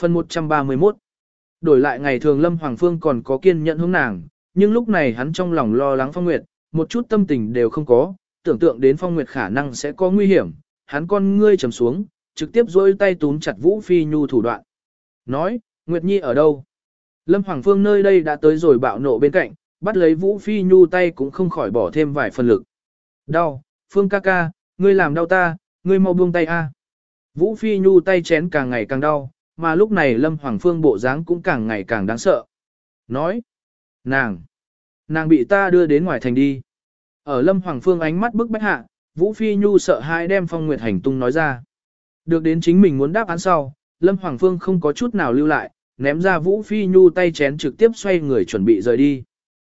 Phần 131 Đổi lại ngày thường Lâm Hoàng Phương còn có kiên nhẫn hướng nàng, nhưng lúc này hắn trong lòng lo lắng Phong Nguyệt, một chút tâm tình đều không có, tưởng tượng đến Phong Nguyệt khả năng sẽ có nguy hiểm, hắn con ngươi trầm xuống, trực tiếp dôi tay túm chặt Vũ Phi Nhu thủ đoạn. Nói, Nguyệt Nhi ở đâu? Lâm Hoàng Phương nơi đây đã tới rồi bạo nộ bên cạnh, bắt lấy Vũ Phi Nhu tay cũng không khỏi bỏ thêm vài phần lực. Đau, Phương ca ca, ngươi làm đau ta, ngươi mau buông tay a. Vũ Phi Nhu tay chén càng ngày càng đau, mà lúc này Lâm Hoàng Phương bộ dáng cũng càng ngày càng đáng sợ. Nói, nàng, nàng bị ta đưa đến ngoài thành đi. Ở Lâm Hoàng Phương ánh mắt bức bách hạ, Vũ Phi Nhu sợ hãi đem Phong Nguyệt hành tung nói ra. Được đến chính mình muốn đáp án sau, Lâm Hoàng Phương không có chút nào lưu lại, ném ra Vũ Phi Nhu tay chén trực tiếp xoay người chuẩn bị rời đi.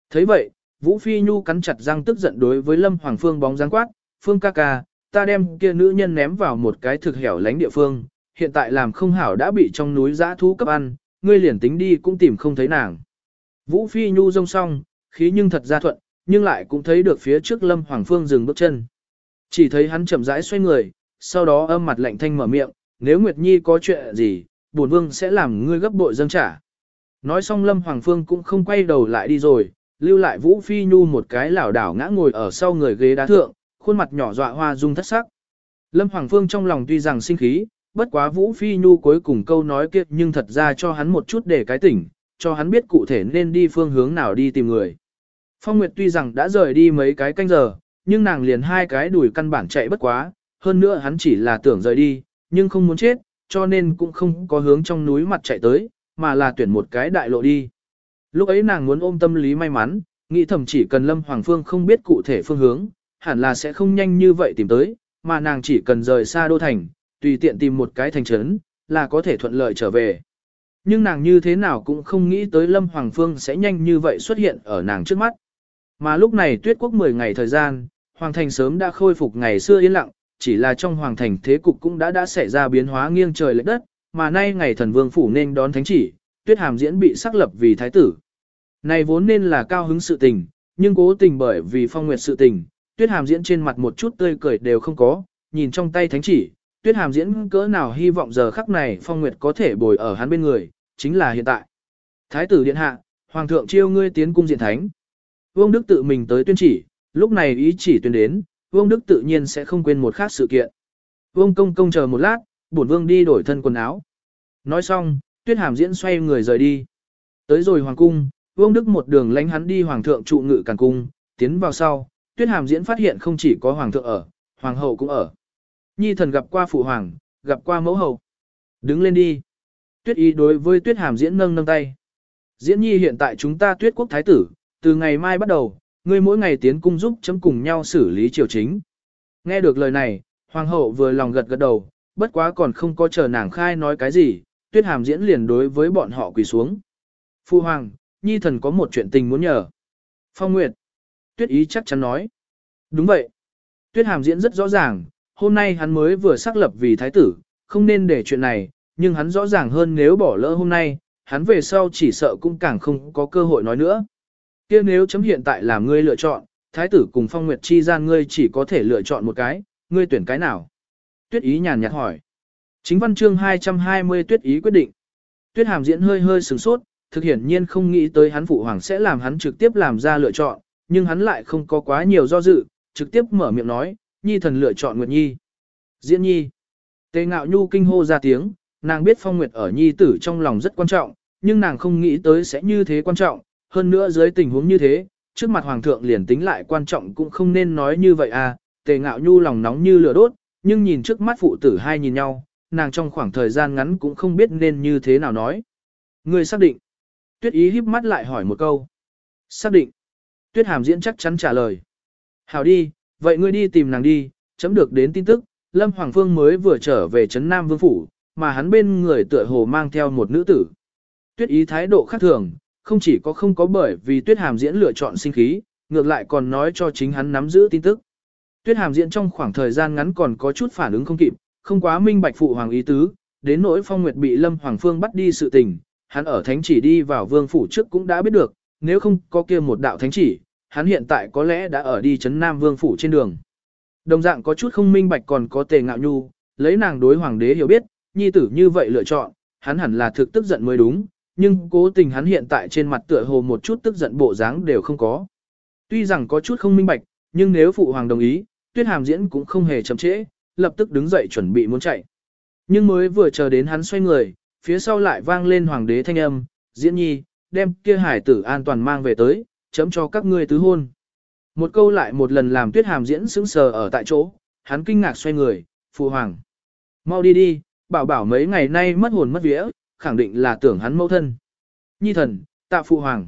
thấy vậy, Vũ Phi Nhu cắn chặt răng tức giận đối với Lâm Hoàng Phương bóng dáng quát, Phương ca ca, ta đem kia nữ nhân ném vào một cái thực hẻo lánh địa phương, hiện tại làm không hảo đã bị trong núi giã thú cấp ăn, ngươi liền tính đi cũng tìm không thấy nàng. Vũ Phi Nhu rông xong, khí nhưng thật ra thuận, nhưng lại cũng thấy được phía trước Lâm Hoàng Phương dừng bước chân. Chỉ thấy hắn chậm rãi xoay người, sau đó âm mặt lạnh thanh mở miệng, nếu Nguyệt Nhi có chuyện gì, bổn vương sẽ làm ngươi gấp bội dâng trả. Nói xong Lâm Hoàng Phương cũng không quay đầu lại đi rồi, lưu lại Vũ Phi Nhu một cái lảo đảo ngã ngồi ở sau người ghế đá thượng, khuôn mặt nhỏ dọa hoa dung thất sắc. Lâm Hoàng Phương trong lòng tuy rằng sinh khí, bất quá Vũ Phi Nhu cuối cùng câu nói kia nhưng thật ra cho hắn một chút để cái tỉnh, cho hắn biết cụ thể nên đi phương hướng nào đi tìm người. Phong Nguyệt tuy rằng đã rời đi mấy cái canh giờ, nhưng nàng liền hai cái đuổi căn bản chạy bất quá, hơn nữa hắn chỉ là tưởng rời đi, nhưng không muốn chết, cho nên cũng không có hướng trong núi mặt chạy tới, mà là tuyển một cái đại lộ đi. Lúc ấy nàng muốn ôm tâm lý may mắn, nghĩ thầm chỉ cần Lâm Hoàng Phương không biết cụ thể phương hướng, hẳn là sẽ không nhanh như vậy tìm tới, mà nàng chỉ cần rời xa đô thành, tùy tiện tìm một cái thành trấn, là có thể thuận lợi trở về. Nhưng nàng như thế nào cũng không nghĩ tới Lâm Hoàng Phương sẽ nhanh như vậy xuất hiện ở nàng trước mắt. Mà lúc này tuyết quốc 10 ngày thời gian, Hoàng Thành sớm đã khôi phục ngày xưa yên lặng, chỉ là trong Hoàng Thành thế cục cũng đã đã xảy ra biến hóa nghiêng trời lệch đất, mà nay ngày thần vương phủ nên đón thánh chỉ, tuyết hàm diễn bị xác lập vì thái tử. Này vốn nên là cao hứng sự tình, nhưng cố tình bởi vì phong nguyệt sự tình, tuyết hàm diễn trên mặt một chút tươi cười đều không có, nhìn trong tay thánh chỉ, tuyết hàm diễn cỡ nào hy vọng giờ khắc này phong nguyệt có thể bồi ở hắn bên người, chính là hiện tại. Thái tử điện hạ, hoàng thượng chiêu ngươi tiến cung diện thánh. Vương Đức tự mình tới tuyên chỉ, lúc này ý chỉ tuyên đến, Vương Đức tự nhiên sẽ không quên một khác sự kiện. Vương công công chờ một lát, bổn vương đi đổi thân quần áo. Nói xong, tuyết hàm diễn xoay người rời đi. Tới rồi hoàng cung, Vương Đức một đường lánh hắn đi hoàng thượng trụ ngự càn cung, tiến vào sau, tuyết hàm diễn phát hiện không chỉ có hoàng thượng ở, hoàng hậu cũng ở. Nhi thần gặp qua phụ hoàng, gặp qua mẫu hậu. Đứng lên đi. Tuyết ý đối với tuyết hàm diễn nâng nâng tay. Diễn nhi hiện tại chúng ta tuyết quốc thái tử, từ ngày mai bắt đầu, ngươi mỗi ngày tiến cung giúp chấm cùng nhau xử lý triều chính. Nghe được lời này, hoàng hậu vừa lòng gật gật đầu, bất quá còn không có chờ nàng khai nói cái gì, tuyết hàm diễn liền đối với bọn họ quỳ xuống. Phu hoàng, nhi thần có một chuyện tình muốn nhờ. Phong Nguyệt. Tuyết ý chắc chắn nói. Đúng vậy. Tuyết hàm diễn rất rõ ràng, hôm nay hắn mới vừa xác lập vì thái tử, không nên để chuyện này, nhưng hắn rõ ràng hơn nếu bỏ lỡ hôm nay, hắn về sau chỉ sợ cũng càng không có cơ hội nói nữa. kia nếu chấm hiện tại làm ngươi lựa chọn, thái tử cùng phong nguyệt chi gian ngươi chỉ có thể lựa chọn một cái, ngươi tuyển cái nào? Tuyết ý nhàn nhạt hỏi. Chính văn chương 220 tuyết ý quyết định. Tuyết hàm diễn hơi hơi sửng sốt, thực hiển nhiên không nghĩ tới hắn phụ hoàng sẽ làm hắn trực tiếp làm ra lựa chọn, nhưng hắn lại không có quá nhiều do dự, trực tiếp mở miệng nói, nhi thần lựa chọn Nguyệt Nhi. Diễn Nhi. Tề ngạo nhu kinh hô ra tiếng, nàng biết phong nguyệt ở Nhi tử trong lòng rất quan trọng, nhưng nàng không nghĩ tới sẽ như thế quan trọng, hơn nữa dưới tình huống như thế, trước mặt hoàng thượng liền tính lại quan trọng cũng không nên nói như vậy à, tề ngạo nhu lòng nóng như lửa đốt, nhưng nhìn trước mắt phụ tử hai nhìn nhau, nàng trong khoảng thời gian ngắn cũng không biết nên như thế nào nói. Người xác định. Tuyết ý híp mắt lại hỏi một câu. Xác định. Tuyết hàm diễn chắc chắn trả lời. Hảo đi, vậy ngươi đi tìm nàng đi, chấm được đến tin tức, Lâm Hoàng Phương mới vừa trở về Trấn Nam Vương Phủ, mà hắn bên người tựa hồ mang theo một nữ tử. Tuyết ý thái độ khác thường, không chỉ có không có bởi vì Tuyết Hàm diễn lựa chọn sinh khí, ngược lại còn nói cho chính hắn nắm giữ tin tức. Tuyết Hàm diễn trong khoảng thời gian ngắn còn có chút phản ứng không kịp, không quá minh bạch phụ hoàng ý tứ, đến nỗi Phong Nguyệt bị Lâm Hoàng Phương bắt đi sự tình, hắn ở thánh chỉ đi vào vương phủ trước cũng đã biết được, nếu không có kia một đạo thánh chỉ, hắn hiện tại có lẽ đã ở đi chấn Nam Vương phủ trên đường. Đồng dạng có chút không minh bạch còn có tề ngạo nhu, lấy nàng đối hoàng đế hiểu biết, nhi tử như vậy lựa chọn, hắn hẳn là thực tức giận mới đúng, nhưng cố tình hắn hiện tại trên mặt tựa hồ một chút tức giận bộ dáng đều không có. Tuy rằng có chút không minh bạch, nhưng nếu phụ hoàng đồng ý, tuyết hàm diễn cũng không hề chậm trễ, lập tức đứng dậy chuẩn bị muốn chạy. Nhưng mới vừa chờ đến hắn xoay người, phía sau lại vang lên hoàng đế thanh âm, diễn nhi, đem kia hải tử an toàn mang về tới, chấm cho các ngươi tứ hôn. Một câu lại một lần làm tuyết hàm diễn sững sờ ở tại chỗ, hắn kinh ngạc xoay người, phụ hoàng. Mau đi đi, bảo bảo mấy ngày nay mất hồn mất vía, khẳng định là tưởng hắn mâu thân. Nhi thần, tạ phụ hoàng.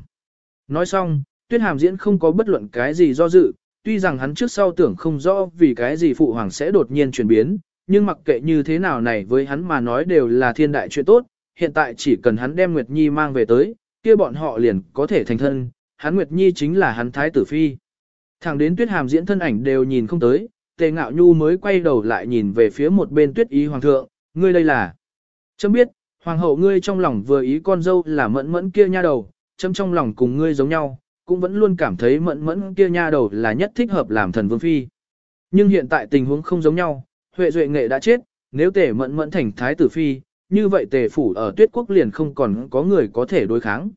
Nói xong, tuyết hàm diễn không có bất luận cái gì do dự, tuy rằng hắn trước sau tưởng không rõ vì cái gì phụ hoàng sẽ đột nhiên chuyển biến, nhưng mặc kệ như thế nào này với hắn mà nói đều là thiên đại chuyện tốt, hiện tại chỉ cần hắn đem Nguyệt Nhi mang về tới, kia bọn họ liền có thể thành thân, hắn Nguyệt Nhi chính là hắn thái tử phi. Thẳng đến tuyết hàm diễn thân ảnh đều nhìn không tới, tề ngạo nhu mới quay đầu lại nhìn về phía một bên tuyết ý hoàng thượng, ngươi đây là. Chấm biết, hoàng hậu ngươi trong lòng vừa ý con dâu là mẫn mẫn kia nha đầu, chấm trong lòng cùng ngươi giống nhau, cũng vẫn luôn cảm thấy mẫn mẫn kia nha đầu là nhất thích hợp làm thần vương phi. Nhưng hiện tại tình huống không giống nhau, Huệ Duệ Nghệ đã chết, nếu tề mẫn mẫn thành thái tử phi, như vậy tề phủ ở tuyết quốc liền không còn có người có thể đối kháng.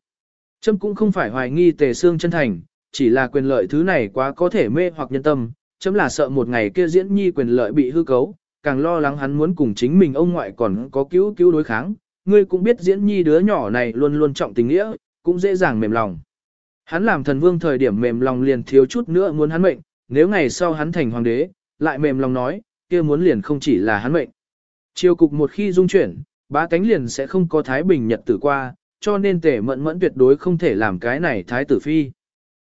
Trâm cũng không phải hoài nghi tề xương chân thành, chỉ là quyền lợi thứ này quá có thể mê hoặc nhân tâm, chấm là sợ một ngày kia diễn nhi quyền lợi bị hư cấu, càng lo lắng hắn muốn cùng chính mình ông ngoại còn có cứu cứu đối kháng. Ngươi cũng biết diễn nhi đứa nhỏ này luôn luôn trọng tình nghĩa, cũng dễ dàng mềm lòng. Hắn làm thần vương thời điểm mềm lòng liền thiếu chút nữa muốn hắn mệnh, nếu ngày sau hắn thành hoàng đế, lại mềm lòng nói, kia muốn liền không chỉ là hắn mệnh. Triều cục một khi dung chuyển, bá tánh liền sẽ không có thái bình nhật tử qua, cho nên Tề mẫn mẫn tuyệt đối không thể làm cái này thái tử phi.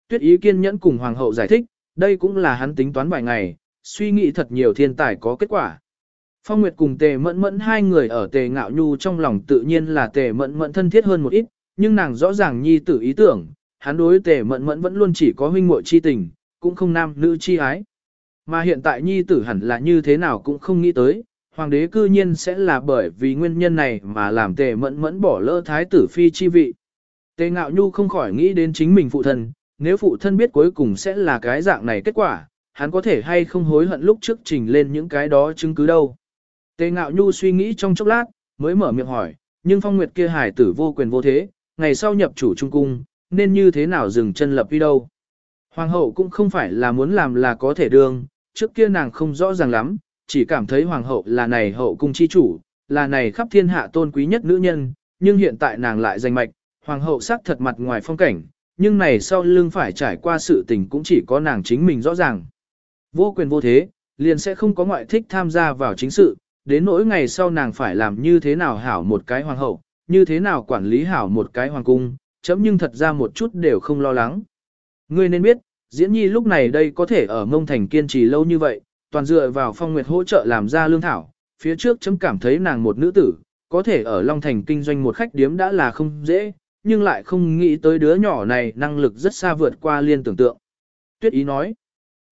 Tuyết ý kiên nhẫn cùng hoàng hậu giải thích, đây cũng là hắn tính toán vài ngày, suy nghĩ thật nhiều thiên tài có kết quả. Phong Nguyệt cùng tề mẫn mẫn hai người ở tề ngạo nhu trong lòng tự nhiên là tề mẫn mẫn thân thiết hơn một ít, nhưng nàng rõ ràng nhi tử ý tưởng, hắn đối tề mẫn mẫn vẫn luôn chỉ có huynh muội chi tình, cũng không nam nữ chi ái. Mà hiện tại nhi tử hẳn là như thế nào cũng không nghĩ tới, hoàng đế cư nhiên sẽ là bởi vì nguyên nhân này mà làm tề mẫn mẫn bỏ lỡ thái tử phi chi vị. Tề ngạo nhu không khỏi nghĩ đến chính mình phụ thân, nếu phụ thân biết cuối cùng sẽ là cái dạng này kết quả, hắn có thể hay không hối hận lúc trước trình lên những cái đó chứng cứ đâu. Tề ngạo nhu suy nghĩ trong chốc lát, mới mở miệng hỏi, nhưng phong nguyệt kia hải tử vô quyền vô thế, ngày sau nhập chủ trung cung, nên như thế nào dừng chân lập đi đâu. Hoàng hậu cũng không phải là muốn làm là có thể đương, trước kia nàng không rõ ràng lắm, chỉ cảm thấy hoàng hậu là này hậu cung chi chủ, là này khắp thiên hạ tôn quý nhất nữ nhân, nhưng hiện tại nàng lại danh mạch, hoàng hậu sắc thật mặt ngoài phong cảnh, nhưng này sau lưng phải trải qua sự tình cũng chỉ có nàng chính mình rõ ràng. Vô quyền vô thế, liền sẽ không có ngoại thích tham gia vào chính sự, đến nỗi ngày sau nàng phải làm như thế nào hảo một cái hoàng hậu, như thế nào quản lý hảo một cái hoàng cung, chấm nhưng thật ra một chút đều không lo lắng. Ngươi nên biết, diễn nhi lúc này đây có thể ở mông thành kiên trì lâu như vậy, toàn dựa vào phong nguyệt hỗ trợ làm ra lương thảo, phía trước chấm cảm thấy nàng một nữ tử, có thể ở Long Thành kinh doanh một khách điếm đã là không dễ, nhưng lại không nghĩ tới đứa nhỏ này năng lực rất xa vượt qua liên tưởng tượng. Tuyết ý nói,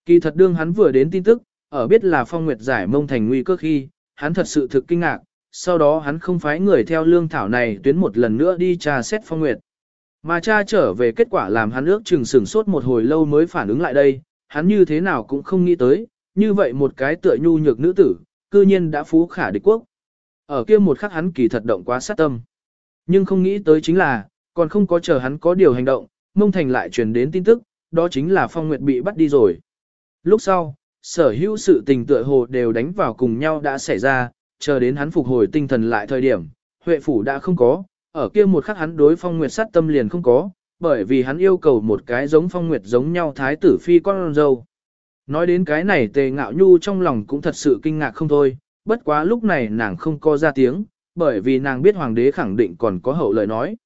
kỳ thật đương hắn vừa đến tin tức, ở biết là phong nguyệt giải mông thành nguy cơ khi, hắn thật sự thực kinh ngạc, sau đó hắn không phái người theo lương thảo này tuyến một lần nữa đi tra xét phong nguyệt. Mà cha trở về kết quả làm hắn ước chừng sửng sốt một hồi lâu mới phản ứng lại đây, hắn như thế nào cũng không nghĩ tới, như vậy một cái tựa nhu nhược nữ tử, cư nhiên đã phú khả địch quốc. Ở kia một khắc hắn kỳ thật động quá sát tâm. Nhưng không nghĩ tới chính là, còn không có chờ hắn có điều hành động, mông thành lại truyền đến tin tức, đó chính là Phong Nguyệt bị bắt đi rồi. Lúc sau, sở hữu sự tình tựa hồ đều đánh vào cùng nhau đã xảy ra, chờ đến hắn phục hồi tinh thần lại thời điểm, Huệ phủ đã không có, ở kia một khắc hắn đối Phong Nguyệt sát tâm liền không có, bởi vì hắn yêu cầu một cái giống Phong Nguyệt giống nhau thái tử phi con dâu. Nói đến cái này tề ngạo nhu trong lòng cũng thật sự kinh ngạc không thôi, bất quá lúc này nàng không có ra tiếng, bởi vì nàng biết hoàng đế khẳng định còn có hậu lời nói.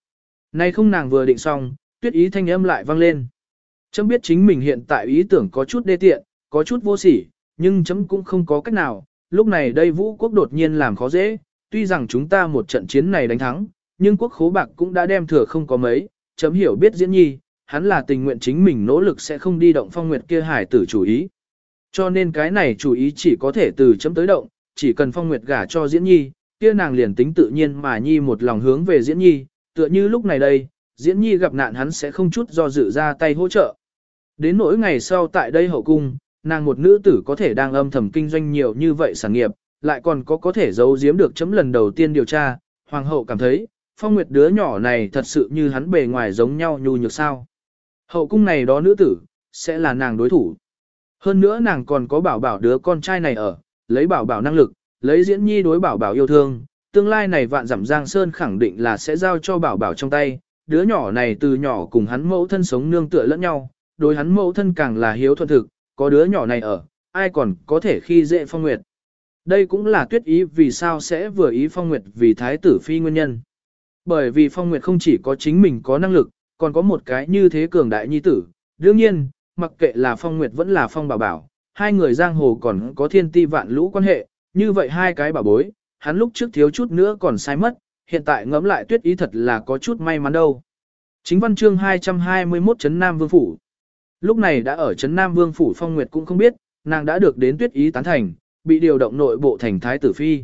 Nay không nàng vừa định xong, tuyết ý thanh âm lại vang lên. Chấm biết chính mình hiện tại ý tưởng có chút đê tiện, có chút vô sỉ, nhưng chấm cũng không có cách nào. Lúc này đây vũ quốc đột nhiên làm khó dễ, tuy rằng chúng ta một trận chiến này đánh thắng, nhưng quốc khố bạc cũng đã đem thừa không có mấy, chấm hiểu biết diễn nhi, hắn là tình nguyện chính mình nỗ lực sẽ không đi động phong nguyệt kia hải tử chủ ý. Cho nên cái này chủ ý chỉ có thể từ chấm tới động, chỉ cần phong nguyệt gả cho diễn nhi, kia nàng liền tính tự nhiên mà nhi một lòng hướng về diễn nhi, tựa như lúc này đây, diễn nhi gặp nạn hắn sẽ không chút do dự ra tay hỗ trợ. Đến nỗi ngày sau tại đây hậu cung, nàng một nữ tử có thể đang âm thầm kinh doanh nhiều như vậy sản nghiệp, lại còn có có thể giấu giếm được chấm lần đầu tiên điều tra, hoàng hậu cảm thấy, phong nguyệt đứa nhỏ này thật sự như hắn bề ngoài giống nhau nhu nhược sao. Hậu cung này đó nữ tử, sẽ là nàng đối thủ. Hơn nữa nàng còn có bảo bảo đứa con trai này ở, lấy bảo bảo năng lực, lấy diễn nhi đối bảo bảo yêu thương, tương lai này vạn giảm giang sơn khẳng định là sẽ giao cho bảo bảo trong tay, đứa nhỏ này từ nhỏ cùng hắn mẫu thân sống nương tựa lẫn nhau, đối hắn mẫu thân càng là hiếu thuận thực, có đứa nhỏ này ở, ai còn có thể khi dễ phong nguyệt. Đây cũng là tuyết ý vì sao sẽ vừa ý phong nguyệt vì thái tử phi nguyên nhân. Bởi vì phong nguyệt không chỉ có chính mình có năng lực, còn có một cái như thế cường đại nhi tử. Đương nhiên, mặc kệ là phong nguyệt vẫn là phong bảo bảo, hai người giang hồ còn có thiên ti vạn lũ quan hệ, như vậy hai cái bảo bối, hắn lúc trước thiếu chút nữa còn sai mất, hiện tại ngẫm lại tuyết ý thật là có chút may mắn đâu. Chính văn chương 221 Trấn Nam Vương Phủ Lúc này đã ở Trấn Nam Vương Phủ Phong Nguyệt cũng không biết, nàng đã được đến tuyết ý tán thành, bị điều động nội bộ thành thái tử phi.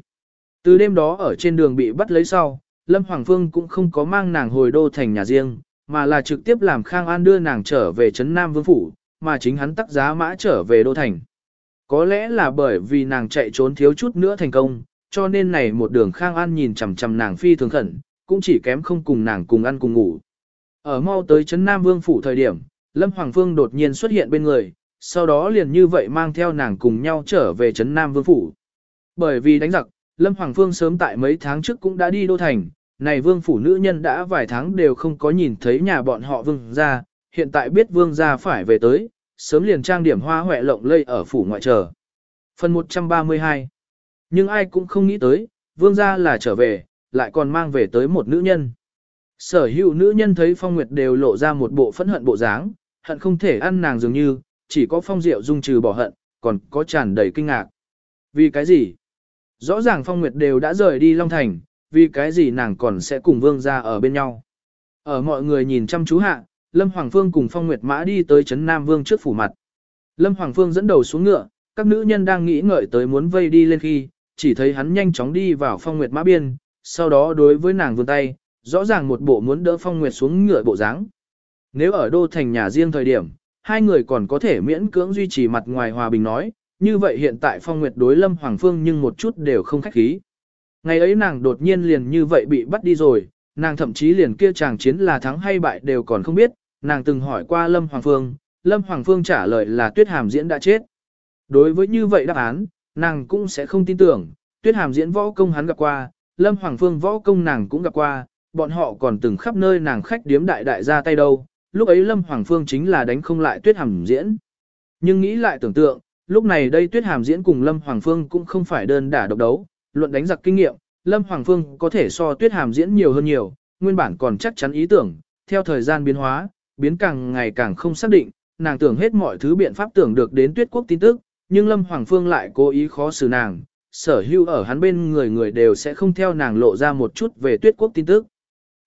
Từ đêm đó ở trên đường bị bắt lấy sau, Lâm Hoàng Phương cũng không có mang nàng hồi đô thành nhà riêng, mà là trực tiếp làm Khang An đưa nàng trở về Trấn Nam Vương Phủ, mà chính hắn tắc giá mã trở về đô thành. Có lẽ là bởi vì nàng chạy trốn thiếu chút nữa thành công, cho nên này một đường Khang An nhìn chằm chằm nàng phi thường khẩn, cũng chỉ kém không cùng nàng cùng ăn cùng ngủ. Ở mau tới Trấn Nam Vương Phủ thời điểm, Lâm Hoàng Phương đột nhiên xuất hiện bên người, sau đó liền như vậy mang theo nàng cùng nhau trở về Trấn Nam Vương Phủ. Bởi vì đánh giặc, Lâm Hoàng Phương sớm tại mấy tháng trước cũng đã đi đô thành, này Vương Phủ nữ nhân đã vài tháng đều không có nhìn thấy nhà bọn họ Vương ra, hiện tại biết Vương ra phải về tới, sớm liền trang điểm hoa hoẹ lộng lây ở Phủ ngoại chờ. Phần 132 Nhưng ai cũng không nghĩ tới, Vương ra là trở về, lại còn mang về tới một nữ nhân. Sở hữu nữ nhân thấy Phong Nguyệt đều lộ ra một bộ phẫn hận bộ dáng, hận không thể ăn nàng dường như, chỉ có Phong Diệu dung trừ bỏ hận, còn có tràn đầy kinh ngạc. Vì cái gì? Rõ ràng Phong Nguyệt đều đã rời đi Long Thành, vì cái gì nàng còn sẽ cùng Vương gia ở bên nhau. Ở mọi người nhìn chăm chú hạ, Lâm Hoàng Phương cùng Phong Nguyệt Mã đi tới Trấn Nam Vương trước phủ mặt. Lâm Hoàng Phương dẫn đầu xuống ngựa, các nữ nhân đang nghĩ ngợi tới muốn vây đi lên khi, chỉ thấy hắn nhanh chóng đi vào Phong Nguyệt Mã biên, sau đó đối với nàng vươn tay, rõ ràng một bộ muốn đỡ Phong Nguyệt xuống ngựa bộ dáng. Nếu ở đô thành nhà riêng thời điểm, hai người còn có thể miễn cưỡng duy trì mặt ngoài hòa bình nói, như vậy hiện tại Phong Nguyệt đối Lâm Hoàng Phương nhưng một chút đều không khách khí. Ngày ấy nàng đột nhiên liền như vậy bị bắt đi rồi, nàng thậm chí liền kia chàng chiến là thắng hay bại đều còn không biết, nàng từng hỏi qua Lâm Hoàng Phương, Lâm Hoàng Phương trả lời là Tuyết Hàm Diễn đã chết. Đối với như vậy đáp án, nàng cũng sẽ không tin tưởng, Tuyết Hàm Diễn võ công hắn gặp qua, Lâm Hoàng Phương võ công nàng cũng gặp qua, bọn họ còn từng khắp nơi nàng khách điếm đại đại ra tay đâu, lúc ấy Lâm Hoàng Phương chính là đánh không lại Tuyết Hàm Diễn. Nhưng nghĩ lại tưởng tượng, lúc này đây Tuyết Hàm Diễn cùng Lâm Hoàng Phương cũng không phải đơn đả độc đấu, luận đánh giặc kinh nghiệm, Lâm Hoàng Phương có thể so Tuyết Hàm Diễn nhiều hơn nhiều, nguyên bản còn chắc chắn ý tưởng, theo thời gian biến hóa, biến càng ngày càng không xác định, nàng tưởng hết mọi thứ biện pháp tưởng được đến Tuyết Quốc tin tức, nhưng Lâm Hoàng Phương lại cố ý khó xử nàng, sở hữu ở hắn bên người người đều sẽ không theo nàng lộ ra một chút về Tuyết Quốc tin tức.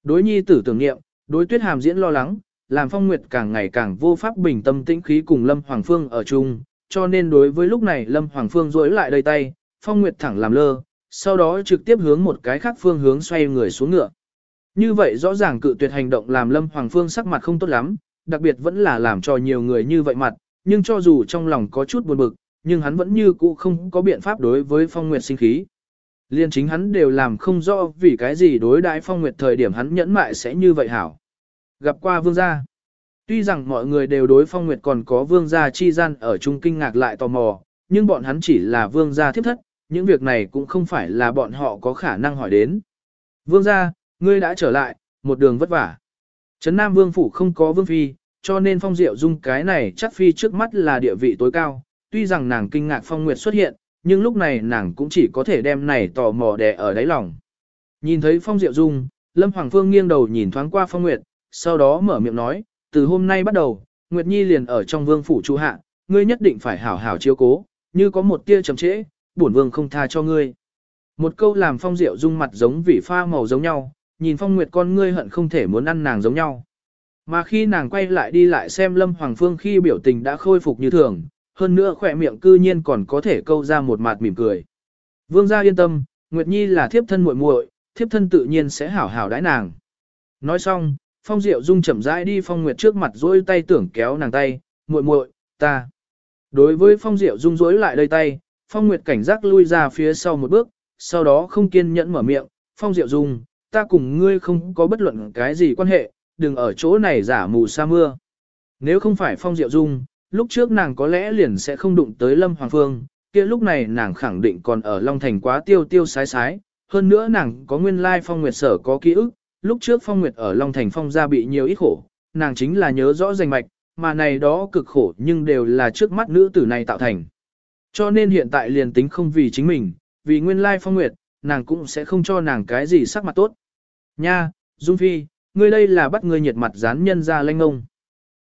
Đối nhi tử tưởng niệm, đối Tuyết Hàm Diễn lo lắng, làm Phong Nguyệt càng ngày càng vô pháp bình tâm tĩnh khí cùng Lâm Hoàng Phương ở chung, cho nên đối với lúc này Lâm Hoàng Phương rối lại đầy tay, Phong Nguyệt thẳng làm lơ, sau đó trực tiếp hướng một cái khác phương hướng xoay người xuống ngựa. Như vậy rõ ràng cự tuyệt hành động làm Lâm Hoàng Phương sắc mặt không tốt lắm, đặc biệt vẫn là làm cho nhiều người như vậy mặt, nhưng cho dù trong lòng có chút buồn bực, nhưng hắn vẫn như cũ không có biện pháp đối với Phong Nguyệt sinh khí. Liên chính hắn đều làm không rõ vì cái gì đối đãi Phong Nguyệt thời điểm hắn nhẫn mại sẽ như vậy hảo. Gặp qua vương gia. Tuy rằng mọi người đều đối phong nguyệt còn có vương gia chi gian ở chung kinh ngạc lại tò mò, nhưng bọn hắn chỉ là vương gia thiếp thất, những việc này cũng không phải là bọn họ có khả năng hỏi đến. Vương gia, ngươi đã trở lại, một đường vất vả. Trấn Nam Vương Phủ không có vương phi, cho nên phong diệu dung cái này chắc phi trước mắt là địa vị tối cao. Tuy rằng nàng kinh ngạc phong nguyệt xuất hiện, nhưng lúc này nàng cũng chỉ có thể đem này tò mò đè ở đáy lòng. Nhìn thấy phong diệu dung, Lâm Hoàng Phương nghiêng đầu nhìn thoáng qua phong nguyệt, sau đó mở miệng nói, từ hôm nay bắt đầu, Nguyệt Nhi liền ở trong vương phủ Chu hạ, ngươi nhất định phải hảo hảo chiếu cố, như có một tia chậm trễ, bổn vương không tha cho ngươi. Một câu làm phong diệu dung mặt giống vị pha màu giống nhau, nhìn phong nguyệt con ngươi hận không thể muốn ăn nàng giống nhau. Mà khi nàng quay lại đi lại xem Lâm Hoàng Phương khi biểu tình đã khôi phục như thường, hơn nữa khỏe miệng cư nhiên còn có thể câu ra một mặt mỉm cười. Vương gia yên tâm, Nguyệt Nhi là thiếp thân muội muội, thiếp thân tự nhiên sẽ hảo hảo đãi nàng. Nói xong, Phong Diệu Dung chậm rãi đi Phong Nguyệt trước mặt dối tay tưởng kéo nàng tay, muội muội, ta. Đối với Phong Diệu Dung dối lại đây tay, Phong Nguyệt cảnh giác lui ra phía sau một bước, sau đó không kiên nhẫn mở miệng, Phong Diệu Dung, ta cùng ngươi không có bất luận cái gì quan hệ, đừng ở chỗ này giả mù sa mưa. Nếu không phải Phong Diệu Dung, lúc trước nàng có lẽ liền sẽ không đụng tới Lâm Hoàng Phương, kia lúc này nàng khẳng định còn ở Long Thành quá tiêu tiêu sái sái, hơn nữa nàng có nguyên lai Phong Nguyệt sở có ký ức, lúc trước Phong Nguyệt ở Long Thành Phong gia bị nhiều ít khổ, nàng chính là nhớ rõ danh mạch, mà này đó cực khổ nhưng đều là trước mắt nữ tử này tạo thành. Cho nên hiện tại liền tính không vì chính mình, vì nguyên lai Phong Nguyệt, nàng cũng sẽ không cho nàng cái gì sắc mặt tốt. Nha, Dung Phi, ngươi đây là bắt ngươi nhiệt mặt dán nhân ra lanh ông.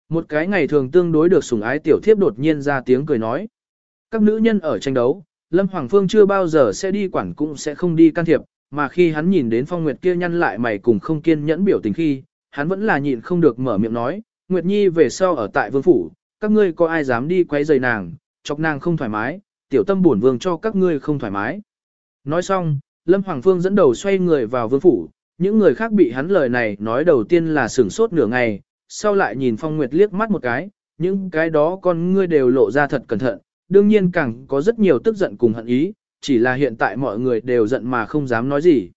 Một cái ngày thường tương đối được sủng ái tiểu thiếp đột nhiên ra tiếng cười nói. Các nữ nhân ở tranh đấu, Lâm Hoàng Phương chưa bao giờ sẽ đi quản cũng sẽ không đi can thiệp, mà khi hắn nhìn đến Phong Nguyệt kia nhăn lại mày cùng không kiên nhẫn biểu tình khi, hắn vẫn là nhịn không được mở miệng nói, Nguyệt Nhi về sau ở tại vương phủ, các ngươi có ai dám đi quấy rầy nàng, chọc nàng không thoải mái, tiểu tâm bổn vương cho các ngươi không thoải mái. Nói xong, Lâm Hoàng Phương dẫn đầu xoay người vào vương phủ, những người khác bị hắn lời này nói đầu tiên là sửng sốt nửa ngày, sau lại nhìn Phong Nguyệt liếc mắt một cái, những cái đó con ngươi đều lộ ra thật cẩn thận, đương nhiên càng có rất nhiều tức giận cùng hận ý, chỉ là hiện tại mọi người đều giận mà không dám nói gì.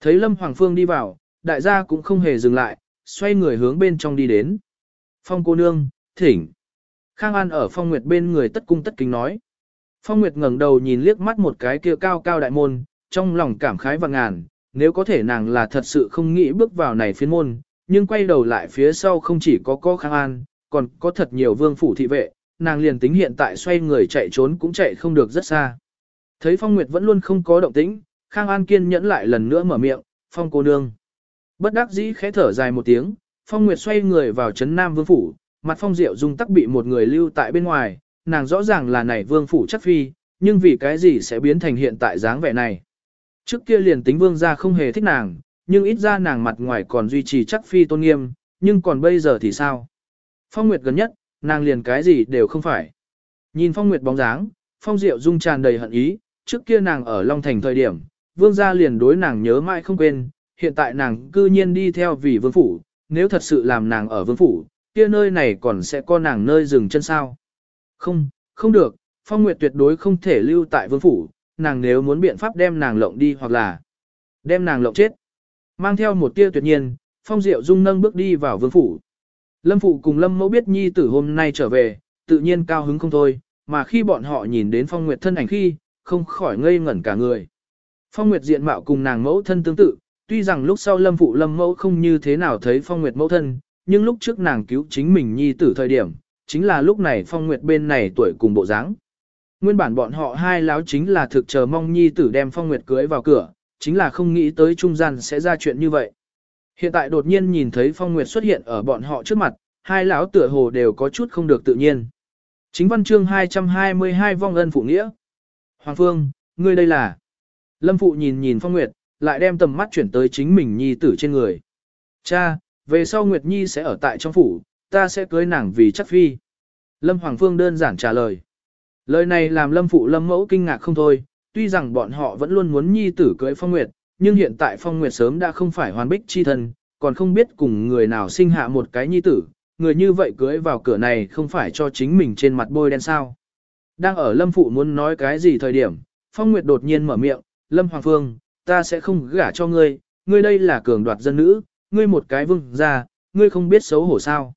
Thấy Lâm Hoàng Phương đi vào, đại gia cũng không hề dừng lại, xoay người hướng bên trong đi đến. Phong cô nương, thỉnh. Khang An ở Phong Nguyệt bên người tất cung tất kính nói. Phong Nguyệt ngẩng đầu nhìn liếc mắt một cái kia cao cao đại môn, trong lòng cảm khái và ngàn, nếu có thể nàng là thật sự không nghĩ bước vào này phiến môn, nhưng quay đầu lại phía sau không chỉ có có Khang An, còn có thật nhiều vương phủ thị vệ, nàng liền tính hiện tại xoay người chạy trốn cũng chạy không được rất xa. Thấy Phong Nguyệt vẫn luôn không có động tĩnh, Khang An kiên nhẫn lại lần nữa mở miệng, Phong cô nương. Bất đắc dĩ khẽ thở dài một tiếng, Phong Nguyệt xoay người vào trấn Nam Vương Phủ, mặt Phong Diệu Dung tắc bị một người lưu tại bên ngoài, nàng rõ ràng là này Vương Phủ chắc phi, nhưng vì cái gì sẽ biến thành hiện tại dáng vẻ này. Trước kia liền tính Vương gia không hề thích nàng, nhưng ít ra nàng mặt ngoài còn duy trì chắc phi tôn nghiêm, nhưng còn bây giờ thì sao? Phong Nguyệt gần nhất, nàng liền cái gì đều không phải. Nhìn Phong Nguyệt bóng dáng, Phong Diệu Dung tràn đầy hận ý, trước kia nàng ở Long Thành thời điểm, Vương gia liền đối nàng nhớ mãi không quên, hiện tại nàng cư nhiên đi theo vì Vương Phủ, nếu thật sự làm nàng ở Vương Phủ, kia nơi này còn sẽ có nàng nơi dừng chân sao. Không, không được, Phong Nguyệt tuyệt đối không thể lưu tại Vương Phủ, nàng nếu muốn biện pháp đem nàng lộng đi hoặc là đem nàng lộng chết. Mang theo một tia tuyệt nhiên, Phong Diệu Dung nâng bước đi vào Vương Phủ. Lâm Phụ cùng Lâm Mẫu biết nhi tử hôm nay trở về, tự nhiên cao hứng không thôi, mà khi bọn họ nhìn đến Phong Nguyệt thân ảnh khi, không khỏi ngây ngẩn cả người. Phong Nguyệt diện mạo cùng nàng mẫu thân tương tự, tuy rằng lúc sau Lâm Phụ Lâm Mẫu không như thế nào thấy Phong Nguyệt mẫu thân, nhưng lúc trước nàng cứu chính mình nhi tử thời điểm, chính là lúc này Phong Nguyệt bên này tuổi cùng bộ dáng. Nguyên bản bọn họ hai láo chính là thực chờ mong nhi tử đem Phong Nguyệt cưới vào cửa, chính là không nghĩ tới trung gian sẽ ra chuyện như vậy. Hiện tại đột nhiên nhìn thấy Phong Nguyệt xuất hiện ở bọn họ trước mặt, hai lão tựa hồ đều có chút không được tự nhiên. Chính văn chương 222 vong ân phụ nghĩa. Hoàng Phương, ngươi đây là... Lâm Phụ nhìn nhìn Phong Nguyệt, lại đem tầm mắt chuyển tới chính mình nhi tử trên người. Cha, về sau Nguyệt Nhi sẽ ở tại trong phủ, ta sẽ cưới nàng vì chắc phi. Lâm Hoàng Phương đơn giản trả lời. Lời này làm Lâm Phụ Lâm Mẫu kinh ngạc không thôi, tuy rằng bọn họ vẫn luôn muốn Nhi tử cưới Phong Nguyệt, nhưng hiện tại Phong Nguyệt sớm đã không phải hoàn bích chi thân, còn không biết cùng người nào sinh hạ một cái Nhi tử, người như vậy cưới vào cửa này không phải cho chính mình trên mặt bôi đen sao. Đang ở Lâm Phụ muốn nói cái gì thời điểm, Phong Nguyệt đột nhiên mở miệng, Lâm Hoàng Phương, ta sẽ không gả cho ngươi, ngươi đây là cường đoạt dân nữ, ngươi một cái vương ra, ngươi không biết xấu hổ sao.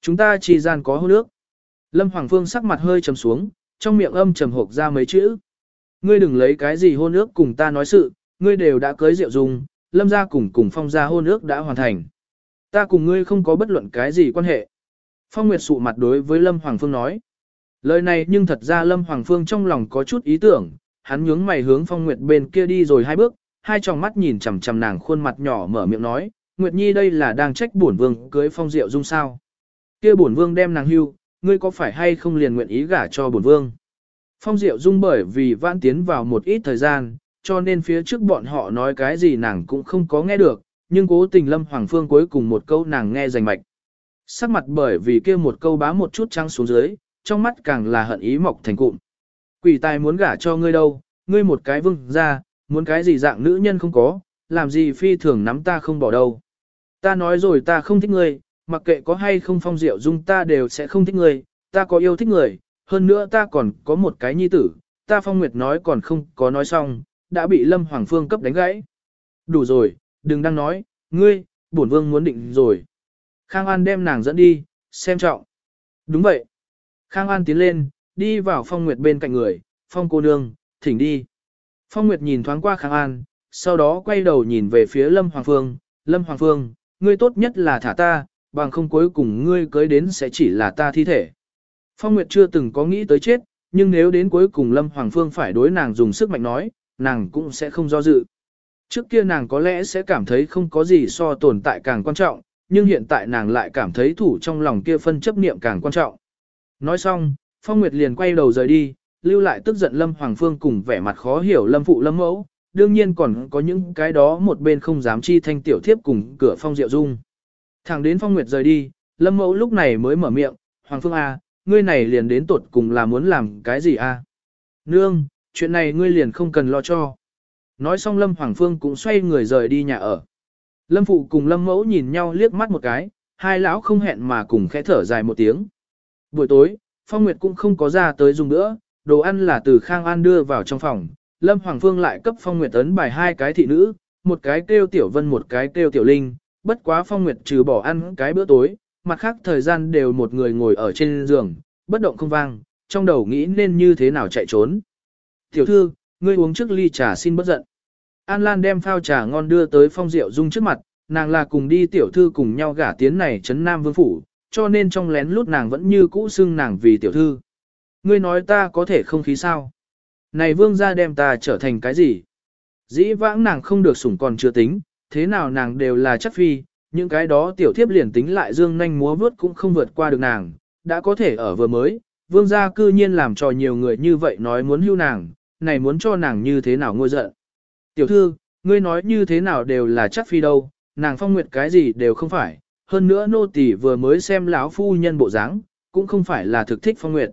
Chúng ta chỉ gian có hôn nước. Lâm Hoàng Phương sắc mặt hơi trầm xuống, trong miệng âm trầm hộp ra mấy chữ. Ngươi đừng lấy cái gì hôn ước cùng ta nói sự, ngươi đều đã cưới rượu dùng, lâm gia cùng cùng phong gia hôn ước đã hoàn thành. Ta cùng ngươi không có bất luận cái gì quan hệ. Phong Nguyệt sụ mặt đối với Lâm Hoàng Phương nói. Lời này nhưng thật ra Lâm Hoàng Phương trong lòng có chút ý tưởng, hắn nhướng mày hướng Phong Nguyệt bên kia đi rồi hai bước, hai tròng mắt nhìn chằm chằm nàng khuôn mặt nhỏ mở miệng nói, Nguyệt Nhi đây là đang trách bổn vương cưới Phong Diệu Dung sao? Kia bổn vương đem nàng hưu, ngươi có phải hay không liền nguyện ý gả cho bổn vương? Phong Diệu Dung bởi vì vãn tiến vào một ít thời gian, cho nên phía trước bọn họ nói cái gì nàng cũng không có nghe được, nhưng cố tình Lâm Hoàng Phương cuối cùng một câu nàng nghe rành mạch. Sắc mặt bởi vì kia một câu bá một chút trăng xuống dưới, trong mắt càng là hận ý mọc thành cụm. Quỷ tài muốn gả cho ngươi đâu, ngươi một cái vương ra, muốn cái gì dạng nữ nhân không có, làm gì phi thường nắm ta không bỏ đâu. Ta nói rồi ta không thích ngươi, mặc kệ có hay không phong diệu dung ta đều sẽ không thích ngươi, ta có yêu thích người, hơn nữa ta còn có một cái nhi tử, ta phong nguyệt nói còn không có nói xong, đã bị Lâm Hoàng Phương cấp đánh gãy. Đủ rồi, đừng đang nói, ngươi, bổn vương muốn định rồi. Khang An đem nàng dẫn đi, xem trọng. Đúng vậy. Khang An tiến lên, đi vào Phong Nguyệt bên cạnh người, Phong cô nương, thỉnh đi. Phong Nguyệt nhìn thoáng qua Khang An, sau đó quay đầu nhìn về phía Lâm Hoàng Phương, Lâm Hoàng Phương, ngươi tốt nhất là thả ta, bằng không cuối cùng ngươi cưới đến sẽ chỉ là ta thi thể. Phong Nguyệt chưa từng có nghĩ tới chết, nhưng nếu đến cuối cùng Lâm Hoàng Phương phải đối nàng dùng sức mạnh nói, nàng cũng sẽ không do dự. Trước kia nàng có lẽ sẽ cảm thấy không có gì so tồn tại càng quan trọng, nhưng hiện tại nàng lại cảm thấy thủ trong lòng kia phân chấp niệm càng quan trọng. Nói xong, Phong Nguyệt liền quay đầu rời đi, lưu lại tức giận Lâm Hoàng Phương cùng vẻ mặt khó hiểu Lâm Phụ Lâm Mẫu, đương nhiên còn có những cái đó một bên không dám chi thanh tiểu thiếp cùng cửa Phong Diệu Dung. Thẳng đến Phong Nguyệt rời đi, Lâm Mẫu lúc này mới mở miệng, Hoàng Phương A, ngươi này liền đến tuột cùng là muốn làm cái gì a? À? Nương, chuyện này ngươi liền không cần lo cho. Nói xong Lâm Hoàng Phương cũng xoay người rời đi nhà ở. Lâm Phụ cùng Lâm Mẫu nhìn nhau liếc mắt một cái, hai lão không hẹn mà cùng khẽ thở dài một tiếng. Buổi tối, Phong Nguyệt cũng không có ra tới dùng nữa, đồ ăn là từ Khang An đưa vào trong phòng. Lâm Hoàng Phương lại cấp Phong Nguyệt ấn bài hai cái thị nữ, một cái kêu Tiểu Vân một cái kêu Tiểu Linh, bất quá Phong Nguyệt trừ bỏ ăn cái bữa tối, mặt khác thời gian đều một người ngồi ở trên giường, bất động không vang, trong đầu nghĩ nên như thế nào chạy trốn. Tiểu thư, ngươi uống trước ly trà xin bất giận. An Lan đem phao trà ngon đưa tới phong diệu dung trước mặt, nàng là cùng đi tiểu thư cùng nhau gả tiến này trấn Nam Vương Phủ, cho nên trong lén lút nàng vẫn như cũ xưng nàng vì tiểu thư. Ngươi nói ta có thể không khí sao? Này vương gia đem ta trở thành cái gì? Dĩ vãng nàng không được sủng còn chưa tính, thế nào nàng đều là chắc phi, những cái đó tiểu thiếp liền tính lại dương nhanh múa vướt cũng không vượt qua được nàng, đã có thể ở vừa mới, vương gia cư nhiên làm cho nhiều người như vậy nói muốn hưu nàng, này muốn cho nàng như thế nào ngôi giận. Tiểu thư, ngươi nói như thế nào đều là chắc phi đâu, nàng phong nguyệt cái gì đều không phải, hơn nữa nô tỳ vừa mới xem lão phu nhân bộ dáng, cũng không phải là thực thích phong nguyệt.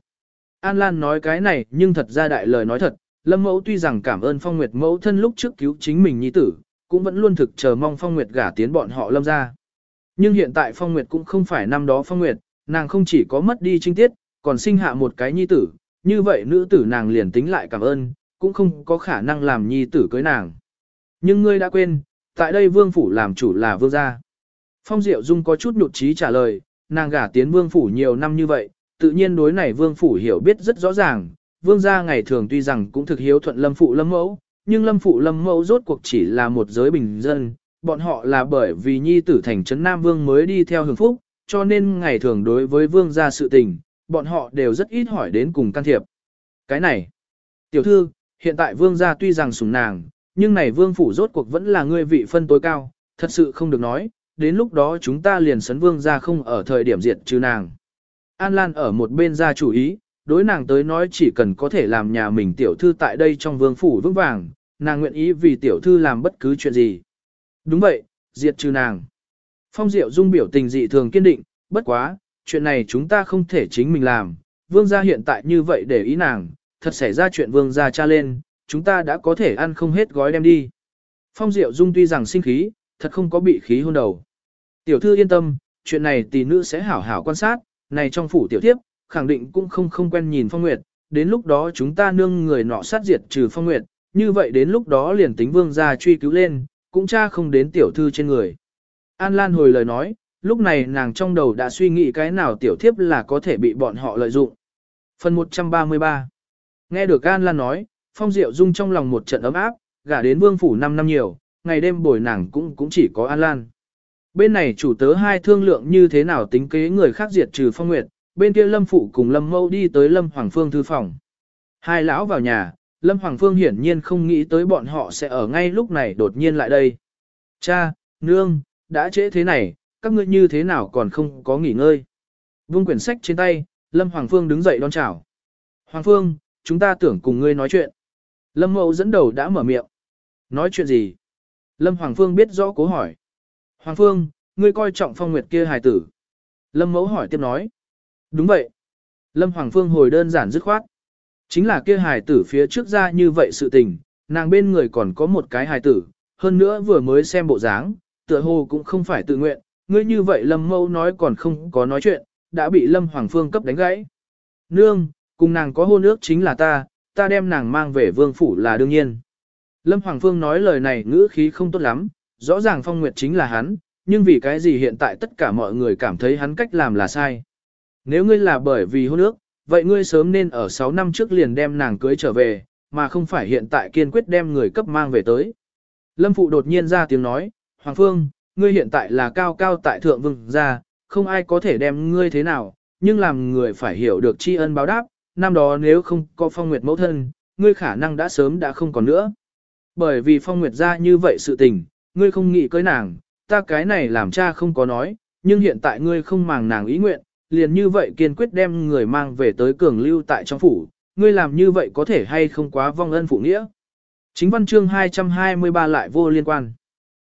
An Lan nói cái này nhưng thật ra đại lời nói thật, Lâm Mẫu tuy rằng cảm ơn Phong Nguyệt mẫu thân lúc trước cứu chính mình nhi tử, cũng vẫn luôn thực chờ mong Phong Nguyệt gả tiến bọn họ Lâm ra. Nhưng hiện tại Phong Nguyệt cũng không phải năm đó Phong Nguyệt, nàng không chỉ có mất đi trinh tiết, còn sinh hạ một cái nhi tử, như vậy nữ tử nàng liền tính lại cảm ơn, cũng không có khả năng làm nhi tử cưới nàng. Nhưng ngươi đã quên, tại đây vương phủ làm chủ là vương gia. Phong Diệu Dung có chút nhụt chí trả lời, nàng gả tiến vương phủ nhiều năm như vậy, tự nhiên đối này vương phủ hiểu biết rất rõ ràng, vương gia ngày thường tuy rằng cũng thực hiếu thuận lâm phụ lâm mẫu, nhưng lâm phụ lâm mẫu rốt cuộc chỉ là một giới bình dân, bọn họ là bởi vì nhi tử thành trấn Nam Vương mới đi theo hưởng phúc, cho nên ngày thường đối với vương gia sự tình, bọn họ đều rất ít hỏi đến cùng can thiệp. Cái này, tiểu thư, hiện tại vương gia tuy rằng sủng nàng, nhưng này vương phủ rốt cuộc vẫn là ngươi vị phân tối cao, thật sự không được nói, đến lúc đó chúng ta liền sấn vương gia không ở thời điểm diệt trừ nàng. An Lan ở một bên ra chủ ý, đối nàng tới nói chỉ cần có thể làm nhà mình tiểu thư tại đây trong vương phủ vững vàng, nàng nguyện ý vì tiểu thư làm bất cứ chuyện gì. Đúng vậy, diệt trừ nàng. Phong Diệu Dung biểu tình dị thường kiên định, bất quá, chuyện này chúng ta không thể chính mình làm, vương gia hiện tại như vậy để ý nàng, thật xảy ra chuyện vương gia cha lên, chúng ta đã có thể ăn không hết gói đem đi. Phong Diệu Dung tuy rằng sinh khí, thật không có bị khí hôn đầu. Tiểu thư yên tâm, chuyện này tỷ nữ sẽ hảo hảo quan sát, này trong phủ tiểu thiếp, khẳng định cũng không không quen nhìn Phong Nguyệt, đến lúc đó chúng ta nương người nọ sát diệt trừ Phong Nguyệt, như vậy đến lúc đó liền tính vương gia truy cứu lên, cũng cha không đến tiểu thư trên người. An Lan hồi lời nói, lúc này nàng trong đầu đã suy nghĩ cái nào tiểu thiếp là có thể bị bọn họ lợi dụng. Phần 133 Nghe được An Lan nói, Phong Diệu Dung trong lòng một trận ấm áp, gả đến vương phủ 5 năm nhiều, ngày đêm bồi nàng cũng cũng chỉ có An Lan. Bên này chủ tớ hai thương lượng như thế nào tính kế người khác diệt trừ Phong Nguyệt, bên kia Lâm Phụ cùng Lâm Mâu đi tới Lâm Hoàng Phương thư phòng. Hai lão vào nhà, Lâm Hoàng Phương hiển nhiên không nghĩ tới bọn họ sẽ ở ngay lúc này đột nhiên lại đây. Cha, nương, đã trễ thế này, các ngươi như thế nào còn không có nghỉ ngơi. Vung quyển sách trên tay, Lâm Hoàng Phương đứng dậy đón chào. Hoàng Phương, chúng ta tưởng cùng ngươi nói chuyện. Lâm Mậu dẫn đầu đã mở miệng. Nói chuyện gì? Lâm Hoàng Phương biết rõ cố hỏi. Hoàng Phương, ngươi coi trọng phong nguyệt kia hài tử. Lâm Mẫu hỏi tiếp nói. Đúng vậy. Lâm Hoàng Phương hồi đơn giản dứt khoát. Chính là kia hài tử phía trước ra như vậy sự tình, nàng bên người còn có một cái hài tử, hơn nữa vừa mới xem bộ dáng, tựa hồ cũng không phải tự nguyện, ngươi như vậy Lâm Mẫu nói còn không có nói chuyện, đã bị Lâm Hoàng Phương cấp đánh gãy. Nương, cùng nàng có hôn ước chính là ta, ta đem nàng mang về vương phủ là đương nhiên. Lâm Hoàng Phương nói lời này ngữ khí không tốt lắm, rõ ràng Phong Nguyệt chính là hắn, nhưng vì cái gì hiện tại tất cả mọi người cảm thấy hắn cách làm là sai. Nếu ngươi là bởi vì hôn ước, vậy ngươi sớm nên ở 6 năm trước liền đem nàng cưới trở về, mà không phải hiện tại kiên quyết đem người cấp mang về tới. Lâm Phụ đột nhiên ra tiếng nói, Hoàng Phương, ngươi hiện tại là cao cao tại thượng vương gia, không ai có thể đem ngươi thế nào, nhưng làm người phải hiểu được tri ân báo đáp, năm đó nếu không có phong nguyệt mẫu thân, ngươi khả năng đã sớm đã không còn nữa. Bởi vì phong nguyệt ra như vậy sự tình, ngươi không nghĩ cưới nàng, ta cái này làm cha không có nói, nhưng hiện tại ngươi không màng nàng ý nguyện, liền như vậy kiên quyết đem người mang về tới cường lưu tại trong phủ, ngươi làm như vậy có thể hay không quá vong ân phụ nghĩa. Chính văn chương 223 lại vô liên quan.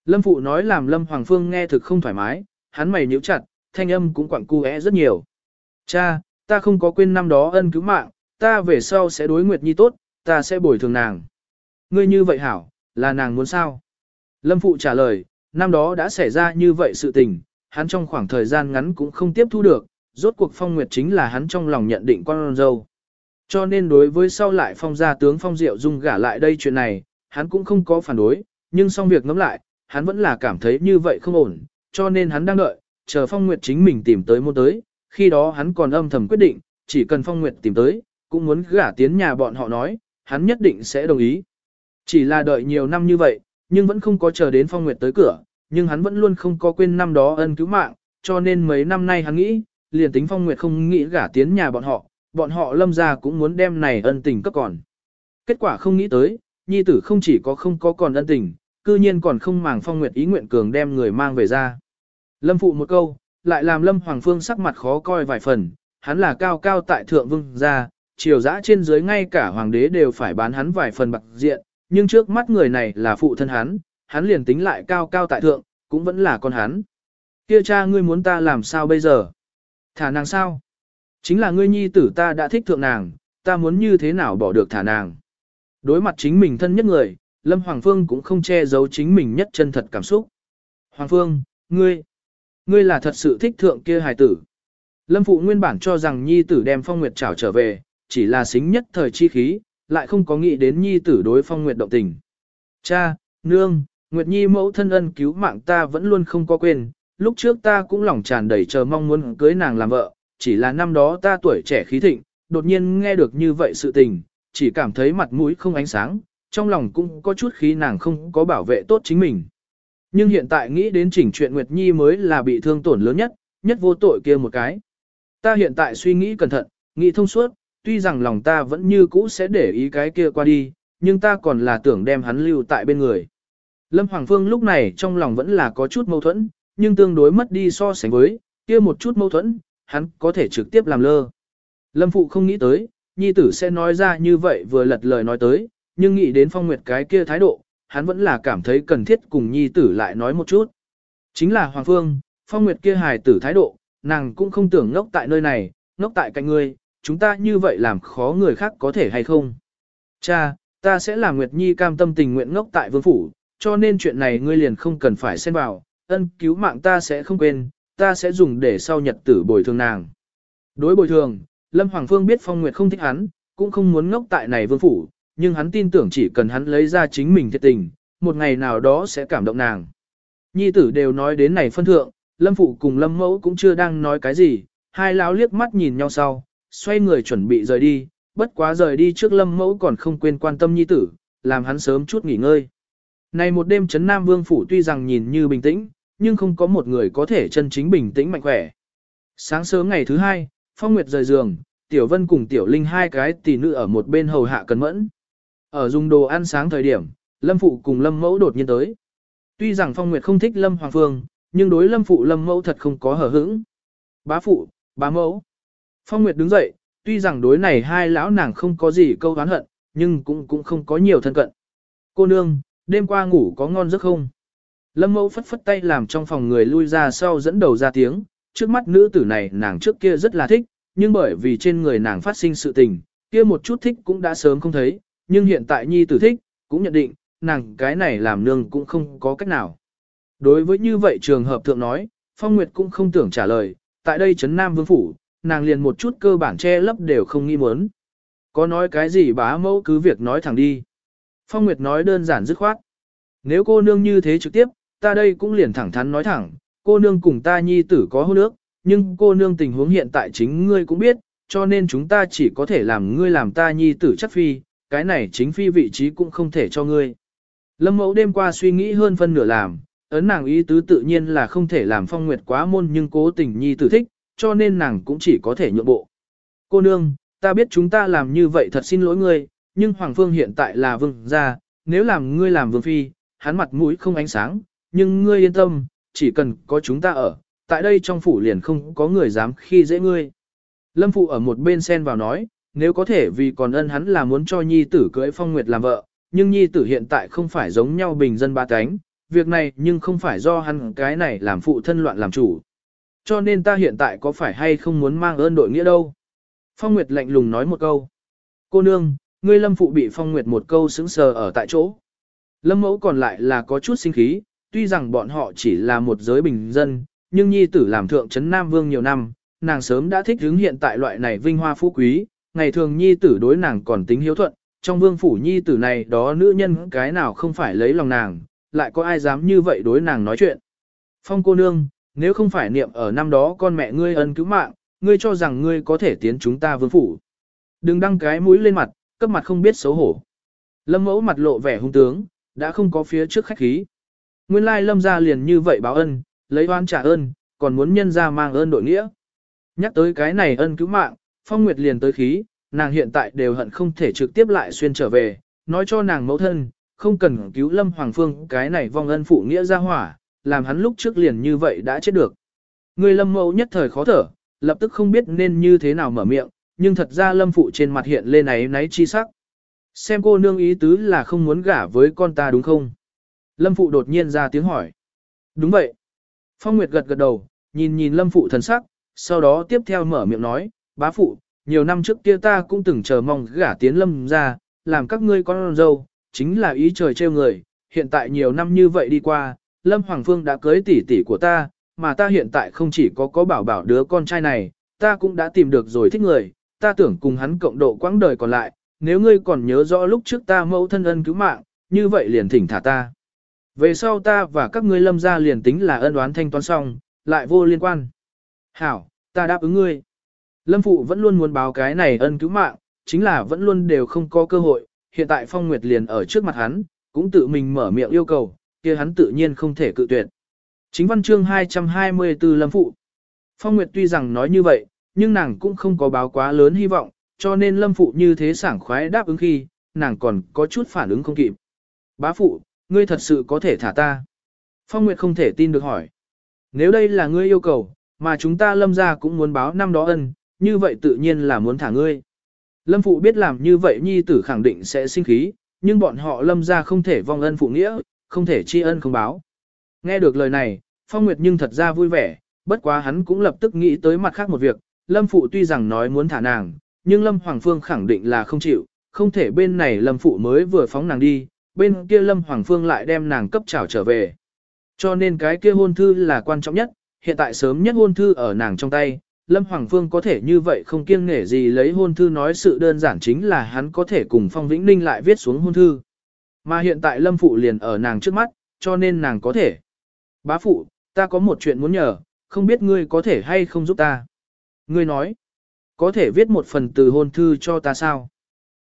Lâm phụ nói làm Lâm Hoàng Phương nghe thực không thoải mái, hắn mày nhíu chặt, thanh âm cũng quặng cu é rất nhiều. Cha, ta không có quên năm đó ân cứu mạng, ta về sau sẽ đối Nguyệt Nhi tốt, ta sẽ bồi thường nàng. Ngươi như vậy hảo, là nàng muốn sao? Lâm Phụ trả lời, năm đó đã xảy ra như vậy sự tình, hắn trong khoảng thời gian ngắn cũng không tiếp thu được, rốt cuộc Phong Nguyệt chính là hắn trong lòng nhận định con dâu. Cho nên đối với sau lại Phong gia tướng Phong Diệu Dung gả lại đây chuyện này, hắn cũng không có phản đối, nhưng xong việc ngẫm lại, hắn vẫn là cảm thấy như vậy không ổn, cho nên hắn đang đợi, chờ Phong Nguyệt chính mình tìm tới môn tới, khi đó hắn còn âm thầm quyết định, chỉ cần Phong Nguyệt tìm tới, cũng muốn gả tiến nhà bọn họ nói, hắn nhất định sẽ đồng ý. Chỉ là đợi nhiều năm như vậy, nhưng vẫn không có chờ đến Phong Nguyệt tới cửa, nhưng hắn vẫn luôn không có quên năm đó ân cứu mạng, cho nên mấy năm nay hắn nghĩ, liền tính Phong Nguyệt không nghĩ gả tiến nhà bọn họ, bọn họ lâm ra cũng muốn đem này ân tình cấp còn. Kết quả không nghĩ tới, nhi tử không chỉ có không có còn ân tình, cư nhiên còn không màng Phong Nguyệt ý nguyện cường đem người mang về ra. Lâm phụ một câu, lại làm Lâm Hoàng Phương sắc mặt khó coi vài phần, hắn là cao cao tại thượng vương gia, triều dã trên dưới ngay cả hoàng đế đều phải bán hắn vài phần bạc diện, nhưng trước mắt người này là phụ thân hắn, hắn liền tính lại cao cao tại thượng, cũng vẫn là con hắn. Kia cha ngươi muốn ta làm sao bây giờ? Thả nàng sao? Chính là ngươi nhi tử ta đã thích thượng nàng, ta muốn như thế nào bỏ được thả nàng. Đối mặt chính mình thân nhất người, Lâm Hoàng Phương cũng không che giấu chính mình nhất chân thật cảm xúc. Hoàng Phương, ngươi, ngươi là thật sự thích thượng kia hài tử. Lâm Phụ nguyên bản cho rằng nhi tử đem phong nguyệt trảo trở về, chỉ là xính nhất thời chi khí, lại không có nghĩ đến nhi tử đối phong nguyệt động tình. Cha, nương, Nguyệt Nhi mẫu thân ân cứu mạng ta vẫn luôn không có quên, lúc trước ta cũng lòng tràn đầy chờ mong muốn cưới nàng làm vợ, chỉ là năm đó ta tuổi trẻ khí thịnh, đột nhiên nghe được như vậy sự tình, chỉ cảm thấy mặt mũi không ánh sáng, trong lòng cũng có chút khí nàng không có bảo vệ tốt chính mình. Nhưng hiện tại nghĩ đến chỉnh chuyện Nguyệt Nhi mới là bị thương tổn lớn nhất, nhất vô tội kia một cái. Ta hiện tại suy nghĩ cẩn thận, nghĩ thông suốt, tuy rằng lòng ta vẫn như cũ sẽ để ý cái kia qua đi, nhưng ta còn là tưởng đem hắn lưu tại bên người. Lâm Hoàng Phương lúc này trong lòng vẫn là có chút mâu thuẫn, nhưng tương đối mất đi so sánh với, kia một chút mâu thuẫn, hắn có thể trực tiếp làm lơ. Lâm Phụ không nghĩ tới, nhi tử sẽ nói ra như vậy vừa lật lời nói tới, nhưng nghĩ đến phong nguyệt cái kia thái độ, hắn vẫn là cảm thấy cần thiết cùng nhi tử lại nói một chút. Chính là Hoàng Phương, phong nguyệt kia hài tử thái độ, nàng cũng không tưởng ngốc tại nơi này, ngốc tại cạnh ngươi, chúng ta như vậy làm khó người khác có thể hay không. Cha, ta sẽ làm Nguyệt Nhi cam tâm tình nguyện ngốc tại vương phủ, cho nên chuyện này ngươi liền không cần phải xen vào, ân cứu mạng ta sẽ không quên, ta sẽ dùng để sau nhật tử bồi thường nàng. Đối bồi thường, Lâm Hoàng Phương biết Phong Nguyệt không thích hắn, cũng không muốn ngốc tại này vương phủ, nhưng hắn tin tưởng chỉ cần hắn lấy ra chính mình thiệt tình, một ngày nào đó sẽ cảm động nàng. Nhi tử đều nói đến này phân thượng, Lâm Phụ cùng Lâm Mẫu cũng chưa đang nói cái gì, hai lão liếc mắt nhìn nhau sau, xoay người chuẩn bị rời đi, bất quá rời đi trước Lâm Mẫu còn không quên quan tâm Nhi tử, làm hắn sớm chút nghỉ ngơi. Này một đêm Trấn Nam Vương Phủ tuy rằng nhìn như bình tĩnh, nhưng không có một người có thể chân chính bình tĩnh mạnh khỏe. Sáng sớm ngày thứ hai, Phong Nguyệt rời giường, Tiểu Vân cùng Tiểu Linh hai cái tỷ nữ ở một bên hầu hạ cẩn mẫn. Ở dùng đồ ăn sáng thời điểm, Lâm Phụ cùng Lâm Mẫu đột nhiên tới. Tuy rằng Phong Nguyệt không thích Lâm Hoàng Phương, nhưng đối Lâm Phụ Lâm Mẫu thật không có hở hững. Bá Phụ, bá Mẫu. Phong Nguyệt đứng dậy, tuy rằng đối này hai lão nàng không có gì câu oán hận, nhưng cũng cũng không có nhiều thân cận. Cô nương, đêm qua ngủ có ngon giấc không? Lâm mẫu phất phất tay làm trong phòng người lui ra sau dẫn đầu ra tiếng, trước mắt nữ tử này nàng trước kia rất là thích, nhưng bởi vì trên người nàng phát sinh sự tình, kia một chút thích cũng đã sớm không thấy, nhưng hiện tại nhi tử thích, cũng nhận định, nàng cái này làm nương cũng không có cách nào. Đối với như vậy trường hợp thượng nói, Phong Nguyệt cũng không tưởng trả lời, tại đây Trấn Nam Vương Phủ, nàng liền một chút cơ bản che lấp đều không nghi muốn. Có nói cái gì bá mẫu cứ việc nói thẳng đi. Phong Nguyệt nói đơn giản dứt khoát. Nếu cô nương như thế trực tiếp, ta đây cũng liền thẳng thắn nói thẳng, cô nương cùng ta nhi tử có hôn ước, nhưng cô nương tình huống hiện tại chính ngươi cũng biết, cho nên chúng ta chỉ có thể làm ngươi làm ta nhi tử chắc phi, cái này chính phi vị trí cũng không thể cho ngươi. Lâm mẫu đêm qua suy nghĩ hơn phân nửa làm, ấn nàng ý tứ tự nhiên là không thể làm phong nguyệt quá môn nhưng cố tình nhi tử thích, cho nên nàng cũng chỉ có thể nhượng bộ. Cô nương, ta biết chúng ta làm như vậy thật xin lỗi ngươi, nhưng Hoàng Phương hiện tại là vương gia, nếu làm ngươi làm vương phi, hắn mặt mũi không ánh sáng, nhưng ngươi yên tâm, chỉ cần có chúng ta ở, tại đây trong phủ liền không có người dám khi dễ ngươi. Lâm Phụ ở một bên sen vào nói, nếu có thể vì còn ân hắn là muốn cho nhi tử cưới phong nguyệt làm vợ, nhưng nhi tử hiện tại không phải giống nhau bình dân ba cánh, việc này nhưng không phải do hắn cái này làm phụ thân loạn làm chủ. Cho nên ta hiện tại có phải hay không muốn mang ơn đội nghĩa đâu. Phong Nguyệt lạnh lùng nói một câu. Cô nương, ngươi lâm phụ bị Phong Nguyệt một câu sững sờ ở tại chỗ. Lâm mẫu còn lại là có chút sinh khí, tuy rằng bọn họ chỉ là một giới bình dân, nhưng nhi tử làm thượng trấn Nam Vương nhiều năm, nàng sớm đã thích hứng hiện tại loại này vinh hoa phú quý, ngày thường nhi tử đối nàng còn tính hiếu thuận, trong vương phủ nhi tử này đó nữ nhân cái nào không phải lấy lòng nàng, lại có ai dám như vậy đối nàng nói chuyện. Phong cô nương, nếu không phải niệm ở năm đó con mẹ ngươi ân cứu mạng, ngươi cho rằng ngươi có thể tiến chúng ta vương phủ. Đừng đăng cái mũi lên mặt, cấp mặt không biết xấu hổ. Lâm mẫu mặt lộ vẻ hung tướng, đã không có phía trước khách khí. Nguyên lai lâm ra liền như vậy báo ân, lấy oan trả ơn, còn muốn nhân ra mang ơn đội nghĩa. Nhắc tới cái này ân cứu mạng, Phong Nguyệt liền tới khí, nàng hiện tại đều hận không thể trực tiếp lại xuyên trở về, nói cho nàng mẫu thân, không cần cứu Lâm Hoàng Phương cái này vong ân phụ nghĩa ra hỏa, làm hắn lúc trước liền như vậy đã chết được. Người Lâm mẫu nhất thời khó thở, lập tức không biết nên như thế nào mở miệng, nhưng thật ra Lâm phụ trên mặt hiện lên náy náy chi sắc. Xem cô nương ý tứ là không muốn gả với con ta đúng không? Lâm phụ đột nhiên ra tiếng hỏi. Đúng vậy. Phong Nguyệt gật gật đầu, nhìn nhìn Lâm phụ thần sắc, sau đó tiếp theo mở miệng nói, bá phụ, nhiều năm trước kia ta cũng từng chờ mong gả tiến Lâm ra, làm các ngươi con dâu, chính là ý trời trêu người, hiện tại nhiều năm như vậy đi qua, Lâm Hoàng Phương đã cưới tỷ tỷ của ta, mà ta hiện tại không chỉ có có bảo bảo đứa con trai này, ta cũng đã tìm được rồi thích người, ta tưởng cùng hắn cộng độ quãng đời còn lại, nếu ngươi còn nhớ rõ lúc trước ta mẫu thân ân cứu mạng, như vậy liền thỉnh thả ta. Về sau ta và các ngươi lâm ra liền tính là ân oán thanh toán xong, lại vô liên quan. Hảo, ta đáp ứng ngươi. Lâm phụ vẫn luôn muốn báo cái này ân cứu mạng, chính là vẫn luôn đều không có cơ hội, hiện tại Phong Nguyệt liền ở trước mặt hắn, cũng tự mình mở miệng yêu cầu, kia hắn tự nhiên không thể cự tuyệt. Chính văn chương 224 Lâm Phụ Phong Nguyệt tuy rằng nói như vậy, nhưng nàng cũng không có báo quá lớn hy vọng, cho nên Lâm Phụ như thế sảng khoái đáp ứng khi, nàng còn có chút phản ứng không kịp. Bá Phụ, ngươi thật sự có thể thả ta. Phong Nguyệt không thể tin được hỏi. Nếu đây là ngươi yêu cầu, mà chúng ta Lâm ra cũng muốn báo năm đó ân, như vậy tự nhiên là muốn thả ngươi. Lâm Phụ biết làm như vậy nhi tử khẳng định sẽ sinh khí, nhưng bọn họ Lâm ra không thể vong ân phụ nghĩa, không thể tri ân không báo. Nghe được lời này, Phong Nguyệt nhưng thật ra vui vẻ, bất quá hắn cũng lập tức nghĩ tới mặt khác một việc, Lâm Phụ tuy rằng nói muốn thả nàng, nhưng Lâm Hoàng Phương khẳng định là không chịu, không thể bên này Lâm Phụ mới vừa phóng nàng đi, bên kia Lâm Hoàng Phương lại đem nàng cấp trảo trở về. Cho nên cái kia hôn thư là quan trọng nhất, hiện tại sớm nhất hôn thư ở nàng trong tay, Lâm Hoàng Phương có thể như vậy không kiêng nể gì lấy hôn thư nói sự đơn giản chính là hắn có thể cùng Phong Vĩnh Ninh lại viết xuống hôn thư. Mà hiện tại Lâm Phụ liền ở nàng trước mắt, cho nên nàng có thể. Bá Phụ, ta có một chuyện muốn nhờ, không biết ngươi có thể hay không giúp ta. Ngươi nói, có thể viết một phần từ hôn thư cho ta sao?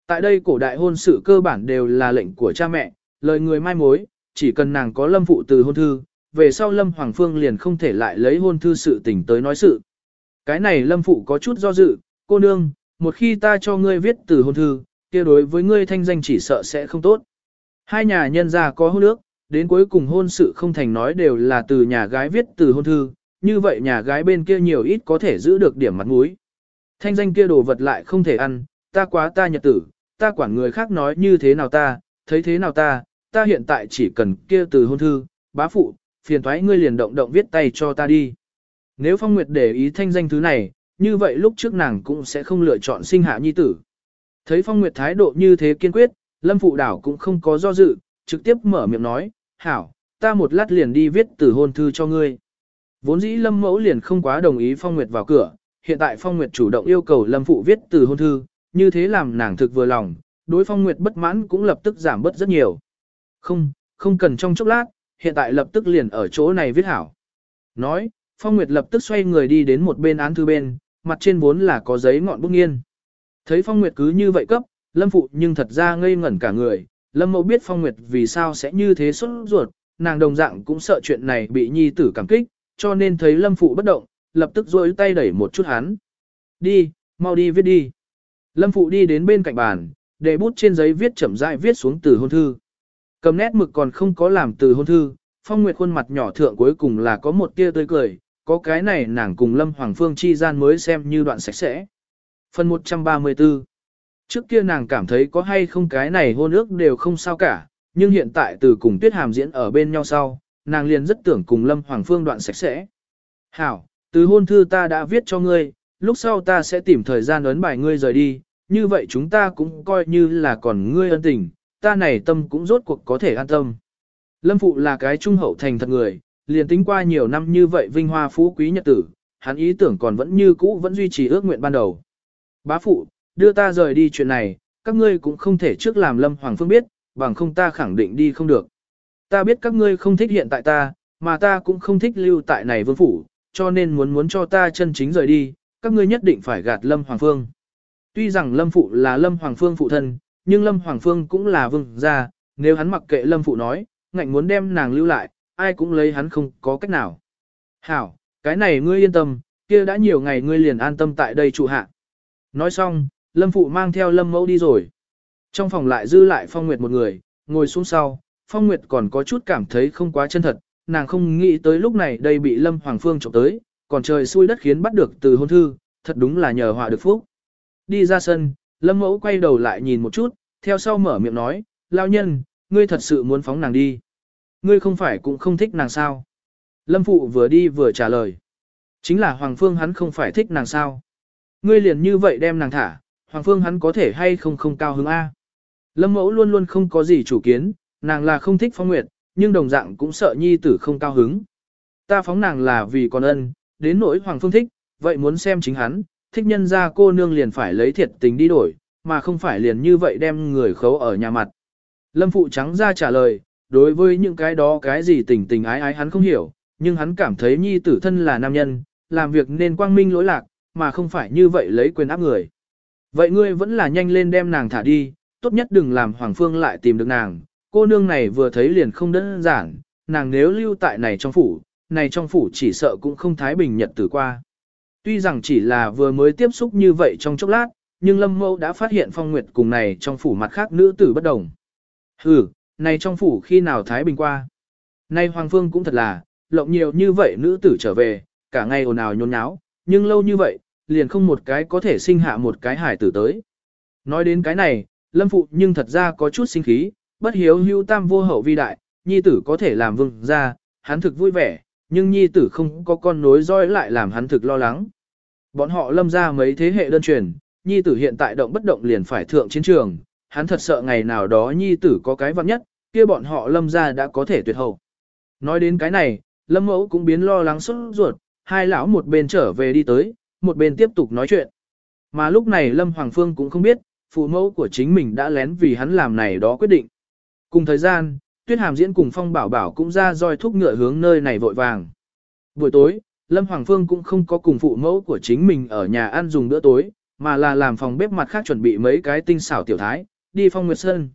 Tại đây cổ đại hôn sự cơ bản đều là lệnh của cha mẹ, lời người mai mối, chỉ cần nàng có lâm phụ từ hôn thư, về sau lâm hoàng phương liền không thể lại lấy hôn thư sự tình tới nói sự. Cái này lâm phụ có chút do dự, cô nương, một khi ta cho ngươi viết từ hôn thư, kia đối với ngươi thanh danh chỉ sợ sẽ không tốt. Hai nhà nhân gia có hôn ước, đến cuối cùng hôn sự không thành nói đều là từ nhà gái viết từ hôn thư, như vậy nhà gái bên kia nhiều ít có thể giữ được điểm mặt mũi. Thanh danh kia đồ vật lại không thể ăn, ta quá ta nhật tử, ta quản người khác nói như thế nào ta, thấy thế nào ta, ta hiện tại chỉ cần kia từ hôn thư, bá phụ, phiền thoái ngươi liền động động viết tay cho ta đi. Nếu Phong Nguyệt để ý thanh danh thứ này, như vậy lúc trước nàng cũng sẽ không lựa chọn sinh hạ nhi tử. Thấy Phong Nguyệt thái độ như thế kiên quyết, Lâm Phụ Đảo cũng không có do dự, trực tiếp mở miệng nói, hảo, ta một lát liền đi viết từ hôn thư cho ngươi. Vốn dĩ Lâm Mẫu liền không quá đồng ý Phong Nguyệt vào cửa, hiện tại Phong Nguyệt chủ động yêu cầu Lâm Phụ viết từ hôn thư, như thế làm nàng thực vừa lòng, đối Phong Nguyệt bất mãn cũng lập tức giảm bớt rất nhiều. Không, không cần trong chốc lát, hiện tại lập tức liền ở chỗ này viết hảo. Nói, Phong Nguyệt lập tức xoay người đi đến một bên án thư bên, mặt trên vốn là có giấy ngọn bút nghiên. Thấy Phong Nguyệt cứ như vậy cấp, Lâm Phụ nhưng thật ra ngây ngẩn cả người, Lâm Mẫu biết Phong Nguyệt vì sao sẽ như thế xuất ruột, nàng đồng dạng cũng sợ chuyện này bị nhi tử cảm kích, cho nên thấy Lâm Phụ bất động, lập tức rôi tay đẩy một chút hắn. Đi, mau đi viết đi. Lâm Phụ đi đến bên cạnh bàn, để bút trên giấy viết chậm rãi viết xuống từ hôn thư. Cầm nét mực còn không có làm từ hôn thư, Phong Nguyệt khuôn mặt nhỏ thượng cuối cùng là có một tia tươi cười, có cái này nàng cùng Lâm Hoàng Phương chi gian mới xem như đoạn sạch sẽ. Phần 134 Trước kia nàng cảm thấy có hay không cái này hôn ước đều không sao cả, nhưng hiện tại từ cùng Tuyết Hàm diễn ở bên nhau sau, nàng liền rất tưởng cùng Lâm Hoàng Phương đoạn sạch sẽ. Hảo, từ hôn thư ta đã viết cho ngươi, lúc sau ta sẽ tìm thời gian ấn bài ngươi rời đi, như vậy chúng ta cũng coi như là còn ngươi ân tình, ta này tâm cũng rốt cuộc có thể an tâm. Lâm Phụ là cái trung hậu thành thật người, liền tính qua nhiều năm như vậy vinh hoa phú quý nhật tử, hắn ý tưởng còn vẫn như cũ vẫn duy trì ước nguyện ban đầu. Bá Phụ, đưa ta rời đi chuyện này, các ngươi cũng không thể trước làm Lâm Hoàng Phương biết, bằng không ta khẳng định đi không được. Ta biết các ngươi không thích hiện tại ta, mà ta cũng không thích lưu tại này vương phủ, cho nên muốn muốn cho ta chân chính rời đi, các ngươi nhất định phải gạt Lâm Hoàng Phương. Tuy rằng Lâm Phụ là Lâm Hoàng Phương phụ thân, nhưng Lâm Hoàng Phương cũng là vương gia, nếu hắn mặc kệ Lâm Phụ nói, ngạnh muốn đem nàng lưu lại, ai cũng lấy hắn không có cách nào. Hảo, cái này ngươi yên tâm, kia đã nhiều ngày ngươi liền an tâm tại đây trụ hạ. Nói xong, Lâm Phụ mang theo Lâm Mẫu đi rồi. Trong phòng lại dư lại Phong Nguyệt một người, ngồi xuống sau, Phong Nguyệt còn có chút cảm thấy không quá chân thật, nàng không nghĩ tới lúc này đây bị Lâm Hoàng Phương trộm tới, còn trời xui đất khiến bắt được từ hôn thư, thật đúng là nhờ họa được phúc. Đi ra sân, Lâm Mẫu quay đầu lại nhìn một chút, theo sau mở miệng nói, lao nhân, ngươi thật sự muốn phóng nàng đi. Ngươi không phải cũng không thích nàng sao. Lâm Phụ vừa đi vừa trả lời. Chính là Hoàng Phương hắn không phải thích nàng sao. Ngươi liền như vậy đem nàng thả, Hoàng Phương hắn có thể hay không không cao hứng A. Lâm Mẫu luôn luôn không có gì chủ kiến, nàng là không thích Phong Nguyệt, nhưng đồng dạng cũng sợ nhi tử không cao hứng. Ta phóng nàng là vì con ân, đến nỗi Hoàng Phương thích, vậy muốn xem chính hắn, thích nhân ra cô nương liền phải lấy thiệt tình đi đổi, mà không phải liền như vậy đem người khấu ở nhà mặt. Lâm Phụ trắng ra trả lời, đối với những cái đó cái gì tình tình ái ái hắn không hiểu, nhưng hắn cảm thấy nhi tử thân là nam nhân, làm việc nên quang minh lỗi lạc, mà không phải như vậy lấy quyền áp người. Vậy ngươi vẫn là nhanh lên đem nàng thả đi, tốt nhất đừng làm Hoàng Phương lại tìm được nàng, cô nương này vừa thấy liền không đơn giản, nàng nếu lưu tại này trong phủ, này trong phủ chỉ sợ cũng không thái bình nhật tử qua. Tuy rằng chỉ là vừa mới tiếp xúc như vậy trong chốc lát, nhưng Lâm Mâu đã phát hiện Phong Nguyệt cùng này trong phủ mặt khác nữ tử bất đồng. Ừ, này trong phủ khi nào thái bình qua. Nay Hoàng Phương cũng thật là, lộng nhiều như vậy nữ tử trở về, cả ngày ồn ào nhốn nháo, nhưng lâu như vậy, liền không một cái có thể sinh hạ một cái hải tử tới. Nói đến cái này, Lâm Phụ nhưng thật ra có chút sinh khí, bất hiếu hưu tam vô hậu vi đại, nhi tử có thể làm vương ra, hắn thực vui vẻ, nhưng nhi tử không có con nối dõi lại làm hắn thực lo lắng. Bọn họ lâm ra mấy thế hệ đơn truyền, nhi tử hiện tại động bất động liền phải thượng chiến trường, hắn thật sợ ngày nào đó nhi tử có cái vặn nhất, kia bọn họ lâm ra đã có thể tuyệt hậu. Nói đến cái này, lâm mẫu cũng biến lo lắng xuất ruột, hai lão một bên trở về đi tới, một bên tiếp tục nói chuyện. Mà lúc này lâm hoàng phương cũng không biết, phụ mẫu của chính mình đã lén vì hắn làm này đó quyết định. Cùng thời gian, Tuyết Hàm diễn cùng Phong Bảo Bảo cũng ra roi thúc ngựa hướng nơi này vội vàng. Buổi tối, Lâm Hoàng Phương cũng không có cùng phụ mẫu của chính mình ở nhà ăn dùng bữa tối, mà là làm phòng bếp mặt khác chuẩn bị mấy cái tinh xảo tiểu thái, đi Phong Nguyệt Sơn.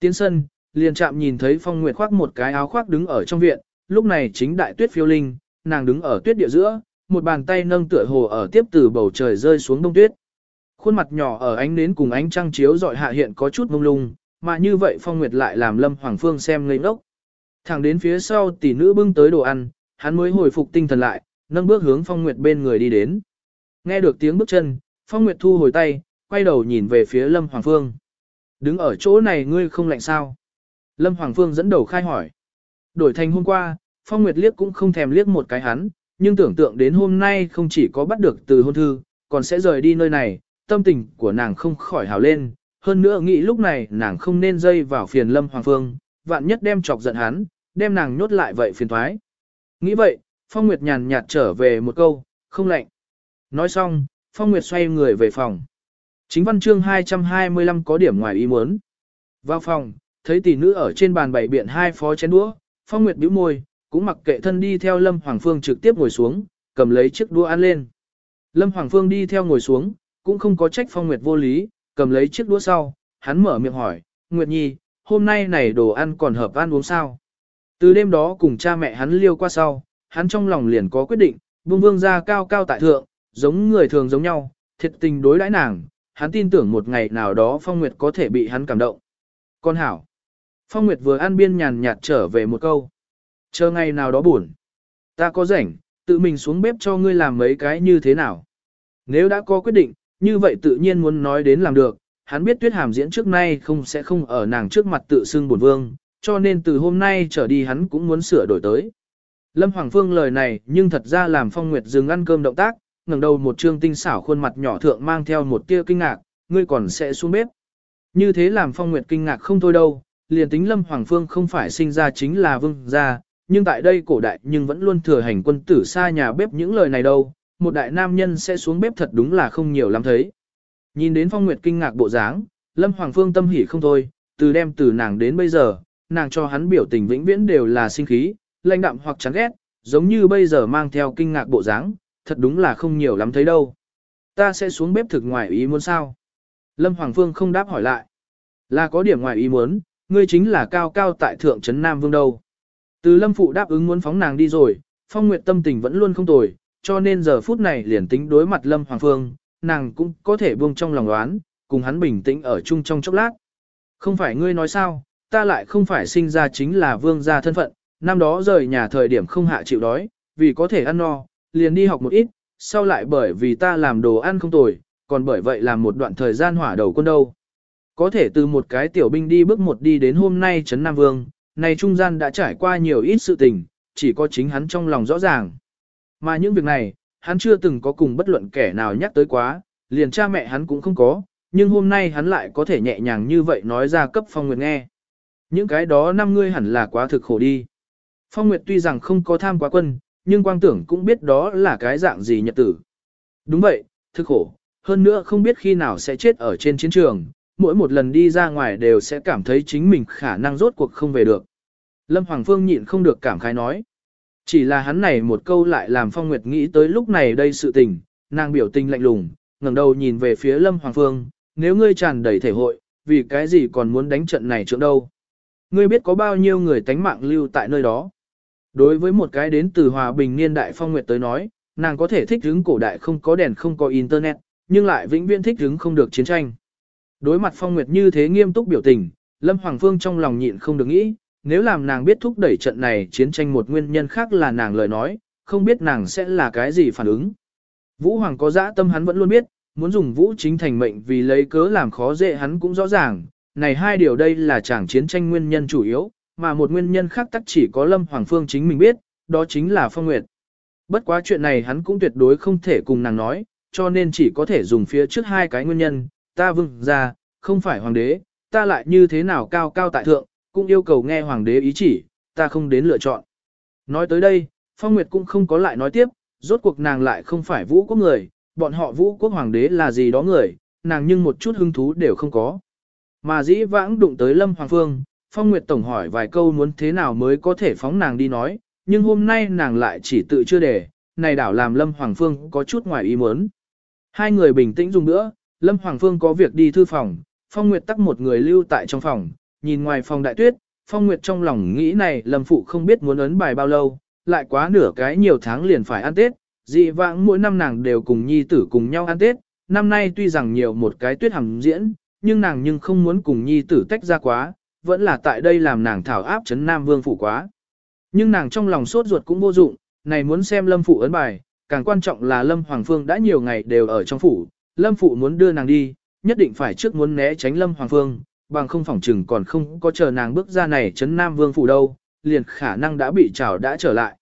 Tiến sân, liền chạm nhìn thấy Phong Nguyệt khoác một cái áo khoác đứng ở trong viện, lúc này chính đại tuyết phiêu linh, nàng đứng ở tuyết địa giữa, một bàn tay nâng tựa hồ ở tiếp từ bầu trời rơi xuống đông tuyết. Khuôn mặt nhỏ ở ánh nến cùng ánh trăng chiếu dọi hạ hiện có chút mông lung, mà như vậy Phong Nguyệt lại làm Lâm Hoàng Phương xem ngây ngốc. Thẳng đến phía sau tỷ nữ bưng tới đồ ăn, hắn mới hồi phục tinh thần lại, nâng bước hướng Phong Nguyệt bên người đi đến. Nghe được tiếng bước chân, Phong Nguyệt thu hồi tay, quay đầu nhìn về phía Lâm Hoàng Phương. Đứng ở chỗ này ngươi không lạnh sao? Lâm Hoàng Phương dẫn đầu khai hỏi. Đổi thành hôm qua, Phong Nguyệt liếc cũng không thèm liếc một cái hắn, nhưng tưởng tượng đến hôm nay không chỉ có bắt được từ hôn thư, còn sẽ rời đi nơi này, tâm tình của nàng không khỏi hào lên, hơn nữa nghĩ lúc này nàng không nên dây vào phiền Lâm Hoàng Phương, vạn nhất đem chọc giận hắn, đem nàng nhốt lại vậy phiền thoái. Nghĩ vậy, Phong Nguyệt nhàn nhạt trở về một câu, không lạnh. Nói xong, Phong Nguyệt xoay người về phòng. Chính văn chương 225 có điểm ngoài ý muốn. Vào phòng, thấy tỷ nữ ở trên bàn bày biện hai phó chén đũa, Phong Nguyệt bĩu môi, cũng mặc kệ thân đi theo Lâm Hoàng Phương trực tiếp ngồi xuống, cầm lấy chiếc đũa ăn lên. Lâm Hoàng Phương đi theo ngồi xuống, cũng không có trách Phong Nguyệt vô lý, cầm lấy chiếc đũa sau, hắn mở miệng hỏi, Nguyệt Nhi, hôm nay này đồ ăn còn hợp ăn uống sao? Từ đêm đó cùng cha mẹ hắn liêu qua sau, hắn trong lòng liền có quyết định, vương vương ra cao cao tại thượng, giống người thường giống nhau, thiệt tình đối đãi nàng, hắn tin tưởng một ngày nào đó Phong Nguyệt có thể bị hắn cảm động. Con hảo. Phong Nguyệt vừa ăn biên nhàn nhạt trở về một câu. Chờ ngày nào đó buồn. Ta có rảnh, tự mình xuống bếp cho ngươi làm mấy cái như thế nào. Nếu đã có quyết định, như vậy tự nhiên muốn nói đến làm được. Hắn biết tuyết hàm diễn trước nay không sẽ không ở nàng trước mặt tự xưng buồn vương, cho nên từ hôm nay trở đi hắn cũng muốn sửa đổi tới. Lâm Hoàng Phương lời này nhưng thật ra làm Phong Nguyệt dừng ăn cơm động tác, ngẩng đầu một trương tinh xảo khuôn mặt nhỏ thượng mang theo một tia kinh ngạc, ngươi còn sẽ xuống bếp. Như thế làm Phong Nguyệt kinh ngạc không thôi đâu, liền tính Lâm Hoàng Phương không phải sinh ra chính là vương gia, nhưng tại đây cổ đại nhưng vẫn luôn thừa hành quân tử xa nhà bếp những lời này đâu, một đại nam nhân sẽ xuống bếp thật đúng là không nhiều lắm thấy. Nhìn đến Phong Nguyệt kinh ngạc bộ dáng, Lâm Hoàng Phương tâm hỉ không thôi, từ đem từ nàng đến bây giờ, nàng cho hắn biểu tình vĩnh viễn đều là sinh khí, lãnh đạm hoặc chán ghét, giống như bây giờ mang theo kinh ngạc bộ dáng, thật đúng là không nhiều lắm thấy đâu. Ta sẽ xuống bếp thực ngoài ý muốn sao? Lâm Hoàng Phương không đáp hỏi lại. Là có điểm ngoài ý muốn, ngươi chính là cao cao tại thượng trấn Nam Vương đâu. Từ Lâm Phụ đáp ứng muốn phóng nàng đi rồi, Phong Nguyệt tâm tình vẫn luôn không tồi, cho nên giờ phút này liền tính đối mặt Lâm Hoàng Phương, nàng cũng có thể buông trong lòng đoán, cùng hắn bình tĩnh ở chung trong chốc lát. Không phải ngươi nói sao, ta lại không phải sinh ra chính là vương gia thân phận, năm đó rời nhà thời điểm không hạ chịu đói, vì có thể ăn no, liền đi học một ít, sau lại bởi vì ta làm đồ ăn không tồi, còn bởi vậy làm một đoạn thời gian hỏa đầu quân đâu. Có thể từ một cái tiểu binh đi bước một đi đến hôm nay Trấn Nam Vương, này trung gian đã trải qua nhiều ít sự tình, chỉ có chính hắn trong lòng rõ ràng. Mà những việc này, hắn chưa từng có cùng bất luận kẻ nào nhắc tới quá, liền cha mẹ hắn cũng không có, nhưng hôm nay hắn lại có thể nhẹ nhàng như vậy nói ra cấp Phong Nguyệt nghe. Những cái đó năm ngươi hẳn là quá thực khổ đi. Phong Nguyệt tuy rằng không có tham quá quân, nhưng quang tưởng cũng biết đó là cái dạng gì nhật tử. Đúng vậy, thực khổ, hơn nữa không biết khi nào sẽ chết ở trên chiến trường, mỗi một lần đi ra ngoài đều sẽ cảm thấy chính mình khả năng rốt cuộc không về được. Lâm Hoàng Phương nhịn không được cảm khái nói. Chỉ là hắn này một câu lại làm Phong Nguyệt nghĩ tới lúc này đây sự tình, nàng biểu tình lạnh lùng, ngẩng đầu nhìn về phía Lâm Hoàng Phương, nếu ngươi tràn đầy thể hội, vì cái gì còn muốn đánh trận này trước đâu. Ngươi biết có bao nhiêu người tánh mạng lưu tại nơi đó. Đối với một cái đến từ hòa bình niên đại Phong Nguyệt tới nói, nàng có thể thích hứng cổ đại không có đèn không có internet, nhưng lại vĩnh viễn thích hứng không được chiến tranh. Đối mặt Phong Nguyệt như thế nghiêm túc biểu tình, Lâm Hoàng Phương trong lòng nhịn không được nghĩ, nếu làm nàng biết thúc đẩy trận này chiến tranh một nguyên nhân khác là nàng lời nói, không biết nàng sẽ là cái gì phản ứng. Vũ Hoàng có dã tâm hắn vẫn luôn biết, muốn dùng Vũ chính thành mệnh vì lấy cớ làm khó dễ hắn cũng rõ ràng, này hai điều đây là chẳng chiến tranh nguyên nhân chủ yếu, mà một nguyên nhân khác tắc chỉ có Lâm Hoàng Phương chính mình biết, đó chính là Phong Nguyệt. Bất quá chuyện này hắn cũng tuyệt đối không thể cùng nàng nói, cho nên chỉ có thể dùng phía trước hai cái nguyên nhân, ta vâng ra, không phải hoàng đế, ta lại như thế nào cao cao tại thượng, cũng yêu cầu nghe hoàng đế ý chỉ, ta không đến lựa chọn. Nói tới đây, Phong Nguyệt cũng không có lại nói tiếp, rốt cuộc nàng lại không phải vũ quốc người, bọn họ vũ quốc hoàng đế là gì đó người, nàng nhưng một chút hứng thú đều không có. Mà dĩ vãng đụng tới Lâm Hoàng Phương, Phong Nguyệt Tổng hỏi vài câu muốn thế nào mới có thể phóng nàng đi nói, nhưng hôm nay nàng lại chỉ tự chưa để, này đảo làm Lâm Hoàng Phương có chút ngoài ý muốn. Hai người bình tĩnh dùng nữa, Lâm Hoàng Phương có việc đi thư phòng, Phong Nguyệt tắc một người lưu tại trong phòng, nhìn ngoài phòng đại tuyết, Phong Nguyệt trong lòng nghĩ này Lâm Phụ không biết muốn ấn bài bao lâu, lại quá nửa cái nhiều tháng liền phải ăn Tết, dị vãng mỗi năm nàng đều cùng nhi tử cùng nhau ăn Tết, năm nay tuy rằng nhiều một cái tuyết hằng diễn, nhưng nàng nhưng không muốn cùng nhi tử tách ra quá, vẫn là tại đây làm nàng thảo áp chấn Nam Vương Phủ quá. Nhưng nàng trong lòng sốt ruột cũng vô dụng, này muốn xem Lâm Phụ ấn bài, càng quan trọng là Lâm Hoàng Phương đã nhiều ngày đều ở trong phủ, Lâm Phụ muốn đưa nàng đi, nhất định phải trước muốn né tránh Lâm Hoàng Phương, bằng không phỏng chừng còn không có chờ nàng bước ra này chấn Nam Vương Phủ đâu, liền khả năng đã bị trào đã trở lại.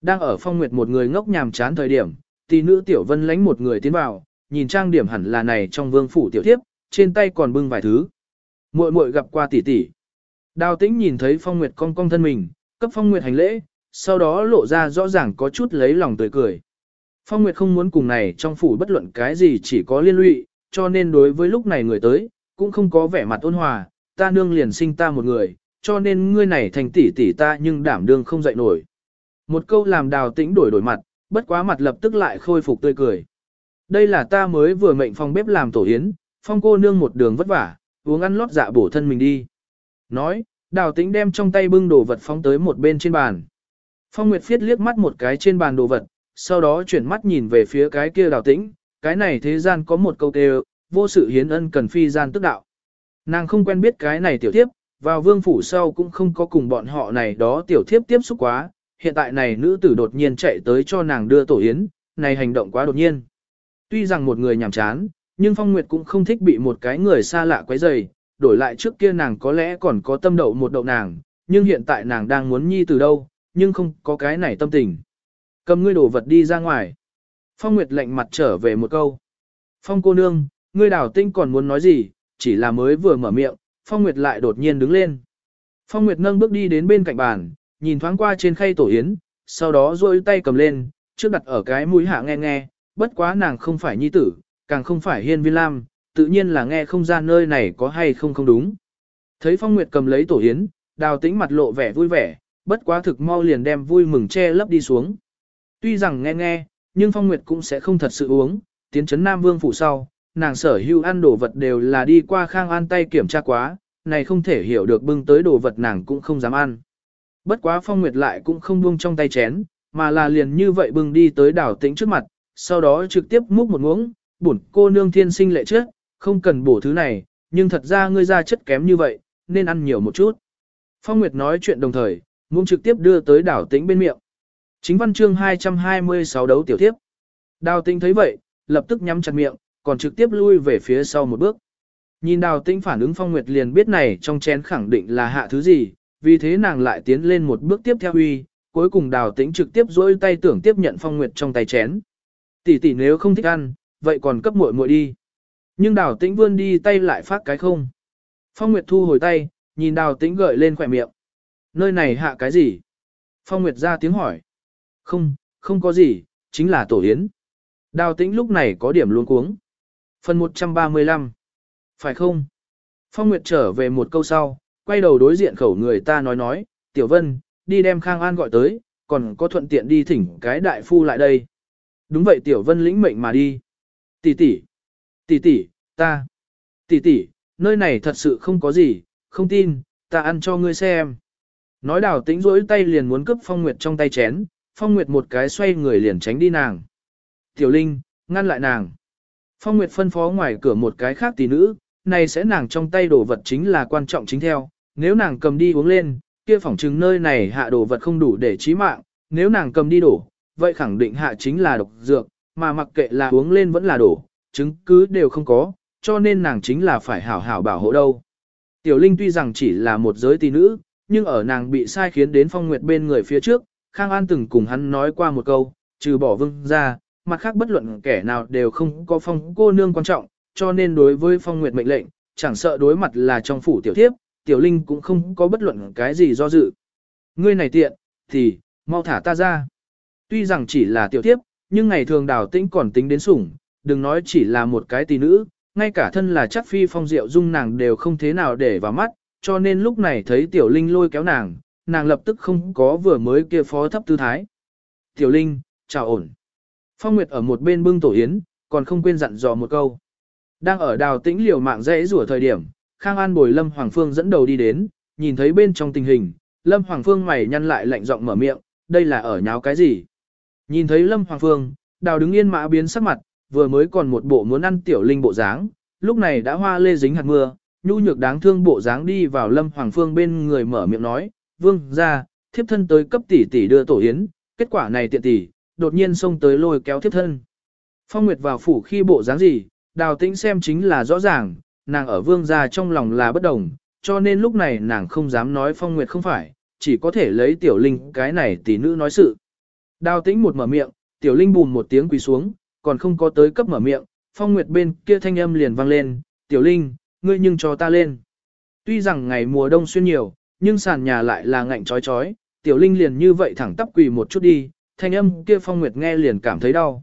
Đang ở phong nguyệt một người ngốc nhàm chán thời điểm, tỷ nữ Tiểu Vân lánh một người tiến vào, nhìn trang điểm hẳn là này trong vương phủ tiểu thiếp, trên tay còn bưng vài thứ. Muội muội gặp qua tỷ tỷ. Đào tĩnh nhìn thấy phong nguyệt cong cong thân mình, cấp phong nguyệt hành lễ, sau đó lộ ra rõ ràng có chút lấy lòng tươi cười. Phong Nguyệt không muốn cùng này trong phủ bất luận cái gì chỉ có liên lụy, cho nên đối với lúc này người tới, cũng không có vẻ mặt ôn hòa, ta nương liền sinh ta một người, cho nên ngươi này thành tỷ tỷ ta nhưng đảm đương không dậy nổi. Một câu làm đào tĩnh đổi đổi mặt, bất quá mặt lập tức lại khôi phục tươi cười. Đây là ta mới vừa mệnh phong bếp làm tổ yến, phong cô nương một đường vất vả, uống ăn lót dạ bổ thân mình đi. Nói, đào tĩnh đem trong tay bưng đồ vật phóng tới một bên trên bàn. Phong Nguyệt Phiết liếc mắt một cái trên bàn đồ vật, sau đó chuyển mắt nhìn về phía cái kia đào tĩnh, cái này thế gian có một câu kêu, vô sự hiến ân cần phi gian tức đạo. Nàng không quen biết cái này tiểu thiếp, vào vương phủ sau cũng không có cùng bọn họ này đó tiểu thiếp tiếp xúc quá, hiện tại này nữ tử đột nhiên chạy tới cho nàng đưa tổ yến, này hành động quá đột nhiên. Tuy rằng một người nhàm chán, nhưng Phong Nguyệt cũng không thích bị một cái người xa lạ quấy rầy, đổi lại trước kia nàng có lẽ còn có tâm đậu một đậu nàng, nhưng hiện tại nàng đang muốn nhi từ đâu, nhưng không có cái này tâm tình. Cầm ngươi đồ vật đi ra ngoài. Phong Nguyệt lạnh mặt trở về một câu. Phong cô nương, ngươi đảo tinh còn muốn nói gì, chỉ là mới vừa mở miệng, Phong Nguyệt lại đột nhiên đứng lên. Phong Nguyệt nâng bước đi đến bên cạnh bàn, nhìn thoáng qua trên khay tổ yến, sau đó duỗi tay cầm lên, trước đặt ở cái mũi hạ nghe nghe, bất quá nàng không phải nhi tử, càng không phải hiên viên lam, tự nhiên là nghe không ra nơi này có hay không không đúng. Thấy Phong Nguyệt cầm lấy tổ yến, đào tĩnh mặt lộ vẻ vui vẻ, bất quá thực mau liền đem vui mừng che lấp đi xuống. Tuy rằng nghe nghe, nhưng Phong Nguyệt cũng sẽ không thật sự uống, tiến chấn Nam Vương phủ sau, nàng sở hữu ăn đồ vật đều là đi qua khang an tay kiểm tra quá, này không thể hiểu được bưng tới đồ vật nàng cũng không dám ăn. Bất quá Phong Nguyệt lại cũng không buông trong tay chén, mà là liền như vậy bưng đi tới đảo tĩnh trước mặt, sau đó trực tiếp múc một muỗng, bổn cô nương thiên sinh lệ trước, không cần bổ thứ này, nhưng thật ra ngươi ra chất kém như vậy, nên ăn nhiều một chút. Phong Nguyệt nói chuyện đồng thời, muỗng trực tiếp đưa tới đảo tĩnh bên miệng. Chính văn chương 226 đấu tiểu tiếp. Đào tĩnh thấy vậy, lập tức nhắm chặt miệng, còn trực tiếp lui về phía sau một bước. Nhìn đào tĩnh phản ứng Phong Nguyệt liền biết này trong chén khẳng định là hạ thứ gì, vì thế nàng lại tiến lên một bước tiếp theo huy, cuối cùng đào tĩnh trực tiếp dỗi tay tưởng tiếp nhận Phong Nguyệt trong tay chén. Tỷ tỷ nếu không thích ăn, vậy còn cấp muội muội đi. Nhưng đào tĩnh vươn đi tay lại phát cái không. Phong Nguyệt thu hồi tay, nhìn đào tĩnh gợi lên khỏe miệng. Nơi này hạ cái gì? Phong Nguyệt ra tiếng hỏi. Không, không có gì, chính là tổ yến. Đào tĩnh lúc này có điểm luôn cuống. Phần 135. Phải không? Phong Nguyệt trở về một câu sau, quay đầu đối diện khẩu người ta nói nói, Tiểu Vân, đi đem Khang An gọi tới, còn có thuận tiện đi thỉnh cái đại phu lại đây. Đúng vậy Tiểu Vân lĩnh mệnh mà đi. Tỷ tỷ, tỷ tỷ, ta, tỷ tỷ, nơi này thật sự không có gì, không tin, ta ăn cho ngươi xem. Nói đào tĩnh rỗi tay liền muốn cướp Phong Nguyệt trong tay chén, Phong Nguyệt một cái xoay người liền tránh đi nàng. Tiểu Linh, ngăn lại nàng. Phong Nguyệt phân phó ngoài cửa một cái khác tỷ nữ, này sẽ nàng trong tay đồ vật chính là quan trọng chính theo, nếu nàng cầm đi uống lên, kia phỏng chứng nơi này hạ đồ vật không đủ để chí mạng, nếu nàng cầm đi đổ, vậy khẳng định hạ chính là độc dược, mà mặc kệ là uống lên vẫn là đổ, chứng cứ đều không có, cho nên nàng chính là phải hảo hảo bảo hộ đâu. Tiểu Linh tuy rằng chỉ là một giới tỷ nữ, nhưng ở nàng bị sai khiến đến phong nguyệt bên người phía trước, Khang An từng cùng hắn nói qua một câu, trừ bỏ vương ra, mặt khác bất luận kẻ nào đều không có phong cô nương quan trọng, cho nên đối với phong nguyệt mệnh lệnh, chẳng sợ đối mặt là trong phủ tiểu thiếp, tiểu linh cũng không có bất luận cái gì do dự. Ngươi này tiện, thì, mau thả ta ra. Tuy rằng chỉ là tiểu thiếp, nhưng ngày thường đào tĩnh còn tính đến sủng, đừng nói chỉ là một cái tỷ nữ, ngay cả thân là chắc phi phong diệu dung nàng đều không thế nào để vào mắt, cho nên lúc này thấy tiểu linh lôi kéo nàng, nàng lập tức không có vừa mới kia phó thấp tư thái. Tiểu linh, chào ổn. Phong Nguyệt ở một bên bưng tổ yến, còn không quên dặn dò một câu. Đang ở đào tĩnh liều mạng dễ rủa thời điểm, Khang An bồi Lâm Hoàng Phương dẫn đầu đi đến, nhìn thấy bên trong tình hình, Lâm Hoàng Phương mày nhăn lại lạnh giọng mở miệng, đây là ở nháo cái gì? Nhìn thấy Lâm Hoàng Phương, đào đứng yên mã biến sắc mặt, vừa mới còn một bộ muốn ăn tiểu linh bộ dáng, lúc này đã hoa lê dính hạt mưa, nhu nhược đáng thương bộ dáng đi vào Lâm Hoàng Phương bên người mở miệng nói, vương ra, thiếp thân tới cấp tỷ tỷ đưa tổ yến, kết quả này tiện tỷ, đột nhiên xông tới lôi kéo thiếp thân. Phong Nguyệt vào phủ khi bộ dáng gì, đào tĩnh xem chính là rõ ràng, nàng ở vương gia trong lòng là bất đồng, cho nên lúc này nàng không dám nói Phong Nguyệt không phải, chỉ có thể lấy tiểu linh cái này tỷ nữ nói sự. Đào tĩnh một mở miệng, tiểu linh bùn một tiếng quỳ xuống, còn không có tới cấp mở miệng, Phong Nguyệt bên kia thanh âm liền vang lên, tiểu linh, ngươi nhưng cho ta lên. Tuy rằng ngày mùa đông xuyên nhiều, nhưng sàn nhà lại là ngạnh trói trói, tiểu linh liền như vậy thẳng tắp quỳ một chút đi, thanh âm kia Phong Nguyệt nghe liền cảm thấy đau.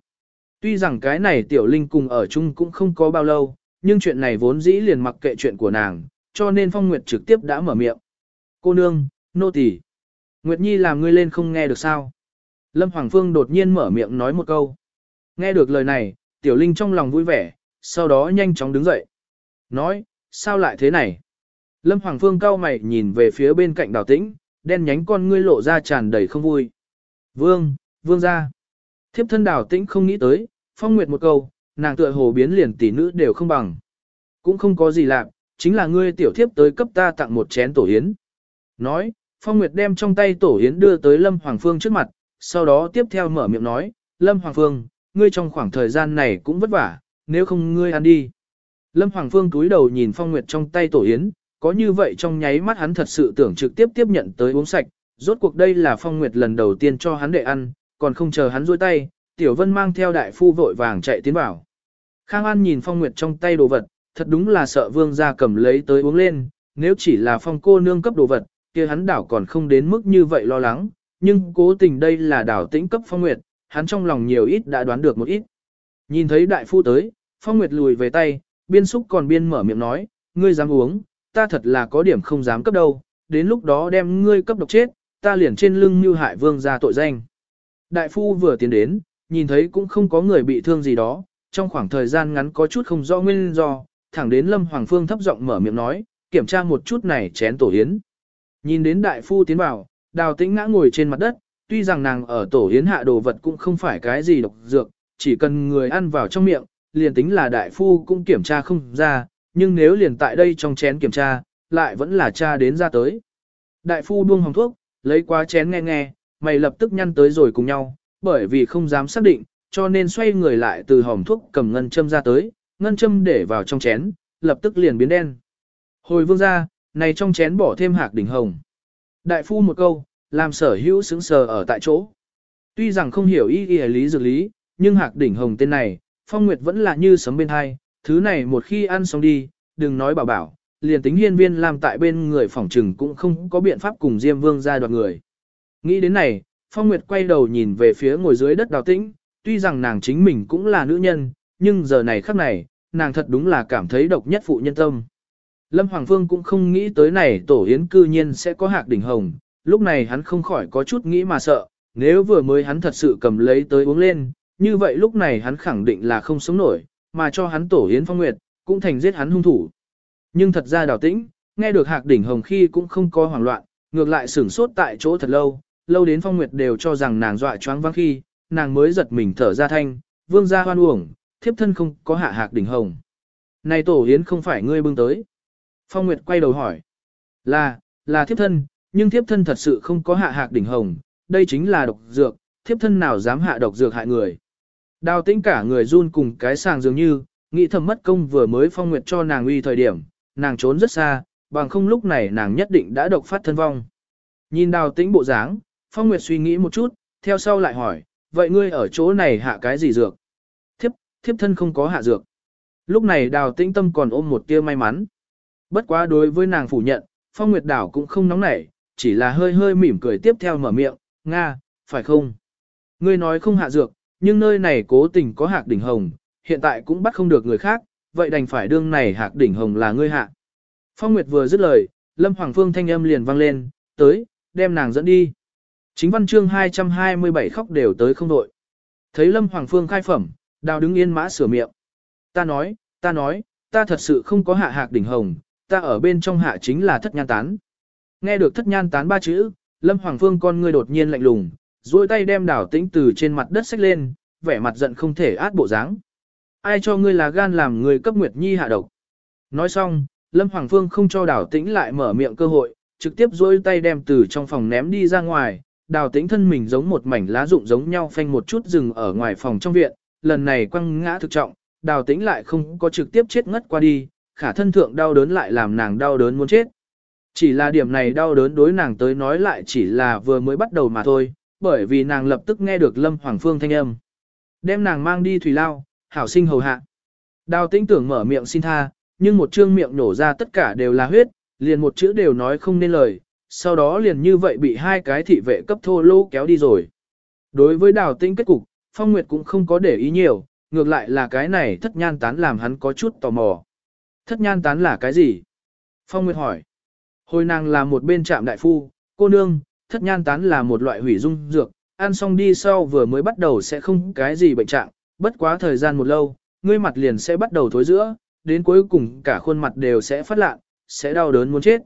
Tuy rằng cái này tiểu linh cùng ở chung cũng không có bao lâu, nhưng chuyện này vốn dĩ liền mặc kệ chuyện của nàng, cho nên Phong Nguyệt trực tiếp đã mở miệng. Cô nương, nô tỳ. Nguyệt Nhi làm ngươi lên không nghe được sao? Lâm Hoàng Phương đột nhiên mở miệng nói một câu. Nghe được lời này, Tiểu Linh trong lòng vui vẻ, sau đó nhanh chóng đứng dậy. Nói, sao lại thế này? Lâm Hoàng Phương cao mày nhìn về phía bên cạnh đào tĩnh, đen nhánh con ngươi lộ ra tràn đầy không vui. Vương, vương ra. Thiếp thân đào tĩnh không nghĩ tới, phong nguyệt một câu, nàng tựa hồ biến liền tỷ nữ đều không bằng. Cũng không có gì lạ, chính là ngươi tiểu thiếp tới cấp ta tặng một chén tổ yến. Nói, phong nguyệt đem trong tay tổ yến đưa tới Lâm Hoàng Phương trước mặt, sau đó tiếp theo mở miệng nói, Lâm Hoàng Phương, ngươi trong khoảng thời gian này cũng vất vả, nếu không ngươi ăn đi. Lâm Hoàng Phương túi đầu nhìn phong nguyệt trong tay tổ yến, có như vậy trong nháy mắt hắn thật sự tưởng trực tiếp tiếp nhận tới uống sạch, rốt cuộc đây là phong nguyệt lần đầu tiên cho hắn để ăn, còn không chờ hắn rôi tay, Tiểu Vân mang theo đại phu vội vàng chạy tiến vào. Khang An nhìn phong nguyệt trong tay đồ vật, thật đúng là sợ vương gia cầm lấy tới uống lên, nếu chỉ là phong cô nương cấp đồ vật, kia hắn đảo còn không đến mức như vậy lo lắng, nhưng cố tình đây là đảo tĩnh cấp phong nguyệt, hắn trong lòng nhiều ít đã đoán được một ít. Nhìn thấy đại phu tới, phong nguyệt lùi về tay, biên xúc còn biên mở miệng nói, ngươi dám uống, ta thật là có điểm không dám cấp đâu, đến lúc đó đem ngươi cấp độc chết, ta liền trên lưng như hại vương ra tội danh. Đại phu vừa tiến đến, nhìn thấy cũng không có người bị thương gì đó, trong khoảng thời gian ngắn có chút không rõ nguyên do, thẳng đến Lâm Hoàng Phương thấp giọng mở miệng nói, kiểm tra một chút này chén tổ yến. Nhìn đến đại phu tiến vào, đào tĩnh ngã ngồi trên mặt đất, tuy rằng nàng ở tổ yến hạ đồ vật cũng không phải cái gì độc dược, chỉ cần người ăn vào trong miệng, liền tính là đại phu cũng kiểm tra không ra, nhưng nếu liền tại đây trong chén kiểm tra, lại vẫn là cha đến ra tới. Đại phu buông hồng thuốc, lấy qua chén nghe nghe, mày lập tức nhăn tới rồi cùng nhau, bởi vì không dám xác định, cho nên xoay người lại từ hồng thuốc cầm ngân châm ra tới, ngân châm để vào trong chén, lập tức liền biến đen. Hồi vương ra, này trong chén bỏ thêm hạc đỉnh hồng. Đại phu một câu, làm sở hữu sững sờ ở tại chỗ. Tuy rằng không hiểu ý y lý dược lý, nhưng hạc đỉnh hồng tên này, phong nguyệt vẫn là như sấm bên hai, thứ này một khi ăn xong đi, đừng nói bảo bảo, liền tính hiên viên làm tại bên người phỏng trừng cũng không có biện pháp cùng Diêm Vương ra đoạt người. Nghĩ đến này, Phong Nguyệt quay đầu nhìn về phía ngồi dưới đất đào tĩnh, tuy rằng nàng chính mình cũng là nữ nhân, nhưng giờ này khắc này, nàng thật đúng là cảm thấy độc nhất phụ nhân tâm. Lâm Hoàng Phương cũng không nghĩ tới này tổ yến cư nhiên sẽ có hạc đỉnh hồng, lúc này hắn không khỏi có chút nghĩ mà sợ, nếu vừa mới hắn thật sự cầm lấy tới uống lên, như vậy lúc này hắn khẳng định là không sống nổi, mà cho hắn tổ yến phong nguyệt, cũng thành giết hắn hung thủ. Nhưng thật ra đào tĩnh, nghe được hạc đỉnh hồng khi cũng không có hoảng loạn, ngược lại sửng sốt tại chỗ thật lâu, lâu đến phong nguyệt đều cho rằng nàng dọa choáng vang khi, nàng mới giật mình thở ra thanh, vương gia hoan uổng, thiếp thân không có hạ hạc đỉnh hồng. Này tổ yến không phải ngươi bưng tới. Phong Nguyệt quay đầu hỏi. Là, là thiếp thân, nhưng thiếp thân thật sự không có hạ hạc đỉnh hồng, đây chính là độc dược, thiếp thân nào dám hạ độc dược hại người. Đào tĩnh cả người run cùng cái sàng dường như, nghĩ thầm mất công vừa mới phong nguyệt cho nàng uy thời điểm, nàng trốn rất xa, bằng không lúc này nàng nhất định đã độc phát thân vong. Nhìn đào tĩnh bộ dáng, phong nguyệt suy nghĩ một chút, theo sau lại hỏi, vậy ngươi ở chỗ này hạ cái gì dược? Thiếp, thiếp thân không có hạ dược. Lúc này đào tĩnh tâm còn ôm một tia may mắn. Bất quá đối với nàng phủ nhận, phong nguyệt đảo cũng không nóng nảy, chỉ là hơi hơi mỉm cười tiếp theo mở miệng, Nga, phải không? Ngươi nói không hạ dược, nhưng nơi này cố tình có hạc đỉnh hồng, hiện tại cũng bắt không được người khác, vậy đành phải đương này hạc đỉnh hồng là ngươi hạ. Phong Nguyệt vừa dứt lời, Lâm Hoàng Phương thanh âm liền vang lên, tới, đem nàng dẫn đi. Chính văn chương 227 khóc đều tới không đội. Thấy Lâm Hoàng Phương khai phẩm, đào đứng yên mã sửa miệng. Ta nói, ta nói, ta thật sự không có hạ hạc đỉnh hồng, ta ở bên trong hạ chính là thất nhan tán. Nghe được thất nhan tán ba chữ, Lâm Hoàng Phương con ngươi đột nhiên lạnh lùng, duỗi tay đem đảo tĩnh từ trên mặt đất xách lên, vẻ mặt giận không thể át bộ dáng. Ai cho ngươi là gan làm người cấp Nguyệt Nhi hạ độc. Nói xong, Lâm Hoàng Phương không cho đảo tĩnh lại mở miệng cơ hội, trực tiếp duỗi tay đem từ trong phòng ném đi ra ngoài, đào tĩnh thân mình giống một mảnh lá rụng giống nhau phanh một chút rừng ở ngoài phòng trong viện, lần này quăng ngã thực trọng, đào tĩnh lại không có trực tiếp chết ngất qua đi, khả thân thượng đau đớn lại làm nàng đau đớn muốn chết. Chỉ là điểm này đau đớn đối nàng tới nói lại chỉ là vừa mới bắt đầu mà thôi, bởi vì nàng lập tức nghe được Lâm Hoàng Phương thanh âm. Đem nàng mang đi thủy lao, hảo sinh hầu hạ. Đào tĩnh tưởng mở miệng xin tha, nhưng một trương miệng nổ ra tất cả đều là huyết, liền một chữ đều nói không nên lời, sau đó liền như vậy bị hai cái thị vệ cấp thô lô kéo đi rồi. Đối với đào tĩnh kết cục, Phong Nguyệt cũng không có để ý nhiều, ngược lại là cái này thất nhan tán làm hắn có chút tò mò. Thất nhan tán là cái gì? Phong Nguyệt hỏi. Hồi nàng là một bên trạm đại phu, cô nương, thất nhan tán là một loại hủy dung dược, ăn xong đi sau vừa mới bắt đầu sẽ không cái gì bệnh trạng, bất quá thời gian một lâu, ngươi mặt liền sẽ bắt đầu thối giữa, đến cuối cùng cả khuôn mặt đều sẽ phát lạ, sẽ đau đớn muốn chết.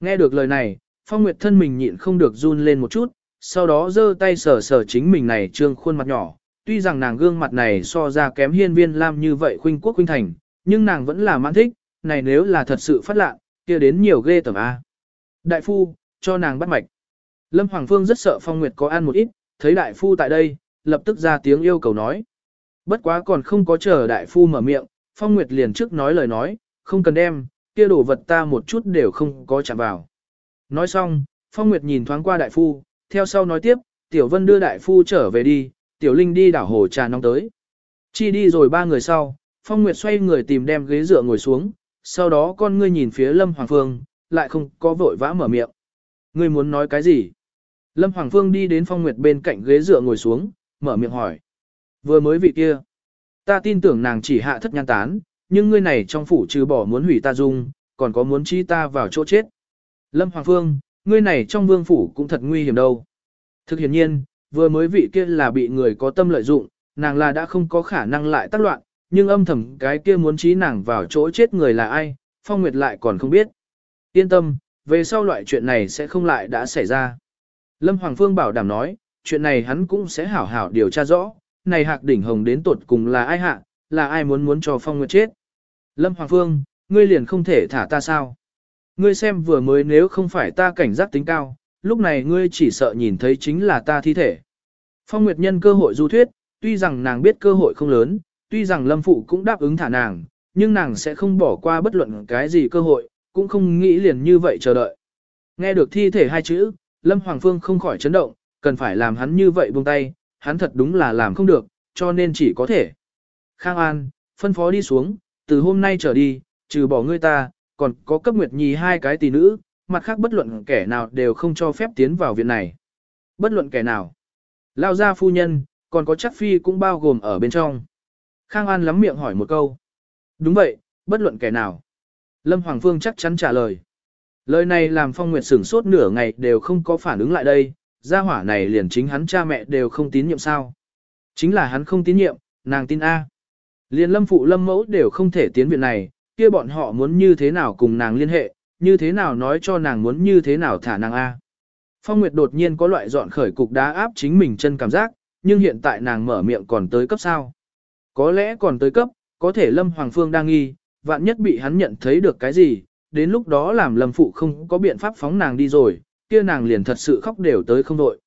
Nghe được lời này, Phong Nguyệt thân mình nhịn không được run lên một chút, sau đó giơ tay sờ sờ chính mình này trương khuôn mặt nhỏ, tuy rằng nàng gương mặt này so ra kém hiên viên lam như vậy khuynh quốc khuynh thành, nhưng nàng vẫn là mãn thích, này nếu là thật sự phát lạ, kia đến nhiều ghê tởm A. Đại phu, cho nàng bắt mạch. Lâm Hoàng Phương rất sợ Phong Nguyệt có ăn một ít, thấy đại phu tại đây, lập tức ra tiếng yêu cầu nói. Bất quá còn không có chờ đại phu mở miệng, Phong Nguyệt liền trước nói lời nói, không cần đem, kia đồ vật ta một chút đều không có chạm vào. Nói xong, Phong Nguyệt nhìn thoáng qua đại phu, theo sau nói tiếp, Tiểu Vân đưa đại phu trở về đi, Tiểu Linh đi đảo hồ trà nóng tới. Chi đi rồi ba người sau, Phong Nguyệt xoay người tìm đem ghế dựa ngồi xuống, sau đó con ngươi nhìn phía Lâm Hoàng Phương, lại không có vội vã mở miệng. Ngươi muốn nói cái gì? Lâm Hoàng Phương đi đến Phong Nguyệt bên cạnh ghế dựa ngồi xuống, mở miệng hỏi. Vừa mới vị kia. Ta tin tưởng nàng chỉ hạ thất nhan tán, nhưng ngươi này trong phủ trừ bỏ muốn hủy ta dung, còn có muốn chi ta vào chỗ chết. Lâm Hoàng Phương, ngươi này trong vương phủ cũng thật nguy hiểm đâu. Thực hiện nhiên, vừa mới vị kia là bị người có tâm lợi dụng, nàng là đã không có khả năng lại tác loạn, nhưng âm thầm cái kia muốn trí nàng vào chỗ chết người là ai, Phong Nguyệt lại còn không biết. Yên tâm, về sau loại chuyện này sẽ không lại đã xảy ra. Lâm Hoàng Phương bảo đảm nói, chuyện này hắn cũng sẽ hảo hảo điều tra rõ, này hạc đỉnh hồng đến tột cùng là ai hạ, là ai muốn muốn cho Phong Nguyệt chết. Lâm Hoàng Phương, ngươi liền không thể thả ta sao? Ngươi xem vừa mới nếu không phải ta cảnh giác tính cao, lúc này ngươi chỉ sợ nhìn thấy chính là ta thi thể. Phong Nguyệt nhân cơ hội du thuyết, tuy rằng nàng biết cơ hội không lớn, tuy rằng Lâm Phụ cũng đáp ứng thả nàng, nhưng nàng sẽ không bỏ qua bất luận cái gì cơ hội, cũng không nghĩ liền như vậy chờ đợi. Nghe được thi thể hai chữ, Lâm Hoàng Phương không khỏi chấn động, cần phải làm hắn như vậy buông tay, hắn thật đúng là làm không được, cho nên chỉ có thể. Khang An, phân phó đi xuống, từ hôm nay trở đi, trừ bỏ ngươi ta, còn có cấp nguyệt nhi hai cái tỷ nữ, mặt khác bất luận kẻ nào đều không cho phép tiến vào viện này. Bất luận kẻ nào. Lao ra phu nhân, còn có chắc phi cũng bao gồm ở bên trong. Khang An lắm miệng hỏi một câu. Đúng vậy, bất luận kẻ nào. Lâm Hoàng Phương chắc chắn trả lời. Lời này làm Phong Nguyệt sửng sốt nửa ngày đều không có phản ứng lại đây, gia hỏa này liền chính hắn cha mẹ đều không tín nhiệm sao. Chính là hắn không tín nhiệm, nàng tin A. Liền lâm phụ lâm mẫu đều không thể tiến viện này, kia bọn họ muốn như thế nào cùng nàng liên hệ, như thế nào nói cho nàng muốn như thế nào thả nàng A. Phong Nguyệt đột nhiên có loại dọn khởi cục đá áp chính mình chân cảm giác, nhưng hiện tại nàng mở miệng còn tới cấp sao. Có lẽ còn tới cấp, có thể Lâm Hoàng Phương đang nghi, vạn nhất bị hắn nhận thấy được cái gì, đến lúc đó làm Lâm Phụ không có biện pháp phóng nàng đi rồi, kia nàng liền thật sự khóc đều tới không đội.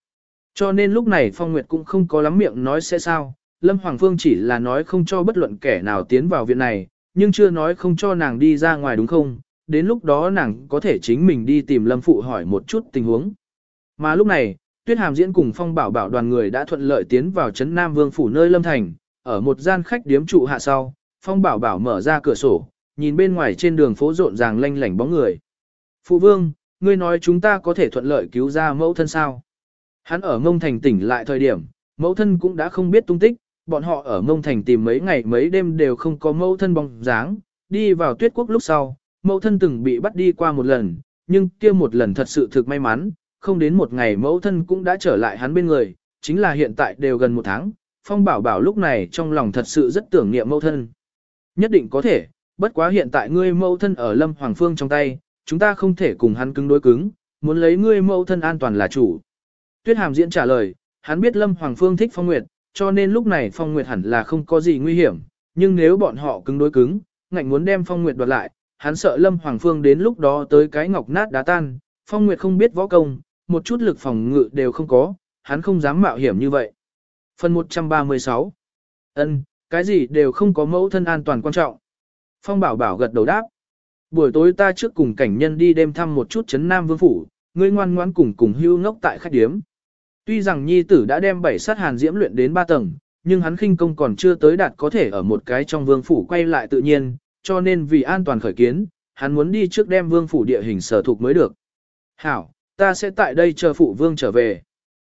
Cho nên lúc này Phong Nguyệt cũng không có lắm miệng nói sẽ sao, Lâm Hoàng Phương chỉ là nói không cho bất luận kẻ nào tiến vào viện này, nhưng chưa nói không cho nàng đi ra ngoài đúng không, đến lúc đó nàng có thể chính mình đi tìm Lâm Phụ hỏi một chút tình huống. Mà lúc này, Tuyết Hàm diễn cùng Phong Bảo Bảo đoàn người đã thuận lợi tiến vào trấn Nam Vương phủ nơi Lâm Thành, ở một gian khách điếm trụ hạ sau, Phong Bảo Bảo mở ra cửa sổ, nhìn bên ngoài trên đường phố rộn ràng lanh lảnh bóng người. Phụ Vương, ngươi nói chúng ta có thể thuận lợi cứu ra mẫu thân sao? Hắn ở Mông Thành tỉnh lại thời điểm, mẫu thân cũng đã không biết tung tích, bọn họ ở Mông Thành tìm mấy ngày mấy đêm đều không có mẫu thân bóng dáng, đi vào tuyết quốc lúc sau, mẫu thân từng bị bắt đi qua một lần, nhưng kia một lần thật sự thực may mắn, không đến một ngày mẫu thân cũng đã trở lại hắn bên người, chính là hiện tại đều gần một tháng, Phong Bảo Bảo lúc này trong lòng thật sự rất tưởng niệm mẫu thân. Nhất định có thể, bất quá hiện tại ngươi mẫu thân ở Lâm Hoàng Phương trong tay, chúng ta không thể cùng hắn cứng đối cứng, muốn lấy ngươi mẫu thân an toàn là chủ. Tuyết Hàm diễn trả lời, hắn biết Lâm Hoàng Phương thích Phong Nguyệt, cho nên lúc này Phong Nguyệt hẳn là không có gì nguy hiểm, nhưng nếu bọn họ cứng đối cứng, ngạnh muốn đem Phong Nguyệt đoạt lại, hắn sợ Lâm Hoàng Phương đến lúc đó tới cái ngọc nát đá tan, Phong Nguyệt không biết võ công, một chút lực phòng ngự đều không có, hắn không dám mạo hiểm như vậy. Phần 136 Ân, cái gì đều không có mẫu thân an toàn quan trọng. Phong Bảo Bảo gật đầu đáp. Buổi tối ta trước cùng cảnh nhân đi đêm thăm một chút chấn Nam Vương Phủ, ngươi ngoan ngoãn cùng cùng hưu ngốc tại khách điếm. Tuy rằng nhi tử đã đem bảy sát hàn diễm luyện đến ba tầng, nhưng hắn khinh công còn chưa tới đạt có thể ở một cái trong vương phủ quay lại tự nhiên, cho nên vì an toàn khởi kiến, hắn muốn đi trước đem vương phủ địa hình sở thuộc mới được. Hảo, ta sẽ tại đây chờ phụ vương trở về.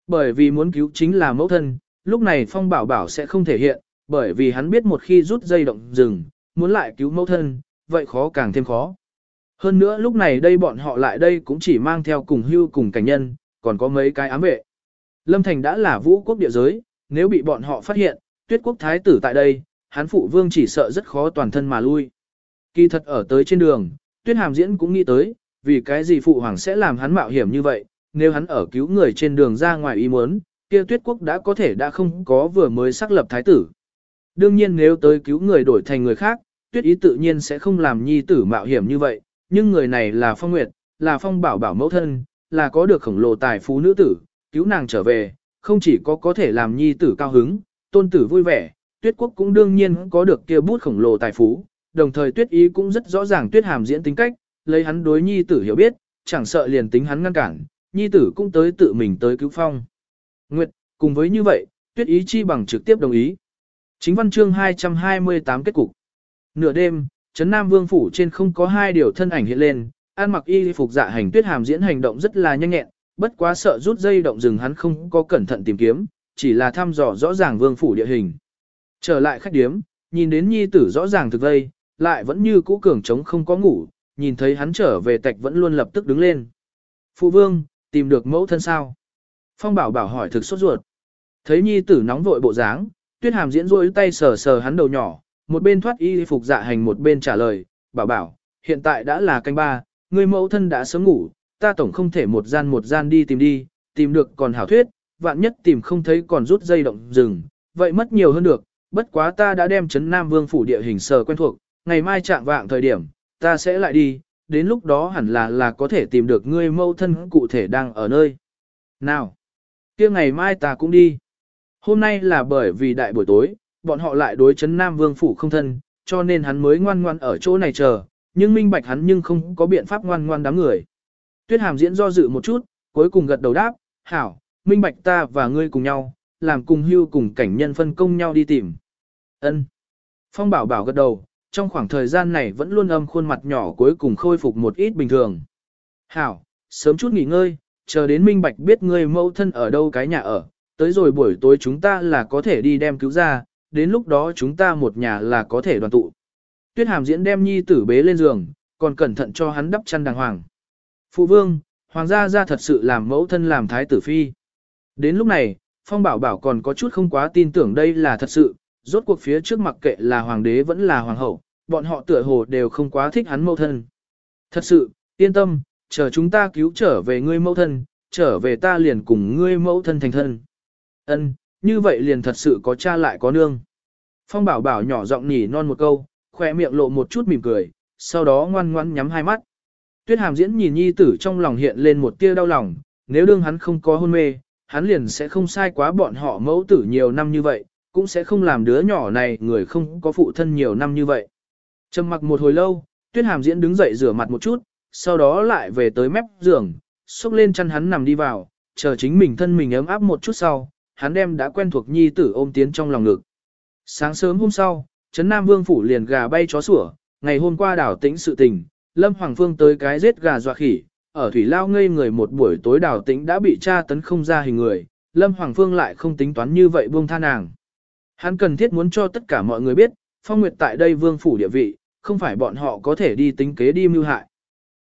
Bởi vì muốn cứu chính là mẫu thân, lúc này phong bảo bảo sẽ không thể hiện, bởi vì hắn biết một khi rút dây động rừng, muốn lại cứu mẫu thân, vậy khó càng thêm khó. Hơn nữa lúc này đây bọn họ lại đây cũng chỉ mang theo cùng hưu cùng cảnh nhân, còn có mấy cái ám vệ. Lâm Thành đã là vũ quốc địa giới, nếu bị bọn họ phát hiện, tuyết quốc thái tử tại đây, hán phụ vương chỉ sợ rất khó toàn thân mà lui. Kỳ thật ở tới trên đường, tuyết hàm diễn cũng nghĩ tới, vì cái gì phụ hoàng sẽ làm hắn mạo hiểm như vậy, nếu hắn ở cứu người trên đường ra ngoài ý muốn, kia tuyết quốc đã có thể đã không có vừa mới xác lập thái tử. Đương nhiên nếu tới cứu người đổi thành người khác, tuyết ý tự nhiên sẽ không làm nhi tử mạo hiểm như vậy, nhưng người này là phong nguyệt, là phong bảo bảo mẫu thân, là có được khổng lồ tài phú nữ tử, cứu nàng trở về, không chỉ có có thể làm nhi tử cao hứng, tôn tử vui vẻ, tuyết quốc cũng đương nhiên có được kia bút khổng lồ tài phú, đồng thời tuyết ý cũng rất rõ ràng tuyết hàm diễn tính cách, lấy hắn đối nhi tử hiểu biết, chẳng sợ liền tính hắn ngăn cản, nhi tử cũng tới tự mình tới cứu phong. Nguyệt, cùng với như vậy, tuyết ý chi bằng trực tiếp đồng ý. Chính văn chương 228 kết cục. Nửa đêm, Trấn Nam Vương Phủ trên không có hai điều thân ảnh hiện lên, an mặc y phục dạ hành tuyết hàm diễn hành động rất là nhanh nhẹn, bất quá sợ rút dây động rừng hắn không có cẩn thận tìm kiếm, chỉ là thăm dò rõ ràng Vương Phủ địa hình. Trở lại khách điếm, nhìn đến nhi tử rõ ràng thực vây, lại vẫn như cũ cường trống không có ngủ, nhìn thấy hắn trở về tạch vẫn luôn lập tức đứng lên. Phụ vương, tìm được mẫu thân sao? Phong bảo bảo hỏi thực sốt ruột. Thấy nhi tử nóng vội bộ dáng, tuyết hàm diễn rối tay sờ sờ hắn đầu nhỏ, một bên thoát y phục dạ hành một bên trả lời, bảo bảo, hiện tại đã là canh ba, người mẫu thân đã sớm ngủ, ta tổng không thể một gian một gian đi tìm đi, tìm được còn hảo thuyết, vạn nhất tìm không thấy còn rút dây động rừng, vậy mất nhiều hơn được, bất quá ta đã đem chấn Nam Vương phủ địa hình sờ quen thuộc, ngày mai trạng vạng thời điểm, ta sẽ lại đi, đến lúc đó hẳn là là có thể tìm được ngươi mẫu thân cụ thể đang ở nơi. Nào, kia ngày mai ta cũng đi. Hôm nay là bởi vì đại buổi tối, bọn họ lại đối chấn Nam Vương phủ không thân, cho nên hắn mới ngoan ngoan ở chỗ này chờ, nhưng minh bạch hắn nhưng không có biện pháp ngoan ngoan đám người. Tuyết Hàm diễn do dự một chút, cuối cùng gật đầu đáp, hảo, minh bạch ta và ngươi cùng nhau, làm cùng hưu cùng cảnh nhân phân công nhau đi tìm. Ân. Phong bảo bảo gật đầu, trong khoảng thời gian này vẫn luôn âm khuôn mặt nhỏ cuối cùng khôi phục một ít bình thường. Hảo, sớm chút nghỉ ngơi, chờ đến minh bạch biết ngươi mẫu thân ở đâu cái nhà ở, tới rồi buổi tối chúng ta là có thể đi đem cứu ra, đến lúc đó chúng ta một nhà là có thể đoàn tụ. Tuyết hàm diễn đem nhi tử bế lên giường, còn cẩn thận cho hắn đắp chăn đàng hoàng. Phụ vương, hoàng gia ra thật sự làm mẫu thân làm thái tử phi. Đến lúc này, Phong Bảo Bảo còn có chút không quá tin tưởng đây là thật sự, rốt cuộc phía trước mặc kệ là hoàng đế vẫn là hoàng hậu, bọn họ tựa hồ đều không quá thích hắn mẫu thân. Thật sự, yên tâm, chờ chúng ta cứu trở về ngươi mẫu thân, trở về ta liền cùng ngươi mẫu thân thành thân. Ân, như vậy liền thật sự có cha lại có nương. Phong bảo bảo nhỏ giọng nhỉ non một câu, khoe miệng lộ một chút mỉm cười, sau đó ngoan ngoan nhắm hai mắt. Tuyết hàm diễn nhìn nhi tử trong lòng hiện lên một tia đau lòng, nếu đương hắn không có hôn mê, hắn liền sẽ không sai quá bọn họ mẫu tử nhiều năm như vậy, cũng sẽ không làm đứa nhỏ này người không có phụ thân nhiều năm như vậy. Trầm mặc một hồi lâu, tuyết hàm diễn đứng dậy rửa mặt một chút, sau đó lại về tới mép giường, xúc lên chăn hắn nằm đi vào, chờ chính mình thân mình ấm áp một chút sau, hắn đem đã quen thuộc nhi tử ôm tiến trong lòng ngực. Sáng sớm hôm sau, Trấn Nam Vương Phủ liền gà bay chó sủa, ngày hôm qua đảo tĩnh sự tình, Lâm Hoàng Phương tới cái giết gà dọa khỉ, ở Thủy Lao ngây người một buổi tối đảo tĩnh đã bị tra tấn không ra hình người, Lâm Hoàng Phương lại không tính toán như vậy buông tha nàng. Hắn cần thiết muốn cho tất cả mọi người biết, Phong Nguyệt tại đây Vương Phủ địa vị, không phải bọn họ có thể đi tính kế đi mưu hại.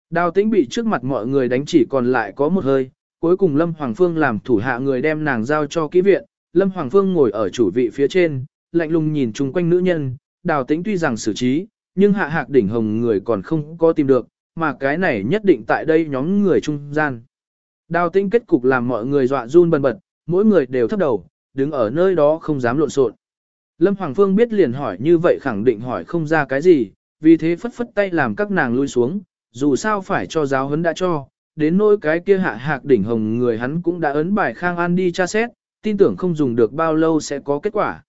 Đào tĩnh bị trước mặt mọi người đánh chỉ còn lại có một hơi, cuối cùng Lâm Hoàng Phương làm thủ hạ người đem nàng giao cho kỹ viện, Lâm Hoàng Phương ngồi ở chủ vị phía trên, lạnh lùng nhìn chung quanh nữ nhân, đào tĩnh tuy rằng xử trí, nhưng hạ hạc đỉnh hồng người còn không có tìm được, mà cái này nhất định tại đây nhóm người trung gian. Đào tĩnh kết cục làm mọi người dọa run bần bật, mỗi người đều thấp đầu, đứng ở nơi đó không dám lộn xộn. Lâm Hoàng Phương biết liền hỏi như vậy khẳng định hỏi không ra cái gì, vì thế phất phất tay làm các nàng lui xuống, dù sao phải cho giáo huấn đã cho, đến nỗi cái kia hạ hạc đỉnh hồng người hắn cũng đã ấn bài khang an đi tra xét, tin tưởng không dùng được bao lâu sẽ có kết quả.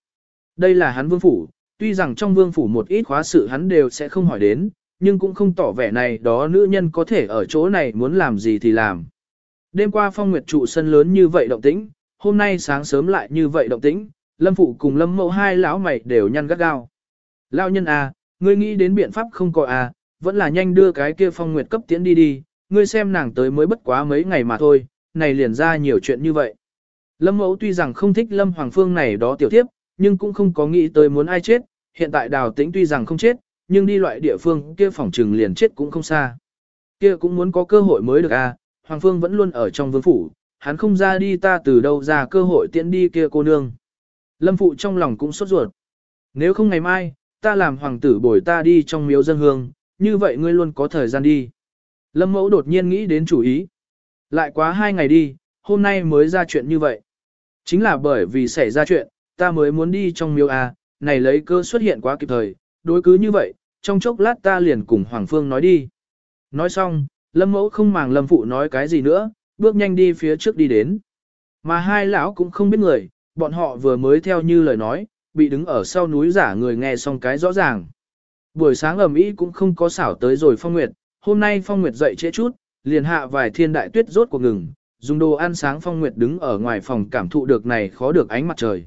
Đây là hắn vương phủ, tuy rằng trong vương phủ một ít khóa sự hắn đều sẽ không hỏi đến, nhưng cũng không tỏ vẻ này đó nữ nhân có thể ở chỗ này muốn làm gì thì làm. Đêm qua phong nguyệt trụ sân lớn như vậy động tĩnh, hôm nay sáng sớm lại như vậy động tĩnh, lâm phụ cùng lâm mẫu hai lão mày đều nhăn gắt gao. Lão nhân à, ngươi nghĩ đến biện pháp không có à, vẫn là nhanh đưa cái kia phong nguyệt cấp tiến đi đi, ngươi xem nàng tới mới bất quá mấy ngày mà thôi, này liền ra nhiều chuyện như vậy. Lâm mẫu tuy rằng không thích Lâm Hoàng Phương này đó tiểu tiếp, nhưng cũng không có nghĩ tới muốn ai chết, hiện tại đào tĩnh tuy rằng không chết, nhưng đi loại địa phương kia phòng trừng liền chết cũng không xa. kia cũng muốn có cơ hội mới được à, Hoàng Phương vẫn luôn ở trong vương phủ, hắn không ra đi ta từ đâu ra cơ hội tiễn đi kia cô nương. Lâm Phụ trong lòng cũng sốt ruột. Nếu không ngày mai, ta làm hoàng tử bồi ta đi trong miếu dân hương, như vậy ngươi luôn có thời gian đi. Lâm Mẫu đột nhiên nghĩ đến chủ ý. Lại quá hai ngày đi, hôm nay mới ra chuyện như vậy. Chính là bởi vì xảy ra chuyện, ta mới muốn đi trong miêu a à, này lấy cơ xuất hiện quá kịp thời, đối cứ như vậy, trong chốc lát ta liền cùng Hoàng Phương nói đi. Nói xong, Lâm Mẫu không màng Lâm Phụ nói cái gì nữa, bước nhanh đi phía trước đi đến. Mà hai lão cũng không biết người, bọn họ vừa mới theo như lời nói, bị đứng ở sau núi giả người nghe xong cái rõ ràng. Buổi sáng ẩm ý cũng không có xảo tới rồi Phong Nguyệt, hôm nay Phong Nguyệt dậy trễ chút, liền hạ vài thiên đại tuyết rốt cuộc ngừng, dùng đồ ăn sáng Phong Nguyệt đứng ở ngoài phòng cảm thụ được này khó được ánh mặt trời.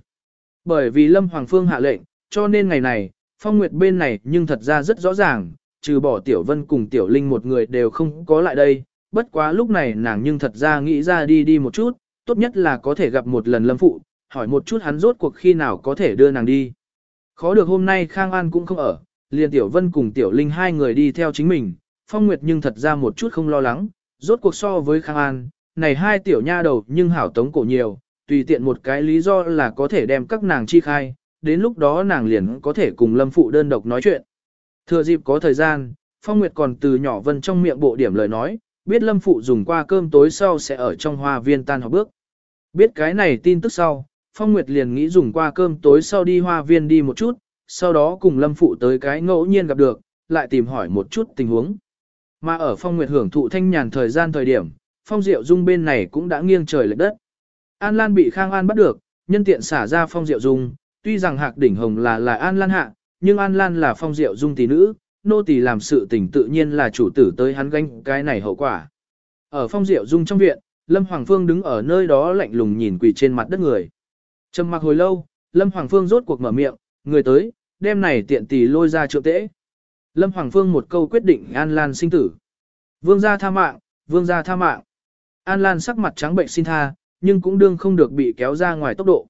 Bởi vì Lâm Hoàng Phương hạ lệnh, cho nên ngày này, Phong Nguyệt bên này nhưng thật ra rất rõ ràng, trừ bỏ Tiểu Vân cùng Tiểu Linh một người đều không có lại đây, bất quá lúc này nàng nhưng thật ra nghĩ ra đi đi một chút, tốt nhất là có thể gặp một lần Lâm Phụ, hỏi một chút hắn rốt cuộc khi nào có thể đưa nàng đi. Khó được hôm nay Khang An cũng không ở, liền Tiểu Vân cùng Tiểu Linh hai người đi theo chính mình, Phong Nguyệt nhưng thật ra một chút không lo lắng, rốt cuộc so với Khang An, này hai tiểu nha đầu nhưng hảo tống cổ nhiều, tùy tiện một cái lý do là có thể đem các nàng chi khai, đến lúc đó nàng liền có thể cùng Lâm Phụ đơn độc nói chuyện. Thừa dịp có thời gian, Phong Nguyệt còn từ nhỏ Vân trong miệng bộ điểm lời nói, biết Lâm Phụ dùng qua cơm tối sau sẽ ở trong hoa viên tan học bước. Biết cái này tin tức sau, Phong Nguyệt liền nghĩ dùng qua cơm tối sau đi hoa viên đi một chút, sau đó cùng Lâm Phụ tới cái ngẫu nhiên gặp được, lại tìm hỏi một chút tình huống. Mà ở Phong Nguyệt hưởng thụ thanh nhàn thời gian thời điểm, Phong Diệu Dung bên này cũng đã nghiêng trời lệch đất. An Lan bị Khang An bắt được, nhân tiện xả ra Phong Diệu Dung, tuy rằng Hạc Đỉnh Hồng là là An Lan hạ, nhưng An Lan là Phong Diệu Dung tỷ nữ, nô tỳ làm sự tình tự nhiên là chủ tử tới hắn gánh cái này hậu quả. Ở Phong Diệu Dung trong viện, Lâm Hoàng Phương đứng ở nơi đó lạnh lùng nhìn quỳ trên mặt đất người. Trầm mặc hồi lâu, Lâm Hoàng Phương rốt cuộc mở miệng, người tới, đem này tiện tỷ lôi ra trượng tễ. Lâm Hoàng Phương một câu quyết định An Lan sinh tử. Vương gia tha mạng, vương gia tha mạng. An Lan sắc mặt trắng bệnh xin tha, nhưng cũng đương không được bị kéo ra ngoài tốc độ.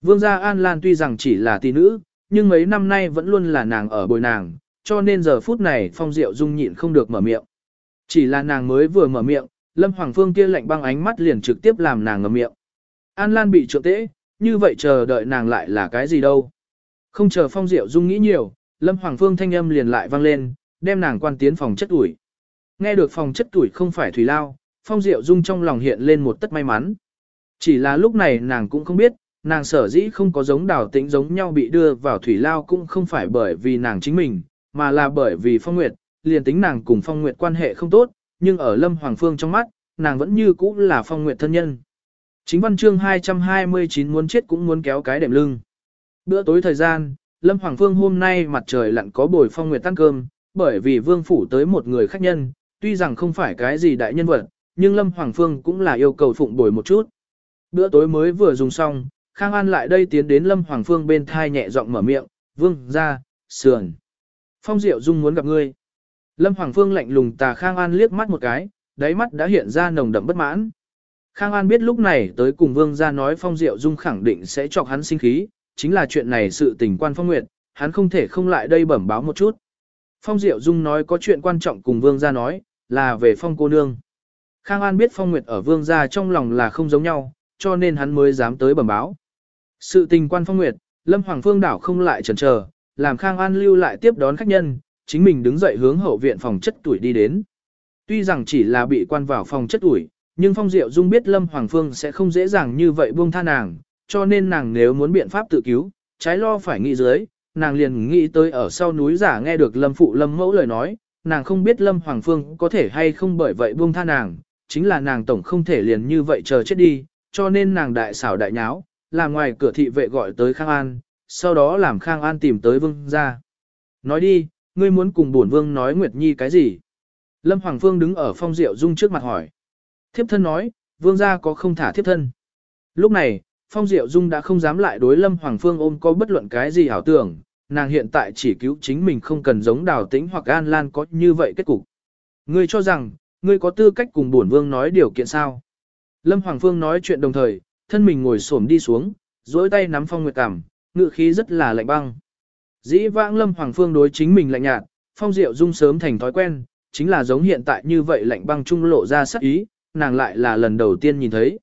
Vương gia An Lan tuy rằng chỉ là tỷ nữ, nhưng mấy năm nay vẫn luôn là nàng ở bồi nàng, cho nên giờ phút này Phong Diệu Dung nhịn không được mở miệng. Chỉ là nàng mới vừa mở miệng, Lâm Hoàng Phương kia lạnh băng ánh mắt liền trực tiếp làm nàng ngậm miệng. An Lan bị trượng tễ, như vậy chờ đợi nàng lại là cái gì đâu. Không chờ Phong Diệu Dung nghĩ nhiều, Lâm Hoàng Phương thanh âm liền lại vang lên, đem nàng quan tiến phòng chất tuổi. Nghe được phòng chất tuổi không phải thủy lao, Phong Diệu Dung trong lòng hiện lên một tất may mắn. Chỉ là lúc này nàng cũng không biết, nàng sở dĩ không có giống đào tĩnh giống nhau bị đưa vào thủy lao cũng không phải bởi vì nàng chính mình, mà là bởi vì Phong Nguyệt, liền tính nàng cùng Phong Nguyệt quan hệ không tốt, nhưng ở Lâm Hoàng Phương trong mắt, nàng vẫn như cũ là Phong Nguyệt thân nhân. Chính văn chương 229 muốn chết cũng muốn kéo cái đệm lưng. Bữa tối thời gian, Lâm Hoàng Phương hôm nay mặt trời lặn có bồi Phong Nguyệt tăng cơm, bởi vì vương phủ tới một người khách nhân, tuy rằng không phải cái gì đại nhân vật, nhưng Lâm Hoàng Phương cũng là yêu cầu phụng bồi một chút. Bữa tối mới vừa dùng xong, Khang An lại đây tiến đến Lâm Hoàng Phương bên thai nhẹ giọng mở miệng, vương, ra, sườn. Phong Diệu Dung muốn gặp ngươi. Lâm Hoàng Phương lạnh lùng tà Khang An liếc mắt một cái, đáy mắt đã hiện ra nồng đậm bất mãn. Khang An biết lúc này tới cùng vương ra nói Phong Diệu Dung khẳng định sẽ chọc hắn sinh khí, chính là chuyện này sự tình quan Phong Nguyệt, hắn không thể không lại đây bẩm báo một chút. Phong Diệu Dung nói có chuyện quan trọng cùng vương gia nói, là về Phong cô nương. Khang An biết Phong Nguyệt ở vương gia trong lòng là không giống nhau, cho nên hắn mới dám tới bẩm báo. Sự tình quan Phong Nguyệt, Lâm Hoàng Phương đảo không lại chần chờ, làm Khang An lưu lại tiếp đón khách nhân, chính mình đứng dậy hướng hậu viện phòng chất tuổi đi đến. Tuy rằng chỉ là bị quan vào phòng chất tuổi, nhưng Phong Diệu Dung biết Lâm Hoàng Phương sẽ không dễ dàng như vậy buông tha nàng, cho nên nàng nếu muốn biện pháp tự cứu, trái lo phải nghĩ dưới, nàng liền nghĩ tới ở sau núi giả nghe được Lâm Phụ Lâm Mẫu lời nói, nàng không biết Lâm Hoàng Phương có thể hay không bởi vậy buông tha nàng, chính là nàng tổng không thể liền như vậy chờ chết đi, cho nên nàng đại xảo đại nháo, làm ngoài cửa thị vệ gọi tới Khang An, sau đó làm Khang An tìm tới vương ra. Nói đi, ngươi muốn cùng bổn vương nói Nguyệt Nhi cái gì? Lâm Hoàng Phương đứng ở phong diệu dung trước mặt hỏi. Thiếp thân nói, vương gia có không thả thiếp thân. Lúc này, phong diệu dung đã không dám lại đối Lâm Hoàng Phương ôm có bất luận cái gì ảo tưởng, nàng hiện tại chỉ cứu chính mình không cần giống đào tĩnh hoặc an lan có như vậy kết cục. Ngươi cho rằng, ngươi có tư cách cùng bổn vương nói điều kiện sao? Lâm Hoàng Phương nói chuyện đồng thời, thân mình ngồi xổm đi xuống, duỗi tay nắm phong nguyệt cảm, ngự khí rất là lạnh băng. Dĩ vãng Lâm Hoàng Phương đối chính mình lạnh nhạt, phong diệu dung sớm thành thói quen, chính là giống hiện tại như vậy lạnh băng trung lộ ra sắc ý, nàng lại là lần đầu tiên nhìn thấy.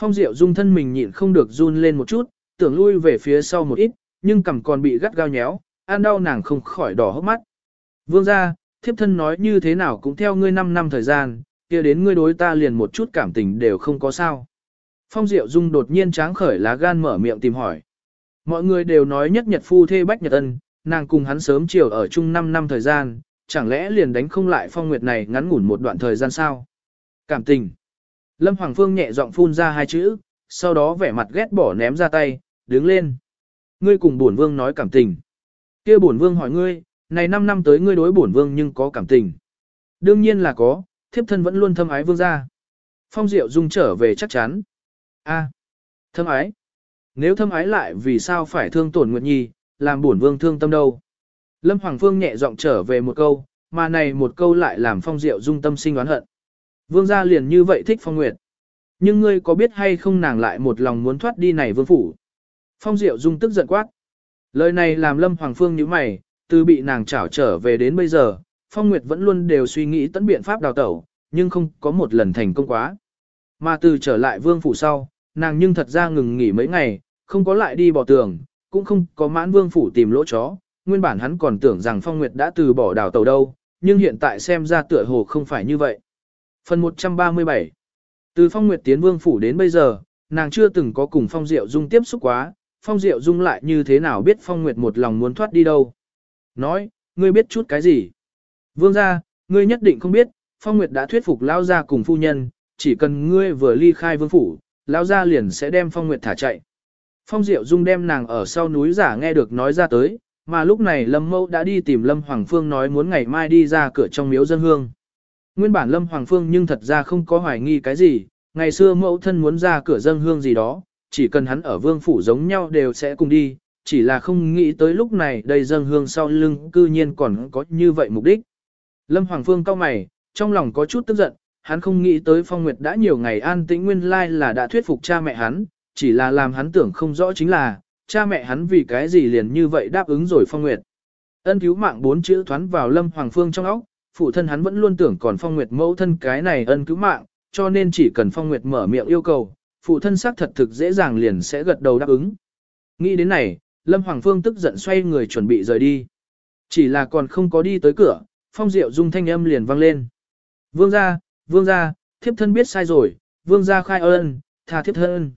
Phong Diệu Dung thân mình nhịn không được run lên một chút, tưởng lui về phía sau một ít, nhưng cằm còn bị gắt gao nhéo, an đau nàng không khỏi đỏ hốc mắt. Vương gia, thiếp thân nói như thế nào cũng theo ngươi 5 năm thời gian, kia đến ngươi đối ta liền một chút cảm tình đều không có sao. Phong Diệu Dung đột nhiên tráng khởi lá gan mở miệng tìm hỏi. Mọi người đều nói nhất nhật phu thê bách nhật ân, nàng cùng hắn sớm chiều ở chung 5 năm thời gian, chẳng lẽ liền đánh không lại phong nguyệt này ngắn ngủn một đoạn thời gian sao? Cảm tình. Lâm Hoàng Phương nhẹ giọng phun ra hai chữ, sau đó vẻ mặt ghét bỏ ném ra tay, đứng lên. Ngươi cùng bổn vương nói cảm tình. kia bổn vương hỏi ngươi, này 5 năm tới ngươi đối bổn vương nhưng có cảm tình. Đương nhiên là có, thiếp thân vẫn luôn thâm ái vương gia. Phong Diệu Dung trở về chắc chắn. A, thâm ái. Nếu thâm ái lại vì sao phải thương tổn Nguyệt Nhi, làm bổn vương thương tâm đâu. Lâm Hoàng Phương nhẹ giọng trở về một câu, mà này một câu lại làm Phong Diệu Dung tâm sinh oán hận. Vương gia liền như vậy thích Phong Nguyệt. Nhưng ngươi có biết hay không nàng lại một lòng muốn thoát đi này vương phủ. Phong Diệu Dung tức giận quát. Lời này làm Lâm Hoàng Phương như mày, từ bị nàng trảo trở về đến bây giờ, Phong Nguyệt vẫn luôn đều suy nghĩ tận biện pháp đào tẩu, nhưng không có một lần thành công quá. Mà từ trở lại vương phủ sau, nàng nhưng thật ra ngừng nghỉ mấy ngày, không có lại đi bỏ tường, cũng không có mãn vương phủ tìm lỗ chó, nguyên bản hắn còn tưởng rằng Phong Nguyệt đã từ bỏ đào tàu đâu, nhưng hiện tại xem ra tựa hồ không phải như vậy. Phần 137 Từ Phong Nguyệt tiến vương phủ đến bây giờ, nàng chưa từng có cùng Phong Diệu Dung tiếp xúc quá, Phong Diệu Dung lại như thế nào biết Phong Nguyệt một lòng muốn thoát đi đâu. Nói, ngươi biết chút cái gì? Vương gia, ngươi nhất định không biết, Phong Nguyệt đã thuyết phục Lao gia cùng phu nhân, chỉ cần ngươi vừa ly khai vương phủ, Lao gia liền sẽ đem Phong Nguyệt thả chạy. Phong Diệu Dung đem nàng ở sau núi giả nghe được nói ra tới, mà lúc này Lâm Mâu đã đi tìm Lâm Hoàng Phương nói muốn ngày mai đi ra cửa trong miếu dân hương. Nguyên bản Lâm Hoàng Phương nhưng thật ra không có hoài nghi cái gì, ngày xưa mẫu thân muốn ra cửa dân hương gì đó, chỉ cần hắn ở vương phủ giống nhau đều sẽ cùng đi, chỉ là không nghĩ tới lúc này đây dân hương sau lưng cư nhiên còn có như vậy mục đích. Lâm Hoàng Phương cao mày, trong lòng có chút tức giận, hắn không nghĩ tới Phong Nguyệt đã nhiều ngày an tĩnh nguyên lai là đã thuyết phục cha mẹ hắn, chỉ là làm hắn tưởng không rõ chính là, cha mẹ hắn vì cái gì liền như vậy đáp ứng rồi Phong Nguyệt. Ân cứu mạng bốn chữ thoán vào Lâm Hoàng Phương trong óc, phụ thân hắn vẫn luôn tưởng còn Phong Nguyệt mẫu thân cái này ân cứu mạng, cho nên chỉ cần Phong Nguyệt mở miệng yêu cầu, phụ thân xác thật thực dễ dàng liền sẽ gật đầu đáp ứng. Nghĩ đến này, Lâm Hoàng Phương tức giận xoay người chuẩn bị rời đi. Chỉ là còn không có đi tới cửa, Phong Diệu Dung thanh âm liền vang lên. Vương gia, vương gia, thiếp thân biết sai rồi, vương gia khai ơn, tha thiếp thân.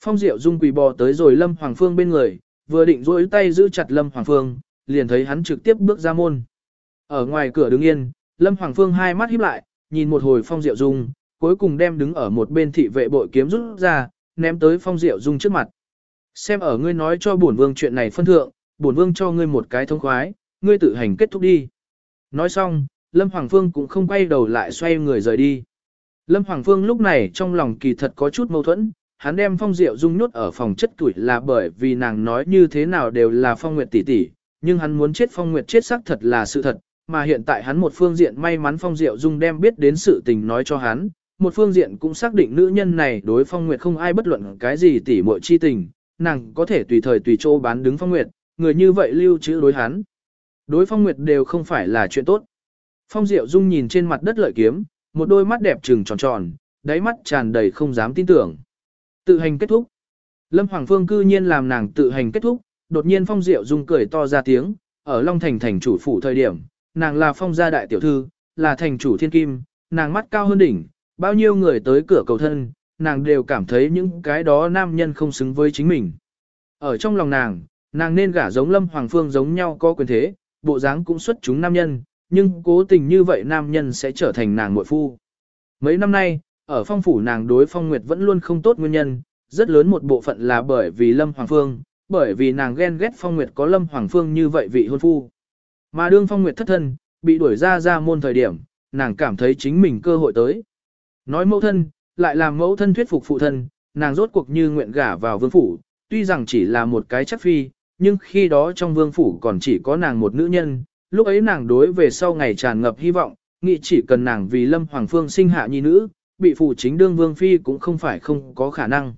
Phong Diệu Dung quỳ bò tới rồi Lâm Hoàng Phương bên người, vừa định duỗi tay giữ chặt Lâm Hoàng Phương, liền thấy hắn trực tiếp bước ra môn. Ở ngoài cửa đứng yên, Lâm Hoàng Phương hai mắt híp lại, nhìn một hồi Phong Diệu Dung, cuối cùng đem đứng ở một bên thị vệ bội kiếm rút ra, ném tới Phong Diệu Dung trước mặt. Xem ở ngươi nói cho bổn vương chuyện này phân thượng, bổn vương cho ngươi một cái thông khoái, ngươi tự hành kết thúc đi. Nói xong, Lâm Hoàng Phương cũng không quay đầu lại xoay người rời đi. Lâm Hoàng Phương lúc này trong lòng kỳ thật có chút mâu thuẫn, hắn đem Phong Diệu Dung nhốt ở phòng chất tuổi là bởi vì nàng nói như thế nào đều là Phong Nguyệt tỷ tỷ, nhưng hắn muốn chết Phong Nguyệt chết xác thật là sự thật, mà hiện tại hắn một phương diện may mắn Phong Diệu Dung đem biết đến sự tình nói cho hắn, một phương diện cũng xác định nữ nhân này đối Phong Nguyệt không ai bất luận cái gì tỷ muội chi tình, nàng có thể tùy thời tùy chỗ bán đứng Phong Nguyệt, người như vậy lưu trữ đối hắn. Đối Phong Nguyệt đều không phải là chuyện tốt. Phong Diệu Dung nhìn trên mặt đất lợi kiếm, một đôi mắt đẹp trừng tròn tròn, đáy mắt tràn đầy không dám tin tưởng. Tự hành kết thúc. Lâm Hoàng Phương cư nhiên làm nàng tự hành kết thúc, đột nhiên Phong Diệu Dung cười to ra tiếng, ở Long Thành thành chủ phủ thời điểm, nàng là Phong gia đại tiểu thư, là thành chủ thiên kim, nàng mắt cao hơn đỉnh, bao nhiêu người tới cửa cầu thân, nàng đều cảm thấy những cái đó nam nhân không xứng với chính mình. Ở trong lòng nàng, nàng nên gả giống Lâm Hoàng Phương giống nhau có quyền thế, bộ dáng cũng xuất chúng nam nhân, nhưng cố tình như vậy nam nhân sẽ trở thành nàng muội phu. Mấy năm nay, ở phong phủ nàng đối phong nguyệt vẫn luôn không tốt nguyên nhân, rất lớn một bộ phận là bởi vì Lâm Hoàng Phương, bởi vì nàng ghen ghét phong nguyệt có Lâm Hoàng Phương như vậy vị hôn phu. Mà đương phong nguyệt thất thân, bị đuổi ra ra môn thời điểm, nàng cảm thấy chính mình cơ hội tới. Nói mẫu thân, lại làm mẫu thân thuyết phục phụ thân, nàng rốt cuộc như nguyện gả vào vương phủ, tuy rằng chỉ là một cái chắc phi, nhưng khi đó trong vương phủ còn chỉ có nàng một nữ nhân, lúc ấy nàng đối về sau ngày tràn ngập hy vọng, nghĩ chỉ cần nàng vì Lâm Hoàng Phương sinh hạ nhi nữ, bị phụ chính đương vương phi cũng không phải không có khả năng.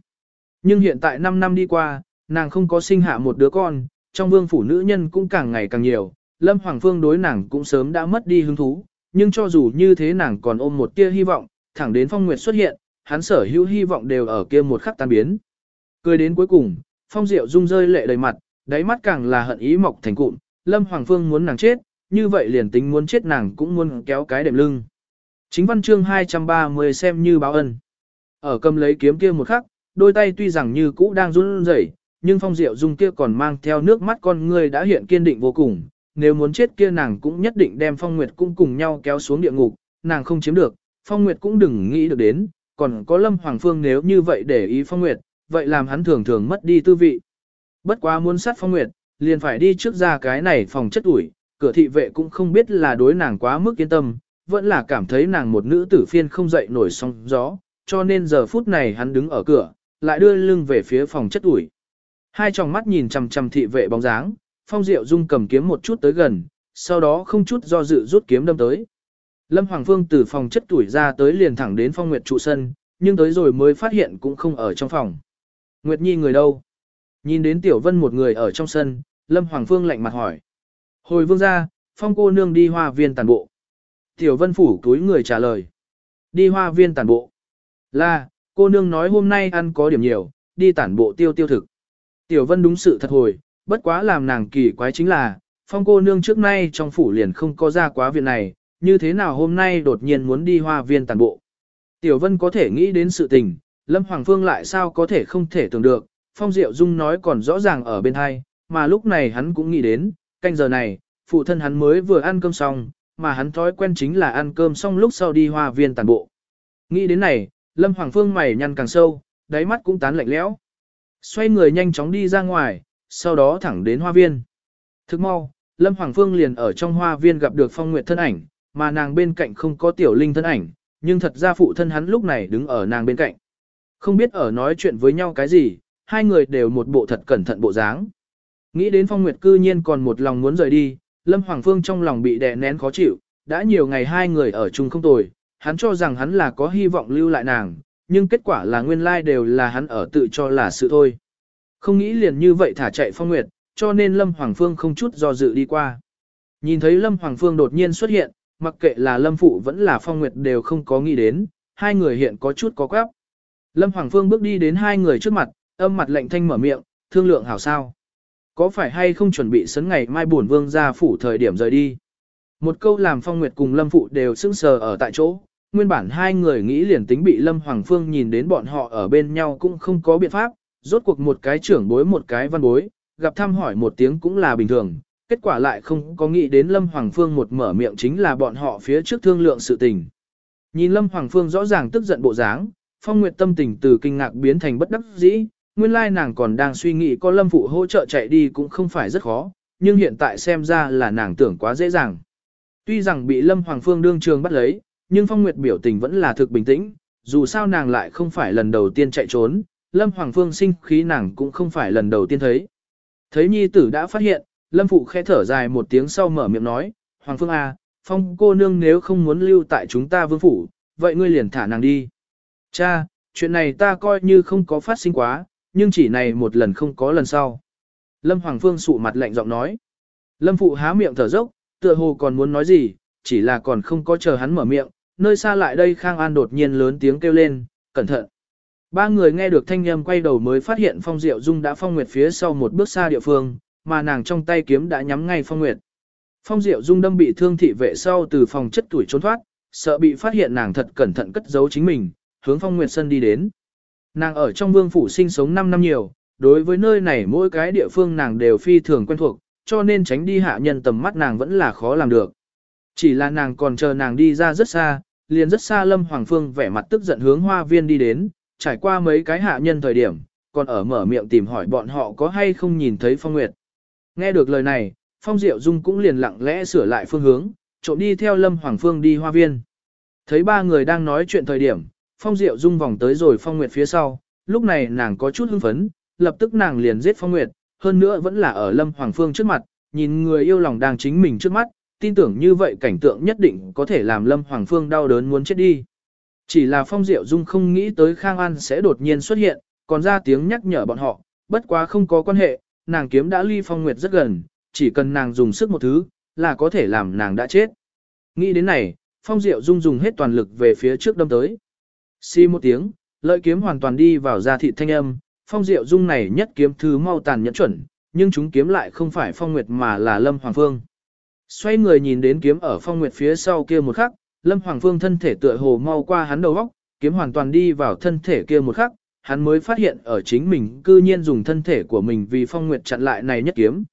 Nhưng hiện tại 5 năm đi qua, nàng không có sinh hạ một đứa con, trong vương phủ nữ nhân cũng càng ngày càng nhiều, Lâm Hoàng Phương đối nàng cũng sớm đã mất đi hứng thú, nhưng cho dù như thế nàng còn ôm một tia hy vọng, thẳng đến Phong Nguyệt xuất hiện, hắn sở hữu hy vọng đều ở kia một khắc tan biến. Cười đến cuối cùng, Phong Diệu Dung rơi lệ đầy mặt, đáy mắt càng là hận ý mọc thành cụm, Lâm Hoàng Phương muốn nàng chết, như vậy liền tính muốn chết nàng cũng muốn kéo cái đệm lưng. Chính văn chương 230 xem như báo ân. Ở cầm lấy kiếm kia một khắc, đôi tay tuy rằng như cũ đang run rẩy, nhưng Phong Diệu Dung kia còn mang theo nước mắt con người đã hiện kiên định vô cùng, nếu muốn chết kia nàng cũng nhất định đem Phong Nguyệt cũng cùng nhau kéo xuống địa ngục, nàng không chiếm được, Phong Nguyệt cũng đừng nghĩ được đến, còn có Lâm Hoàng Phương nếu như vậy để ý Phong Nguyệt, vậy làm hắn thường thường mất đi tư vị. Bất quá muốn sát Phong Nguyệt, liền phải đi trước ra cái này phòng chất ủi, cửa thị vệ cũng không biết là đối nàng quá mức yên tâm, vẫn là cảm thấy nàng một nữ tử phiên không dậy nổi sóng gió, cho nên giờ phút này hắn đứng ở cửa, lại đưa lưng về phía phòng chất ủi. Hai tròng mắt nhìn chằm chằm thị vệ bóng dáng, Phong Diệu Dung cầm kiếm một chút tới gần, sau đó không chút do dự rút kiếm đâm tới. Lâm Hoàng Phương từ phòng chất tuổi ra tới liền thẳng đến Phong Nguyệt trụ sân, nhưng tới rồi mới phát hiện cũng không ở trong phòng. Nguyệt Nhi người đâu? Nhìn đến Tiểu Vân một người ở trong sân, Lâm Hoàng Phương lạnh mặt hỏi. Hồi vương ra, Phong cô nương đi hoa viên tàn bộ. Tiểu Vân phủ túi người trả lời. Đi hoa viên tàn bộ. Là, cô nương nói hôm nay ăn có điểm nhiều, đi tản bộ tiêu tiêu thực. Tiểu Vân đúng sự thật hồi, bất quá làm nàng kỳ quái chính là, phong cô nương trước nay trong phủ liền không có ra quá viện này, như thế nào hôm nay đột nhiên muốn đi hoa viên tàn bộ. Tiểu Vân có thể nghĩ đến sự tình, Lâm Hoàng Phương lại sao có thể không thể tưởng được, Phong Diệu Dung nói còn rõ ràng ở bên hai, mà lúc này hắn cũng nghĩ đến, canh giờ này, phụ thân hắn mới vừa ăn cơm xong, mà hắn thói quen chính là ăn cơm xong lúc sau đi hoa viên tàn bộ. Nghĩ đến này, Lâm Hoàng Phương mày nhăn càng sâu, đáy mắt cũng tán lạnh lẽo. Xoay người nhanh chóng đi ra ngoài, sau đó thẳng đến hoa viên. Thức mau, Lâm Hoàng Phương liền ở trong hoa viên gặp được Phong Nguyệt thân ảnh, mà nàng bên cạnh không có tiểu linh thân ảnh, nhưng thật ra phụ thân hắn lúc này đứng ở nàng bên cạnh. Không biết ở nói chuyện với nhau cái gì, hai người đều một bộ thật cẩn thận bộ dáng. Nghĩ đến Phong Nguyệt cư nhiên còn một lòng muốn rời đi, Lâm Hoàng Phương trong lòng bị đè nén khó chịu, đã nhiều ngày hai người ở chung không tồi, hắn cho rằng hắn là có hy vọng lưu lại nàng, nhưng kết quả là nguyên lai đều là hắn ở tự cho là sự thôi. Không nghĩ liền như vậy thả chạy Phong Nguyệt, cho nên Lâm Hoàng Phương không chút do dự đi qua. Nhìn thấy Lâm Hoàng Phương đột nhiên xuất hiện, mặc kệ là Lâm Phụ vẫn là Phong Nguyệt đều không có nghĩ đến, hai người hiện có chút có quáp. Lâm Hoàng Phương bước đi đến hai người trước mặt, âm mặt lạnh thanh mở miệng, thương lượng hảo sao. Có phải hay không chuẩn bị sấn ngày mai buồn vương ra phủ thời điểm rời đi. Một câu làm Phong Nguyệt cùng Lâm Phụ đều sững sờ ở tại chỗ, nguyên bản hai người nghĩ liền tính bị Lâm Hoàng Phương nhìn đến bọn họ ở bên nhau cũng không có biện pháp, rốt cuộc một cái trưởng bối một cái văn bối, gặp thăm hỏi một tiếng cũng là bình thường, kết quả lại không có nghĩ đến Lâm Hoàng Phương một mở miệng chính là bọn họ phía trước thương lượng sự tình. Nhìn Lâm Hoàng Phương rõ ràng tức giận bộ dáng, Phong Nguyệt tâm tình từ kinh ngạc biến thành bất đắc dĩ, nguyên lai nàng còn đang suy nghĩ có Lâm Phụ hỗ trợ chạy đi cũng không phải rất khó, nhưng hiện tại xem ra là nàng tưởng quá dễ dàng. Tuy rằng bị Lâm Hoàng Phương đương trường bắt lấy, nhưng Phong Nguyệt biểu tình vẫn là thực bình tĩnh, dù sao nàng lại không phải lần đầu tiên chạy trốn, Lâm Hoàng Phương sinh khí nàng cũng không phải lần đầu tiên thấy. Thấy nhi tử đã phát hiện, Lâm Phụ khẽ thở dài một tiếng sau mở miệng nói, Hoàng Phương A, à, Phong cô nương nếu không muốn lưu tại chúng ta vương phủ, vậy ngươi liền thả nàng đi. Cha, chuyện này ta coi như không có phát sinh quá, nhưng chỉ này một lần không có lần sau. Lâm Hoàng Phương sụ mặt lạnh giọng nói. Lâm Phụ há miệng thở dốc, tựa hồ còn muốn nói gì, chỉ là còn không có chờ hắn mở miệng, nơi xa lại đây Khang An đột nhiên lớn tiếng kêu lên, cẩn thận. Ba người nghe được thanh âm quay đầu mới phát hiện Phong Diệu Dung đã phong nguyệt phía sau một bước xa địa phương, mà nàng trong tay kiếm đã nhắm ngay Phong Nguyệt. Phong Diệu Dung đâm bị thương thị vệ sau từ phòng chất tuổi trốn thoát, sợ bị phát hiện nàng thật cẩn thận cất giấu chính mình, hướng Phong Nguyệt sân đi đến. Nàng ở trong vương phủ sinh sống 5 năm nhiều, đối với nơi này mỗi cái địa phương nàng đều phi thường quen thuộc, cho nên tránh đi hạ nhân tầm mắt nàng vẫn là khó làm được. Chỉ là nàng còn chờ nàng đi ra rất xa, liền rất xa Lâm Hoàng Phương vẻ mặt tức giận hướng hoa viên đi đến, trải qua mấy cái hạ nhân thời điểm, còn ở mở miệng tìm hỏi bọn họ có hay không nhìn thấy Phong Nguyệt. Nghe được lời này, Phong Diệu Dung cũng liền lặng lẽ sửa lại phương hướng, trộm đi theo Lâm Hoàng Phương đi hoa viên. Thấy ba người đang nói chuyện thời điểm, Phong Diệu Dung vòng tới rồi Phong Nguyệt phía sau, lúc này nàng có chút hưng phấn, lập tức nàng liền giết Phong Nguyệt, hơn nữa vẫn là ở Lâm Hoàng Phương trước mặt, nhìn người yêu lòng đang chính mình trước mắt, tin tưởng như vậy cảnh tượng nhất định có thể làm Lâm Hoàng Phương đau đớn muốn chết đi. Chỉ là Phong Diệu Dung không nghĩ tới Khang An sẽ đột nhiên xuất hiện, còn ra tiếng nhắc nhở bọn họ, bất quá không có quan hệ, nàng kiếm đã ly Phong Nguyệt rất gần, chỉ cần nàng dùng sức một thứ, là có thể làm nàng đã chết. Nghĩ đến này, Phong Diệu Dung dùng hết toàn lực về phía trước đâm tới. Xi một tiếng, lợi kiếm hoàn toàn đi vào da thịt thanh âm, Phong Diệu Dung này nhất kiếm thứ mau tàn nhẫn chuẩn, nhưng chúng kiếm lại không phải Phong Nguyệt mà là Lâm Hoàng Phương. Xoay người nhìn đến kiếm ở Phong Nguyệt phía sau kia một khắc, Lâm Hoàng Phương thân thể tựa hồ mau qua hắn đầu góc, kiếm hoàn toàn đi vào thân thể kia một khắc, hắn mới phát hiện ở chính mình cư nhiên dùng thân thể của mình vì Phong Nguyệt chặn lại này nhất kiếm.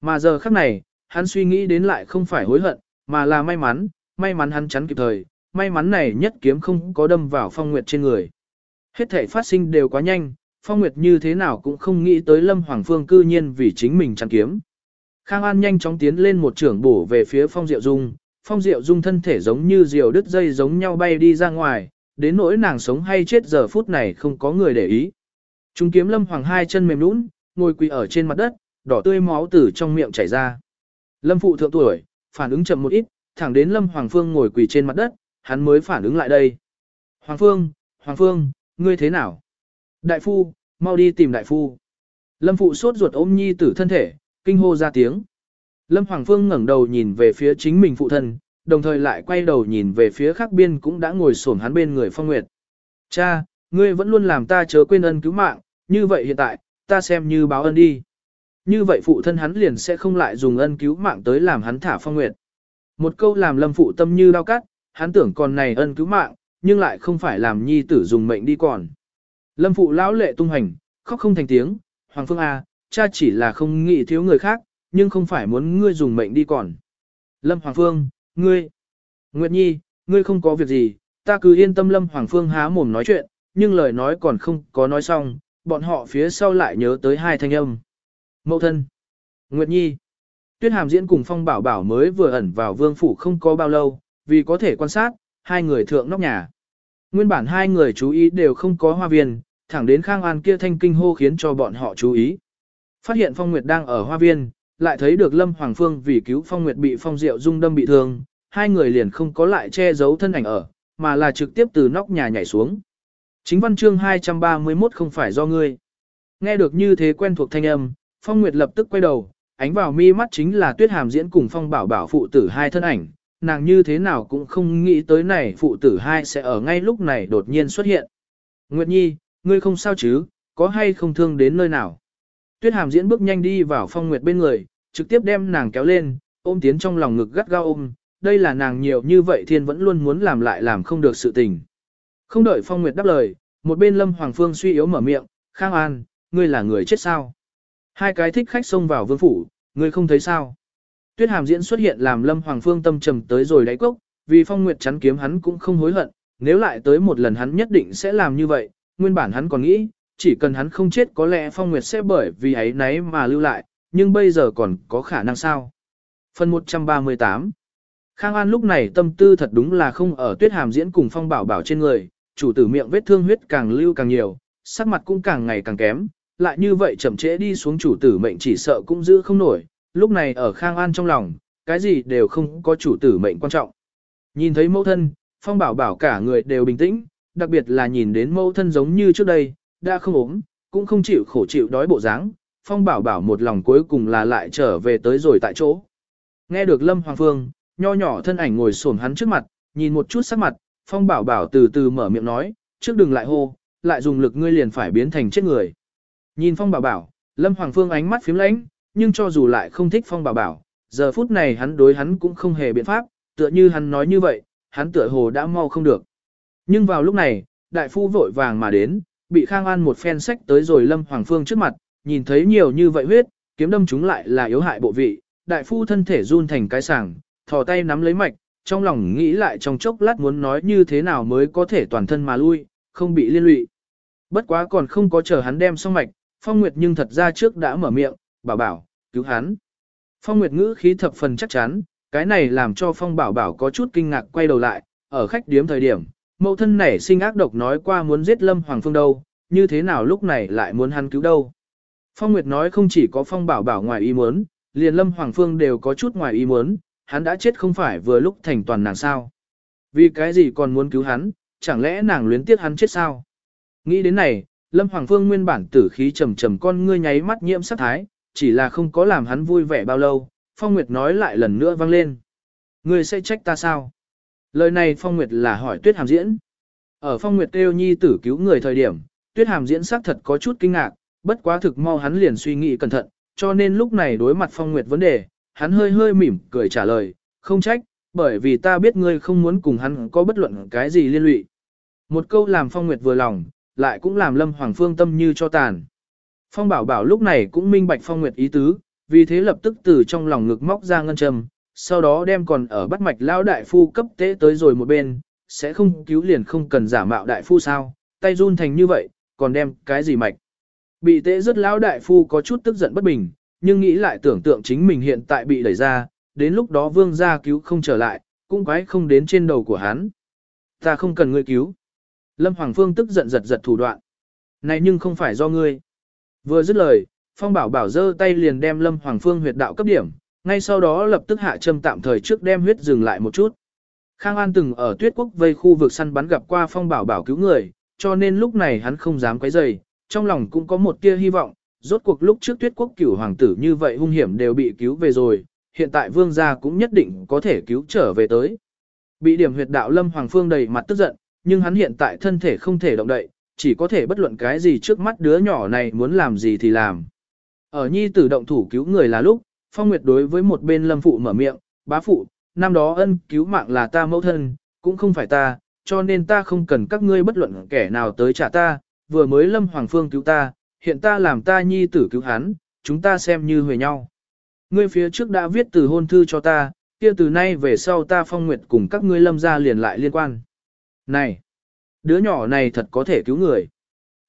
Mà giờ khắc này, hắn suy nghĩ đến lại không phải hối hận, mà là may mắn, may mắn hắn chắn kịp thời, may mắn này nhất kiếm không có đâm vào Phong Nguyệt trên người. Hết thể phát sinh đều quá nhanh, Phong Nguyệt như thế nào cũng không nghĩ tới Lâm Hoàng Phương cư nhiên vì chính mình chặn kiếm. Khang An nhanh chóng tiến lên một trưởng bổ về phía Phong Diệu Dung, Phong Diệu Dung thân thể giống như diều đứt dây giống nhau bay đi ra ngoài, đến nỗi nàng sống hay chết giờ phút này không có người để ý. Trung kiếm Lâm Hoàng hai chân mềm nũng, ngồi quỳ ở trên mặt đất, đỏ tươi máu từ trong miệng chảy ra. Lâm phụ thượng tuổi, phản ứng chậm một ít, thẳng đến Lâm Hoàng Phương ngồi quỳ trên mặt đất, hắn mới phản ứng lại đây. Hoàng Phương, Hoàng Phương, ngươi thế nào? Đại phu, mau đi tìm đại phu. Lâm phụ sốt ruột ôm nhi tử thân thể, kinh hô ra tiếng. Lâm Hoàng Phương ngẩng đầu nhìn về phía chính mình phụ thân, đồng thời lại quay đầu nhìn về phía khác biên cũng đã ngồi xổm hắn bên người Phong Nguyệt. Cha, ngươi vẫn luôn làm ta chớ quên ân cứu mạng, như vậy hiện tại, ta xem như báo ân đi. Như vậy phụ thân hắn liền sẽ không lại dùng ân cứu mạng tới làm hắn thả Phong Nguyệt. Một câu làm lâm phụ tâm như đau cắt, hắn tưởng còn này ân cứu mạng, nhưng lại không phải làm nhi tử dùng mệnh đi còn. Lâm phụ lão lệ tung hành, khóc không thành tiếng, Hoàng Phương A, à, cha chỉ là không nghĩ thiếu người khác, nhưng không phải muốn ngươi dùng mệnh đi còn. Lâm Hoàng Phương, ngươi, Nguyệt Nhi, ngươi không có việc gì, ta cứ yên tâm Lâm Hoàng Phương há mồm nói chuyện, nhưng lời nói còn không có nói xong, bọn họ phía sau lại nhớ tới hai thanh âm. Mậu thân, Nguyệt Nhi, Tuyết Hàm diễn cùng Phong Bảo Bảo mới vừa ẩn vào vương phủ không có bao lâu, vì có thể quan sát, hai người thượng nóc nhà. Nguyên bản hai người chú ý đều không có hoa viên, thẳng đến Khang An kia thanh kinh hô khiến cho bọn họ chú ý. Phát hiện Phong Nguyệt đang ở hoa viên, lại thấy được Lâm Hoàng Phương vì cứu Phong Nguyệt bị Phong Diệu Dung đâm bị thương, hai người liền không có lại che giấu thân ảnh ở, mà là trực tiếp từ nóc nhà nhảy xuống. Chính văn chương 231 không phải do ngươi. Nghe được như thế quen thuộc thanh âm, Phong Nguyệt lập tức quay đầu, ánh vào mi mắt chính là Tuyết Hàm diễn cùng Phong Bảo Bảo phụ tử hai thân ảnh, nàng như thế nào cũng không nghĩ tới này phụ tử hai sẽ ở ngay lúc này đột nhiên xuất hiện. Nguyệt Nhi, ngươi không sao chứ, có hay không thương đến nơi nào? Tuyết hàm diễn bước nhanh đi vào phong nguyệt bên người, trực tiếp đem nàng kéo lên, ôm tiến trong lòng ngực gắt gao ôm, đây là nàng nhiều như vậy thiên vẫn luôn muốn làm lại làm không được sự tình. Không đợi phong nguyệt đáp lời, một bên lâm hoàng phương suy yếu mở miệng, khang an, ngươi là người chết sao? Hai cái thích khách xông vào vương phủ, ngươi không thấy sao? Tuyết hàm diễn xuất hiện làm lâm hoàng phương tâm trầm tới rồi đáy cốc, vì phong nguyệt chắn kiếm hắn cũng không hối hận, nếu lại tới một lần hắn nhất định sẽ làm như vậy, nguyên bản hắn còn nghĩ, chỉ cần hắn không chết có lẽ Phong Nguyệt sẽ bởi vì ấy nấy mà lưu lại, nhưng bây giờ còn có khả năng sao? Phần 138 Khang An lúc này tâm tư thật đúng là không ở tuyết hàm diễn cùng Phong Bảo Bảo trên người, chủ tử miệng vết thương huyết càng lưu càng nhiều, sắc mặt cũng càng ngày càng kém, lại như vậy chậm trễ đi xuống chủ tử mệnh chỉ sợ cũng giữ không nổi, lúc này ở Khang An trong lòng, cái gì đều không có chủ tử mệnh quan trọng. Nhìn thấy mẫu thân, Phong Bảo Bảo cả người đều bình tĩnh, đặc biệt là nhìn đến mẫu thân giống như trước đây, đã không ốm, cũng không chịu khổ chịu đói bộ dáng, Phong Bảo Bảo một lòng cuối cùng là lại trở về tới rồi tại chỗ. Nghe được Lâm Hoàng Phương, nho nhỏ thân ảnh ngồi xổm hắn trước mặt, nhìn một chút sắc mặt, Phong Bảo Bảo từ từ mở miệng nói, trước đừng lại hô, lại dùng lực ngươi liền phải biến thành chết người. Nhìn Phong Bảo Bảo, Lâm Hoàng Phương ánh mắt phím lãnh, nhưng cho dù lại không thích Phong Bảo Bảo, giờ phút này hắn đối hắn cũng không hề biện pháp, tựa như hắn nói như vậy, hắn tựa hồ đã mau không được. Nhưng vào lúc này, đại phu vội vàng mà đến, bị Khang An một phen sách tới rồi Lâm Hoàng Phương trước mặt, nhìn thấy nhiều như vậy huyết, kiếm đâm chúng lại là yếu hại bộ vị, đại phu thân thể run thành cái sảng, thò tay nắm lấy mạch, trong lòng nghĩ lại trong chốc lát muốn nói như thế nào mới có thể toàn thân mà lui, không bị liên lụy. Bất quá còn không có chờ hắn đem xong mạch, Phong Nguyệt nhưng thật ra trước đã mở miệng, bảo bảo, cứu hắn. Phong Nguyệt ngữ khí thập phần chắc chắn, cái này làm cho Phong Bảo Bảo có chút kinh ngạc quay đầu lại, ở khách điếm thời điểm, mẫu thân nảy sinh ác độc nói qua muốn giết Lâm Hoàng Phương đâu, như thế nào lúc này lại muốn hắn cứu đâu. Phong Nguyệt nói không chỉ có Phong Bảo Bảo ngoài ý muốn, liền Lâm Hoàng Phương đều có chút ngoài ý muốn, hắn đã chết không phải vừa lúc thành toàn nàng sao. Vì cái gì còn muốn cứu hắn, chẳng lẽ nàng luyến tiếc hắn chết sao? Nghĩ đến này, Lâm Hoàng Phương nguyên bản tử khí trầm trầm con ngươi nháy mắt nhiễm sắc thái, chỉ là không có làm hắn vui vẻ bao lâu, Phong Nguyệt nói lại lần nữa vang lên. Ngươi sẽ trách ta sao? Lời này Phong Nguyệt là hỏi Tuyết Hàm diễn. Ở Phong Nguyệt kêu nhi tử cứu người thời điểm, Tuyết Hàm diễn xác thật có chút kinh ngạc, bất quá thực mau hắn liền suy nghĩ cẩn thận, cho nên lúc này đối mặt Phong Nguyệt vấn đề, hắn hơi hơi mỉm cười trả lời, không trách, bởi vì ta biết ngươi không muốn cùng hắn có bất luận cái gì liên lụy. Một câu làm Phong Nguyệt vừa lòng, lại cũng làm Lâm Hoàng Phương tâm như cho tàn. Phong Bảo Bảo lúc này cũng minh bạch Phong Nguyệt ý tứ, vì thế lập tức từ trong lòng ngực móc ra ngân châm, sau đó đem còn ở bắt mạch lão đại phu cấp tế tới rồi một bên, sẽ không cứu liền không cần giả mạo đại phu sao, tay run thành như vậy, còn đem cái gì mạch. Bị tế rất lão đại phu có chút tức giận bất bình, nhưng nghĩ lại tưởng tượng chính mình hiện tại bị đẩy ra, đến lúc đó vương gia cứu không trở lại, cũng quái không đến trên đầu của hắn. Ta không cần ngươi cứu. Lâm Hoàng Phương tức giận giật giật thủ đoạn. Này nhưng không phải do ngươi. Vừa dứt lời, Phong Bảo Bảo giơ tay liền đem Lâm Hoàng Phương huyệt đạo cấp điểm, ngay sau đó lập tức hạ châm tạm thời trước đem huyết dừng lại một chút. Khang An từng ở tuyết quốc vây khu vực săn bắn gặp qua Phong Bảo Bảo cứu người, cho nên lúc này hắn không dám quấy rầy, trong lòng cũng có một tia hy vọng, rốt cuộc lúc trước tuyết quốc cửu hoàng tử như vậy hung hiểm đều bị cứu về rồi, hiện tại vương gia cũng nhất định có thể cứu trở về tới. Bị điểm huyệt đạo Lâm Hoàng Phương đầy mặt tức giận, nhưng hắn hiện tại thân thể không thể động đậy, chỉ có thể bất luận cái gì trước mắt đứa nhỏ này muốn làm gì thì làm. Ở nhi tử động thủ cứu người là lúc, Phong Nguyệt đối với một bên Lâm Phụ mở miệng, bá phụ, năm đó ân cứu mạng là ta mẫu thân, cũng không phải ta, cho nên ta không cần các ngươi bất luận kẻ nào tới trả ta, vừa mới Lâm Hoàng Phương cứu ta, hiện ta làm ta nhi tử cứu hắn, chúng ta xem như huề nhau. Ngươi phía trước đã viết từ hôn thư cho ta, kia từ nay về sau ta Phong Nguyệt cùng các ngươi Lâm gia liền lại liên quan. Này, đứa nhỏ này thật có thể cứu người.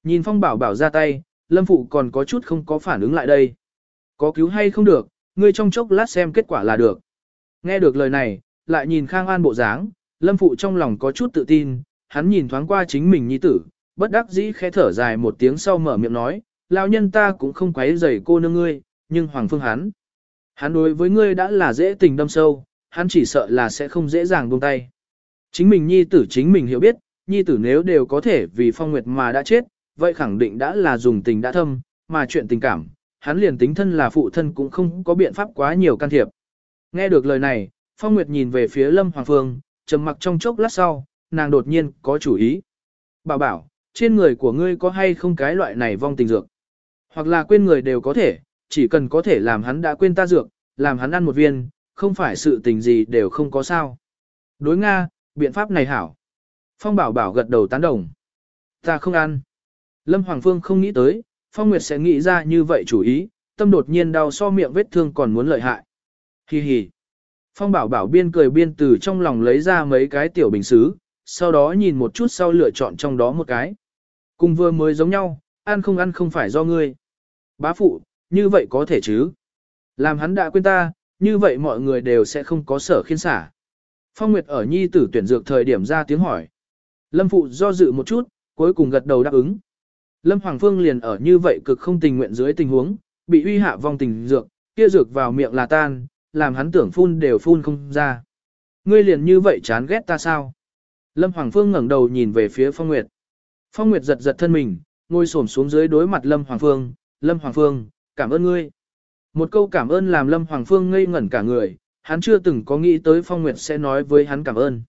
Nhìn Phong Bảo Bảo ra tay, Lâm Phụ còn có chút không có phản ứng lại đây. Có cứu hay không được, ngươi trong chốc lát xem kết quả là được. Nghe được lời này, lại nhìn Khang An bộ dáng, Lâm Phụ trong lòng có chút tự tin, hắn nhìn thoáng qua chính mình nhi tử, bất đắc dĩ khẽ thở dài một tiếng sau mở miệng nói, lão nhân ta cũng không quấy rầy cô nương ngươi, nhưng Hoàng Phương hắn. Hắn đối với ngươi đã là dễ tình đâm sâu, hắn chỉ sợ là sẽ không dễ dàng buông tay. Chính mình nhi tử chính mình hiểu biết, nhi tử nếu đều có thể vì phong nguyệt mà đã chết, vậy khẳng định đã là dùng tình đã thâm, mà chuyện tình cảm, hắn liền tính thân là phụ thân cũng không có biện pháp quá nhiều can thiệp. Nghe được lời này, phong nguyệt nhìn về phía lâm hoàng phương, trầm mặc trong chốc lát sau, nàng đột nhiên có chủ ý. Bảo bảo, trên người của ngươi có hay không cái loại này vong tình dược? Hoặc là quên người đều có thể, chỉ cần có thể làm hắn đã quên ta dược, làm hắn ăn một viên, không phải sự tình gì đều không có sao. Đối Nga, biện pháp này hảo. Phong bảo bảo gật đầu tán đồng. Ta không ăn. Lâm Hoàng Phương không nghĩ tới, Phong Nguyệt sẽ nghĩ ra như vậy chủ ý, tâm đột nhiên đau so miệng vết thương còn muốn lợi hại. Hi hi. Phong bảo bảo biên cười biên từ trong lòng lấy ra mấy cái tiểu bình xứ, sau đó nhìn một chút sau lựa chọn trong đó một cái. Cùng vừa mới giống nhau, ăn không ăn không phải do ngươi. Bá phụ, như vậy có thể chứ. Làm hắn đã quên ta, như vậy mọi người đều sẽ không có sở khiên xả. Phong Nguyệt ở nhi tử tuyển dược thời điểm ra tiếng hỏi. Lâm Phụ do dự một chút, cuối cùng gật đầu đáp ứng. Lâm Hoàng Phương liền ở như vậy cực không tình nguyện dưới tình huống, bị uy hạ vong tình dược, kia dược vào miệng là tan, làm hắn tưởng phun đều phun không ra. Ngươi liền như vậy chán ghét ta sao? Lâm Hoàng Phương ngẩng đầu nhìn về phía Phong Nguyệt. Phong Nguyệt giật giật thân mình, ngồi xổm xuống dưới đối mặt Lâm Hoàng Phương. Lâm Hoàng Phương, cảm ơn ngươi. Một câu cảm ơn làm Lâm Hoàng Phương ngây ngẩn cả người, hắn chưa từng có nghĩ tới Phong Nguyệt sẽ nói với hắn cảm ơn.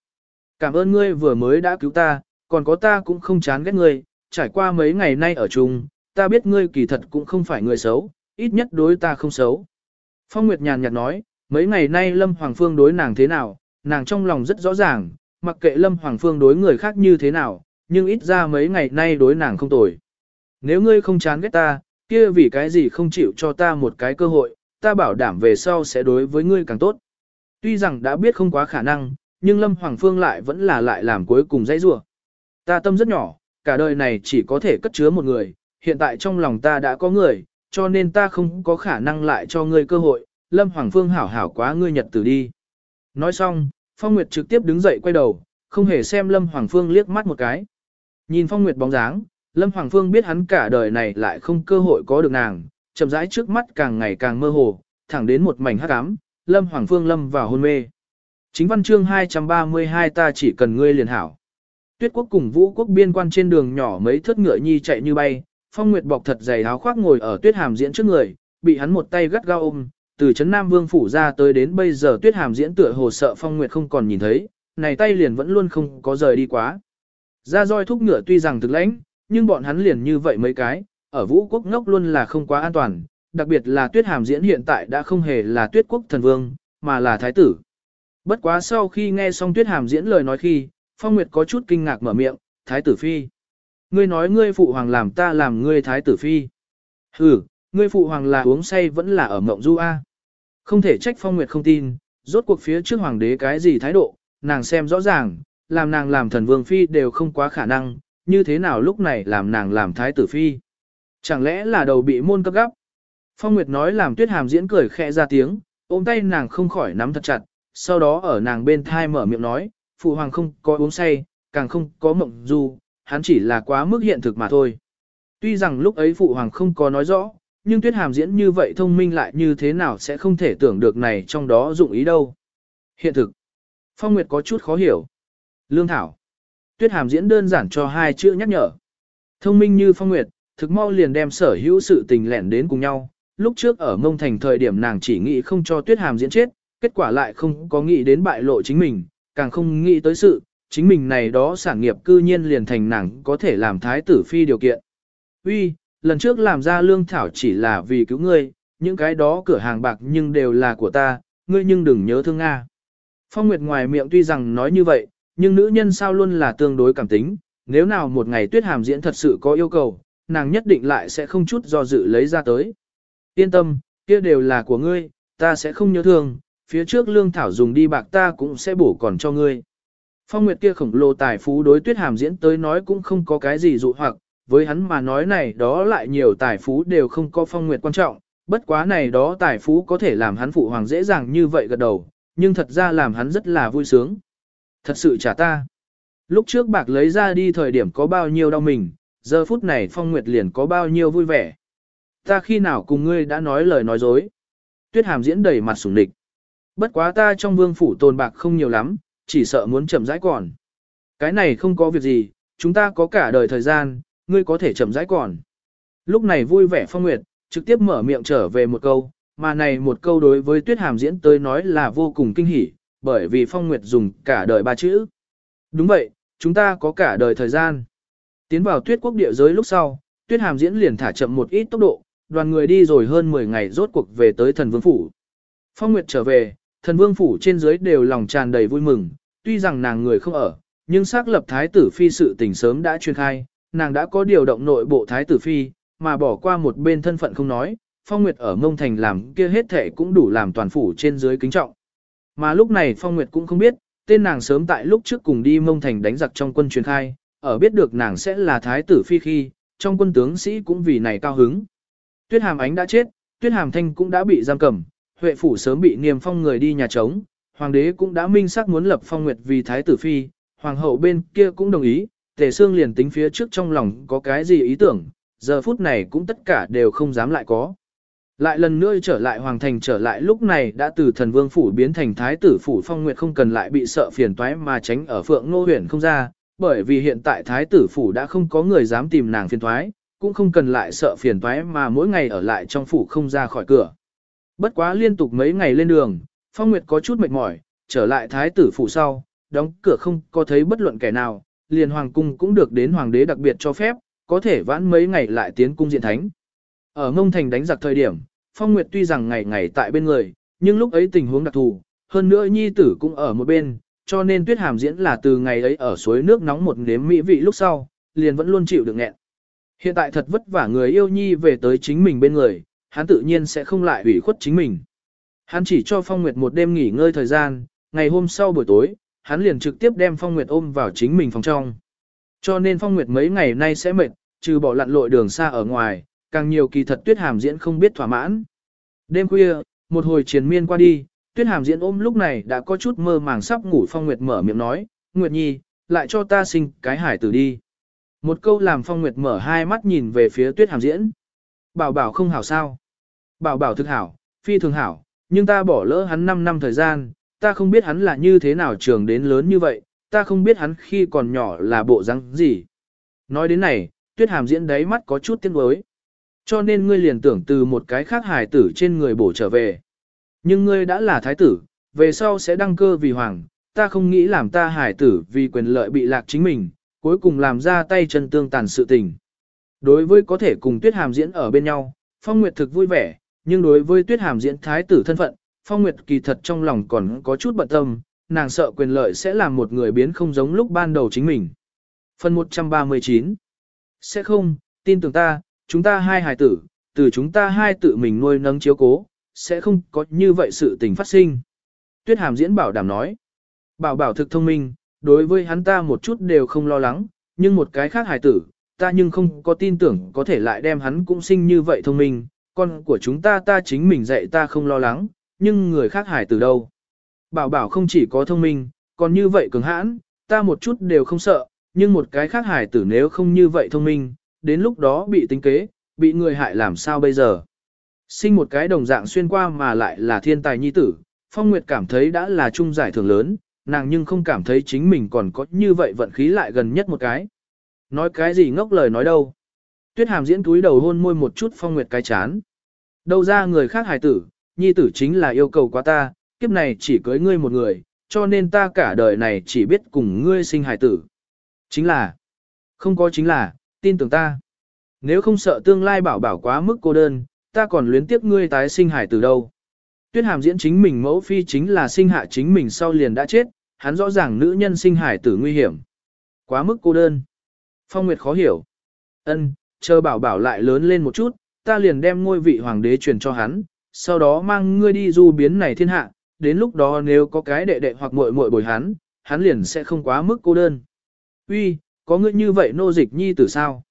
Cảm ơn ngươi vừa mới đã cứu ta, còn có ta cũng không chán ghét ngươi, trải qua mấy ngày nay ở chung, ta biết ngươi kỳ thật cũng không phải người xấu, ít nhất đối ta không xấu. Phong Nguyệt nhàn nhạt nói, mấy ngày nay Lâm Hoàng Phương đối nàng thế nào, nàng trong lòng rất rõ ràng, mặc kệ Lâm Hoàng Phương đối người khác như thế nào, nhưng ít ra mấy ngày nay đối nàng không tồi. Nếu ngươi không chán ghét ta, kia vì cái gì không chịu cho ta một cái cơ hội, ta bảo đảm về sau sẽ đối với ngươi càng tốt. Tuy rằng đã biết không quá khả năng, nhưng Lâm Hoàng Phương lại vẫn là lại làm cuối cùng dãy rủa. Ta tâm rất nhỏ, cả đời này chỉ có thể cất chứa một người, hiện tại trong lòng ta đã có người, cho nên ta không có khả năng lại cho ngươi cơ hội, Lâm Hoàng Phương hảo hảo quá ngươi nhật tử đi. Nói xong, Phong Nguyệt trực tiếp đứng dậy quay đầu, không hề xem Lâm Hoàng Phương liếc mắt một cái. Nhìn Phong Nguyệt bóng dáng, Lâm Hoàng Phương biết hắn cả đời này lại không cơ hội có được nàng, chậm rãi trước mắt càng ngày càng mơ hồ, thẳng đến một mảnh hắc ám, Lâm Hoàng Phương lâm vào hôn mê. Chính văn chương 232 ta chỉ cần ngươi liền hảo. Tuyết quốc cùng vũ quốc biên quan trên đường nhỏ mấy thớt ngựa nhi chạy như bay, Phong Nguyệt bọc thật dày áo khoác ngồi ở Tuyết Hàm diễn trước người, bị hắn một tay gắt gao ôm, từ trấn Nam Vương phủ ra tới đến bây giờ Tuyết Hàm diễn tựa hồ sợ Phong Nguyệt không còn nhìn thấy, này tay liền vẫn luôn không có rời đi quá. Ra roi thúc ngựa tuy rằng thực lãnh, nhưng bọn hắn liền như vậy mấy cái, ở vũ quốc ngốc luôn là không quá an toàn, đặc biệt là tuyết hàm diễn hiện tại đã không hề là tuyết quốc thần vương, mà là thái tử. Bất quá sau khi nghe xong tuyết hàm diễn lời nói khi, Phong Nguyệt có chút kinh ngạc mở miệng, thái tử phi. Ngươi nói ngươi phụ hoàng làm ta làm ngươi thái tử phi. Ừ, ngươi phụ hoàng là uống say vẫn là ở mộng du a. Không thể trách Phong Nguyệt không tin, rốt cuộc phía trước hoàng đế cái gì thái độ, nàng xem rõ ràng, làm nàng làm thần vương phi đều không quá khả năng, như thế nào lúc này làm nàng làm thái tử phi. Chẳng lẽ là đầu bị môn cấp gấp? Phong Nguyệt nói làm tuyết hàm diễn cười khẽ ra tiếng, ôm tay nàng không khỏi nắm thật chặt, sau đó ở nàng bên thai mở miệng nói, phụ hoàng không có uống say, càng không có mộng du, hắn chỉ là quá mức hiện thực mà thôi. Tuy rằng lúc ấy phụ hoàng không có nói rõ, nhưng tuyết hàm diễn như vậy thông minh lại như thế nào sẽ không thể tưởng được này trong đó dụng ý đâu. Hiện thực. Phong Nguyệt có chút khó hiểu. Lương Thảo. Tuyết hàm diễn đơn giản cho hai chữ nhắc nhở. Thông minh như Phong Nguyệt, thực mau liền đem sở hữu sự tình lẻn đến cùng nhau. Lúc trước ở mông thành thời điểm nàng chỉ nghĩ không cho tuyết hàm diễn chết, kết quả lại không có nghĩ đến bại lộ chính mình, càng không nghĩ tới sự, chính mình này đó sản nghiệp cư nhiên liền thành nàng có thể làm thái tử phi điều kiện. Uy, lần trước làm ra lương thảo chỉ là vì cứu ngươi, những cái đó cửa hàng bạc nhưng đều là của ta, ngươi nhưng đừng nhớ thương Nga. Phong Nguyệt ngoài miệng tuy rằng nói như vậy, nhưng nữ nhân sao luôn là tương đối cảm tính, nếu nào một ngày tuyết hàm diễn thật sự có yêu cầu, nàng nhất định lại sẽ không chút do dự lấy ra tới. Yên tâm, kia đều là của ngươi, ta sẽ không nhớ thương, phía trước lương thảo dùng đi bạc ta cũng sẽ bổ còn cho ngươi. Phong Nguyệt kia khổng lồ tài phú đối tuyết hàm diễn tới nói cũng không có cái gì dụ hoặc, với hắn mà nói này đó lại nhiều tài phú đều không có Phong Nguyệt quan trọng, bất quá này đó tài phú có thể làm hắn phụ hoàng dễ dàng như vậy gật đầu, nhưng thật ra làm hắn rất là vui sướng. Thật sự trả ta. Lúc trước bạc lấy ra đi thời điểm có bao nhiêu đau mình, giờ phút này Phong Nguyệt liền có bao nhiêu vui vẻ. Ta khi nào cùng ngươi đã nói lời nói dối. Tuyết hàm diễn đầy mặt sủng địch. Bất quá ta trong vương phủ tồn bạc không nhiều lắm, chỉ sợ muốn chậm rãi còn. Cái này không có việc gì, chúng ta có cả đời thời gian, ngươi có thể chậm rãi còn. Lúc này vui vẻ phong nguyệt, trực tiếp mở miệng trở về một câu, mà này một câu đối với tuyết hàm diễn tới nói là vô cùng kinh hỉ, bởi vì phong nguyệt dùng cả đời ba chữ. Đúng vậy, chúng ta có cả đời thời gian. Tiến vào tuyết quốc địa giới lúc sau, tuyết hàm diễn liền thả chậm một ít tốc độ, đoàn người đi rồi hơn 10 ngày rốt cuộc về tới thần vương phủ. Phong Nguyệt trở về, thần vương phủ trên dưới đều lòng tràn đầy vui mừng, tuy rằng nàng người không ở, nhưng xác lập thái tử phi sự tình sớm đã truyền khai, nàng đã có điều động nội bộ thái tử phi, mà bỏ qua một bên thân phận không nói, Phong Nguyệt ở Mông Thành làm kia hết thể cũng đủ làm toàn phủ trên dưới kính trọng. Mà lúc này Phong Nguyệt cũng không biết, tên nàng sớm tại lúc trước cùng đi Mông Thành đánh giặc trong quân truyền khai, ở biết được nàng sẽ là thái tử phi khi, trong quân tướng sĩ cũng vì này cao hứng. Tuyết Hàm Ánh đã chết, Tuyết Hàm Thanh cũng đã bị giam cầm, Huệ phủ sớm bị niềm phong người đi nhà trống, hoàng đế cũng đã minh xác muốn lập phong nguyệt vì thái tử phi, hoàng hậu bên kia cũng đồng ý, tề xương liền tính phía trước trong lòng có cái gì ý tưởng, giờ phút này cũng tất cả đều không dám lại có. Lại lần nữa trở lại hoàng thành trở lại lúc này đã từ thần vương phủ biến thành thái tử phủ phong nguyệt không cần lại bị sợ phiền toái mà tránh ở phượng nô huyền không ra, bởi vì hiện tại thái tử phủ đã không có người dám tìm nàng phiền toái, cũng không cần lại sợ phiền toái mà mỗi ngày ở lại trong phủ không ra khỏi cửa. Bất quá liên tục mấy ngày lên đường, Phong Nguyệt có chút mệt mỏi, trở lại thái tử phủ sau, đóng cửa không có thấy bất luận kẻ nào, liền hoàng cung cũng được đến hoàng đế đặc biệt cho phép, có thể vãn mấy ngày lại tiến cung diện thánh. Ở ngông thành đánh giặc thời điểm, Phong Nguyệt tuy rằng ngày ngày tại bên người, nhưng lúc ấy tình huống đặc thù, hơn nữa nhi tử cũng ở một bên, cho nên tuyết hàm diễn là từ ngày ấy ở suối nước nóng một nếm mỹ vị lúc sau, liền vẫn luôn chịu được nghẹn. Hiện tại thật vất vả người yêu nhi về tới chính mình bên người, hắn tự nhiên sẽ không lại ủy khuất chính mình. Hắn chỉ cho Phong Nguyệt một đêm nghỉ ngơi thời gian, ngày hôm sau buổi tối, hắn liền trực tiếp đem Phong Nguyệt ôm vào chính mình phòng trong. Cho nên Phong Nguyệt mấy ngày nay sẽ mệt, trừ bỏ lặn lội đường xa ở ngoài, càng nhiều kỳ thật tuyết hàm diễn không biết thỏa mãn. Đêm khuya, một hồi triền miên qua đi, tuyết hàm diễn ôm lúc này đã có chút mơ màng sắp ngủ Phong Nguyệt mở miệng nói, Nguyệt Nhi, lại cho ta sinh cái hải tử đi. Một câu làm Phong Nguyệt mở hai mắt nhìn về phía tuyết hàm diễn. Bảo bảo không hảo sao. Bảo bảo thực hảo, phi thường hảo, nhưng ta bỏ lỡ hắn 5 năm thời gian, ta không biết hắn là như thế nào trường đến lớn như vậy, ta không biết hắn khi còn nhỏ là bộ răng gì. Nói đến này, tuyết hàm diễn đáy mắt có chút tiếc nuối. Cho nên ngươi liền tưởng từ một cái khác hài tử trên người bổ trở về. Nhưng ngươi đã là thái tử, về sau sẽ đăng cơ vì hoàng, ta không nghĩ làm ta hải tử vì quyền lợi bị lạc chính mình, cuối cùng làm ra tay chân tương tàn sự tình. Đối với có thể cùng Tuyết Hàm diễn ở bên nhau, Phong Nguyệt thực vui vẻ, nhưng đối với Tuyết Hàm diễn thái tử thân phận, Phong Nguyệt kỳ thật trong lòng còn có chút bận tâm, nàng sợ quyền lợi sẽ làm một người biến không giống lúc ban đầu chính mình. Phần 139 Sẽ không, tin tưởng ta, chúng ta hai hài tử, từ chúng ta hai tự mình nuôi nấng chiếu cố, sẽ không có như vậy sự tình phát sinh. Tuyết Hàm diễn bảo đảm nói. Bảo bảo thực thông minh, đối với hắn ta một chút đều không lo lắng, nhưng một cái khác hài tử, ta nhưng không có tin tưởng có thể lại đem hắn cũng sinh như vậy thông minh, con của chúng ta ta chính mình dạy ta không lo lắng, nhưng người khác hài từ đâu. Bảo bảo không chỉ có thông minh, còn như vậy cứng hãn, ta một chút đều không sợ, nhưng một cái khác hài tử nếu không như vậy thông minh, đến lúc đó bị tính kế, bị người hại làm sao bây giờ. Sinh một cái đồng dạng xuyên qua mà lại là thiên tài nhi tử, Phong Nguyệt cảm thấy đã là trung giải thưởng lớn, nàng nhưng không cảm thấy chính mình còn có như vậy vận khí lại gần nhất một cái. Nói cái gì ngốc lời nói đâu. Tuyết hàm diễn túi đầu hôn môi một chút Phong Nguyệt cái chán. Đâu ra người khác hài tử, nhi tử chính là yêu cầu quá ta, kiếp này chỉ cưới ngươi một người, cho nên ta cả đời này chỉ biết cùng ngươi sinh hài tử. Chính là, không có chính là, tin tưởng ta. Nếu không sợ tương lai bảo bảo quá mức cô đơn, ta còn luyến tiếc ngươi tái sinh hài tử đâu. Tuyết hàm diễn chính mình mẫu phi chính là sinh hạ chính mình sau liền đã chết, hắn rõ ràng nữ nhân sinh hài tử nguy hiểm. Quá mức cô đơn. Phong Nguyệt khó hiểu. Ân, chờ bảo bảo lại lớn lên một chút, ta liền đem ngôi vị hoàng đế truyền cho hắn, sau đó mang ngươi đi du biến này thiên hạ, đến lúc đó nếu có cái đệ đệ hoặc muội muội bồi hắn, hắn liền sẽ không quá mức cô đơn. Uy, có ngươi như vậy nô dịch nhi tử sao?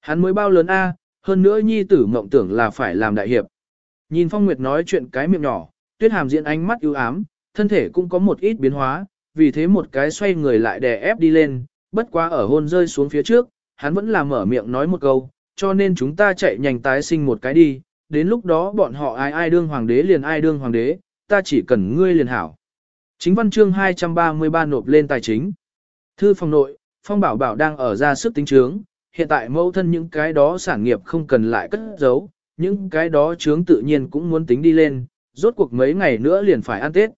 Hắn mới bao lớn a, hơn nữa nhi tử mộng tưởng là phải làm đại hiệp. Nhìn Phong Nguyệt nói chuyện cái miệng nhỏ, Tuyết Hàm diễn ánh mắt ưu ám, thân thể cũng có một ít biến hóa, vì thế một cái xoay người lại đè ép đi lên, bất quá ở hôn rơi xuống phía trước, hắn vẫn là mở miệng nói một câu, cho nên chúng ta chạy nhanh tái sinh một cái đi, đến lúc đó bọn họ ai ai đương hoàng đế liền ai đương hoàng đế, ta chỉ cần ngươi liền hảo. Chính văn chương 233 nộp lên tài chính. Thư phòng nội, Phong Bảo Bảo đang ở ra sức tính trướng, hiện tại mẫu thân những cái đó sản nghiệp không cần lại cất giấu, những cái đó trướng tự nhiên cũng muốn tính đi lên, rốt cuộc mấy ngày nữa liền phải ăn Tết.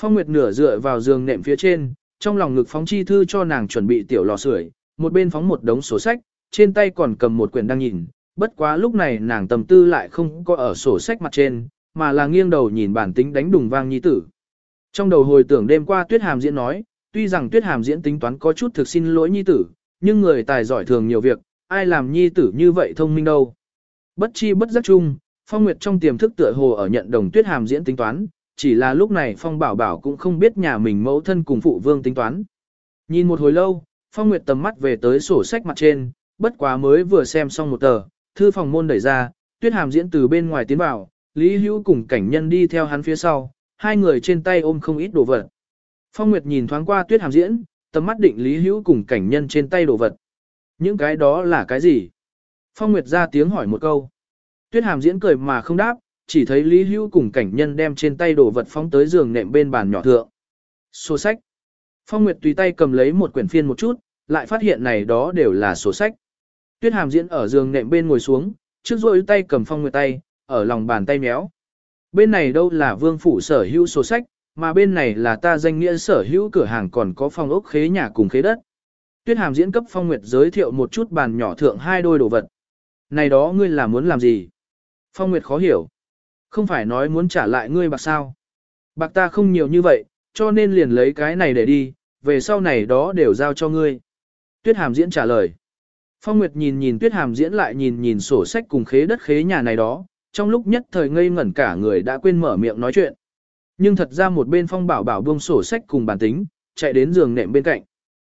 Phong Nguyệt nửa dựa vào giường nệm phía trên, trong lòng ngực phóng chi thư cho nàng chuẩn bị tiểu lò sưởi, một bên phóng một đống sổ sách, trên tay còn cầm một quyển đang nhìn, bất quá lúc này nàng tầm tư lại không có ở sổ sách mặt trên, mà là nghiêng đầu nhìn bản tính đánh đùng vang nhi tử. Trong đầu hồi tưởng đêm qua Tuyết Hàm diễn nói, tuy rằng Tuyết Hàm diễn tính toán có chút thực xin lỗi nhi tử, nhưng người tài giỏi thường nhiều việc, ai làm nhi tử như vậy thông minh đâu. Bất chi bất giác chung, Phong Nguyệt trong tiềm thức tựa hồ ở nhận đồng Tuyết Hàm diễn tính toán, chỉ là lúc này Phong Bảo Bảo cũng không biết nhà mình mẫu thân cùng phụ vương tính toán. Nhìn một hồi lâu, Phong Nguyệt tầm mắt về tới sổ sách mặt trên, bất quá mới vừa xem xong một tờ, thư phòng môn đẩy ra, Tuyết Hàm diễn từ bên ngoài tiến vào, Lý Hữu cùng cảnh nhân đi theo hắn phía sau, hai người trên tay ôm không ít đồ vật. Phong Nguyệt nhìn thoáng qua Tuyết Hàm diễn, tầm mắt định Lý Hữu cùng cảnh nhân trên tay đồ vật. Những cái đó là cái gì? Phong Nguyệt ra tiếng hỏi một câu. Tuyết Hàm diễn cười mà không đáp, chỉ thấy Lý Hữu cùng cảnh nhân đem trên tay đồ vật phóng tới giường nệm bên bàn nhỏ thượng. Sổ sách. Phong Nguyệt tùy tay cầm lấy một quyển phiên một chút, lại phát hiện này đó đều là sổ sách. Tuyết Hàm diễn ở giường nệm bên ngồi xuống, trước rôi tay cầm Phong Nguyệt tay, ở lòng bàn tay méo. Bên này đâu là vương phủ sở hữu sổ sách, mà bên này là ta danh nghĩa sở hữu cửa hàng còn có phòng ốc khế nhà cùng khế đất. Tuyết Hàm diễn cấp Phong Nguyệt giới thiệu một chút bàn nhỏ thượng hai đôi đồ vật. Này đó ngươi là muốn làm gì? Phong Nguyệt khó hiểu. Không phải nói muốn trả lại ngươi bạc sao? Bạc ta không nhiều như vậy, cho nên liền lấy cái này để đi, về sau này đó đều giao cho ngươi. Tuyết Hàm diễn trả lời. Phong Nguyệt nhìn nhìn Tuyết Hàm diễn lại nhìn nhìn sổ sách cùng khế đất khế nhà này đó, trong lúc nhất thời ngây ngẩn cả người đã quên mở miệng nói chuyện. Nhưng thật ra một bên Phong Bảo Bảo buông sổ sách cùng bản tính, chạy đến giường nệm bên cạnh.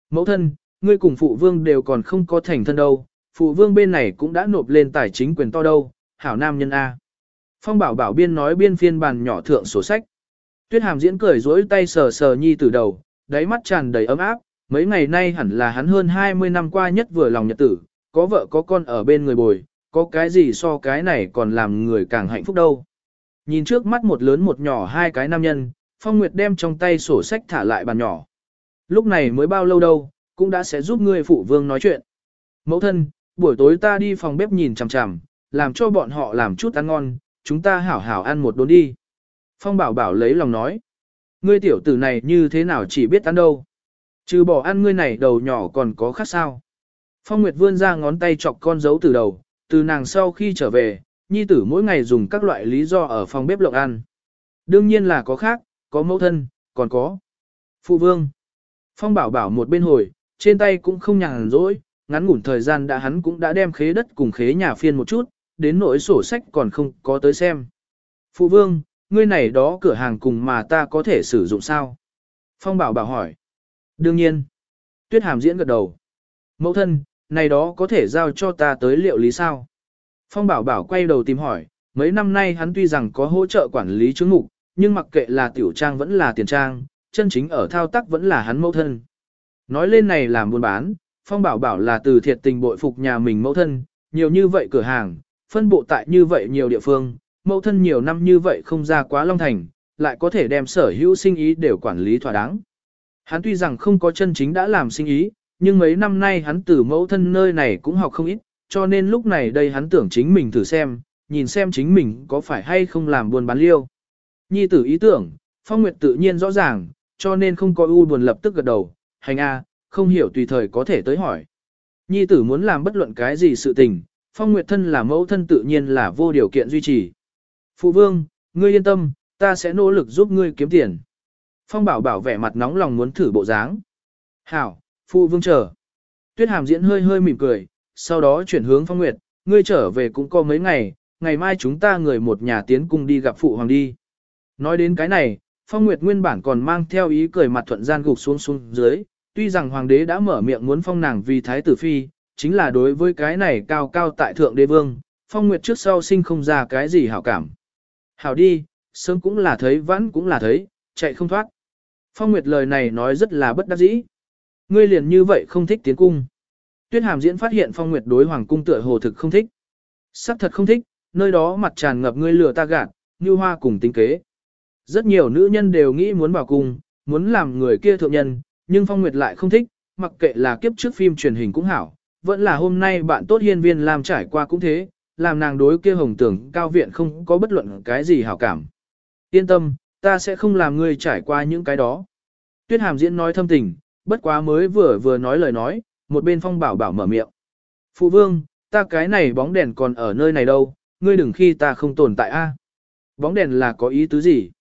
Mẫu thân, ngươi cùng phụ vương đều còn không có thành thân đâu, phụ vương bên này cũng đã nộp lên tài chính quyền to đâu, hảo nam nhân A. Phong bảo bảo biên nói biên phiên bàn nhỏ thượng sổ sách. Tuyết hàm diễn cười rỗi tay sờ sờ nhi từ đầu, đáy mắt tràn đầy ấm áp, mấy ngày nay hẳn là hắn hơn 20 năm qua nhất vừa lòng nhật tử, có vợ có con ở bên người bồi, có cái gì so cái này còn làm người càng hạnh phúc đâu. Nhìn trước mắt một lớn một nhỏ hai cái nam nhân, Phong Nguyệt đem trong tay sổ sách thả lại bàn nhỏ. Lúc này mới bao lâu đâu, cũng đã sẽ giúp ngươi phụ vương nói chuyện. Mẫu thân, buổi tối ta đi phòng bếp nhìn chằm chằm, làm cho bọn họ làm chút ăn ngon, chúng ta hảo hảo ăn một đốn đi. Phong bảo bảo lấy lòng nói. Ngươi tiểu tử này như thế nào chỉ biết ăn đâu. Trừ bỏ ăn ngươi này đầu nhỏ còn có khác sao. Phong Nguyệt vươn ra ngón tay chọc con dấu từ đầu, từ nàng sau khi trở về, nhi tử mỗi ngày dùng các loại lý do ở phòng bếp lộng ăn. Đương nhiên là có khác, có mẫu thân, còn có phụ vương. Phong bảo bảo một bên hồi, trên tay cũng không nhàn rỗi, ngắn ngủn thời gian đã hắn cũng đã đem khế đất cùng khế nhà phiên một chút, đến nỗi sổ sách còn không có tới xem. Phụ vương, ngươi này đó cửa hàng cùng mà ta có thể sử dụng sao? Phong bảo bảo hỏi. Đương nhiên. Tuyết hàm diễn gật đầu. Mẫu thân, này đó có thể giao cho ta tới liệu lý sao? Phong bảo bảo quay đầu tìm hỏi, mấy năm nay hắn tuy rằng có hỗ trợ quản lý chứng mục, nhưng mặc kệ là tiểu trang vẫn là tiền trang, chân chính ở thao tác vẫn là hắn mẫu thân. Nói lên này làm buôn bán, Phong bảo bảo là từ thiệt tình bội phục nhà mình mẫu thân, nhiều như vậy cửa hàng, phân bộ tại như vậy nhiều địa phương, mẫu thân nhiều năm như vậy không ra quá Long Thành, lại có thể đem sở hữu sinh ý đều quản lý thỏa đáng. Hắn tuy rằng không có chân chính đã làm sinh ý, nhưng mấy năm nay hắn từ mẫu thân nơi này cũng học không ít, cho nên lúc này đây hắn tưởng chính mình thử xem, nhìn xem chính mình có phải hay không làm buôn bán liêu. Nhi tử ý tưởng, Phong Nguyệt tự nhiên rõ ràng, cho nên không có u buồn lập tức gật đầu, hành a, không hiểu tùy thời có thể tới hỏi. Nhi tử muốn làm bất luận cái gì sự tình, Phong Nguyệt thân là mẫu thân tự nhiên là vô điều kiện duy trì. Phụ vương, ngươi yên tâm, ta sẽ nỗ lực giúp ngươi kiếm tiền. Phong bảo bảo vẻ mặt nóng lòng muốn thử bộ dáng. Hảo, phụ vương chờ. Tuyết hàm diễn hơi hơi mỉm cười, sau đó chuyển hướng Phong Nguyệt, ngươi trở về cũng có mấy ngày, ngày mai chúng ta người một nhà tiến cung đi gặp phụ hoàng đi. Nói đến cái này, Phong Nguyệt nguyên bản còn mang theo ý cười mặt thuận gian gục xuống xuống dưới, tuy rằng hoàng đế đã mở miệng muốn phong nàng vì thái tử phi, chính là đối với cái này cao cao tại thượng đế vương, Phong Nguyệt trước sau sinh không ra cái gì hảo cảm. Hảo đi, sớm cũng là thấy vãn cũng là thấy, chạy không thoát. Phong Nguyệt lời này nói rất là bất đắc dĩ. Ngươi liền như vậy không thích tiến cung. Tuyết Hàm diễn phát hiện Phong Nguyệt đối hoàng cung tựa hồ thực không thích. Sắc thật không thích, nơi đó mặt tràn ngập ngươi lừa ta gạt, như hoa cùng tính kế. Rất nhiều nữ nhân đều nghĩ muốn vào cung, muốn làm người kia thượng nhân, nhưng Phong Nguyệt lại không thích, mặc kệ là kiếp trước phim truyền hình cũng hảo, vẫn là hôm nay bạn tốt hiên viên làm trải qua cũng thế, làm nàng đối kia hồng tưởng cao viện không có bất luận cái gì hảo cảm. Yên tâm, ta sẽ không làm ngươi trải qua những cái đó. Tuyết hàm diễn nói thâm tình, bất quá mới vừa vừa nói lời nói, một bên phong bảo bảo mở miệng. Phụ vương, ta cái này bóng đèn còn ở nơi này đâu, ngươi đừng khi ta không tồn tại a. Bóng đèn là có ý tứ gì?